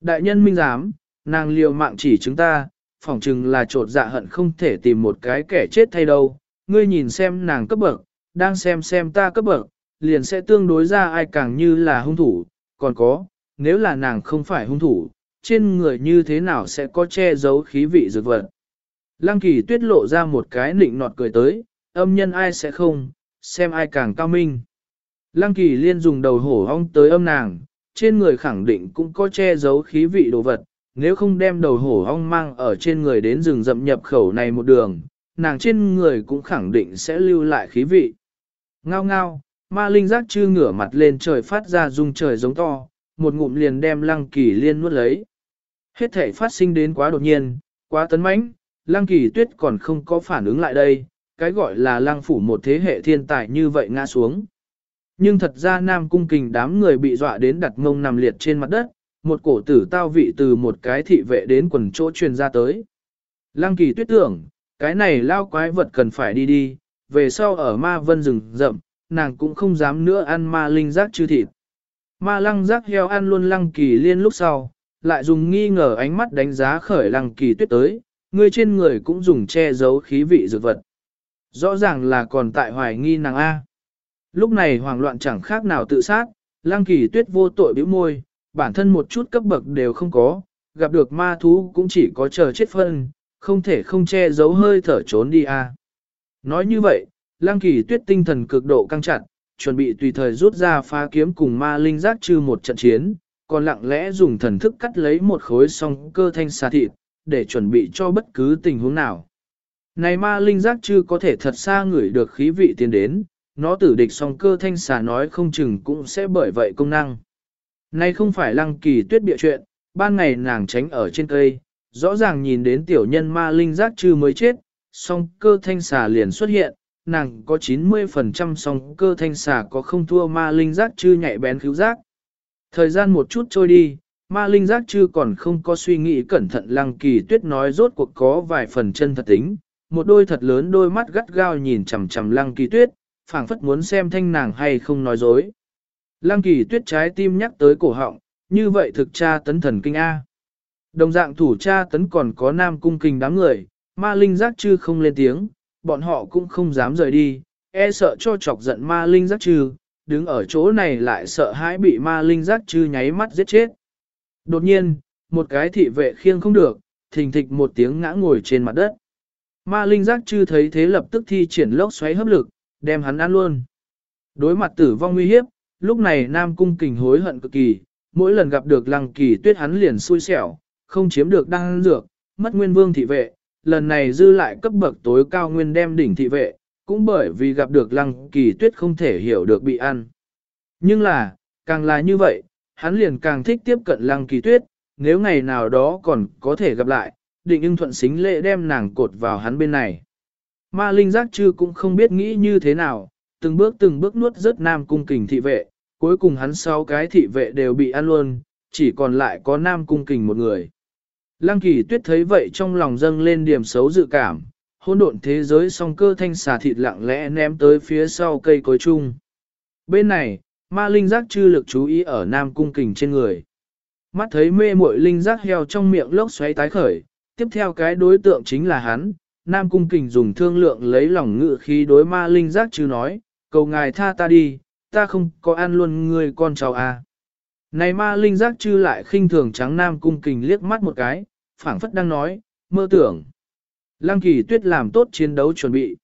Đại nhân minh giám, nàng liều mạng chỉ chúng ta, phỏng chừng là trột dạ hận không thể tìm một cái kẻ chết thay đâu, ngươi nhìn xem nàng cấp bậc, đang xem xem ta cấp bậc, liền sẽ tương đối ra ai càng như là hung thủ, còn có, nếu là nàng không phải hung thủ, trên người như thế nào sẽ có che giấu khí vị dược vật. Lăng kỳ tuyết lộ ra một cái nịnh nọt cười tới, âm nhân ai sẽ không, xem ai càng cao minh. Lăng kỳ liên dùng đầu hổ ong tới âm nàng, trên người khẳng định cũng có che giấu khí vị đồ vật, nếu không đem đầu hổ ong mang ở trên người đến rừng rậm nhập khẩu này một đường, nàng trên người cũng khẳng định sẽ lưu lại khí vị. Ngao ngao, ma linh giác chư ngửa mặt lên trời phát ra rung trời giống to, một ngụm liền đem lăng kỳ liên nuốt lấy. Hết thể phát sinh đến quá đột nhiên, quá tấn mãnh, lăng kỳ tuyết còn không có phản ứng lại đây, cái gọi là lăng phủ một thế hệ thiên tài như vậy ngã xuống. Nhưng thật ra nam cung kình đám người bị dọa đến đặt mông nằm liệt trên mặt đất, một cổ tử tao vị từ một cái thị vệ đến quần chỗ truyền ra tới. Lăng kỳ tuyết tưởng, cái này lao quái vật cần phải đi đi, về sau ở ma vân rừng rậm, nàng cũng không dám nữa ăn ma linh giác chư thịt. Ma lăng giác heo ăn luôn lăng kỳ liên lúc sau, lại dùng nghi ngờ ánh mắt đánh giá khởi lăng kỳ tuyết tới, người trên người cũng dùng che giấu khí vị dược vật. Rõ ràng là còn tại hoài nghi nàng A. Lúc này hoảng loạn chẳng khác nào tự sát, lăng kỳ tuyết vô tội bĩu môi, bản thân một chút cấp bậc đều không có, gặp được ma thú cũng chỉ có chờ chết phân, không thể không che giấu hơi thở trốn đi A. Nói như vậy, lang kỳ tuyết tinh thần cực độ căng chặt, chuẩn bị tùy thời rút ra phá kiếm cùng ma linh giác trừ một trận chiến, còn lặng lẽ dùng thần thức cắt lấy một khối song cơ thanh xà thịt, để chuẩn bị cho bất cứ tình huống nào. Này ma linh giác chư có thể thật xa ngửi được khí vị tiến đến, nó tử địch song cơ thanh xà nói không chừng cũng sẽ bởi vậy công năng nay không phải lăng kỳ tuyết bịa chuyện, ban ngày nàng tránh ở trên cây, rõ ràng nhìn đến tiểu nhân ma linh giác chư mới chết, song cơ thanh xà liền xuất hiện, nàng có 90% song cơ thanh xà có không thua ma linh giác chư nhạy bén cứu giác. Thời gian một chút trôi đi, ma linh giác chư còn không có suy nghĩ cẩn thận lăng kỳ tuyết nói rốt cuộc có vài phần chân thật tính, một đôi thật lớn đôi mắt gắt gao nhìn chằm chằm lăng kỳ tuyết, phảng phất muốn xem thanh nàng hay không nói dối. Lăng kỳ tuyết trái tim nhắc tới cổ họng, như vậy thực cha tấn thần kinh A. Đồng dạng thủ cha tấn còn có nam cung kinh đám người, ma linh giác chư không lên tiếng, bọn họ cũng không dám rời đi, e sợ cho chọc giận ma linh giác chư, đứng ở chỗ này lại sợ hãi bị ma linh giác chư nháy mắt giết chết. Đột nhiên, một cái thị vệ khiêng không được, thình thịch một tiếng ngã ngồi trên mặt đất. Ma linh giác chư thấy thế lập tức thi triển lốc xoáy hấp lực, đem hắn ăn luôn. Đối mặt tử vong nguy hiếp, lúc này Nam Cung kình hối hận cực kỳ, mỗi lần gặp được lăng kỳ tuyết hắn liền xui xẻo, không chiếm được đăng dược, mất nguyên vương thị vệ, lần này dư lại cấp bậc tối cao nguyên đem đỉnh thị vệ, cũng bởi vì gặp được lăng kỳ tuyết không thể hiểu được bị ăn. Nhưng là, càng là như vậy, hắn liền càng thích tiếp cận lăng kỳ tuyết, nếu ngày nào đó còn có thể gặp lại, định ưng thuận xính lệ đem nàng cột vào hắn bên này. Ma Linh Giác Chư cũng không biết nghĩ như thế nào, từng bước từng bước nuốt rớt nam cung kình thị vệ, cuối cùng hắn sáu cái thị vệ đều bị ăn luôn, chỉ còn lại có nam cung kình một người. Lăng kỳ tuyết thấy vậy trong lòng dâng lên điểm xấu dự cảm, hỗn độn thế giới song cơ thanh xà thịt lặng lẽ ném tới phía sau cây cối chung. Bên này, ma linh giác chư lực chú ý ở nam cung kình trên người. Mắt thấy mê muội linh giác heo trong miệng lốc xoáy tái khởi, tiếp theo cái đối tượng chính là hắn, nam cung kình dùng thương lượng lấy lòng ngự khí đối ma linh giác chư nói, cầu ngài tha ta đi, ta không có ăn luôn ngươi con cháu à. Này ma linh giác chư lại khinh thường trắng nam cung kình liếc mắt một cái, phảng phất đang nói, mơ tưởng. Lăng kỳ tuyết làm tốt chiến đấu chuẩn bị.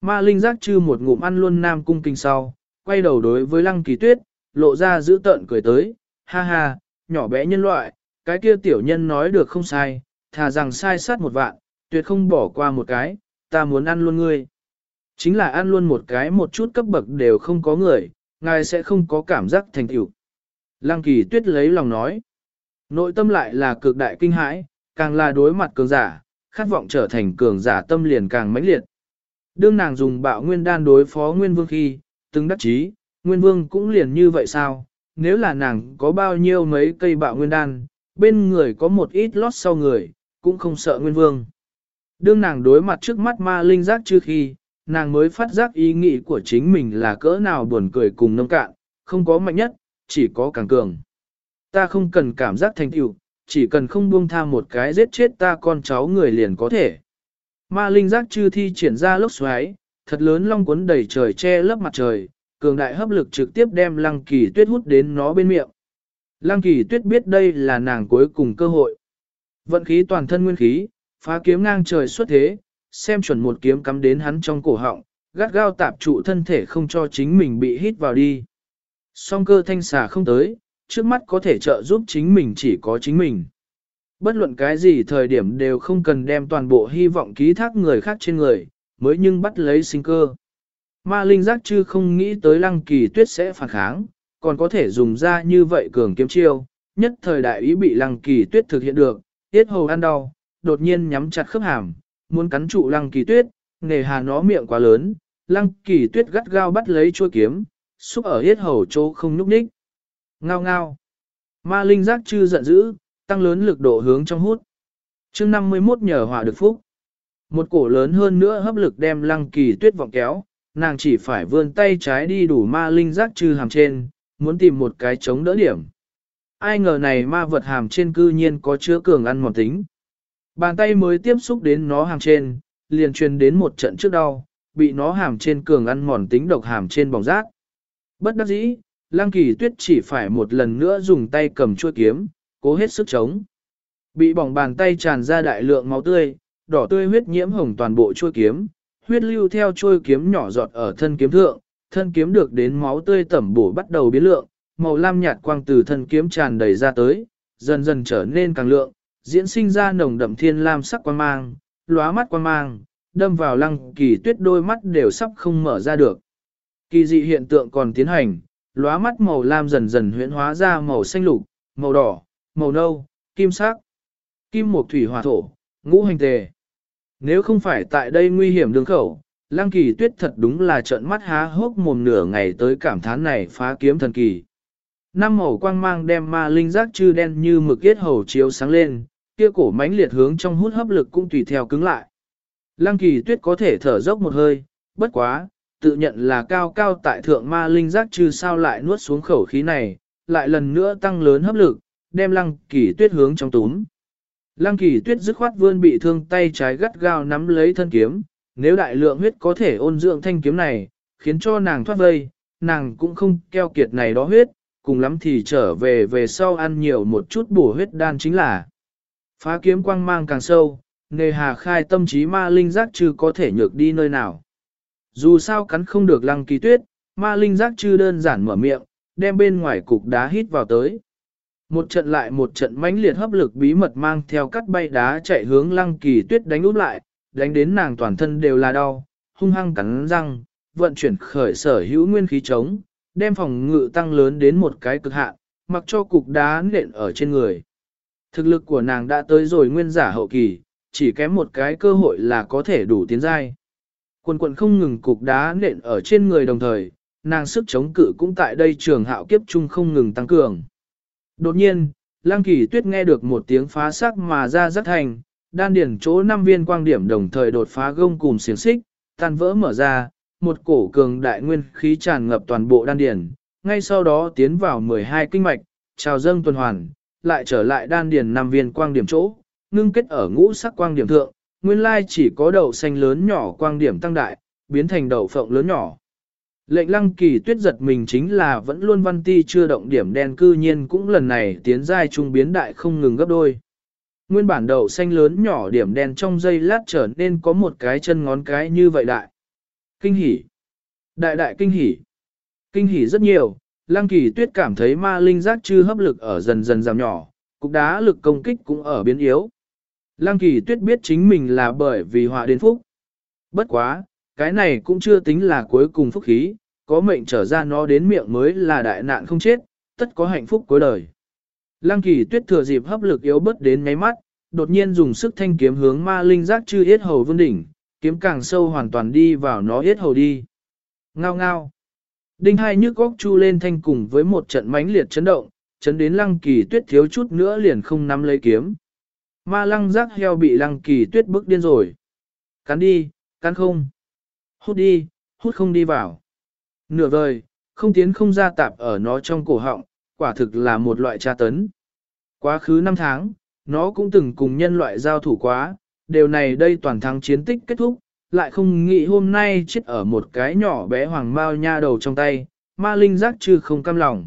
Ma linh giác chư một ngụm ăn luôn nam cung kình sau, quay đầu đối với lăng kỳ tuyết, lộ ra giữ tợn cười tới, ha ha, nhỏ bé nhân loại, cái kia tiểu nhân nói được không sai, thà rằng sai sát một vạn, tuyệt không bỏ qua một cái, ta muốn ăn luôn ngươi. Chính là ăn luôn một cái một chút cấp bậc đều không có người, ngài sẽ không có cảm giác thành tựu. Lăng kỳ tuyết lấy lòng nói. Nội tâm lại là cực đại kinh hãi, càng là đối mặt cường giả, khát vọng trở thành cường giả tâm liền càng mãnh liệt. Đương nàng dùng bạo nguyên đan đối phó nguyên vương khi, từng đắc chí, nguyên vương cũng liền như vậy sao, nếu là nàng có bao nhiêu mấy cây bạo nguyên đan, bên người có một ít lót sau người, cũng không sợ nguyên vương. Đương nàng đối mặt trước mắt ma linh giác chưa khi, nàng mới phát giác ý nghĩ của chính mình là cỡ nào buồn cười cùng nông cạn, không có mạnh nhất, chỉ có càng cường. Ta không cần cảm giác thành tựu, chỉ cần không buông tha một cái giết chết ta con cháu người liền có thể. Ma linh giác chư thi triển ra lốc xoáy, thật lớn long cuốn đầy trời che lớp mặt trời, cường đại hấp lực trực tiếp đem lăng kỳ tuyết hút đến nó bên miệng. Lăng kỳ tuyết biết đây là nàng cuối cùng cơ hội. Vận khí toàn thân nguyên khí, phá kiếm ngang trời xuất thế, xem chuẩn một kiếm cắm đến hắn trong cổ họng, gắt gao tạp trụ thân thể không cho chính mình bị hít vào đi. Song cơ thanh xà không tới, trước mắt có thể trợ giúp chính mình chỉ có chính mình. Bất luận cái gì thời điểm đều không cần đem toàn bộ hy vọng ký thác người khác trên người, mới nhưng bắt lấy sinh cơ. Ma linh giác chư không nghĩ tới lăng kỳ tuyết sẽ phản kháng, còn có thể dùng ra như vậy cường kiếm chiêu, nhất thời đại ý bị lăng kỳ tuyết thực hiện được, tiết hầu ăn đau, đột nhiên nhắm chặt khớp hàm, muốn cắn trụ lăng kỳ tuyết, nề hà nó miệng quá lớn, lăng kỳ tuyết gắt gao bắt lấy chuôi kiếm, xúc ở hết hầu chỗ không nhúc nhích. Ngao ngao. Ma linh giác chư giận dữ, tăng lớn lực độ hướng trong hút. chương 51 nhờ hỏa được phúc. Một cổ lớn hơn nữa hấp lực đem lăng kỳ tuyết vọng kéo, nàng chỉ phải vươn tay trái đi đủ ma linh giác chư hàm trên, muốn tìm một cái chống đỡ điểm. Ai ngờ này ma vật hàm trên cư nhiên có chứa cường ăn mòn tính. Bàn tay mới tiếp xúc đến nó hàm trên, liền truyền đến một trận trước đau, bị nó hàm trên cường ăn mòn tính độc hàm trên bỏng rác. Bất đắc dĩ, Lăng Kỳ Tuyết chỉ phải một lần nữa dùng tay cầm chuôi kiếm, cố hết sức chống. Bị bỏng bàn tay tràn ra đại lượng máu tươi, đỏ tươi huyết nhiễm hồng toàn bộ chuôi kiếm, huyết lưu theo chuôi kiếm nhỏ giọt ở thân kiếm thượng, thân kiếm được đến máu tươi tẩm bổ bắt đầu biến lượng, màu lam nhạt quang từ thân kiếm tràn đầy ra tới, dần dần trở nên càng lượng, diễn sinh ra nồng đậm thiên lam sắc quan mang, lóa mắt quan mang, đâm vào lăng kỳ tuyết đôi mắt đều sắp không mở ra được. Kỳ dị hiện tượng còn tiến hành, lóa mắt màu lam dần dần huyễn hóa ra màu xanh lục, màu đỏ, màu nâu, kim sắc, kim mộc thủy hỏa thổ, ngũ hành tề. Nếu không phải tại đây nguy hiểm đường khẩu, Lăng Kỳ Tuyết thật đúng là trợn mắt há hốc mồm nửa ngày tới cảm thán này phá kiếm thần kỳ. Năm màu quang mang đem ma linh giác chư đen như mực kết hầu chiếu sáng lên, kia cổ mãnh liệt hướng trong hút hấp lực cũng tùy theo cứng lại. Lăng kỳ tuyết có thể thở dốc một hơi, bất quá, tự nhận là cao cao tại thượng ma linh giác chư sao lại nuốt xuống khẩu khí này, lại lần nữa tăng lớn hấp lực, đem lăng kỳ tuyết hướng trong túm. Lăng kỳ tuyết dứt khoát vươn bị thương tay trái gắt gao nắm lấy thân kiếm, nếu đại lượng huyết có thể ôn dưỡng thanh kiếm này, khiến cho nàng thoát vây, nàng cũng không keo kiệt này đó huyết, cùng lắm thì trở về về sau ăn nhiều một chút bổ huyết đan chính là. Phá kiếm quang mang càng sâu, nề hà khai tâm trí ma linh giác chư có thể nhược đi nơi nào. Dù sao cắn không được lăng kỳ tuyết, ma linh giác chư đơn giản mở miệng, đem bên ngoài cục đá hít vào tới. Một trận lại một trận mãnh liệt hấp lực bí mật mang theo cắt bay đá chạy hướng lăng kỳ tuyết đánh úp lại, đánh đến nàng toàn thân đều là đau, hung hăng cắn răng, vận chuyển khởi sở hữu nguyên khí chống, đem phòng ngự tăng lớn đến một cái cực hạn, mặc cho cục đá nện ở trên người. Thực lực của nàng đã tới rồi nguyên giả hậu kỳ, chỉ kém một cái cơ hội là có thể đủ tiến giai. Quần quần không ngừng cục đá nện ở trên người đồng thời, nàng sức chống cự cũng tại đây trường hạo kiếp chung không ngừng tăng cường. Đột nhiên, Lăng Kỳ Tuyết nghe được một tiếng phá sắc mà ra rất thành, đan điển chỗ năm viên quang điểm đồng thời đột phá gông cùng xiềng xích, tan vỡ mở ra, một cổ cường đại nguyên khí tràn ngập toàn bộ đan điển, ngay sau đó tiến vào 12 kinh mạch, trào dâng tuần hoàn, lại trở lại đan điển năm viên quang điểm chỗ, ngưng kết ở ngũ sắc quang điểm thượng, nguyên lai chỉ có đậu xanh lớn nhỏ quang điểm tăng đại, biến thành đậu phộng lớn nhỏ. Lệnh lăng kỳ tuyết giật mình chính là vẫn luôn văn ti chưa động điểm đen cư nhiên cũng lần này tiến giai trung biến đại không ngừng gấp đôi. Nguyên bản đậu xanh lớn nhỏ điểm đen trong dây lát trở nên có một cái chân ngón cái như vậy đại. Kinh hỉ. Đại đại kinh hỉ. Kinh hỉ rất nhiều, lăng kỳ tuyết cảm thấy ma linh giác chư hấp lực ở dần dần giảm nhỏ, cục đá lực công kích cũng ở biến yếu. Lăng kỳ tuyết biết chính mình là bởi vì họa đến phúc. Bất quá, cái này cũng chưa tính là cuối cùng phúc khí, có mệnh trở ra nó đến miệng mới là đại nạn không chết, tất có hạnh phúc cuối đời. Lăng kỳ tuyết thừa dịp hấp lực yếu bớt đến nháy mắt, đột nhiên dùng sức thanh kiếm hướng ma linh giác chư yết hầu vương đỉnh, kiếm càng sâu hoàn toàn đi vào nó hết hầu đi. Ngao ngao. Đinh hai nhức góc chu lên thanh cùng với một trận mãnh liệt chấn động, chấn đến lăng kỳ tuyết thiếu chút nữa liền không nắm lấy kiếm. Ma lăng giác heo bị lăng kỳ tuyết bức điên rồi. Cắn đi, cắn không. Hút đi, hút không đi vào. Nửa vời, không tiến không ra tạp ở nó trong cổ họng, quả thực là một loại tra tấn. Quá khứ năm tháng, nó cũng từng cùng nhân loại giao thủ quá, điều này đây toàn thắng chiến tích kết thúc, lại không nghĩ hôm nay chết ở một cái nhỏ bé hoàng mao nha đầu trong tay, ma linh giác chư không cam lòng.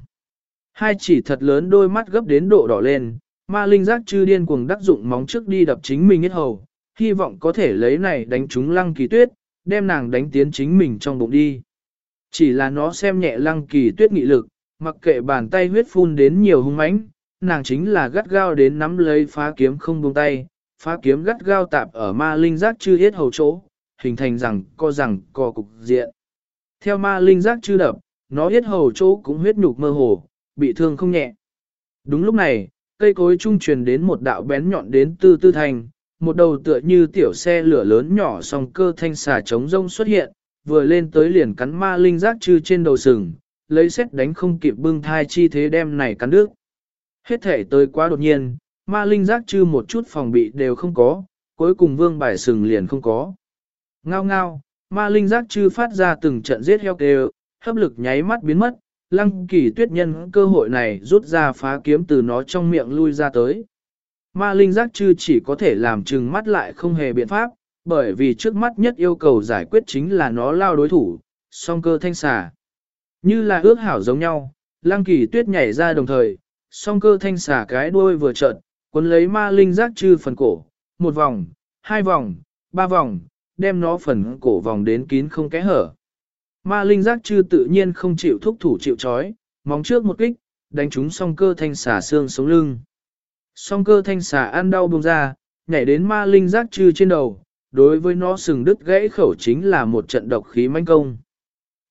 Hai chỉ thật lớn đôi mắt gấp đến độ đỏ lên, ma linh giác chư điên cuồng đắc dụng móng trước đi đập chính mình hết hầu, hy vọng có thể lấy này đánh trúng lăng kỳ tuyết, đem nàng đánh tiến chính mình trong bụng đi. Chỉ là nó xem nhẹ lăng kỳ tuyết nghị lực, mặc kệ bàn tay huyết phun đến nhiều hung mãnh, nàng chính là gắt gao đến nắm lấy phá kiếm không buông tay, phá kiếm gắt gao tạp ở ma linh giác chư hết hầu chỗ, hình thành rằng co rằng co cục diện. Theo ma linh giác chư đập, nó hết hầu chỗ cũng huyết nhục mơ hồ, bị thương không nhẹ. Đúng lúc này, cây cối trung truyền đến một đạo bén nhọn đến tư tư thành, một đầu tựa như tiểu xe lửa lớn nhỏ song cơ thanh xà trống rông xuất hiện, vừa lên tới liền cắn ma linh giác chư trên đầu sừng, lấy xét đánh không kịp bưng thai chi thế đem này cắn đứt. Hết thể tới quá đột nhiên, ma linh giác chư một chút phòng bị đều không có, cuối cùng vương bài sừng liền không có. Ngao ngao, ma linh giác chư phát ra từng trận giết heo kêu, hấp lực nháy mắt biến mất, lăng kỳ tuyết nhân cơ hội này rút ra phá kiếm từ nó trong miệng lui ra tới. Ma linh giác chư chỉ có thể làm chừng mắt lại không hề biện pháp, bởi vì trước mắt nhất yêu cầu giải quyết chính là nó lao đối thủ, song cơ thanh xà. Như là ước hảo giống nhau, lăng kỳ tuyết nhảy ra đồng thời, song cơ thanh xà cái đuôi vừa trợn, cuốn lấy ma linh giác chư phần cổ, một vòng, hai vòng, ba vòng, đem nó phần cổ vòng đến kín không kẽ hở. Ma linh giác chư tự nhiên không chịu thúc thủ chịu chói, móng trước một kích, đánh trúng song cơ thanh xà xương sống lưng. Song cơ thanh xà ăn đau bông ra, nhảy đến ma linh giác chư trên đầu, đối với nó sừng đứt gãy khẩu chính là một trận độc khí manh công.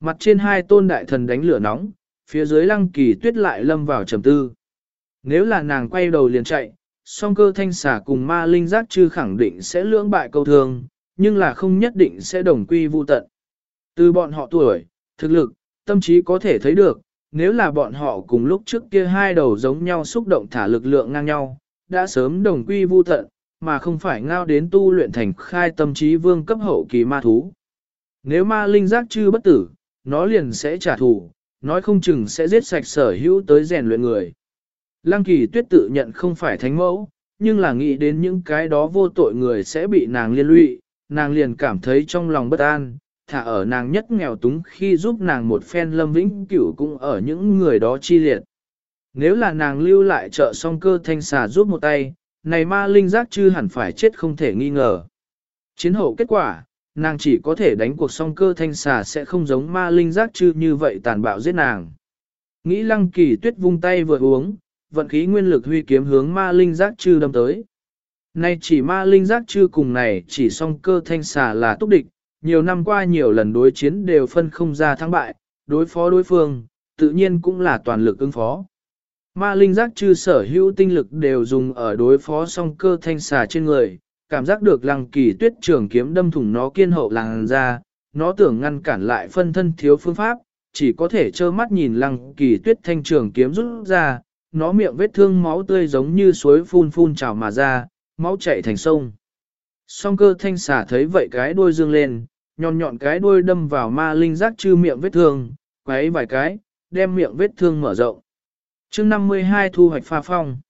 Mặt trên hai tôn đại thần đánh lửa nóng, phía dưới lăng kỳ tuyết lại lâm vào trầm tư. Nếu là nàng quay đầu liền chạy, song cơ thanh xà cùng ma linh giác chư khẳng định sẽ lưỡng bại câu thương, nhưng là không nhất định sẽ đồng quy vu tận. Từ bọn họ tuổi, thực lực, tâm trí có thể thấy được, nếu là bọn họ cùng lúc trước kia hai đầu giống nhau xúc động thả lực lượng ngang nhau, đã sớm đồng quy vu tận, mà không phải ngao đến tu luyện thành khai tâm trí vương cấp hậu kỳ ma thú. Nếu ma linh giác chư bất tử, nó liền sẽ trả thù, nói không chừng sẽ giết sạch sở hữu tới rèn luyện người. Lăng kỳ tuyết tự nhận không phải thánh mẫu, nhưng là nghĩ đến những cái đó vô tội người sẽ bị nàng liên lụy, nàng liền cảm thấy trong lòng bất an, thả ở nàng nhất nghèo túng khi giúp nàng một phen lâm vĩnh cửu cũng ở những người đó chi liệt. Nếu là nàng lưu lại trợ song cơ thanh xà giúp một tay, này ma linh giác chư hẳn phải chết không thể nghi ngờ. Chiến hậu kết quả, nàng chỉ có thể đánh cuộc song cơ thanh xà sẽ không giống ma linh giác chư như vậy tàn bạo giết nàng. Nghĩ lăng kỳ tuyết vung tay vừa uống, vận khí nguyên lực huy kiếm hướng ma linh giác chư đâm tới. Nay chỉ ma linh giác chư cùng này chỉ song cơ thanh xà là túc địch, nhiều năm qua nhiều lần đối chiến đều phân không ra thắng bại, đối phó đối phương, tự nhiên cũng là toàn lực ứng phó. Ma linh giác chư sở hữu tinh lực đều dùng ở đối phó song cơ thanh xà trên người, cảm giác được lăng kỳ tuyết trường kiếm đâm thủng nó kiên hậu làng ra, nó tưởng ngăn cản lại phân thân thiếu phương pháp, chỉ có thể trơ mắt nhìn lăng kỳ tuyết thanh trường kiếm rút ra, nó miệng vết thương máu tươi giống như suối phun phun trào mà ra, máu chảy thành sông. Song cơ thanh xả thấy vậy cái đuôi dương lên, nhọn nhọn cái đuôi đâm vào ma linh giác chư miệng vết thương, quấy vài cái, đem miệng vết thương mở rộng. chương 52 thu hoạch pha phong.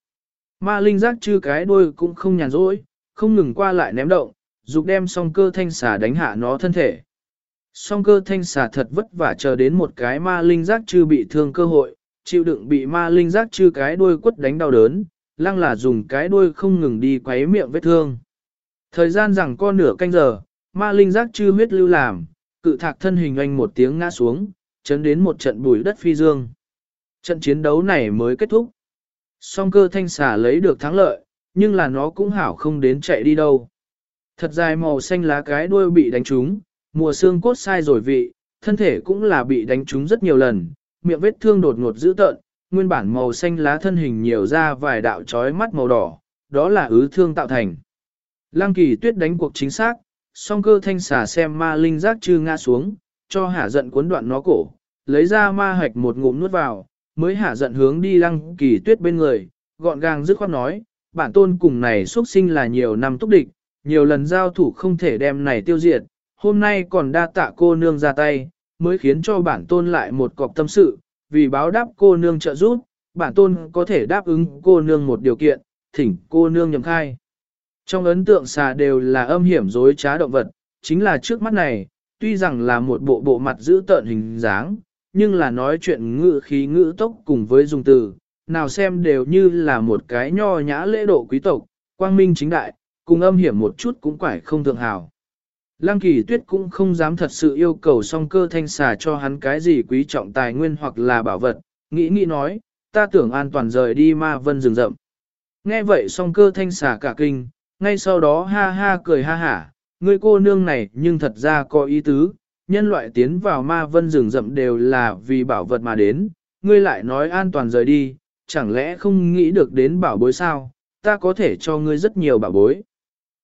Ma linh giác chư cái đuôi cũng không nhàn rỗi, không ngừng qua lại ném động, dục đem song cơ thanh xả đánh hạ nó thân thể. Song cơ thanh xà thật vất vả chờ đến một cái ma linh giác chư bị thương cơ hội, chịu đựng bị ma linh giác chư cái đuôi quất đánh đau đớn, lăng là dùng cái đuôi không ngừng đi quấy miệng vết thương. Thời gian rằng con nửa canh giờ, ma linh giác chư huyết lưu làm, cự thạc thân hình anh một tiếng ngã xuống, chấn đến một trận bùi đất phi dương. Trận chiến đấu này mới kết thúc. Song cơ thanh xà lấy được thắng lợi, nhưng là nó cũng hảo không đến chạy đi đâu. Thật dài màu xanh lá cái đuôi bị đánh trúng, mùa xương cốt sai rồi vị, thân thể cũng là bị đánh trúng rất nhiều lần, miệng vết thương đột ngột dữ tợn, nguyên bản màu xanh lá thân hình nhiều ra vài đạo chói mắt màu đỏ, đó là ứ thương tạo thành. Lăng kỳ tuyết đánh cuộc chính xác, song cơ thanh xà xem ma linh giác chư ngã xuống, cho hả giận cuốn đoạn nó cổ, lấy ra ma hạch một ngụm nuốt vào, mới hả giận hướng đi lăng kỳ tuyết bên người, gọn gàng dứt khoát nói, bản tôn cùng này xuất sinh là nhiều năm túc địch, nhiều lần giao thủ không thể đem này tiêu diệt, hôm nay còn đa tạ cô nương ra tay, mới khiến cho bản tôn lại một cọc tâm sự, vì báo đáp cô nương trợ giúp, bản tôn có thể đáp ứng cô nương một điều kiện, thỉnh cô nương nhầm khai. Trong ấn tượng xà đều là âm hiểm dối trá động vật, chính là trước mắt này, tuy rằng là một bộ bộ mặt giữ tợn hình dáng, nhưng là nói chuyện ngữ khí ngữ tốc cùng với dùng từ, nào xem đều như là một cái nho nhã lễ độ quý tộc, quang minh chính đại, cùng âm hiểm một chút cũng quải không thượng hào. Lăng kỳ tuyết cũng không dám thật sự yêu cầu song cơ thanh xà cho hắn cái gì quý trọng tài nguyên hoặc là bảo vật, nghĩ nghĩ nói, ta tưởng an toàn rời đi ma vân rừng rậm. Nghe vậy song cơ thanh xà cả kinh, ngay sau đó ha ha cười ha hả, người cô nương này nhưng thật ra có ý tứ, nhân loại tiến vào ma vân rừng rậm đều là vì bảo vật mà đến, ngươi lại nói an toàn rời đi, chẳng lẽ không nghĩ được đến bảo bối sao, ta có thể cho ngươi rất nhiều bảo bối.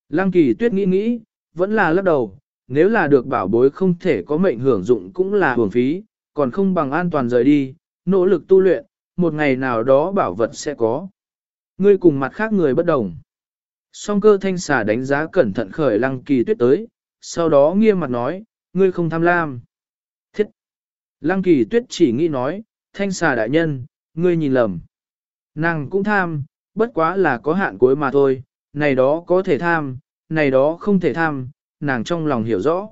Lăng kỳ tuyết nghĩ nghĩ, vẫn là lắc đầu, nếu là được bảo bối không thể có mệnh hưởng dụng cũng là hưởng phí, còn không bằng an toàn rời đi, nỗ lực tu luyện, một ngày nào đó bảo vật sẽ có. Ngươi cùng mặt khác người bất đồng. Song cơ thanh xà đánh giá cẩn thận khởi lăng kỳ tuyết tới, sau đó nghiêm mặt nói, ngươi không tham lam. Thiết! Lăng kỳ tuyết chỉ nghĩ nói, thanh xà đại nhân, ngươi nhìn lầm. Nàng cũng tham, bất quá là có hạn cuối mà thôi, này đó có thể tham, này đó không thể tham, nàng trong lòng hiểu rõ.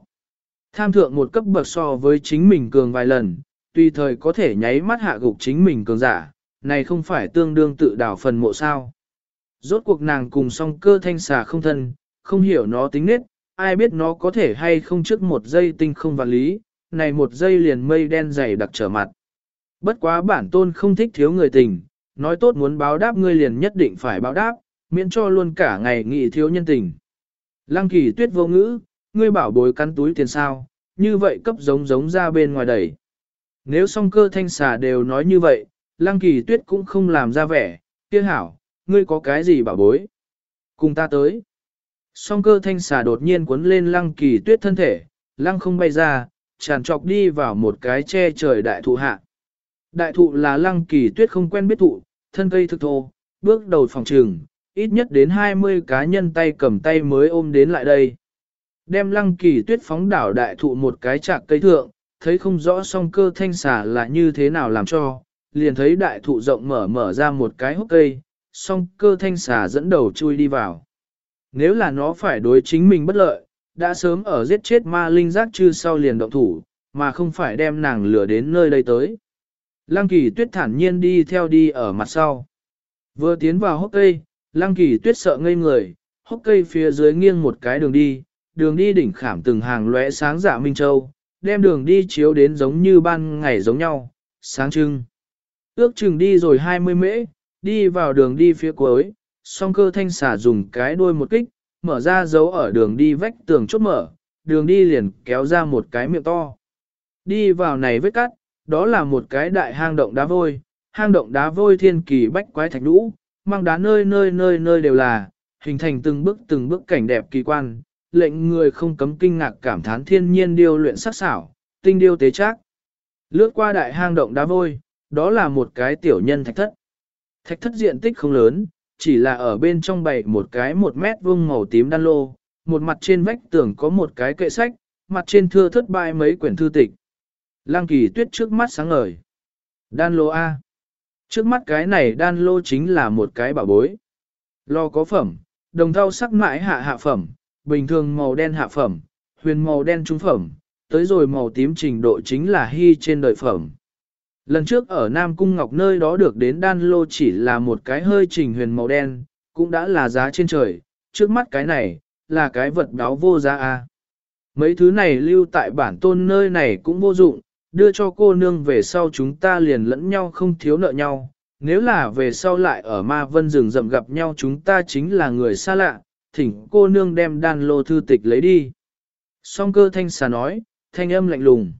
Tham thượng một cấp bậc so với chính mình cường vài lần, tùy thời có thể nháy mắt hạ gục chính mình cường giả, này không phải tương đương tự đảo phần mộ sao. Rốt cuộc nàng cùng song cơ thanh xà không thân, không hiểu nó tính nết, ai biết nó có thể hay không trước một giây tinh không vạn lý, này một giây liền mây đen dày đặc trở mặt. Bất quá bản tôn không thích thiếu người tình, nói tốt muốn báo đáp ngươi liền nhất định phải báo đáp, miễn cho luôn cả ngày nghị thiếu nhân tình. Lăng kỳ tuyết vô ngữ, ngươi bảo bối cắn túi tiền sao, như vậy cấp giống giống ra bên ngoài đẩy. Nếu song cơ thanh xà đều nói như vậy, lăng kỳ tuyết cũng không làm ra vẻ, kia hảo, ngươi có cái gì bảo bối? Cùng ta tới. Song cơ thanh xà đột nhiên cuốn lên lăng kỳ tuyết thân thể, lăng không bay ra, tràn trọc đi vào một cái che trời đại thụ hạ. Đại thụ là lăng kỳ tuyết không quen biết thụ, thân cây thực thô, bước đầu phòng trường, ít nhất đến 20 cá nhân tay cầm tay mới ôm đến lại đây. Đem lăng kỳ tuyết phóng đảo đại thụ một cái chạc cây thượng, thấy không rõ song cơ thanh xà là như thế nào làm cho, liền thấy đại thụ rộng mở mở ra một cái hốc cây, song cơ thanh xà dẫn đầu chui đi vào. Nếu là nó phải đối chính mình bất lợi, đã sớm ở giết chết ma linh giác chư sau liền động thủ, mà không phải đem nàng lửa đến nơi đây tới. Lăng kỳ tuyết thản nhiên đi theo đi ở mặt sau. Vừa tiến vào hốc cây, lăng kỳ tuyết sợ ngây người, hốc cây phía dưới nghiêng một cái đường đi, đường đi đỉnh khảm từng hàng lóe sáng dạ Minh Châu, đem đường đi chiếu đến giống như ban ngày giống nhau, sáng trưng. Ước chừng đi rồi 20 mễ, đi vào đường đi phía cuối, song cơ thanh xả dùng cái đuôi một kích, mở ra dấu ở đường đi vách tường chốt mở, đường đi liền kéo ra một cái miệng to. Đi vào này vết cắt, đó là một cái đại hang động đá vôi, hang động đá vôi thiên kỳ bách quái thạch lũ, mang đá nơi nơi nơi nơi đều là, hình thành từng bước từng bước cảnh đẹp kỳ quan, lệnh người không cấm kinh ngạc cảm thán thiên nhiên điêu luyện sắc xảo, tinh điêu tế trác. Lướt qua đại hang động đá vôi, đó là một cái tiểu nhân thạch thất. Thạch thất diện tích không lớn, chỉ là ở bên trong bày một cái một mét vuông màu tím đan lô, một mặt trên vách tường có một cái kệ sách, mặt trên thưa thất bại mấy quyển thư tịch. Lăng kỳ tuyết trước mắt sáng ngời. Đan lô A. Trước mắt cái này đan lô chính là một cái bảo bối. Lo có phẩm, đồng thau sắc mãi hạ hạ phẩm, bình thường màu đen hạ phẩm, huyền màu đen trung phẩm, tới rồi màu tím trình độ chính là hy trên đời phẩm. Lần trước ở Nam Cung Ngọc nơi đó được đến đan lô chỉ là một cái hơi trình huyền màu đen, cũng đã là giá trên trời, trước mắt cái này, là cái vật đáo vô giá a. Mấy thứ này lưu tại bản tôn nơi này cũng vô dụng, đưa cho cô nương về sau chúng ta liền lẫn nhau không thiếu nợ nhau. Nếu là về sau lại ở ma vân rừng rậm gặp nhau chúng ta chính là người xa lạ, thỉnh cô nương đem đan lô thư tịch lấy đi. Song cơ thanh xà nói, thanh âm lạnh lùng.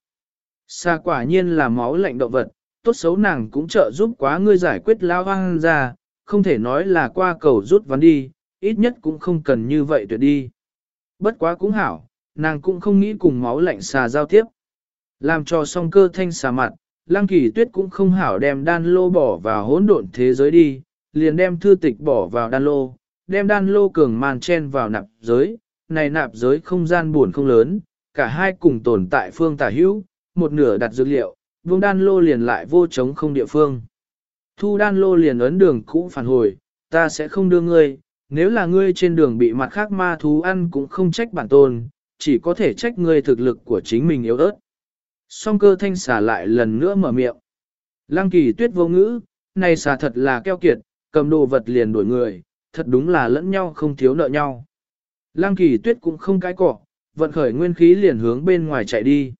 Xà quả nhiên là máu lạnh động vật, tốt xấu nàng cũng trợ giúp quá ngươi giải quyết lao hoang ra, không thể nói là qua cầu rút ván đi, ít nhất cũng không cần như vậy tuyệt đi. Bất quá cũng hảo, nàng cũng không nghĩ cùng máu lạnh xà giao tiếp. Làm cho song cơ thanh xà mặt, lăng kỳ tuyết cũng không hảo đem đan lô bỏ vào hỗn độn thế giới đi, liền đem thư tịch bỏ vào đan lô, đem đan lô cường màn chen vào nạp giới, này nạp giới không gian buồn không lớn, cả hai cùng tồn tại phương tả hữu, một nửa đặt dược liệu, vương đan lô liền lại vô chống không địa phương. Thu đan lô liền ấn đường cũ phản hồi, ta sẽ không đưa ngươi, nếu là ngươi trên đường bị mặt khác ma thú ăn cũng không trách bản tôn, chỉ có thể trách ngươi thực lực của chính mình yếu ớt. Song cơ thanh xả lại lần nữa mở miệng. Lăng kỳ tuyết vô ngữ, này xả thật là keo kiệt, cầm đồ vật liền đổi người, thật đúng là lẫn nhau không thiếu nợ nhau. Lăng kỳ tuyết cũng không cái cỏ, vận khởi nguyên khí liền hướng bên ngoài chạy đi.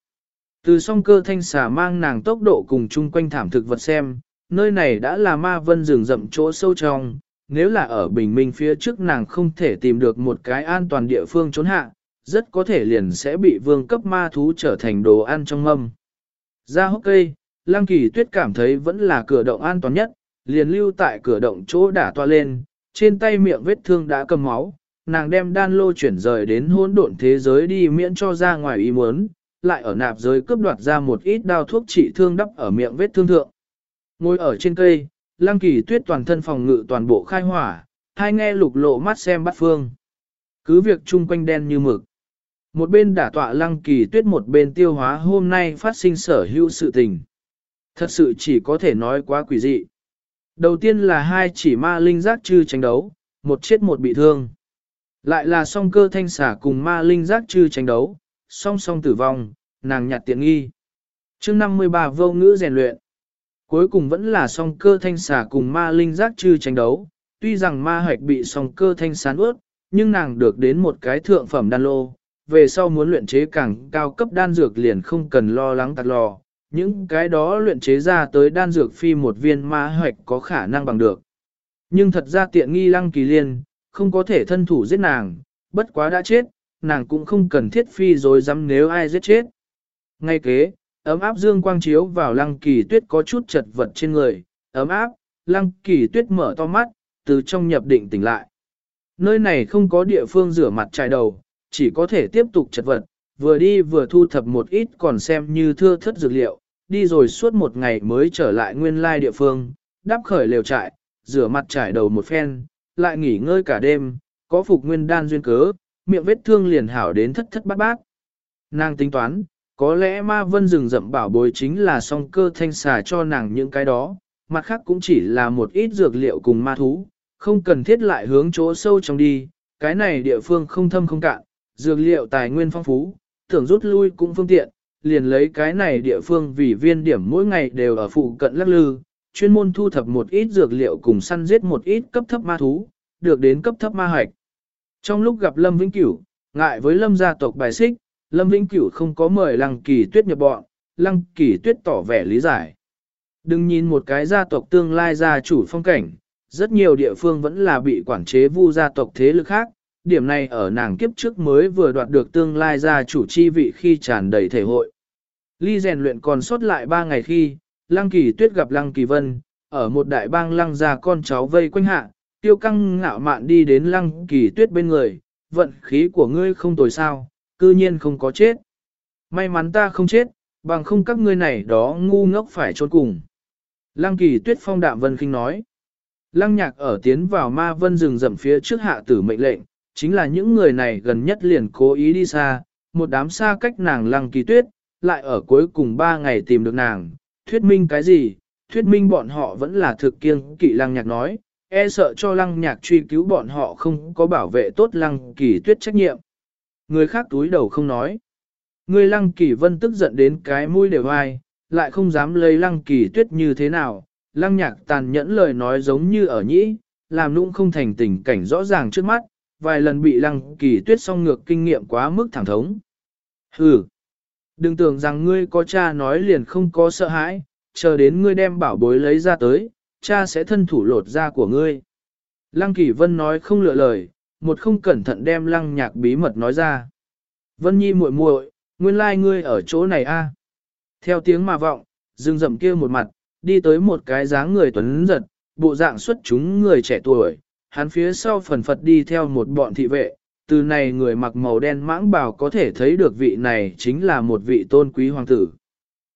Từ song cơ thanh xà mang nàng tốc độ cùng chung quanh thảm thực vật xem, nơi này đã là ma vân rừng rậm chỗ sâu trong, nếu là ở bình minh phía trước nàng không thể tìm được một cái an toàn địa phương trốn hạ, rất có thể liền sẽ bị vương cấp ma thú trở thành đồ ăn trong mâm. Ra hốc cây, Lăng Kỳ Tuyết cảm thấy vẫn là cửa động an toàn nhất, liền lưu tại cửa động chỗ đả toa lên, trên tay miệng vết thương đã cầm máu, nàng đem đan lô chuyển rời đến hỗn độn thế giới đi miễn cho ra ngoài ý muốn, lại ở nạp giới cướp đoạt ra một ít đao thuốc trị thương đắp ở miệng vết thương thượng. Ngồi ở trên cây, Lăng Kỳ Tuyết toàn thân phòng ngự toàn bộ khai hỏa, hai nghe lục lộ mắt xem bắt phương. Cứ việc chung quanh đen như mực. Một bên đả tọa Lăng Kỳ Tuyết một bên tiêu hóa hôm nay phát sinh sở hữu sự tình. Thật sự chỉ có thể nói quá quỷ dị. Đầu tiên là hai chỉ ma linh giác chư tranh đấu, một chết một bị thương. Lại là song cơ thanh xả cùng ma linh giác chư tranh đấu, song song tử vong, nàng nhặt tiện nghi. chương 53 vô ngữ rèn luyện. Cuối cùng vẫn là song cơ thanh xả cùng ma linh giác chư tranh đấu, tuy rằng ma hoạch bị song cơ thanh sán ướt, nhưng nàng được đến một cái thượng phẩm đan lô, về sau muốn luyện chế càng cao cấp đan dược liền không cần lo lắng tạt lò, những cái đó luyện chế ra tới đan dược phi một viên ma hoạch có khả năng bằng được. Nhưng thật ra tiện nghi lăng kỳ liên, không có thể thân thủ giết nàng, bất quá đã chết, nàng cũng không cần thiết phi rồi dám nếu ai giết chết. Ngay kế, ấm áp dương quang chiếu vào lăng kỳ tuyết có chút chật vật trên người, ấm áp, lăng kỳ tuyết mở to mắt, từ trong nhập định tỉnh lại. Nơi này không có địa phương rửa mặt trải đầu, chỉ có thể tiếp tục chật vật, vừa đi vừa thu thập một ít còn xem như thưa thất dược liệu, đi rồi suốt một ngày mới trở lại nguyên lai địa phương, đắp khởi lều trại, rửa mặt trải đầu một phen, lại nghỉ ngơi cả đêm, có phục nguyên đan duyên cớ, miệng vết thương liền hảo đến thất thất bát bát. Nàng tính toán, có lẽ ma vân rừng rậm bảo bối chính là song cơ thanh xà cho nàng những cái đó, mặt khác cũng chỉ là một ít dược liệu cùng ma thú, không cần thiết lại hướng chỗ sâu trong đi, cái này địa phương không thâm không cạn, dược liệu tài nguyên phong phú, tưởng rút lui cũng phương tiện, liền lấy cái này địa phương vì viên điểm mỗi ngày đều ở phụ cận lắc lư, chuyên môn thu thập một ít dược liệu cùng săn giết một ít cấp thấp ma thú, được đến cấp thấp ma hạch. Trong lúc gặp Lâm Vĩnh Cửu, ngại với Lâm gia tộc bài xích, Lâm Vĩnh Cửu không có mời Lăng Kỳ Tuyết nhập bọn, Lăng Kỳ Tuyết tỏ vẻ lý giải. Đừng nhìn một cái gia tộc tương lai gia chủ phong cảnh, rất nhiều địa phương vẫn là bị quản chế vu gia tộc thế lực khác, điểm này ở nàng kiếp trước mới vừa đoạt được tương lai gia chủ chi vị khi tràn đầy thể hội. Ly rèn luyện còn sót lại ba ngày khi, Lăng Kỳ Tuyết gặp Lăng Kỳ Vân, ở một đại bang lăng gia con cháu vây quanh hạ, tiêu căng ngạo mạn đi đến Lăng Kỳ Tuyết bên người, vận khí của ngươi không tồi sao, cư nhiên không có chết. May mắn ta không chết, bằng không các ngươi này đó ngu ngốc phải trốn cùng. Lăng Kỳ Tuyết phong đạm vân khinh nói. Lăng nhạc ở tiến vào ma vân rừng rậm phía trước hạ tử mệnh lệnh, chính là những người này gần nhất liền cố ý đi xa, một đám xa cách nàng lăng kỳ tuyết, lại ở cuối cùng ba ngày tìm được nàng, thuyết minh cái gì, thuyết minh bọn họ vẫn là thực kiêng kỵ lăng nhạc nói, e sợ cho lăng nhạc truy cứu bọn họ không có bảo vệ tốt lăng kỳ tuyết trách nhiệm. Người khác túi đầu không nói. Người lăng kỳ vân tức giận đến cái mũi đều ai, lại không dám lấy lăng kỳ tuyết như thế nào, lăng nhạc tàn nhẫn lời nói giống như ở nhĩ, làm nũng không thành tình cảnh rõ ràng trước mắt, vài lần bị lăng kỳ tuyết song ngược kinh nghiệm quá mức thẳng thống. Hừ! Đừng tưởng rằng ngươi có cha nói liền không có sợ hãi, chờ đến ngươi đem bảo bối lấy ra tới, cha sẽ thân thủ lột ra của ngươi. Lăng kỳ vân nói không lựa lời, một không cẩn thận đem lăng nhạc bí mật nói ra. Vân nhi muội muội, nguyên lai like ngươi ở chỗ này a. Theo tiếng mà vọng, dừng rậm kia một mặt, đi tới một cái dáng người tuấn giật, bộ dạng xuất chúng người trẻ tuổi, hắn phía sau phần phật đi theo một bọn thị vệ, từ này người mặc màu đen mãng bào có thể thấy được vị này chính là một vị tôn quý hoàng tử.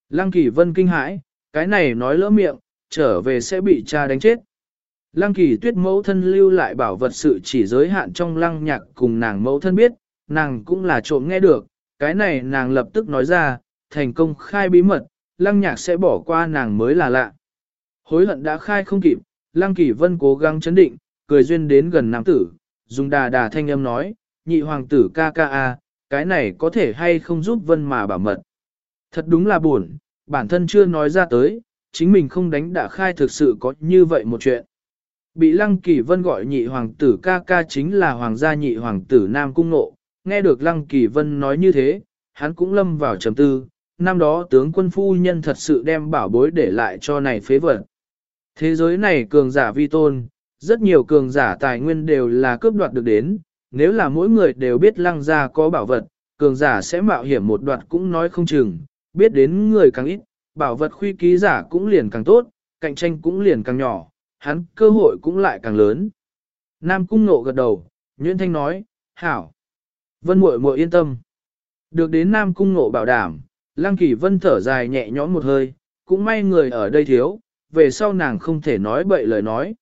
Lăng kỳ vân kinh hãi, cái này nói lỡ miệng, trở về sẽ bị cha đánh chết. Lăng kỳ tuyết mẫu thân lưu lại bảo vật sự chỉ giới hạn trong lăng nhạc cùng nàng mẫu thân biết, nàng cũng là trộm nghe được, cái này nàng lập tức nói ra, thành công khai bí mật, lăng nhạc sẽ bỏ qua nàng mới là lạ. Hối hận đã khai không kịp, lăng kỳ vân cố gắng chấn định, cười duyên đến gần nam tử, dùng đà đà thanh âm nói, nhị hoàng tử ca ca a, cái này có thể hay không giúp vân mà bảo mật. Thật đúng là buồn, bản thân chưa nói ra tới, chính mình không đánh đã khai thực sự có như vậy một chuyện. Bị Lăng Kỳ Vân gọi nhị hoàng tử ca ca chính là hoàng gia nhị hoàng tử Nam Cung Nộ, nghe được Lăng Kỳ Vân nói như thế, hắn cũng lâm vào trầm tư, năm đó tướng quân phu nhân thật sự đem bảo bối để lại cho này phế vật. Thế giới này cường giả vi tôn, rất nhiều cường giả tài nguyên đều là cướp đoạt được đến, nếu là mỗi người đều biết lăng gia có bảo vật, cường giả sẽ mạo hiểm một đoạt cũng nói không chừng, biết đến người càng ít, bảo vật khuy ký giả cũng liền càng tốt, cạnh tranh cũng liền càng nhỏ, hắn cơ hội cũng lại càng lớn. Nam cung nộ gật đầu, Nguyễn Thanh nói, hảo. Vân muội muội yên tâm. Được đến Nam cung nộ bảo đảm, Lăng Kỳ Vân thở dài nhẹ nhõm một hơi, cũng may người ở đây thiếu, về sau nàng không thể nói bậy lời nói.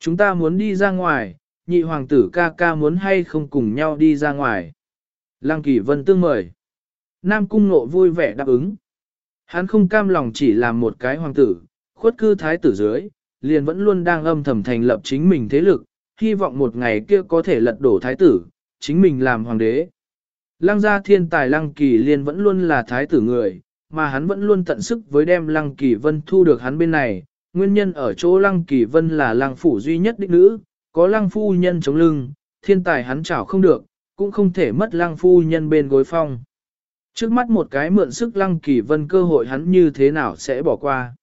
Chúng ta muốn đi ra ngoài, nhị hoàng tử ca ca muốn hay không cùng nhau đi ra ngoài. Lăng Kỳ Vân tương mời. Nam Cung Nộ vui vẻ đáp ứng. Hắn không cam lòng chỉ làm một cái hoàng tử, khuất cư thái tử dưới, liền vẫn luôn đang âm thầm thành lập chính mình thế lực, hy vọng một ngày kia có thể lật đổ thái tử, chính mình làm hoàng đế. Lăng gia thiên tài Lăng Kỳ liên vẫn luôn là thái tử người, mà hắn vẫn luôn tận sức với đem Lăng Kỳ Vân thu được hắn bên này, nguyên nhân ở chỗ Lăng Kỳ Vân là Lăng phủ duy nhất đích nữ, có Lăng phu nhân chống lưng, thiên tài hắn chảo không được, cũng không thể mất Lăng phu nhân bên gối phong. Trước mắt một cái mượn sức Lăng Kỳ Vân cơ hội hắn như thế nào sẽ bỏ qua.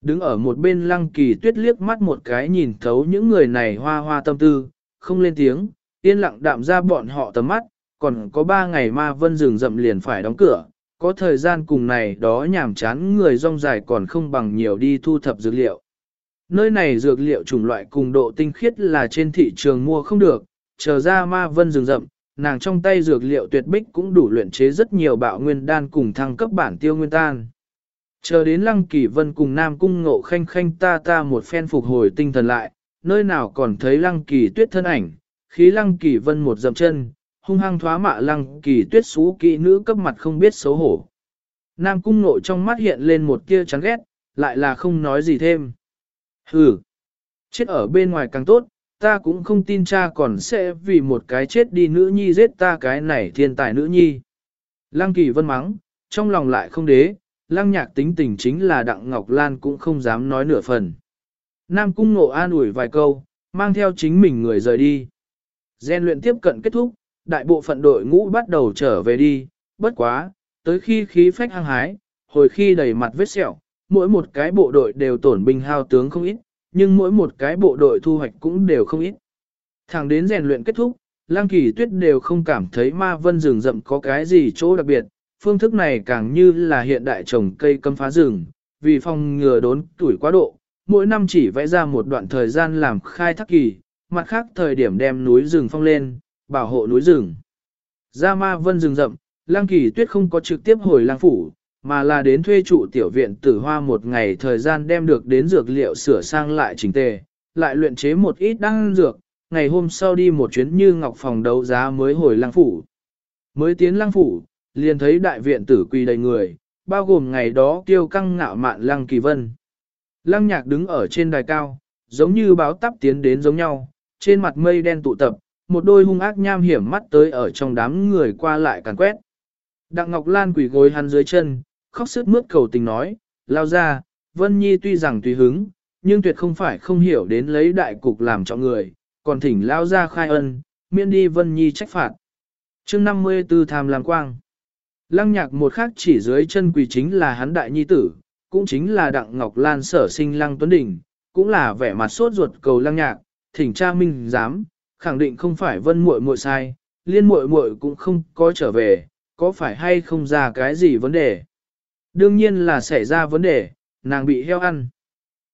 Đứng ở một bên Lăng Kỳ tuyết liếc mắt một cái nhìn thấu những người này hoa hoa tâm tư, không lên tiếng, yên lặng đạm ra bọn họ tầm mắt, còn có ba ngày ma vân rừng rậm liền phải đóng cửa, có thời gian cùng này đó nhảm chán người rong dài còn không bằng nhiều đi thu thập dược liệu. Nơi này dược liệu chủng loại cùng độ tinh khiết là trên thị trường mua không được, chờ ra ma vân rừng rậm, nàng trong tay dược liệu tuyệt bích cũng đủ luyện chế rất nhiều bạo nguyên đan cùng thăng cấp bản tiêu nguyên tan. Chờ đến Lăng Kỳ Vân cùng Nam Cung Ngộ Khanh Khanh ta ta một phen phục hồi tinh thần lại, nơi nào còn thấy Lăng Kỳ Tuyết thân ảnh, khí Lăng Kỳ Vân một dậm chân, hung hăng thoá mạ Lăng Kỳ Tuyết xú kỹ nữ cấp mặt không biết xấu hổ. Nam Cung nội trong mắt hiện lên một tia chán ghét, lại là không nói gì thêm. Hừ, chết ở bên ngoài càng tốt, ta cũng không tin cha còn sẽ vì một cái chết đi nữ nhi giết ta cái này thiên tài nữ nhi. Lăng Kỳ Vân mắng, trong lòng lại không đế, lăng nhạc tính tình chính là Đặng Ngọc Lan cũng không dám nói nửa phần. Nam Cung Ngộ an ủi vài câu, mang theo chính mình người rời đi. Gen luyện tiếp cận kết thúc, đại bộ phận đội ngũ bắt đầu trở về đi, bất quá, tới khi khí phách hăng hái, hồi khi đầy mặt vết sẹo, mỗi một cái bộ đội đều tổn binh hao tướng không ít, nhưng mỗi một cái bộ đội thu hoạch cũng đều không ít. Thẳng đến rèn luyện kết thúc, Lang Kỳ Tuyết đều không cảm thấy ma vân rừng rậm có cái gì chỗ đặc biệt, phương thức này càng như là hiện đại trồng cây cấm phá rừng, vì phòng ngừa đốn tuổi quá độ, mỗi năm chỉ vẽ ra một đoạn thời gian làm khai thác kỳ, mặt khác thời điểm đem núi rừng phong lên, bảo hộ núi rừng. Ra ma vân rừng rậm, Lang Kỳ Tuyết không có trực tiếp hồi lang phủ, mà là đến thuê trụ tiểu viện tử hoa một ngày thời gian đem được đến dược liệu sửa sang lại chỉnh tề, lại luyện chế một ít đăng dược, ngày hôm sau đi một chuyến như ngọc phòng đấu giá mới hồi lang phủ. Mới tiến lang phủ, liền thấy đại viện tử quỳ đầy người, bao gồm ngày đó tiêu căng ngạo mạn lăng kỳ vân. Lăng nhạc đứng ở trên đài cao, giống như báo tắp tiến đến giống nhau, trên mặt mây đen tụ tập, một đôi hung ác nham hiểm mắt tới ở trong đám người qua lại càn quét. Đặng Ngọc Lan quỳ gối hắn dưới chân, khóc sướt mướt cầu tình nói, lao ra, Vân Nhi tuy rằng tùy hứng, nhưng tuyệt không phải không hiểu đến lấy đại cục làm cho người, còn thỉnh lao ra khai ân, miễn đi Vân Nhi trách phạt. chương 54 tham làm quang. Lăng nhạc một khác chỉ dưới chân quỳ chính là hắn đại nhi tử, cũng chính là Đặng Ngọc Lan sở sinh Lăng Tuấn Đình, cũng là vẻ mặt sốt ruột cầu lăng nhạc, thỉnh cha minh dám, khẳng định không phải vân muội muội sai, liên muội muội cũng không có trở về, có phải hay không ra cái gì vấn đề. Đương nhiên là xảy ra vấn đề, nàng bị heo ăn.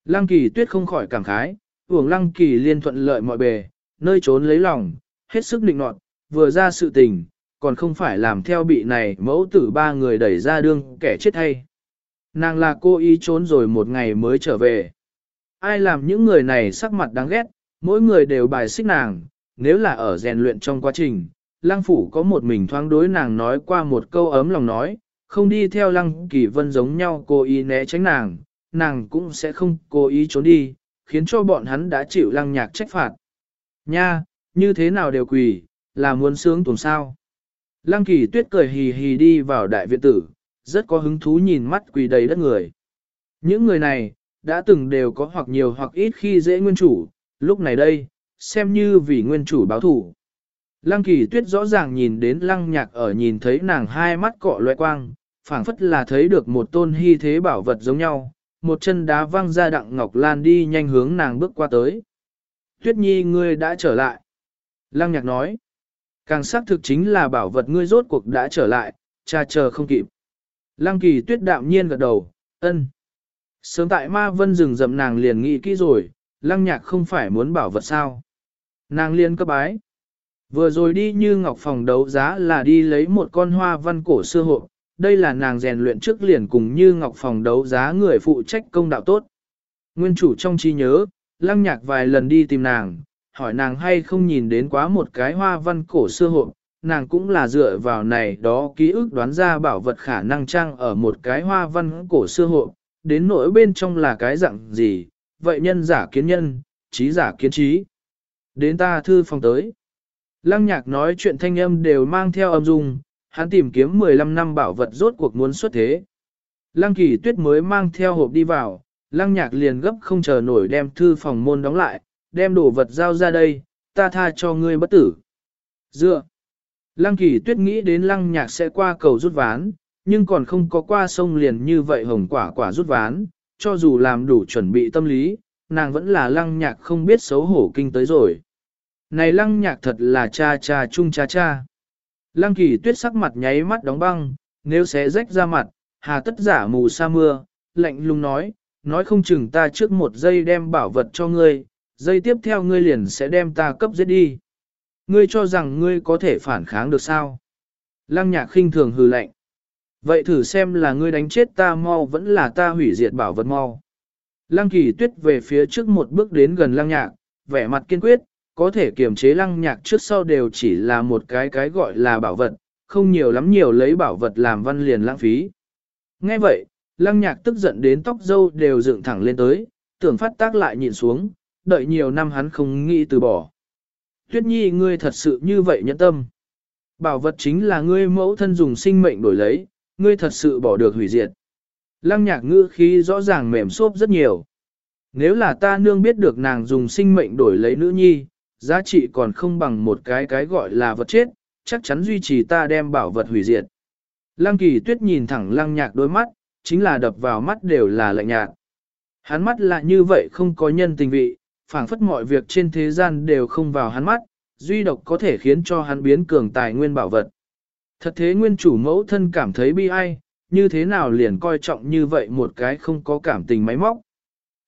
Lăng kỳ tuyết không khỏi cảm khái, uổng lăng kỳ liên thuận lợi mọi bề, nơi trốn lấy lòng, hết sức định nọt, vừa ra sự tình, còn không phải làm theo bị này mẫu tử ba người đẩy ra đương kẻ chết hay. Nàng là cô ý trốn rồi một ngày mới trở về. Ai làm những người này sắc mặt đáng ghét, mỗi người đều bài xích nàng, nếu là ở rèn luyện trong quá trình, lăng phủ có một mình thoáng đối nàng nói qua một câu ấm lòng nói, không đi theo lăng kỳ vân giống nhau cô ý né tránh nàng, nàng cũng sẽ không cố ý trốn đi, khiến cho bọn hắn đã chịu lăng nhạc trách phạt. Nha, như thế nào đều quỳ, là muốn sướng tuần sao. Lăng kỳ tuyết cười hì hì đi vào đại viện tử, rất có hứng thú nhìn mắt quỳ đầy đất người. Những người này, đã từng đều có hoặc nhiều hoặc ít khi dễ nguyên chủ, lúc này đây, xem như vì nguyên chủ báo thủ. Lăng kỳ tuyết rõ ràng nhìn đến lăng nhạc ở nhìn thấy nàng hai mắt cọ loại quang, phảng phất là thấy được một tôn hy thế bảo vật giống nhau, một chân đá văng ra đặng ngọc lan đi nhanh hướng nàng bước qua tới. Tuyết nhi ngươi đã trở lại. Lăng nhạc nói. Càng xác thực chính là bảo vật ngươi rốt cuộc đã trở lại, cha chờ không kịp. Lăng kỳ tuyết đạm nhiên gật đầu, ân. Sớm tại ma vân rừng rậm nàng liền nghĩ kỹ rồi, lăng nhạc không phải muốn bảo vật sao. Nàng liên cấp bái. Vừa rồi đi như ngọc phòng đấu giá là đi lấy một con hoa văn cổ xưa hộ, đây là nàng rèn luyện trước liền cùng như ngọc phòng đấu giá người phụ trách công đạo tốt. Nguyên chủ trong trí nhớ, lăng nhạc vài lần đi tìm nàng, hỏi nàng hay không nhìn đến quá một cái hoa văn cổ xưa hộ, nàng cũng là dựa vào này đó ký ức đoán ra bảo vật khả năng trang ở một cái hoa văn cổ xưa hộ, đến nỗi bên trong là cái dạng gì, vậy nhân giả kiến nhân, trí giả kiến trí. Đến ta thư phòng tới. Lăng nhạc nói chuyện thanh âm đều mang theo âm dung, hắn tìm kiếm 15 năm bảo vật rốt cuộc muốn xuất thế. Lăng kỳ tuyết mới mang theo hộp đi vào, lăng nhạc liền gấp không chờ nổi đem thư phòng môn đóng lại, đem đồ vật giao ra đây, ta tha cho ngươi bất tử. Dựa. Lăng kỳ tuyết nghĩ đến lăng nhạc sẽ qua cầu rút ván, nhưng còn không có qua sông liền như vậy hồng quả quả rút ván, cho dù làm đủ chuẩn bị tâm lý, nàng vẫn là lăng nhạc không biết xấu hổ kinh tới rồi. Này lăng nhạc thật là cha cha chung cha cha. Lăng kỳ tuyết sắc mặt nháy mắt đóng băng, nếu sẽ rách ra mặt, hà tất giả mù sa mưa, lạnh lùng nói, nói không chừng ta trước một giây đem bảo vật cho ngươi, giây tiếp theo ngươi liền sẽ đem ta cấp giết đi. Ngươi cho rằng ngươi có thể phản kháng được sao? Lăng nhạc khinh thường hừ lạnh. Vậy thử xem là ngươi đánh chết ta mau vẫn là ta hủy diệt bảo vật mau. Lăng kỳ tuyết về phía trước một bước đến gần lăng nhạc, vẻ mặt kiên quyết, có thể kiềm chế lăng nhạc trước sau đều chỉ là một cái cái gọi là bảo vật, không nhiều lắm nhiều lấy bảo vật làm văn liền lãng phí. Nghe vậy, lăng nhạc tức giận đến tóc dâu đều dựng thẳng lên tới, tưởng phát tác lại nhìn xuống, đợi nhiều năm hắn không nghĩ từ bỏ. Tuyết nhi ngươi thật sự như vậy nhẫn tâm. Bảo vật chính là ngươi mẫu thân dùng sinh mệnh đổi lấy, ngươi thật sự bỏ được hủy diệt. Lăng nhạc ngữ khí rõ ràng mềm xốp rất nhiều. Nếu là ta nương biết được nàng dùng sinh mệnh đổi lấy nữ nhi, giá trị còn không bằng một cái cái gọi là vật chết, chắc chắn duy trì ta đem bảo vật hủy diệt. Lăng kỳ tuyết nhìn thẳng lăng nhạc đôi mắt, chính là đập vào mắt đều là lạnh nhạt. Hắn mắt lại như vậy không có nhân tình vị, phảng phất mọi việc trên thế gian đều không vào hắn mắt, duy độc có thể khiến cho hắn biến cường tài nguyên bảo vật. Thật thế nguyên chủ mẫu thân cảm thấy bi ai, như thế nào liền coi trọng như vậy một cái không có cảm tình máy móc.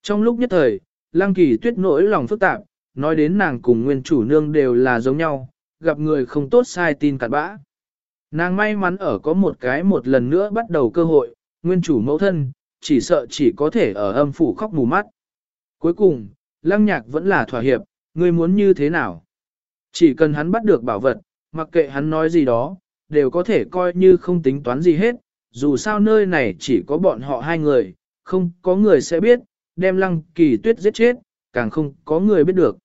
Trong lúc nhất thời, Lăng Kỳ tuyết nỗi lòng phức tạp, nói đến nàng cùng nguyên chủ nương đều là giống nhau, gặp người không tốt sai tin cặn bã. Nàng may mắn ở có một cái một lần nữa bắt đầu cơ hội, nguyên chủ mẫu thân, chỉ sợ chỉ có thể ở âm phủ khóc mù mắt. Cuối cùng, lăng nhạc vẫn là thỏa hiệp, ngươi muốn như thế nào? Chỉ cần hắn bắt được bảo vật, mặc kệ hắn nói gì đó, đều có thể coi như không tính toán gì hết, dù sao nơi này chỉ có bọn họ hai người, không có người sẽ biết, đem lăng kỳ tuyết giết chết, càng không có người biết được.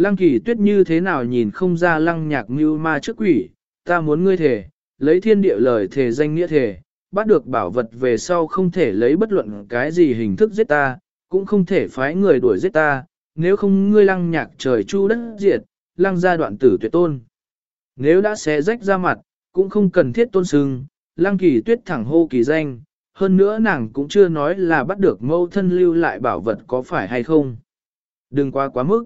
Lăng kỳ tuyết như thế nào nhìn không ra lăng nhạc mưu ma trước quỷ, ta muốn ngươi thể, lấy thiên địa lời thể danh nghĩa thể, bắt được bảo vật về sau không thể lấy bất luận cái gì hình thức giết ta, cũng không thể phái người đuổi giết ta, nếu không ngươi lăng nhạc trời chu đất diệt, lăng gia đoạn tử tuyệt tôn. Nếu đã xé rách ra mặt, cũng không cần thiết tôn sưng, lăng kỳ tuyết thẳng hô kỳ danh, hơn nữa nàng cũng chưa nói là bắt được mâu thân lưu lại bảo vật có phải hay không. Đừng quá quá mức.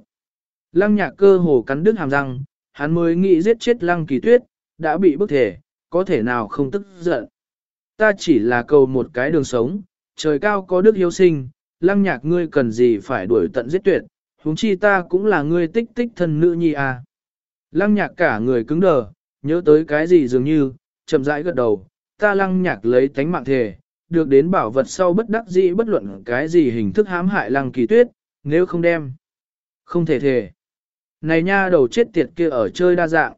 Lăng nhạc cơ hồ cắn đứt hàm răng, hắn mới nghĩ giết chết lăng kỳ tuyết, đã bị bức thể, có thể nào không tức giận. Ta chỉ là cầu một cái đường sống, trời cao có đức hiếu sinh, lăng nhạc ngươi cần gì phải đuổi tận giết tuyệt, huống chi ta cũng là ngươi tích tích thân nữ nhi à. Lăng nhạc cả người cứng đờ, nhớ tới cái gì dường như, chậm rãi gật đầu, ta lăng nhạc lấy tánh mạng thể, được đến bảo vật sau bất đắc dĩ bất luận cái gì hình thức hãm hại lăng kỳ tuyết, nếu không đem. Không thể thể. Này nha đầu chết tiệt kia ở chơi đa dạng.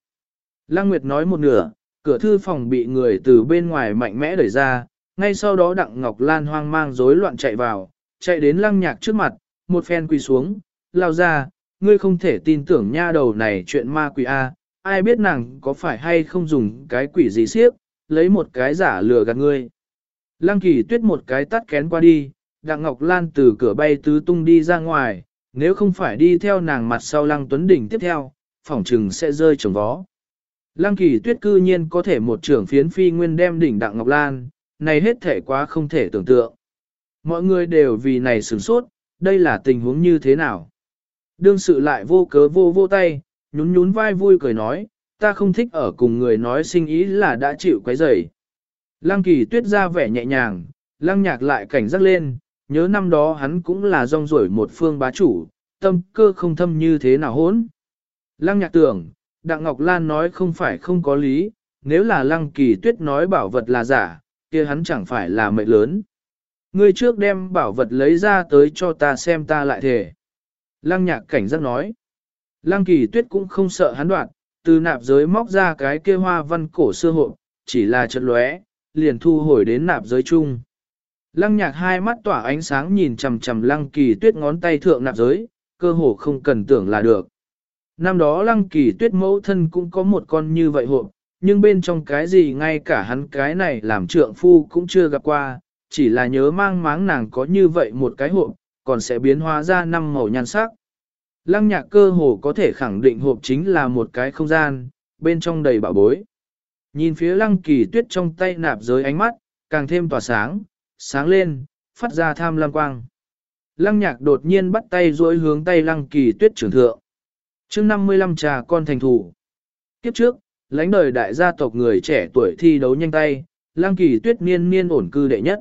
Lăng Nguyệt nói một nửa, cửa thư phòng bị người từ bên ngoài mạnh mẽ đẩy ra, ngay sau đó Đặng Ngọc Lan hoang mang rối loạn chạy vào, chạy đến lăng nhạc trước mặt, một phen quỳ xuống, lao ra, ngươi không thể tin tưởng nha đầu này chuyện ma quỷ A, ai biết nàng có phải hay không dùng cái quỷ gì siếp, lấy một cái giả lừa gạt ngươi. Lăng kỳ tuyết một cái tắt kén qua đi, Đặng Ngọc Lan từ cửa bay tứ tung đi ra ngoài, nếu không phải đi theo nàng mặt sau Lăng Tuấn Đỉnh tiếp theo, phỏng trừng sẽ rơi trồng vó. Lăng kỳ tuyết cư nhiên có thể một trưởng phiến phi nguyên đem đỉnh Đặng Ngọc Lan, này hết thể quá không thể tưởng tượng. Mọi người đều vì này sửng sốt, đây là tình huống như thế nào? Đương sự lại vô cớ vô vô tay, nhún nhún vai vui cười nói, ta không thích ở cùng người nói sinh ý là đã chịu quấy rầy. Lăng kỳ tuyết ra vẻ nhẹ nhàng, lăng nhạc lại cảnh giác lên, nhớ năm đó hắn cũng là rong rổi một phương bá chủ, tâm cơ không thâm như thế nào hốn. Lăng nhạc tưởng, Đặng Ngọc Lan nói không phải không có lý, nếu là lăng kỳ tuyết nói bảo vật là giả, kia hắn chẳng phải là mệnh lớn. Ngươi trước đem bảo vật lấy ra tới cho ta xem ta lại thể. Lăng nhạc cảnh giác nói. Lăng kỳ tuyết cũng không sợ hắn đoạn, từ nạp giới móc ra cái kia hoa văn cổ xưa hộ, chỉ là chật lóe, liền thu hồi đến nạp giới chung. Lăng nhạc hai mắt tỏa ánh sáng nhìn chầm chầm lăng kỳ tuyết ngón tay thượng nạp giới, cơ hồ không cần tưởng là được. Năm đó lăng kỳ tuyết mẫu thân cũng có một con như vậy hộ, nhưng bên trong cái gì ngay cả hắn cái này làm trượng phu cũng chưa gặp qua, chỉ là nhớ mang máng nàng có như vậy một cái hộp, còn sẽ biến hóa ra năm màu nhan sắc. Lăng nhạc cơ hồ có thể khẳng định hộp chính là một cái không gian, bên trong đầy bảo bối. Nhìn phía lăng kỳ tuyết trong tay nạp giới ánh mắt, càng thêm tỏa sáng, sáng lên, phát ra tham lam quang. Lăng nhạc đột nhiên bắt tay duỗi hướng tay lăng kỳ tuyết trưởng thượng. chương 55 trà con thành thủ. Kiếp trước, lãnh đời đại gia tộc người trẻ tuổi thi đấu nhanh tay, lăng kỳ tuyết niên niên ổn cư đệ nhất.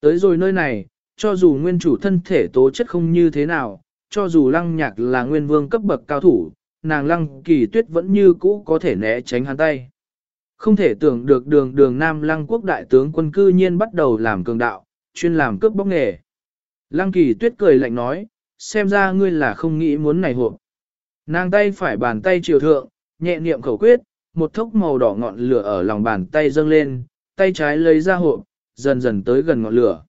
Tới rồi nơi này, cho dù nguyên chủ thân thể tố chất không như thế nào, cho dù lăng nhạc là nguyên vương cấp bậc cao thủ, nàng lăng kỳ tuyết vẫn như cũ có thể né tránh hắn tay. Không thể tưởng được đường đường Nam Lăng quốc đại tướng quân cư nhiên bắt đầu làm cường đạo, chuyên làm cướp bóc nghề. Lăng kỳ tuyết cười lạnh nói, xem ra ngươi là không nghĩ muốn này hộp. Nàng tay phải bàn tay triều thượng, nhẹ niệm khẩu quyết, một thốc màu đỏ ngọn lửa ở lòng bàn tay dâng lên, tay trái lấy ra hộp, dần dần tới gần ngọn lửa.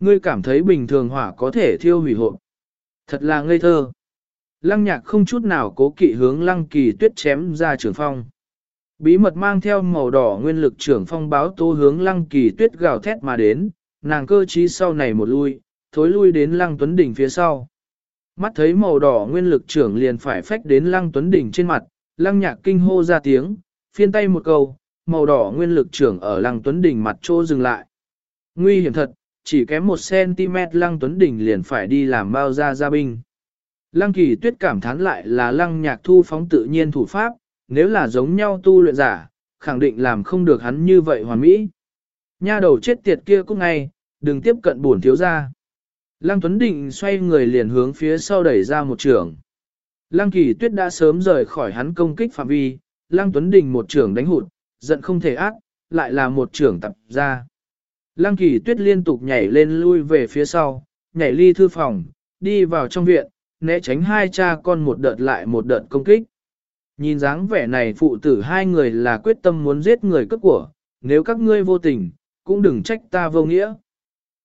Ngươi cảm thấy bình thường hỏa có thể thiêu hủy hộp. Thật là ngây thơ. Lăng nhạc không chút nào cố kỵ hướng lăng kỳ tuyết chém ra trường phong. Bí mật mang theo màu đỏ nguyên lực trưởng phong báo tố hướng lăng kỳ tuyết gào thét mà đến, nàng cơ trí sau này một lui, thối lui đến lăng tuấn đỉnh phía sau. Mắt thấy màu đỏ nguyên lực trưởng liền phải phách đến lăng tuấn đỉnh trên mặt, lăng nhạc kinh hô ra tiếng, phiên tay một câu, màu đỏ nguyên lực trưởng ở lăng tuấn đỉnh mặt trô dừng lại. Nguy hiểm thật, chỉ kém một cm lăng tuấn đỉnh liền phải đi làm bao ra gia binh. Lăng kỳ tuyết cảm thán lại là lăng nhạc thu phóng tự nhiên thủ pháp, nếu là giống nhau tu luyện giả, khẳng định làm không được hắn như vậy hoàn mỹ. Nha đầu chết tiệt kia cũng ngay, đừng tiếp cận bổn thiếu gia Lăng Tuấn Định xoay người liền hướng phía sau đẩy ra một trường. Lăng Kỳ Tuyết đã sớm rời khỏi hắn công kích phạm vi, Lăng Tuấn Đình một trường đánh hụt, giận không thể ác, lại là một trường tập ra. Lăng Kỳ Tuyết liên tục nhảy lên lui về phía sau, nhảy ly thư phòng, đi vào trong viện, né tránh hai cha con một đợt lại một đợt công kích. Nhìn dáng vẻ này phụ tử hai người là quyết tâm muốn giết người cướp của, nếu các ngươi vô tình, cũng đừng trách ta vô nghĩa.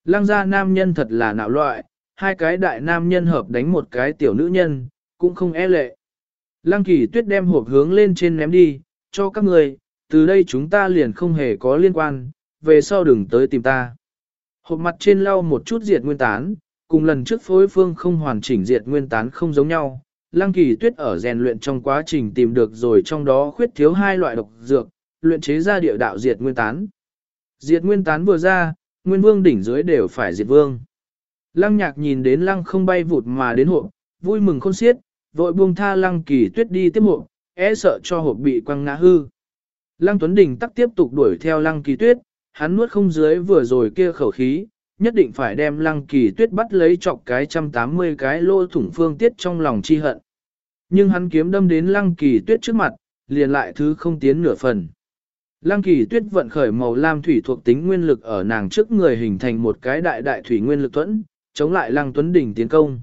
Lăng gia nam nhân thật là nạo loại, hai cái đại nam nhân hợp đánh một cái tiểu nữ nhân, cũng không e lệ. Lăng kỳ tuyết đem hộp hướng lên trên ném đi, cho các người, từ đây chúng ta liền không hề có liên quan, về sau đừng tới tìm ta. Hộp mặt trên lau một chút diệt nguyên tán, cùng lần trước phối phương không hoàn chỉnh diệt nguyên tán không giống nhau. Lăng kỳ tuyết ở rèn luyện trong quá trình tìm được rồi trong đó khuyết thiếu hai loại độc dược, luyện chế ra địa đạo diệt nguyên tán. Diệt nguyên tán vừa ra, nguyên vương đỉnh dưới đều phải diệt vương. Lăng nhạc nhìn đến lăng không bay vụt mà đến hộ, vui mừng khôn xiết, vội buông tha lăng kỳ tuyết đi tiếp hộ, e sợ cho hộp bị quăng ngã hư. Lăng Tuấn Đình tắc tiếp tục đuổi theo lăng kỳ tuyết, hắn nuốt không dưới vừa rồi kia khẩu khí, nhất định phải đem lăng kỳ tuyết bắt lấy chọc cái trăm tám mươi cái lô thủng phương tiết trong lòng chi hận. Nhưng hắn kiếm đâm đến lăng kỳ tuyết trước mặt, liền lại thứ không tiến nửa phần. Lăng kỳ tuyết vận khởi màu lam thủy thuộc tính nguyên lực ở nàng trước người hình thành một cái đại đại thủy nguyên lực tuẫn, chống lại lăng tuấn đỉnh tiến công.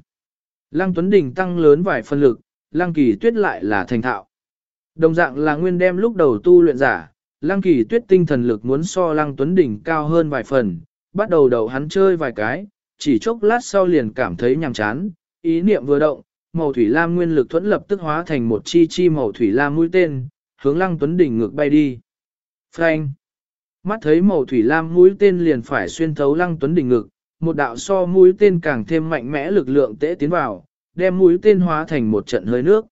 Lăng tuấn đỉnh tăng lớn vài phân lực, lăng kỳ tuyết lại là thành thạo. Đồng dạng là nguyên đem lúc đầu tu luyện giả, lăng kỳ tuyết tinh thần lực muốn so lăng tuấn đỉnh cao hơn vài phần, bắt đầu đầu hắn chơi vài cái, chỉ chốc lát sau liền cảm thấy nhàm chán, ý niệm vừa động, màu thủy lam nguyên lực thuẫn lập tức hóa thành một chi chi màu thủy lam mũi tên, hướng lăng tuấn đỉnh ngược bay đi. Phanh. Mắt thấy màu thủy lam mũi tên liền phải xuyên thấu lăng tuấn đỉnh ngực, một đạo so mũi tên càng thêm mạnh mẽ lực lượng tễ tiến vào, đem mũi tên hóa thành một trận hơi nước.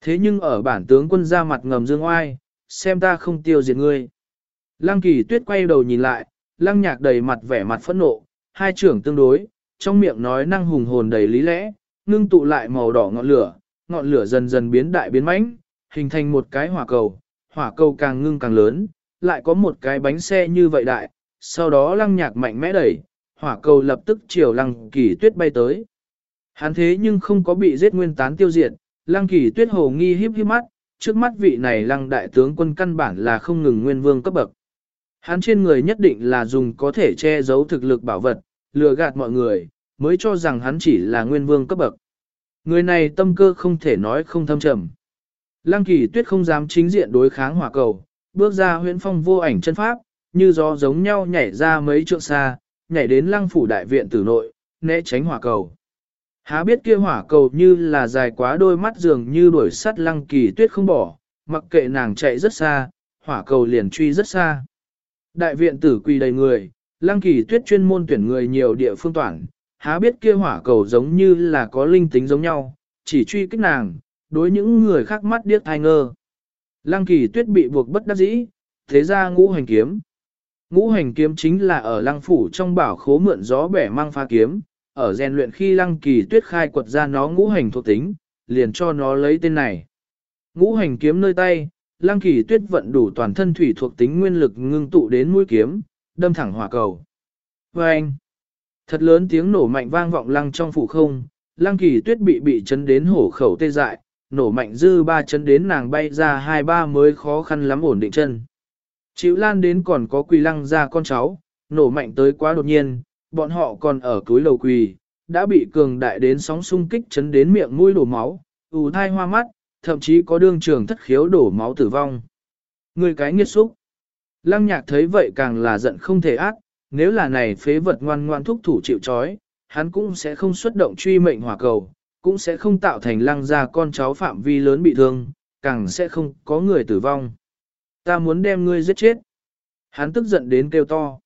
Thế nhưng ở bản tướng quân ra mặt ngầm dương oai, xem ta không tiêu diệt ngươi. Lăng kỳ tuyết quay đầu nhìn lại, lăng nhạc đầy mặt vẻ mặt phẫn nộ, hai trưởng tương đối, trong miệng nói năng hùng hồn đầy lý lẽ, ngưng tụ lại màu đỏ ngọn lửa, ngọn lửa dần dần biến đại biến mãnh, hình thành một cái hỏa cầu, hỏa cầu càng ngưng càng lớn, lại có một cái bánh xe như vậy đại, sau đó lăng nhạc mạnh mẽ đẩy, hỏa cầu lập tức chiều lăng kỳ tuyết bay tới. Hắn thế nhưng không có bị giết nguyên tán tiêu diệt, lăng kỳ tuyết hồ nghi híp híp mắt, trước mắt vị này lăng đại tướng quân căn bản là không ngừng nguyên vương cấp bậc. Hắn trên người nhất định là dùng có thể che giấu thực lực bảo vật, lừa gạt mọi người, mới cho rằng hắn chỉ là nguyên vương cấp bậc. Người này tâm cơ không thể nói không thâm trầm. Lăng kỳ tuyết không dám chính diện đối kháng hỏa cầu, bước ra huyễn phong vô ảnh chân pháp, như gió giống nhau nhảy ra mấy trượng xa, nhảy đến lăng phủ đại viện tử nội, né tránh hỏa cầu. Há biết kia hỏa cầu như là dài quá đôi mắt dường như đuổi sắt lăng kỳ tuyết không bỏ, mặc kệ nàng chạy rất xa, hỏa cầu liền truy rất xa. Đại viện tử quỳ đầy người, lăng kỳ tuyết chuyên môn tuyển người nhiều địa phương toàn, há biết kia hỏa cầu giống như là có linh tính giống nhau, chỉ truy kích nàng, đối những người khác mắt điếc thai ngơ. Lăng kỳ tuyết bị buộc bất đắc dĩ, thế ra ngũ hành kiếm. Ngũ hành kiếm chính là ở lăng phủ trong bảo khố mượn gió bẻ mang pha kiếm, ở rèn luyện khi lăng kỳ tuyết khai quật ra nó ngũ hành thuộc tính, liền cho nó lấy tên này. Ngũ hành kiếm nơi tay, lăng kỳ tuyết vận đủ toàn thân thủy thuộc tính nguyên lực ngưng tụ đến mũi kiếm, đâm thẳng hỏa cầu. Và anh, thật lớn tiếng nổ mạnh vang vọng lăng trong phủ không, lăng kỳ tuyết bị bị chấn đến hổ khẩu tê dại, nổ mạnh dư ba chân đến nàng bay ra hai ba mới khó khăn lắm ổn định chân. Chịu lan đến còn có quỳ lăng ra con cháu, nổ mạnh tới quá đột nhiên, bọn họ còn ở cuối lầu quỳ, đã bị cường đại đến sóng xung kích chấn đến miệng mũi đổ máu, ù thai hoa mắt, thậm chí có đương trường thất khiếu đổ máu tử vong. Người cái nghiệt xúc. Lăng nhạc thấy vậy càng là giận không thể ác, nếu là này phế vật ngoan ngoan thúc thủ chịu trói hắn cũng sẽ không xuất động truy mệnh hỏa cầu, cũng sẽ không tạo thành lăng ra con cháu phạm vi lớn bị thương, càng sẽ không có người tử vong. Ta muốn đem ngươi giết chết. Hắn tức giận đến kêu to.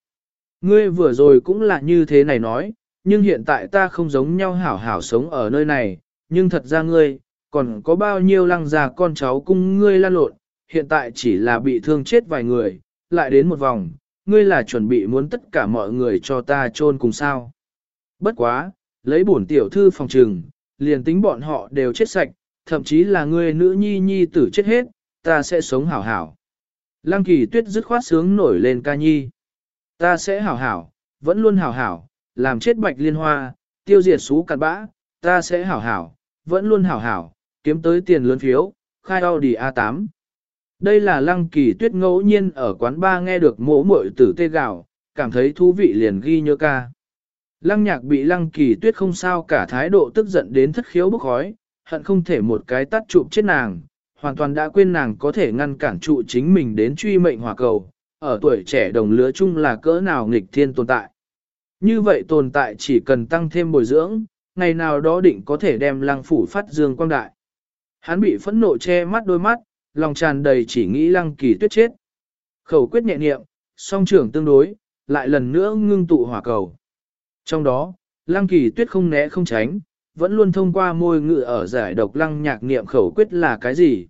Ngươi vừa rồi cũng là như thế này nói, nhưng hiện tại ta không giống nhau hảo hảo sống ở nơi này, nhưng thật ra ngươi, còn có bao nhiêu lăng già con cháu cung ngươi lan lộn, hiện tại chỉ là bị thương chết vài người, lại đến một vòng, ngươi là chuẩn bị muốn tất cả mọi người cho ta chôn cùng sao. Bất quá, lấy bổn tiểu thư phòng trừng, liền tính bọn họ đều chết sạch, thậm chí là ngươi nữ nhi nhi tử chết hết, ta sẽ sống hảo hảo. Lăng kỳ tuyết dứt khoát sướng nổi lên ca nhi. Ta sẽ hảo hảo, vẫn luôn hảo hảo, làm chết bạch liên hoa, tiêu diệt xú cặn bã, ta sẽ hảo hảo, vẫn luôn hảo hảo, kiếm tới tiền lớn phiếu, khai Audi A8. Đây là lăng kỳ tuyết ngẫu nhiên ở quán ba nghe được mỗ muội tử tê gạo, cảm thấy thú vị liền ghi nhớ ca. Lăng nhạc bị lăng kỳ tuyết không sao cả thái độ tức giận đến thất khiếu bốc khói, hận không thể một cái tắt chụp chết nàng, hoàn toàn đã quên nàng có thể ngăn cản trụ chính mình đến truy mệnh hỏa cầu, ở tuổi trẻ đồng lứa chung là cỡ nào nghịch thiên tồn tại. Như vậy tồn tại chỉ cần tăng thêm bồi dưỡng, ngày nào đó định có thể đem lăng phủ phát dương quang đại. Hắn bị phẫn nộ che mắt đôi mắt, lòng tràn đầy chỉ nghĩ lăng kỳ tuyết chết. Khẩu quyết nhẹ niệm, song trưởng tương đối, lại lần nữa ngưng tụ hỏa cầu. Trong đó, lăng kỳ tuyết không né không tránh, vẫn luôn thông qua môi ngự ở giải độc lăng nhạc niệm khẩu quyết là cái gì.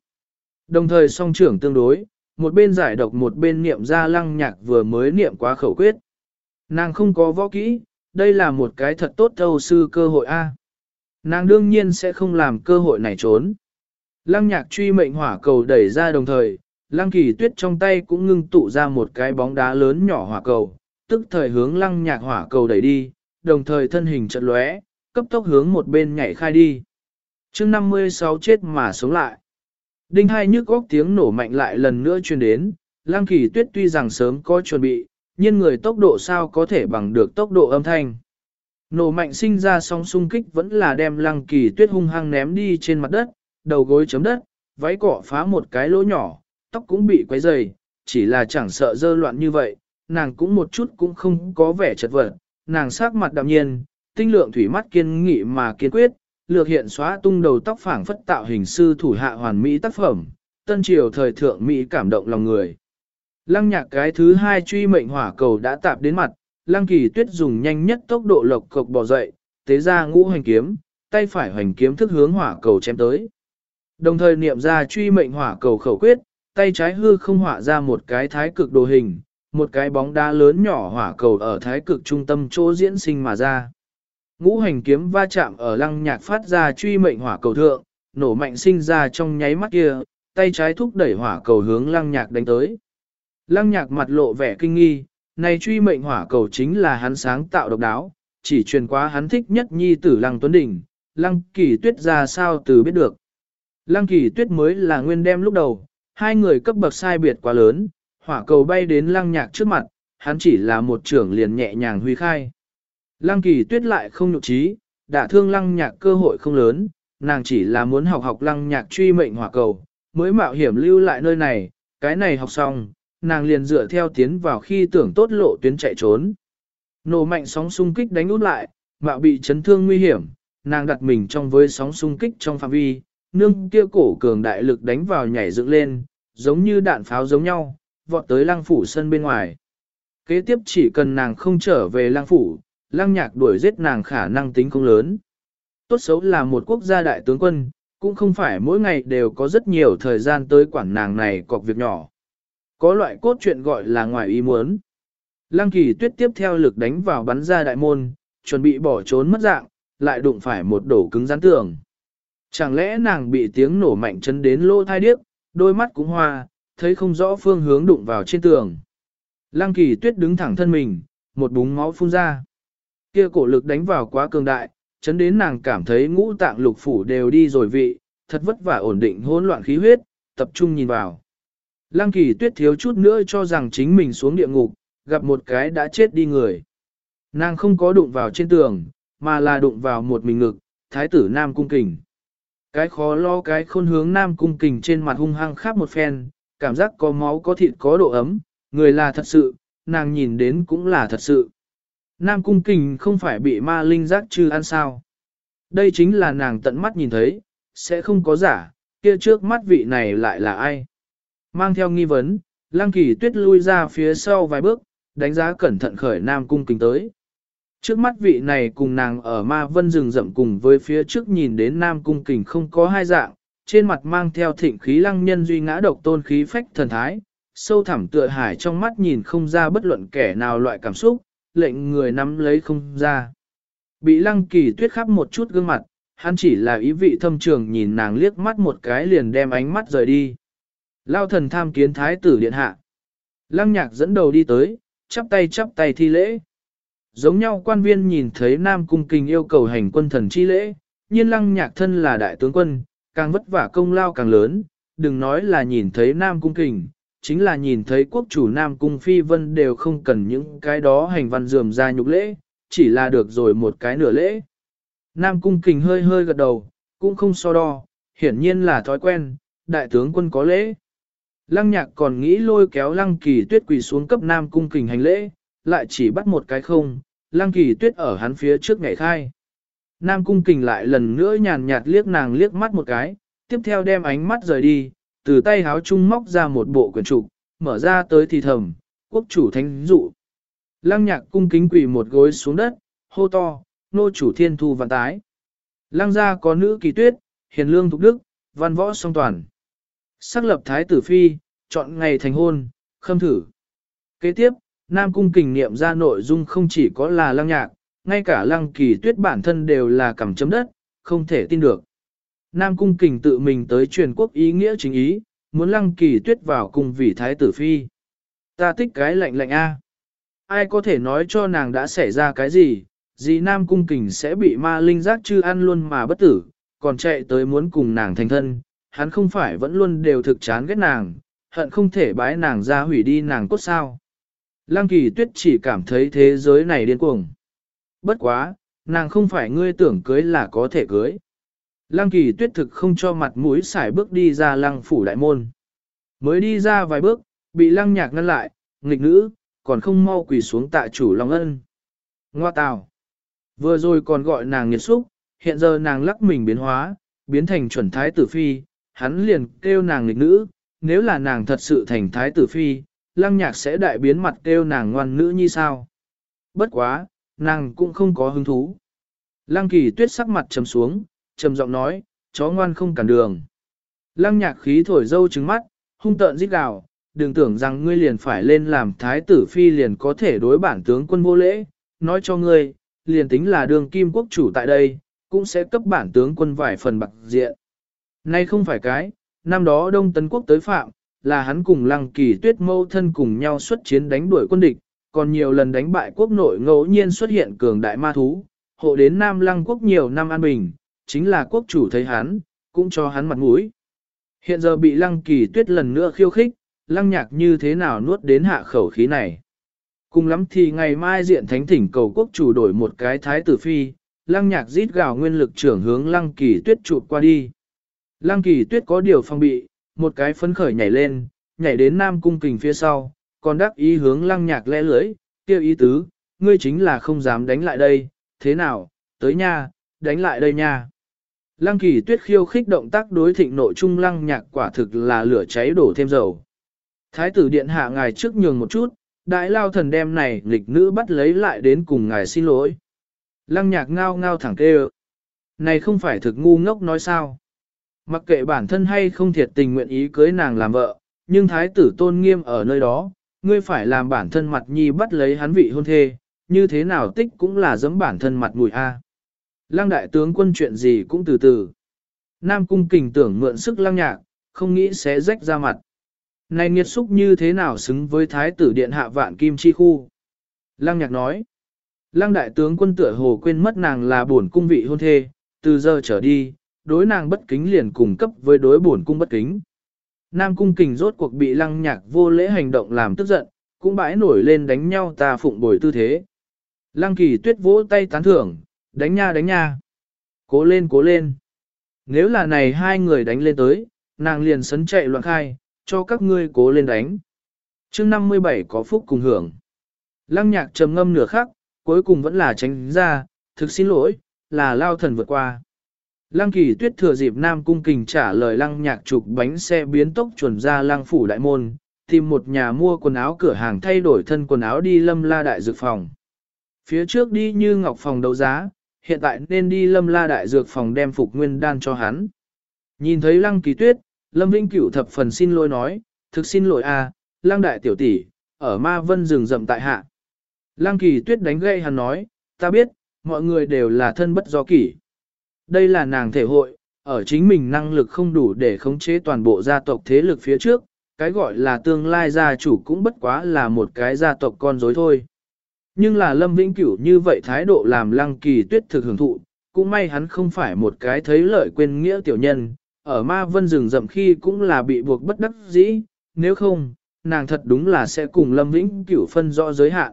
Đồng thời song trưởng tương đối, một bên giải độc một bên niệm ra lăng nhạc vừa mới niệm qua khẩu quyết. Nàng không có võ kỹ, đây là một cái thật tốt thâu sư cơ hội A. Nàng đương nhiên sẽ không làm cơ hội này trốn. Lăng nhạc truy mệnh hỏa cầu đẩy ra đồng thời, lăng kỳ tuyết trong tay cũng ngưng tụ ra một cái bóng đá lớn nhỏ hỏa cầu, tức thời hướng lăng nhạc hỏa cầu đẩy đi, đồng thời thân hình trận lóe, cấp tốc hướng một bên nhảy khai đi. chương 56 chết mà sống lại. Đinh hai nhức góc tiếng nổ mạnh lại lần nữa truyền đến, lăng kỳ tuyết tuy rằng sớm có chuẩn bị, nhưng người tốc độ sao có thể bằng được tốc độ âm thanh. Nổ mạnh sinh ra sóng xung kích vẫn là đem lăng kỳ tuyết hung hăng ném đi trên mặt đất, đầu gối chấm đất, váy cỏ phá một cái lỗ nhỏ, tóc cũng bị quấy dày, chỉ là chẳng sợ dơ loạn như vậy, nàng cũng một chút cũng không có vẻ chật vật, nàng sắc mặt đạm nhiên, tinh lượng thủy mắt kiên nghị mà kiên quyết, lược hiện xóa tung đầu tóc phảng phất tạo hình sư thủ hạ hoàn mỹ tác phẩm, tân triều thời thượng mỹ cảm động lòng người. Lăng nhạc cái thứ hai truy mệnh hỏa cầu đã tạp đến mặt, lăng kỳ tuyết dùng nhanh nhất tốc độ lộc cộc bò dậy, tế ra ngũ hành kiếm, tay phải hoành kiếm thức hướng hỏa cầu chém tới. Đồng thời niệm ra truy mệnh hỏa cầu khẩu quyết, tay trái hư không hỏa ra một cái thái cực đồ hình, một cái bóng đá lớn nhỏ hỏa cầu ở thái cực trung tâm chỗ diễn sinh mà ra. Ngũ hành kiếm va chạm ở lăng nhạc phát ra truy mệnh hỏa cầu thượng, nổ mạnh sinh ra trong nháy mắt kia, tay trái thúc đẩy hỏa cầu hướng lăng nhạc đánh tới. Lăng nhạc mặt lộ vẻ kinh nghi, này truy mệnh hỏa cầu chính là hắn sáng tạo độc đáo, chỉ truyền quá hắn thích nhất nhi tử lăng tuấn đỉnh, lăng kỳ tuyết ra sao từ biết được. Lăng kỳ tuyết mới là nguyên đem lúc đầu, hai người cấp bậc sai biệt quá lớn, hỏa cầu bay đến lăng nhạc trước mặt, hắn chỉ là một trưởng liền nhẹ nhàng huy khai. Lăng kỳ tuyết lại không nhục trí, đã thương lăng nhạc cơ hội không lớn, nàng chỉ là muốn học học lăng nhạc truy mệnh hỏa cầu, mới mạo hiểm lưu lại nơi này, cái này học xong, nàng liền dựa theo tiến vào khi tưởng tốt lộ tuyến chạy trốn. Nổ mạnh sóng xung kích đánh út lại, mạo bị chấn thương nguy hiểm, nàng đặt mình trong với sóng xung kích trong phạm vi, nương kia cổ cường đại lực đánh vào nhảy dựng lên, giống như đạn pháo giống nhau, vọt tới lăng phủ sân bên ngoài. Kế tiếp chỉ cần nàng không trở về lăng phủ, lăng nhạc đuổi giết nàng khả năng tính không lớn. Tốt xấu là một quốc gia đại tướng quân, cũng không phải mỗi ngày đều có rất nhiều thời gian tới quản nàng này cọc việc nhỏ. Có loại cốt truyện gọi là ngoài ý muốn. Lăng kỳ tuyết tiếp theo lực đánh vào bắn ra đại môn, chuẩn bị bỏ trốn mất dạng, lại đụng phải một đổ cứng rắn tường. Chẳng lẽ nàng bị tiếng nổ mạnh chấn đến lô thai điếc, đôi mắt cũng hoa, thấy không rõ phương hướng đụng vào trên tường. Lăng kỳ tuyết đứng thẳng thân mình, một búng máu phun ra. Kia cổ lực đánh vào quá cường đại, chấn đến nàng cảm thấy ngũ tạng lục phủ đều đi rồi vị, thật vất vả ổn định hỗn loạn khí huyết, tập trung nhìn vào. Lăng kỳ tuyết thiếu chút nữa cho rằng chính mình xuống địa ngục, gặp một cái đã chết đi người. Nàng không có đụng vào trên tường, mà là đụng vào một mình ngực, thái tử Nam Cung Kình. Cái khó lo cái khôn hướng Nam Cung Kình trên mặt hung hăng khắp một phen, cảm giác có máu có thịt có độ ấm, người là thật sự, nàng nhìn đến cũng là thật sự. Nam Cung Kình không phải bị ma linh giác chư ăn sao. Đây chính là nàng tận mắt nhìn thấy, sẽ không có giả, kia trước mắt vị này lại là ai. Mang theo nghi vấn, Lăng Kỳ Tuyết lui ra phía sau vài bước, đánh giá cẩn thận khởi Nam Cung Kình tới. Trước mắt vị này cùng nàng ở ma vân rừng rậm cùng với phía trước nhìn đến Nam Cung Kình không có hai dạng, trên mặt mang theo thịnh khí lăng nhân duy ngã độc tôn khí phách thần thái, sâu thẳm tựa hải trong mắt nhìn không ra bất luận kẻ nào loại cảm xúc, lệnh người nắm lấy không ra. Bị lăng kỳ tuyết khắp một chút gương mặt, hắn chỉ là ý vị thâm trường nhìn nàng liếc mắt một cái liền đem ánh mắt rời đi. Lao thần tham kiến thái tử điện hạ. Lăng nhạc dẫn đầu đi tới, chắp tay chắp tay thi lễ. Giống nhau quan viên nhìn thấy Nam Cung Kinh yêu cầu hành quân thần chi lễ, nhiên lăng nhạc thân là đại tướng quân, càng vất vả công lao càng lớn, đừng nói là nhìn thấy Nam Cung Kinh, chính là nhìn thấy quốc chủ Nam Cung Phi Vân đều không cần những cái đó hành văn dườm ra nhục lễ, chỉ là được rồi một cái nửa lễ. Nam Cung Kình hơi hơi gật đầu, cũng không so đo, hiển nhiên là thói quen, đại tướng quân có lễ. Lăng nhạc còn nghĩ lôi kéo lăng kỳ tuyết quỳ xuống cấp Nam Cung Kình hành lễ, lại chỉ bắt một cái không, lăng kỳ tuyết ở hắn phía trước ngày khai. Nam Cung Kình lại lần nữa nhàn nhạt liếc nàng liếc mắt một cái, tiếp theo đem ánh mắt rời đi, từ tay háo trung móc ra một bộ quyển trục, mở ra tới thì thầm, quốc chủ thánh dụ. Lăng nhạc cung kính quỳ một gối xuống đất, hô to, nô chủ thiên thu văn tái. Lăng gia có nữ kỳ tuyết, hiền lương thục đức, văn võ song toàn. Sắc lập thái tử phi, chọn ngày thành hôn, khâm thử. Kế tiếp, Nam Cung kình niệm ra nội dung không chỉ có là lăng nhạc, ngay cả lăng kỳ tuyết bản thân đều là cầm chấm đất, không thể tin được. Nam Cung kình tự mình tới truyền quốc ý nghĩa chính ý, muốn lăng kỳ tuyết vào cùng vị thái tử phi. Ta thích cái lạnh lạnh A. Ai có thể nói cho nàng đã xảy ra cái gì, gì Nam Cung kình sẽ bị ma linh giác chư ăn luôn mà bất tử, còn chạy tới muốn cùng nàng thành thân, hắn không phải vẫn luôn đều thực chán ghét nàng, hận không thể bái nàng ra hủy đi nàng cốt sao. Lăng kỳ tuyết chỉ cảm thấy thế giới này điên cuồng. Bất quá, nàng không phải ngươi tưởng cưới là có thể cưới. Lăng kỳ tuyết thực không cho mặt mũi xài bước đi ra lăng phủ đại môn. Mới đi ra vài bước, bị lăng nhạc ngăn lại, nghịch nữ, còn không mau quỳ xuống tạ chủ lòng ân. Ngoa tào. Vừa rồi còn gọi nàng nghiệt xúc, hiện giờ nàng lắc mình biến hóa, biến thành chuẩn thái tử phi, hắn liền kêu nàng nghịch nữ, nếu là nàng thật sự thành thái tử phi, lăng nhạc sẽ đại biến mặt kêu nàng ngoan nữ như sao. Bất quá, nàng cũng không có hứng thú. Lăng kỳ tuyết sắc mặt trầm xuống, trầm giọng nói, chó ngoan không cản đường. Lăng nhạc khí thổi dâu trứng mắt, hung tợn giết gào, đừng tưởng rằng ngươi liền phải lên làm thái tử phi liền có thể đối bản tướng quân vô lễ, nói cho ngươi, liền tính là đường kim quốc chủ tại đây, cũng sẽ cấp bản tướng quân vài phần bạc diện. Nay không phải cái, năm đó Đông Tấn Quốc tới phạm, là hắn cùng lăng kỳ tuyết mâu thân cùng nhau xuất chiến đánh đuổi quân địch, còn nhiều lần đánh bại quốc nội ngẫu nhiên xuất hiện cường đại ma thú, hộ đến Nam Lăng Quốc nhiều năm an bình, chính là quốc chủ thấy hắn, cũng cho hắn mặt mũi. Hiện giờ bị lăng kỳ tuyết lần nữa khiêu khích, lăng nhạc như thế nào nuốt đến hạ khẩu khí này. Cùng lắm thì ngày mai diện thánh thỉnh cầu quốc chủ đổi một cái thái tử phi, lăng nhạc rít gào nguyên lực trưởng hướng lăng kỳ tuyết chụp qua đi. Lăng kỳ tuyết có điều phong bị, một cái phấn khởi nhảy lên, nhảy đến nam cung kình phía sau, còn đắc ý hướng lăng nhạc lẽ lưỡi, kêu ý tứ, ngươi chính là không dám đánh lại đây, thế nào, tới nha, đánh lại đây nha. Lăng kỳ tuyết khiêu khích động tác đối thịnh nội trung lăng nhạc quả thực là lửa cháy đổ thêm dầu. Thái tử điện hạ ngài trước nhường một chút, đại lao thần đem này nghịch nữ bắt lấy lại đến cùng ngài xin lỗi. Lăng nhạc ngao ngao thẳng kêu. Này không phải thực ngu ngốc nói sao. Mặc kệ bản thân hay không thiệt tình nguyện ý cưới nàng làm vợ, nhưng thái tử tôn nghiêm ở nơi đó, ngươi phải làm bản thân mặt nhi bắt lấy hắn vị hôn thê, như thế nào tích cũng là giấm bản thân mặt mùi a. Lăng đại tướng quân chuyện gì cũng từ từ. Nam cung kình tưởng mượn sức lăng nhạc, không nghĩ sẽ rách ra mặt. Này nghiệt xúc như thế nào xứng với thái tử điện hạ vạn kim chi khu? Lăng nhạc nói. Lăng đại tướng quân tựa hồ quên mất nàng là bổn cung vị hôn thê, từ giờ trở đi, đối nàng bất kính liền cùng cấp với đối bổn cung bất kính. Nam Cung Kình rốt cuộc bị lăng nhạc vô lễ hành động làm tức giận, cũng bãi nổi lên đánh nhau ta phụng bồi tư thế. Lăng kỳ tuyết vỗ tay tán thưởng, đánh nha đánh nha. Cố lên cố lên. Nếu là này hai người đánh lên tới, nàng liền sấn chạy loạn khai, cho các ngươi cố lên đánh. chương 57 có phúc cùng hưởng. Lăng nhạc trầm ngâm nửa khắc, cuối cùng vẫn là tránh ra, thực xin lỗi, là lao thần vượt qua. Lăng kỳ tuyết thừa dịp Nam Cung Kình trả lời lăng nhạc trục bánh xe biến tốc chuẩn ra lăng phủ đại môn, tìm một nhà mua quần áo cửa hàng thay đổi thân quần áo đi lâm la đại dược phòng. Phía trước đi như ngọc phòng đấu giá, hiện tại nên đi lâm la đại dược phòng đem phục nguyên đan cho hắn. Nhìn thấy lăng kỳ tuyết, lâm vinh cửu thập phần xin lỗi nói, thực xin lỗi a, à, lăng đại tiểu tỷ, ở ma vân rừng rậm tại hạ. Lăng kỳ tuyết đánh gây hắn nói, ta biết, mọi người đều là thân bất do kỷ. Đây là nàng thể hội, ở chính mình năng lực không đủ để khống chế toàn bộ gia tộc thế lực phía trước, cái gọi là tương lai gia chủ cũng bất quá là một cái gia tộc con rối thôi. Nhưng là Lâm Vĩnh Cửu như vậy thái độ làm lăng kỳ tuyết thực hưởng thụ, cũng may hắn không phải một cái thấy lợi quên nghĩa tiểu nhân, ở ma vân rừng rậm khi cũng là bị buộc bất đắc dĩ, nếu không, nàng thật đúng là sẽ cùng Lâm Vĩnh Cửu phân rõ giới hạn.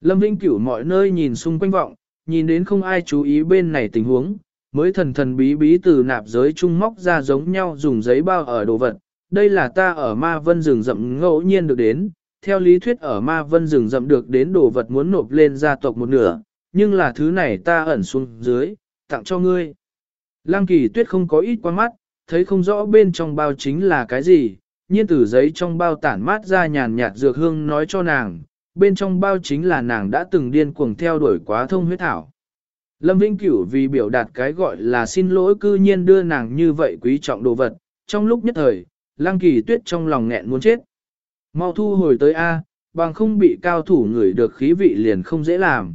Lâm Vĩnh Cửu mọi nơi nhìn xung quanh vọng, nhìn đến không ai chú ý bên này tình huống, mới thần thần bí bí từ nạp giới trung móc ra giống nhau dùng giấy bao ở đồ vật. Đây là ta ở ma vân rừng rậm ngẫu nhiên được đến, theo lý thuyết ở ma vân rừng rậm được đến đồ vật muốn nộp lên gia tộc một nửa, nhưng là thứ này ta ẩn xuống dưới, tặng cho ngươi. Lăng kỳ tuyết không có ít quan mắt, thấy không rõ bên trong bao chính là cái gì, nhiên tử giấy trong bao tản mát ra nhàn nhạt dược hương nói cho nàng, bên trong bao chính là nàng đã từng điên cuồng theo đuổi quá thông huyết thảo. Lâm Vĩnh Cửu vì biểu đạt cái gọi là xin lỗi cư nhiên đưa nàng như vậy quý trọng đồ vật, trong lúc nhất thời, Lăng Kỳ Tuyết trong lòng nghẹn muốn chết. Mau thu hồi tới A, bằng không bị cao thủ người được khí vị liền không dễ làm.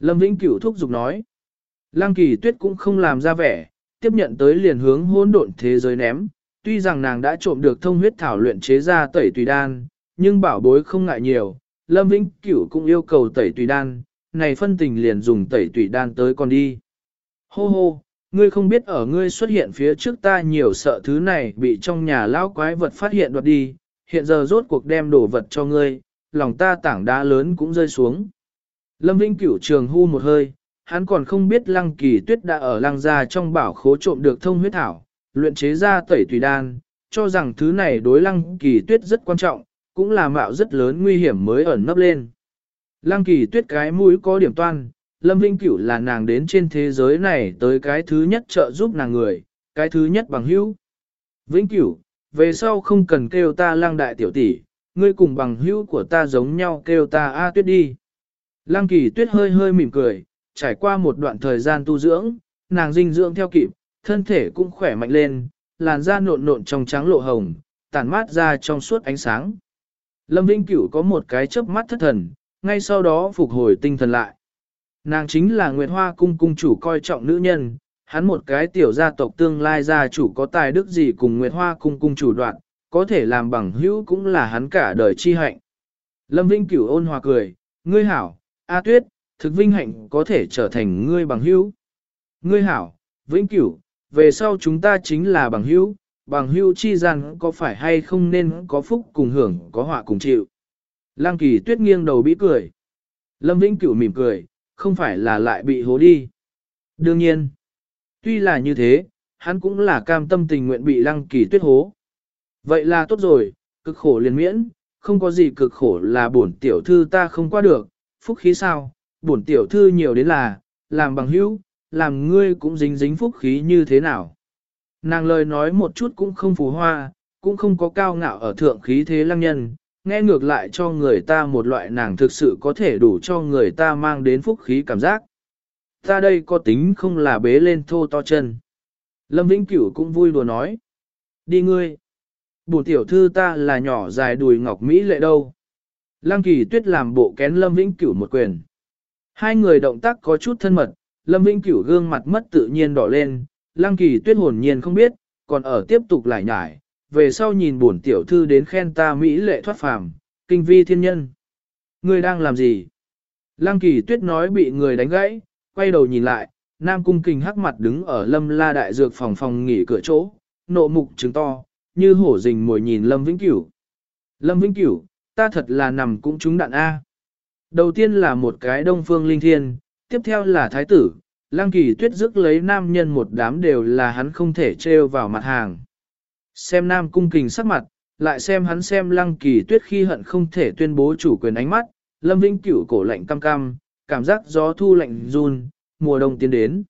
Lâm Vĩnh Cửu thúc giục nói. Lăng Kỳ Tuyết cũng không làm ra vẻ, tiếp nhận tới liền hướng hỗn độn thế giới ném. Tuy rằng nàng đã trộm được thông huyết thảo luyện chế ra tẩy tùy đan, nhưng bảo bối không ngại nhiều. Lâm Vĩnh Cửu cũng yêu cầu tẩy tùy đan, này phân tình liền dùng tẩy tủy đan tới con đi. Hô hô, ngươi không biết ở ngươi xuất hiện phía trước ta nhiều sợ thứ này bị trong nhà lão quái vật phát hiện đoạt đi, hiện giờ rốt cuộc đem đồ vật cho ngươi, lòng ta tảng đá lớn cũng rơi xuống. Lâm Vinh cửu trường hu một hơi, hắn còn không biết lăng kỳ tuyết đã ở lăng gia trong bảo khố trộm được thông huyết thảo, luyện chế ra tẩy tùy đan, cho rằng thứ này đối lăng kỳ tuyết rất quan trọng, cũng là mạo rất lớn nguy hiểm mới ẩn nấp lên. Lăng kỳ tuyết cái mũi có điểm toan, Lâm Vinh Cửu là nàng đến trên thế giới này tới cái thứ nhất trợ giúp nàng người, cái thứ nhất bằng hữu. Vĩnh Cửu, về sau không cần kêu ta lăng đại tiểu tỷ, ngươi cùng bằng hữu của ta giống nhau kêu ta A tuyết đi. Lăng kỳ tuyết hơi hơi mỉm cười, trải qua một đoạn thời gian tu dưỡng, nàng dinh dưỡng theo kịp, thân thể cũng khỏe mạnh lên, làn da nộn nộn trong trắng lộ hồng, tản mát ra trong suốt ánh sáng. Lâm Vinh Cửu có một cái chớp mắt thất thần, ngay sau đó phục hồi tinh thần lại. Nàng chính là Nguyệt Hoa cung cung chủ coi trọng nữ nhân, hắn một cái tiểu gia tộc tương lai gia chủ có tài đức gì cùng Nguyệt Hoa cung cung chủ đoạn, có thể làm bằng hữu cũng là hắn cả đời chi hạnh. Lâm Vinh Cửu ôn hòa cười, ngươi hảo, A Tuyết, thực vinh hạnh có thể trở thành ngươi bằng hữu. Ngươi hảo, Vĩnh Cửu, về sau chúng ta chính là bằng hữu, bằng hữu chi gian có phải hay không nên có phúc cùng hưởng, có họa cùng chịu. Lăng kỳ tuyết nghiêng đầu bĩ cười. Lâm Vĩnh Cửu mỉm cười, không phải là lại bị hố đi. Đương nhiên, tuy là như thế, hắn cũng là cam tâm tình nguyện bị lăng kỳ tuyết hố. Vậy là tốt rồi, cực khổ liền miễn, không có gì cực khổ là bổn tiểu thư ta không qua được, phúc khí sao, bổn tiểu thư nhiều đến là, làm bằng hữu, làm ngươi cũng dính dính phúc khí như thế nào. Nàng lời nói một chút cũng không phù hoa, cũng không có cao ngạo ở thượng khí thế lăng nhân, nghe ngược lại cho người ta một loại nàng thực sự có thể đủ cho người ta mang đến phúc khí cảm giác. Ta đây có tính không là bế lên thô to chân. Lâm Vĩnh Cửu cũng vui đùa nói. Đi ngươi. Bùn tiểu thư ta là nhỏ dài đùi ngọc Mỹ lệ đâu. Lăng kỳ tuyết làm bộ kén Lâm Vĩnh Cửu một quyền. Hai người động tác có chút thân mật, Lâm Vĩnh Cửu gương mặt mất tự nhiên đỏ lên, Lăng kỳ tuyết hồn nhiên không biết, còn ở tiếp tục lại nhải, về sau nhìn bổn tiểu thư đến khen ta Mỹ lệ thoát phàm, kinh vi thiên nhân. Ngươi đang làm gì? Lăng kỳ tuyết nói bị người đánh gãy, quay đầu nhìn lại, Nam Cung Kình hắc mặt đứng ở lâm la đại dược phòng phòng nghỉ cửa chỗ, nộ mục trứng to, như hổ rình mồi nhìn Lâm Vĩnh Cửu. Lâm Vĩnh Cửu, ta thật là nằm cũng trúng đạn A. Đầu tiên là một cái đông phương linh thiên, tiếp theo là thái tử, Lăng Kỳ Tuyết dứt lấy nam nhân một đám đều là hắn không thể trêu vào mặt hàng. Xem nam cung kình sắc mặt, lại xem hắn xem Lăng Kỳ Tuyết khi hận không thể tuyên bố chủ quyền ánh mắt, Lâm Vĩnh Cửu cổ lạnh cam cam, cảm giác gió thu lạnh run, mùa đông tiến đến.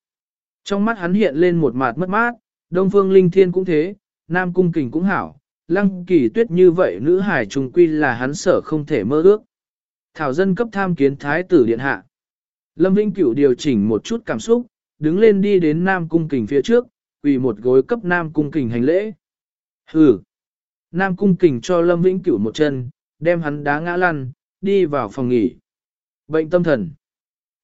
Trong mắt hắn hiện lên một mạt mất mát, Đông Phương Linh Thiên cũng thế, Nam Cung Kình cũng hảo, Lăng Kỳ Tuyết như vậy nữ hải trùng quy là hắn sở không thể mơ ước. Thảo dân cấp tham kiến thái tử điện hạ. Lâm Vĩnh Cửu điều chỉnh một chút cảm xúc, đứng lên đi đến Nam Cung Kình phía trước, quỳ một gối cấp Nam Cung Kình hành lễ. Hừ. Nam Cung Kình cho Lâm Vĩnh Cửu một chân, đem hắn đá ngã lăn, đi vào phòng nghỉ. Bệnh tâm thần.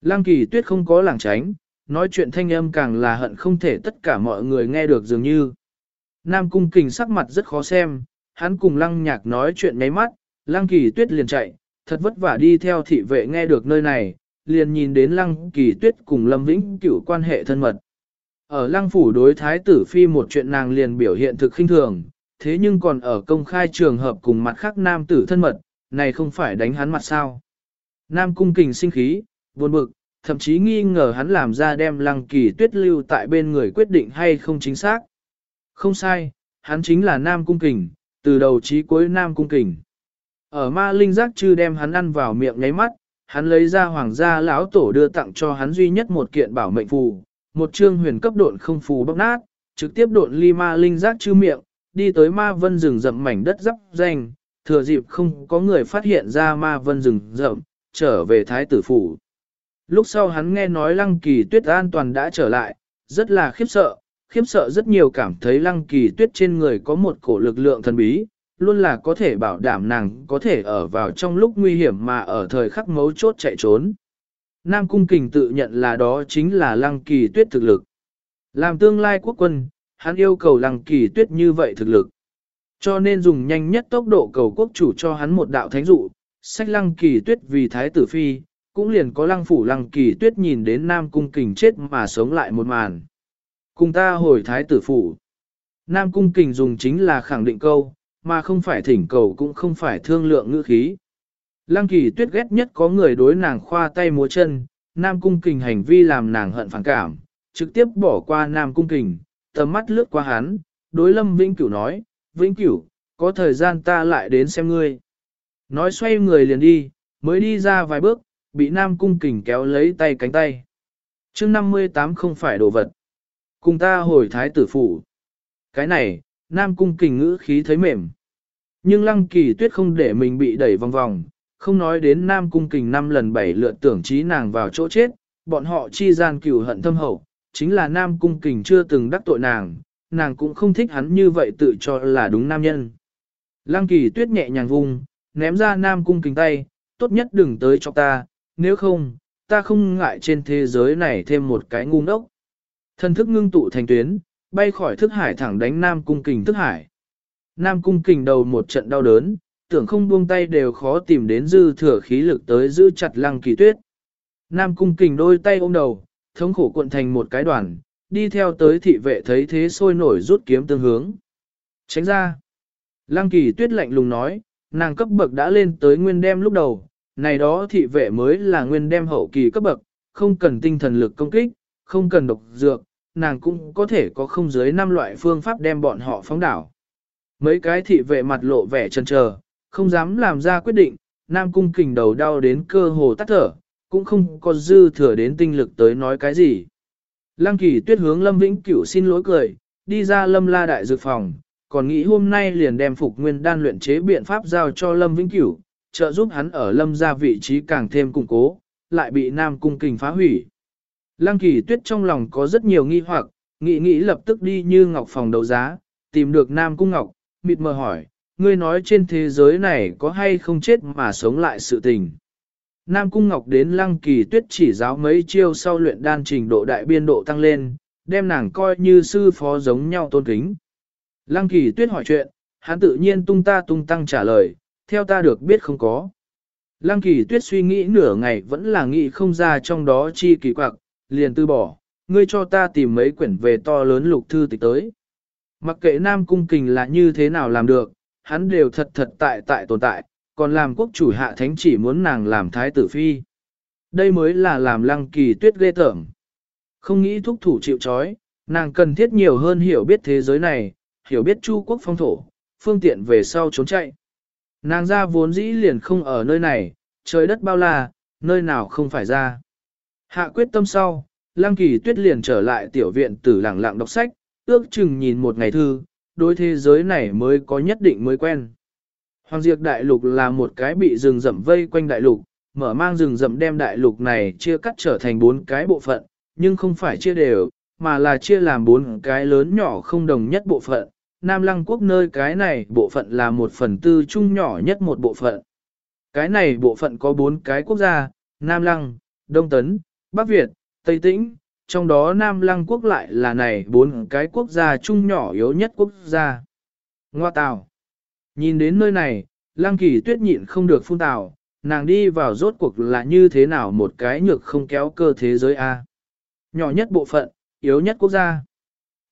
Lăng Kỳ Tuyết không có lảng tránh, nói chuyện thanh âm càng là hận không thể tất cả mọi người nghe được dường như. Nam Cung Kình sắc mặt rất khó xem, hắn cùng Lăng Nhạc nói chuyện nháy mắt, Lăng Kỳ Tuyết liền chạy, thật vất vả đi theo thị vệ nghe được nơi này, liền nhìn đến Lăng Kỳ Tuyết cùng Lâm Vĩnh cửu quan hệ thân mật. Ở Lăng Phủ đối Thái tử Phi một chuyện nàng liền biểu hiện thực khinh thường, thế nhưng còn ở công khai trường hợp cùng mặt khác nam tử thân mật, này không phải đánh hắn mặt sao. Nam Cung Kình sinh khí, buồn bực, thậm chí nghi ngờ hắn làm ra đem Lăng Kỳ Tuyết lưu tại bên người quyết định hay không chính xác. Không sai, hắn chính là Nam Cung Kình, từ đầu chí cuối Nam Cung Kình. Ở ma linh giác chư đem hắn ăn vào miệng nháy mắt, hắn lấy ra hoàng gia lão tổ đưa tặng cho hắn duy nhất một kiện bảo mệnh phù, một chương huyền cấp độn không phù bóc nát, trực tiếp độn ly ma linh giác chư miệng, đi tới ma vân rừng rậm mảnh đất dắp danh, thừa dịp không có người phát hiện ra ma vân rừng rậm, trở về thái tử phủ. Lúc sau hắn nghe nói lăng kỳ tuyết an toàn đã trở lại, rất là khiếp sợ, khiếp sợ rất nhiều cảm thấy lăng kỳ tuyết trên người có một cổ lực lượng thần bí, luôn là có thể bảo đảm nàng có thể ở vào trong lúc nguy hiểm mà ở thời khắc mấu chốt chạy trốn. Nam Cung Kình tự nhận là đó chính là lăng kỳ tuyết thực lực. Làm tương lai quốc quân, hắn yêu cầu lăng kỳ tuyết như vậy thực lực. Cho nên dùng nhanh nhất tốc độ cầu quốc chủ cho hắn một đạo thánh dụ, sách lăng kỳ tuyết vì thái tử phi, cũng liền có lăng phủ lăng kỳ tuyết nhìn đến Nam Cung Kình chết mà sống lại một màn. Cùng ta hồi thái tử phủ. Nam Cung Kình dùng chính là khẳng định câu, mà không phải thỉnh cầu cũng không phải thương lượng ngữ khí. Lăng kỳ tuyết ghét nhất có người đối nàng khoa tay múa chân, Nam Cung Kình hành vi làm nàng hận phản cảm, trực tiếp bỏ qua Nam Cung Kình, tầm mắt lướt qua hắn, đối Lâm Vĩnh Cửu nói, Vĩnh Cửu, có thời gian ta lại đến xem ngươi. Nói xoay người liền đi, mới đi ra vài bước, bị Nam Cung Kình kéo lấy tay cánh tay. chương 58 không phải đồ vật. Cùng ta hồi thái tử phủ. Cái này, Nam Cung Kình ngữ khí thấy mềm. Nhưng Lăng Kỳ Tuyết không để mình bị đẩy vòng vòng, không nói đến Nam Cung Kình năm lần bảy lượt tưởng trí nàng vào chỗ chết, bọn họ chi gian cửu hận thâm hậu, chính là Nam Cung Kình chưa từng đắc tội nàng, nàng cũng không thích hắn như vậy tự cho là đúng nam nhân. Lăng Kỳ Tuyết nhẹ nhàng vung, ném ra Nam Cung Kình tay, tốt nhất đừng tới cho ta, nếu không, ta không ngại trên thế giới này thêm một cái ngu ngốc. Thân thức ngưng tụ thành tuyến, bay khỏi thức hải thẳng đánh Nam Cung Kình thức hải. Nam Cung Kình đầu một trận đau đớn, tưởng không buông tay đều khó tìm đến dư thừa khí lực tới giữ chặt lăng kỳ tuyết. Nam Cung Kình đôi tay ôm đầu, thống khổ cuộn thành một cái đoàn, đi theo tới thị vệ thấy thế sôi nổi rút kiếm tương hướng. Tránh ra. Lăng kỳ tuyết lạnh lùng nói, nàng cấp bậc đã lên tới nguyên đem lúc đầu, này đó thị vệ mới là nguyên đem hậu kỳ cấp bậc, không cần tinh thần lực công kích, không cần độc dược, nàng cũng có thể có không dưới năm loại phương pháp đem bọn họ phóng đảo. Mấy cái thị vệ mặt lộ vẻ chần chờ, không dám làm ra quyết định, Nam Cung kình đầu đau đến cơ hồ tắt thở, cũng không có dư thừa đến tinh lực tới nói cái gì. Lăng kỳ tuyết hướng Lâm Vĩnh Cửu xin lỗi cười, đi ra Lâm La Đại Dược Phòng, còn nghĩ hôm nay liền đem phục nguyên đan luyện chế biện pháp giao cho Lâm Vĩnh Cửu, trợ giúp hắn ở Lâm ra vị trí càng thêm củng cố, lại bị Nam Cung kình phá hủy. Lăng kỳ tuyết trong lòng có rất nhiều nghi hoặc, nghĩ nghĩ lập tức đi như ngọc phòng đấu giá, tìm được Nam Cung Ngọc, mịt mờ hỏi, ngươi nói trên thế giới này có hay không chết mà sống lại sự tình. Nam Cung Ngọc đến Lăng Kỳ Tuyết chỉ giáo mấy chiêu sau luyện đan trình độ đại biên độ tăng lên, đem nàng coi như sư phó giống nhau tôn kính. Lăng Kỳ Tuyết hỏi chuyện, hắn tự nhiên tung ta tung tăng trả lời, theo ta được biết không có. Lăng Kỳ Tuyết suy nghĩ nửa ngày vẫn là nghĩ không ra trong đó chi kỳ quặc, liền từ bỏ, ngươi cho ta tìm mấy quyển về to lớn lục thư tịch tới. Mặc kệ Nam Cung Kình là như thế nào làm được, hắn đều thật thật tại tại tồn tại, còn làm quốc chủ hạ thánh chỉ muốn nàng làm thái tử phi. Đây mới là làm lăng kỳ tuyết ghê tởm. Không nghĩ thúc thủ chịu chói, nàng cần thiết nhiều hơn hiểu biết thế giới này, hiểu biết chu quốc phong thổ, phương tiện về sau trốn chạy. Nàng ra vốn dĩ liền không ở nơi này, trời đất bao la, nơi nào không phải ra. Hạ quyết tâm sau, Lăng Kỳ Tuyết liền trở lại tiểu viện tử lặng lặng đọc sách, ước chừng nhìn một ngày thư, đối thế giới này mới có nhất định mới quen. Hoàng Diệp Đại Lục là một cái bị rừng rậm vây quanh đại lục, mở mang rừng rậm đem đại lục này chia cắt trở thành bốn cái bộ phận, nhưng không phải chia đều, mà là chia làm bốn cái lớn nhỏ không đồng nhất bộ phận. Nam Lăng quốc nơi cái này bộ phận là một phần tư chung nhỏ nhất một bộ phận. Cái này bộ phận có bốn cái quốc gia, Nam Lăng, Đông Tấn, Bắc Việt, Tây Tĩnh, trong đó Nam Lăng quốc lại là này bốn cái quốc gia chung nhỏ yếu nhất quốc gia. Ngoa Tào. Nhìn đến nơi này, Lăng Kỳ tuyết nhịn không được phun tào, nàng đi vào rốt cuộc là như thế nào một cái nhược không kéo cơ thế giới A. Nhỏ nhất bộ phận, yếu nhất quốc gia.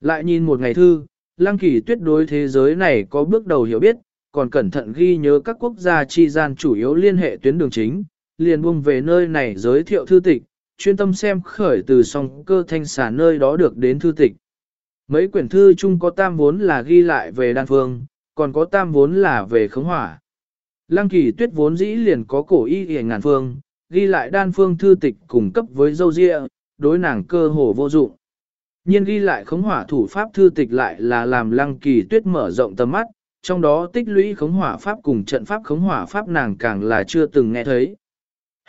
Lại nhìn một ngày thư, Lăng Kỳ tuyết đối thế giới này có bước đầu hiểu biết, còn cẩn thận ghi nhớ các quốc gia chi gian chủ yếu liên hệ tuyến đường chính, liền buông về nơi này giới thiệu thư tịch, chuyên tâm xem khởi từ song cơ thanh xà nơi đó được đến thư tịch. Mấy quyển thư chung có tam vốn là ghi lại về đan phương, còn có tam vốn là về khống hỏa. Lăng kỳ tuyết vốn dĩ liền có cổ y hề ngàn phương, ghi lại đan phương thư tịch cùng cấp với dâu dịa, đối nàng cơ hồ vô dụng. Nhiên ghi lại khống hỏa thủ pháp thư tịch lại là làm lăng kỳ tuyết mở rộng tầm mắt, trong đó tích lũy khống hỏa pháp cùng trận pháp khống hỏa pháp nàng càng là chưa từng nghe thấy.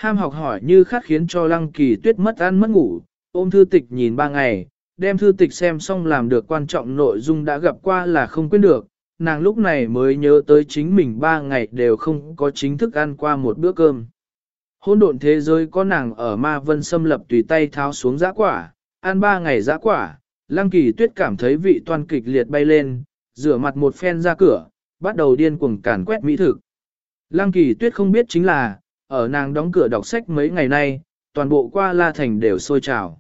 Ham học hỏi như khát khiến cho lăng kỳ tuyết mất ăn mất ngủ, ôm thư tịch nhìn ba ngày, đem thư tịch xem xong làm được quan trọng nội dung đã gặp qua là không quên được, nàng lúc này mới nhớ tới chính mình ba ngày đều không có chính thức ăn qua một bữa cơm. Hôn độn thế giới có nàng ở ma vân xâm lập tùy tay tháo xuống giã quả, ăn ba ngày giã quả, lăng kỳ tuyết cảm thấy vị toan kịch liệt bay lên, rửa mặt một phen ra cửa, bắt đầu điên cuồng càn quét mỹ thực. Lăng kỳ tuyết không biết chính là, ở nàng đóng cửa đọc sách mấy ngày nay, toàn bộ qua La Thành đều sôi trào.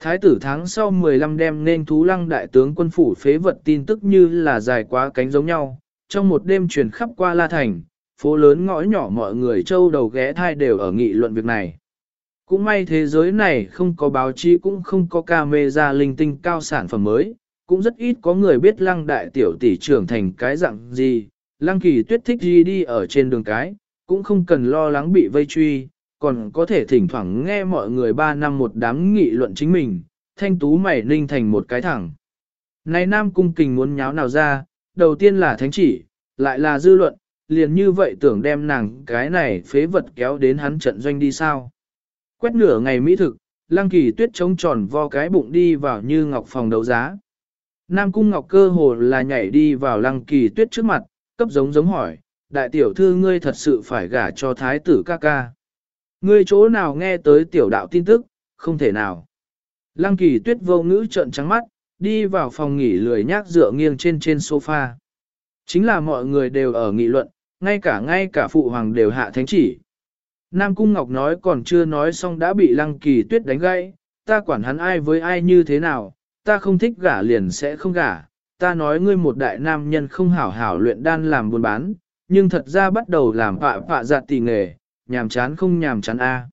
Thái tử tháng sau 15 đêm nên thú lăng đại tướng quân phủ phế vật tin tức như là dài quá cánh giống nhau, trong một đêm truyền khắp qua La Thành, phố lớn ngõ nhỏ mọi người châu đầu ghé thai đều ở nghị luận việc này. Cũng may thế giới này không có báo chí cũng không có camera linh tinh cao sản phẩm mới, cũng rất ít có người biết lăng đại tiểu tỷ trưởng thành cái dạng gì, lăng kỳ tuyết thích gì đi ở trên đường cái, cũng không cần lo lắng bị vây truy, còn có thể thỉnh thoảng nghe mọi người ba năm một đám nghị luận chính mình, thanh tú mày ninh thành một cái thẳng. Này Nam Cung Kình muốn nháo nào ra, đầu tiên là thánh chỉ, lại là dư luận, liền như vậy tưởng đem nàng cái này phế vật kéo đến hắn trận doanh đi sao. Quét nửa ngày mỹ thực, Lăng Kỳ Tuyết trống tròn vo cái bụng đi vào như ngọc phòng đấu giá. Nam Cung Ngọc cơ hồ là nhảy đi vào Lăng Kỳ Tuyết trước mặt, cấp giống giống hỏi, đại tiểu thư ngươi thật sự phải gả cho thái tử ca ca. Ngươi chỗ nào nghe tới tiểu đạo tin tức, không thể nào. Lăng kỳ tuyết vô ngữ trợn trắng mắt, đi vào phòng nghỉ lười nhác dựa nghiêng trên trên sofa. Chính là mọi người đều ở nghị luận, ngay cả ngay cả phụ hoàng đều hạ thánh chỉ. Nam Cung Ngọc nói còn chưa nói xong đã bị Lăng Kỳ Tuyết đánh gãy, ta quản hắn ai với ai như thế nào, ta không thích gả liền sẽ không gả, ta nói ngươi một đại nam nhân không hảo hảo luyện đan làm buôn bán, nhưng thật ra bắt đầu làm phạ phạ giặt tỉ nghề, nhàm chán không nhàm chán a.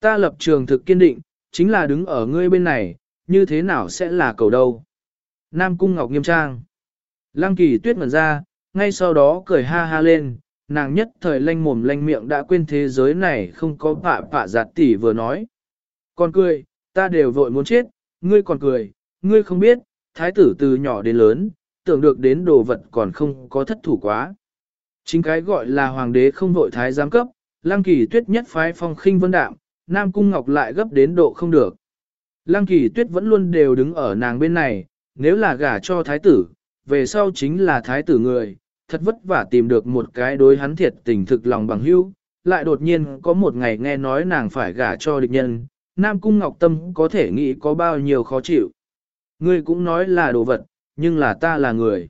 Ta lập trường thực kiên định, chính là đứng ở ngươi bên này, như thế nào sẽ là cầu đâu. Nam Cung Ngọc nghiêm trang. Lăng kỳ tuyết ngẩn ra, ngay sau đó cười ha ha lên, nàng nhất thời lanh mồm lanh miệng đã quên thế giới này không có phạ phạ giặt tỉ vừa nói. Còn cười, ta đều vội muốn chết, ngươi còn cười, ngươi không biết, thái tử từ nhỏ đến lớn, tưởng được đến đồ vật còn không có thất thủ quá. Chính cái gọi là hoàng đế không vội thái giám cấp, lăng kỳ tuyết nhất phái phong khinh vân đạm, nam cung ngọc lại gấp đến độ không được. Lăng kỳ tuyết vẫn luôn đều đứng ở nàng bên này, nếu là gả cho thái tử, về sau chính là thái tử người, thật vất vả tìm được một cái đối hắn thiệt tình thực lòng bằng hữu, lại đột nhiên có một ngày nghe nói nàng phải gả cho địch nhân, Nam Cung Ngọc Tâm có thể nghĩ có bao nhiêu khó chịu. Ngươi cũng nói là đồ vật, nhưng là ta là người.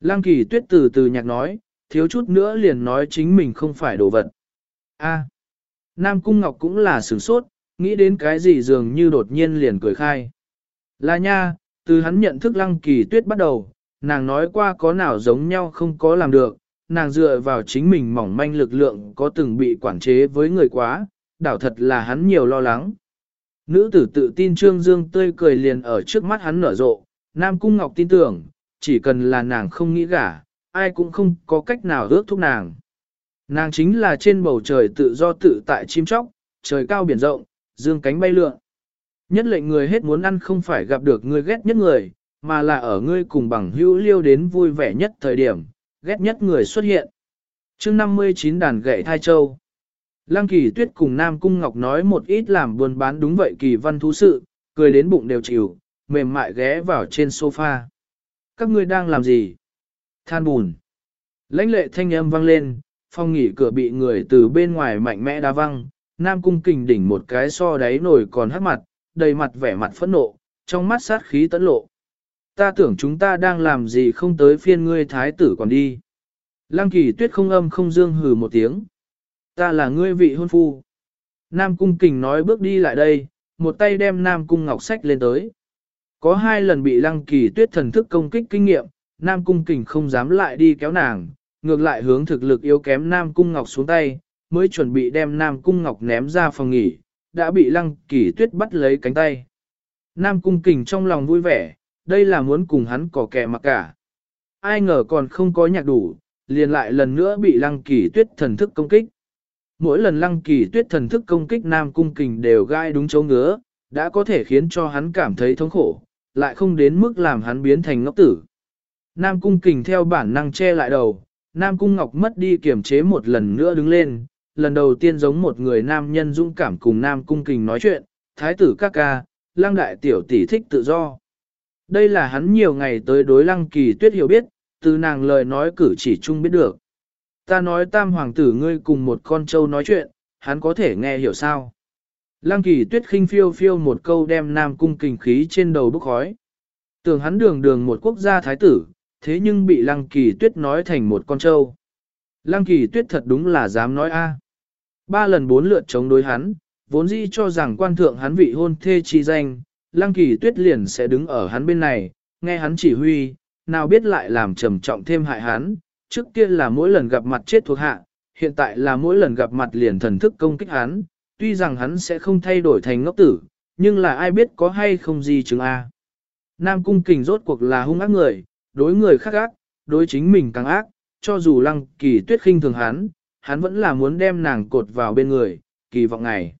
Lăng kỳ tuyết từ từ nhạc nói, thiếu chút nữa liền nói chính mình không phải đồ vật. A. Nam Cung Ngọc cũng là sửng sốt, nghĩ đến cái gì dường như đột nhiên liền cười khai. Là nha, từ hắn nhận thức lăng kỳ tuyết bắt đầu, nàng nói qua có nào giống nhau không có làm được, nàng dựa vào chính mình mỏng manh lực lượng có từng bị quản chế với người quá, đảo thật là hắn nhiều lo lắng. Nữ tử tự tin Trương Dương tươi cười liền ở trước mắt hắn nở rộ, Nam Cung Ngọc tin tưởng, chỉ cần là nàng không nghĩ gả, ai cũng không có cách nào ước thúc nàng. Nàng chính là trên bầu trời tự do tự tại chim chóc, trời cao biển rộng, dương cánh bay lượn. Nhất lệnh người hết muốn ăn không phải gặp được người ghét nhất người, mà là ở ngươi cùng bằng hữu liêu đến vui vẻ nhất thời điểm, ghét nhất người xuất hiện. chương 59 đàn gậy thai châu. Lăng kỳ tuyết cùng Nam Cung Ngọc nói một ít làm buôn bán đúng vậy kỳ văn thú sự, cười đến bụng đều chịu, mềm mại ghé vào trên sofa. Các ngươi đang làm gì? Than bùn. Lãnh lệ thanh âm vang lên, phong nghỉ cửa bị người từ bên ngoài mạnh mẽ đá văng, Nam Cung kình đỉnh một cái so đáy nổi còn hắc mặt, đầy mặt vẻ mặt phẫn nộ, trong mắt sát khí tấn lộ. Ta tưởng chúng ta đang làm gì không tới phiên ngươi thái tử còn đi. Lăng kỳ tuyết không âm không dương hừ một tiếng. Ta là ngươi vị hôn phu. Nam Cung kình nói bước đi lại đây, một tay đem Nam Cung ngọc sách lên tới. Có hai lần bị lăng kỳ tuyết thần thức công kích kinh nghiệm, Nam Cung kình không dám lại đi kéo nàng, ngược lại hướng thực lực yếu kém Nam Cung Ngọc xuống tay, mới chuẩn bị đem Nam Cung Ngọc ném ra phòng nghỉ, đã bị Lăng Kỳ Tuyết bắt lấy cánh tay. Nam Cung Kình trong lòng vui vẻ, đây là muốn cùng hắn cỏ kẻ mặc cả. Ai ngờ còn không có nhạc đủ, liền lại lần nữa bị Lăng Kỳ Tuyết thần thức công kích. Mỗi lần Lăng Kỳ Tuyết thần thức công kích Nam Cung Kình đều gai đúng chỗ ngứa, đã có thể khiến cho hắn cảm thấy thống khổ, lại không đến mức làm hắn biến thành ngốc tử. Nam Cung Kình theo bản năng che lại đầu, Nam Cung Ngọc mất đi kiểm chế một lần nữa đứng lên, lần đầu tiên giống một người nam nhân dũng cảm cùng Nam Cung Kình nói chuyện, thái tử các ca, lăng đại tiểu tỷ thích tự do. Đây là hắn nhiều ngày tới đối lăng kỳ tuyết hiểu biết, từ nàng lời nói cử chỉ chung biết được. Ta nói tam hoàng tử ngươi cùng một con trâu nói chuyện, hắn có thể nghe hiểu sao. Lăng kỳ tuyết khinh phiêu phiêu một câu đem Nam Cung Kình khí trên đầu bốc khói. Tưởng hắn đường đường một quốc gia thái tử, thế nhưng bị lăng kỳ tuyết nói thành một con trâu. Lăng kỳ tuyết thật đúng là dám nói a. Ba lần bốn lượt chống đối hắn, vốn dĩ cho rằng quan thượng hắn vị hôn thê chi danh, lăng kỳ tuyết liền sẽ đứng ở hắn bên này, nghe hắn chỉ huy, nào biết lại làm trầm trọng thêm hại hắn, trước kia là mỗi lần gặp mặt chết thuộc hạ, hiện tại là mỗi lần gặp mặt liền thần thức công kích hắn, tuy rằng hắn sẽ không thay đổi thành ngốc tử, nhưng là ai biết có hay không gì chứng A. Nam cung kình rốt cuộc là hung ác người, đối người khác ác, đối chính mình càng ác, cho dù lăng kỳ tuyết khinh thường hắn, hắn vẫn là muốn đem nàng cột vào bên người, kỳ vọng ngày.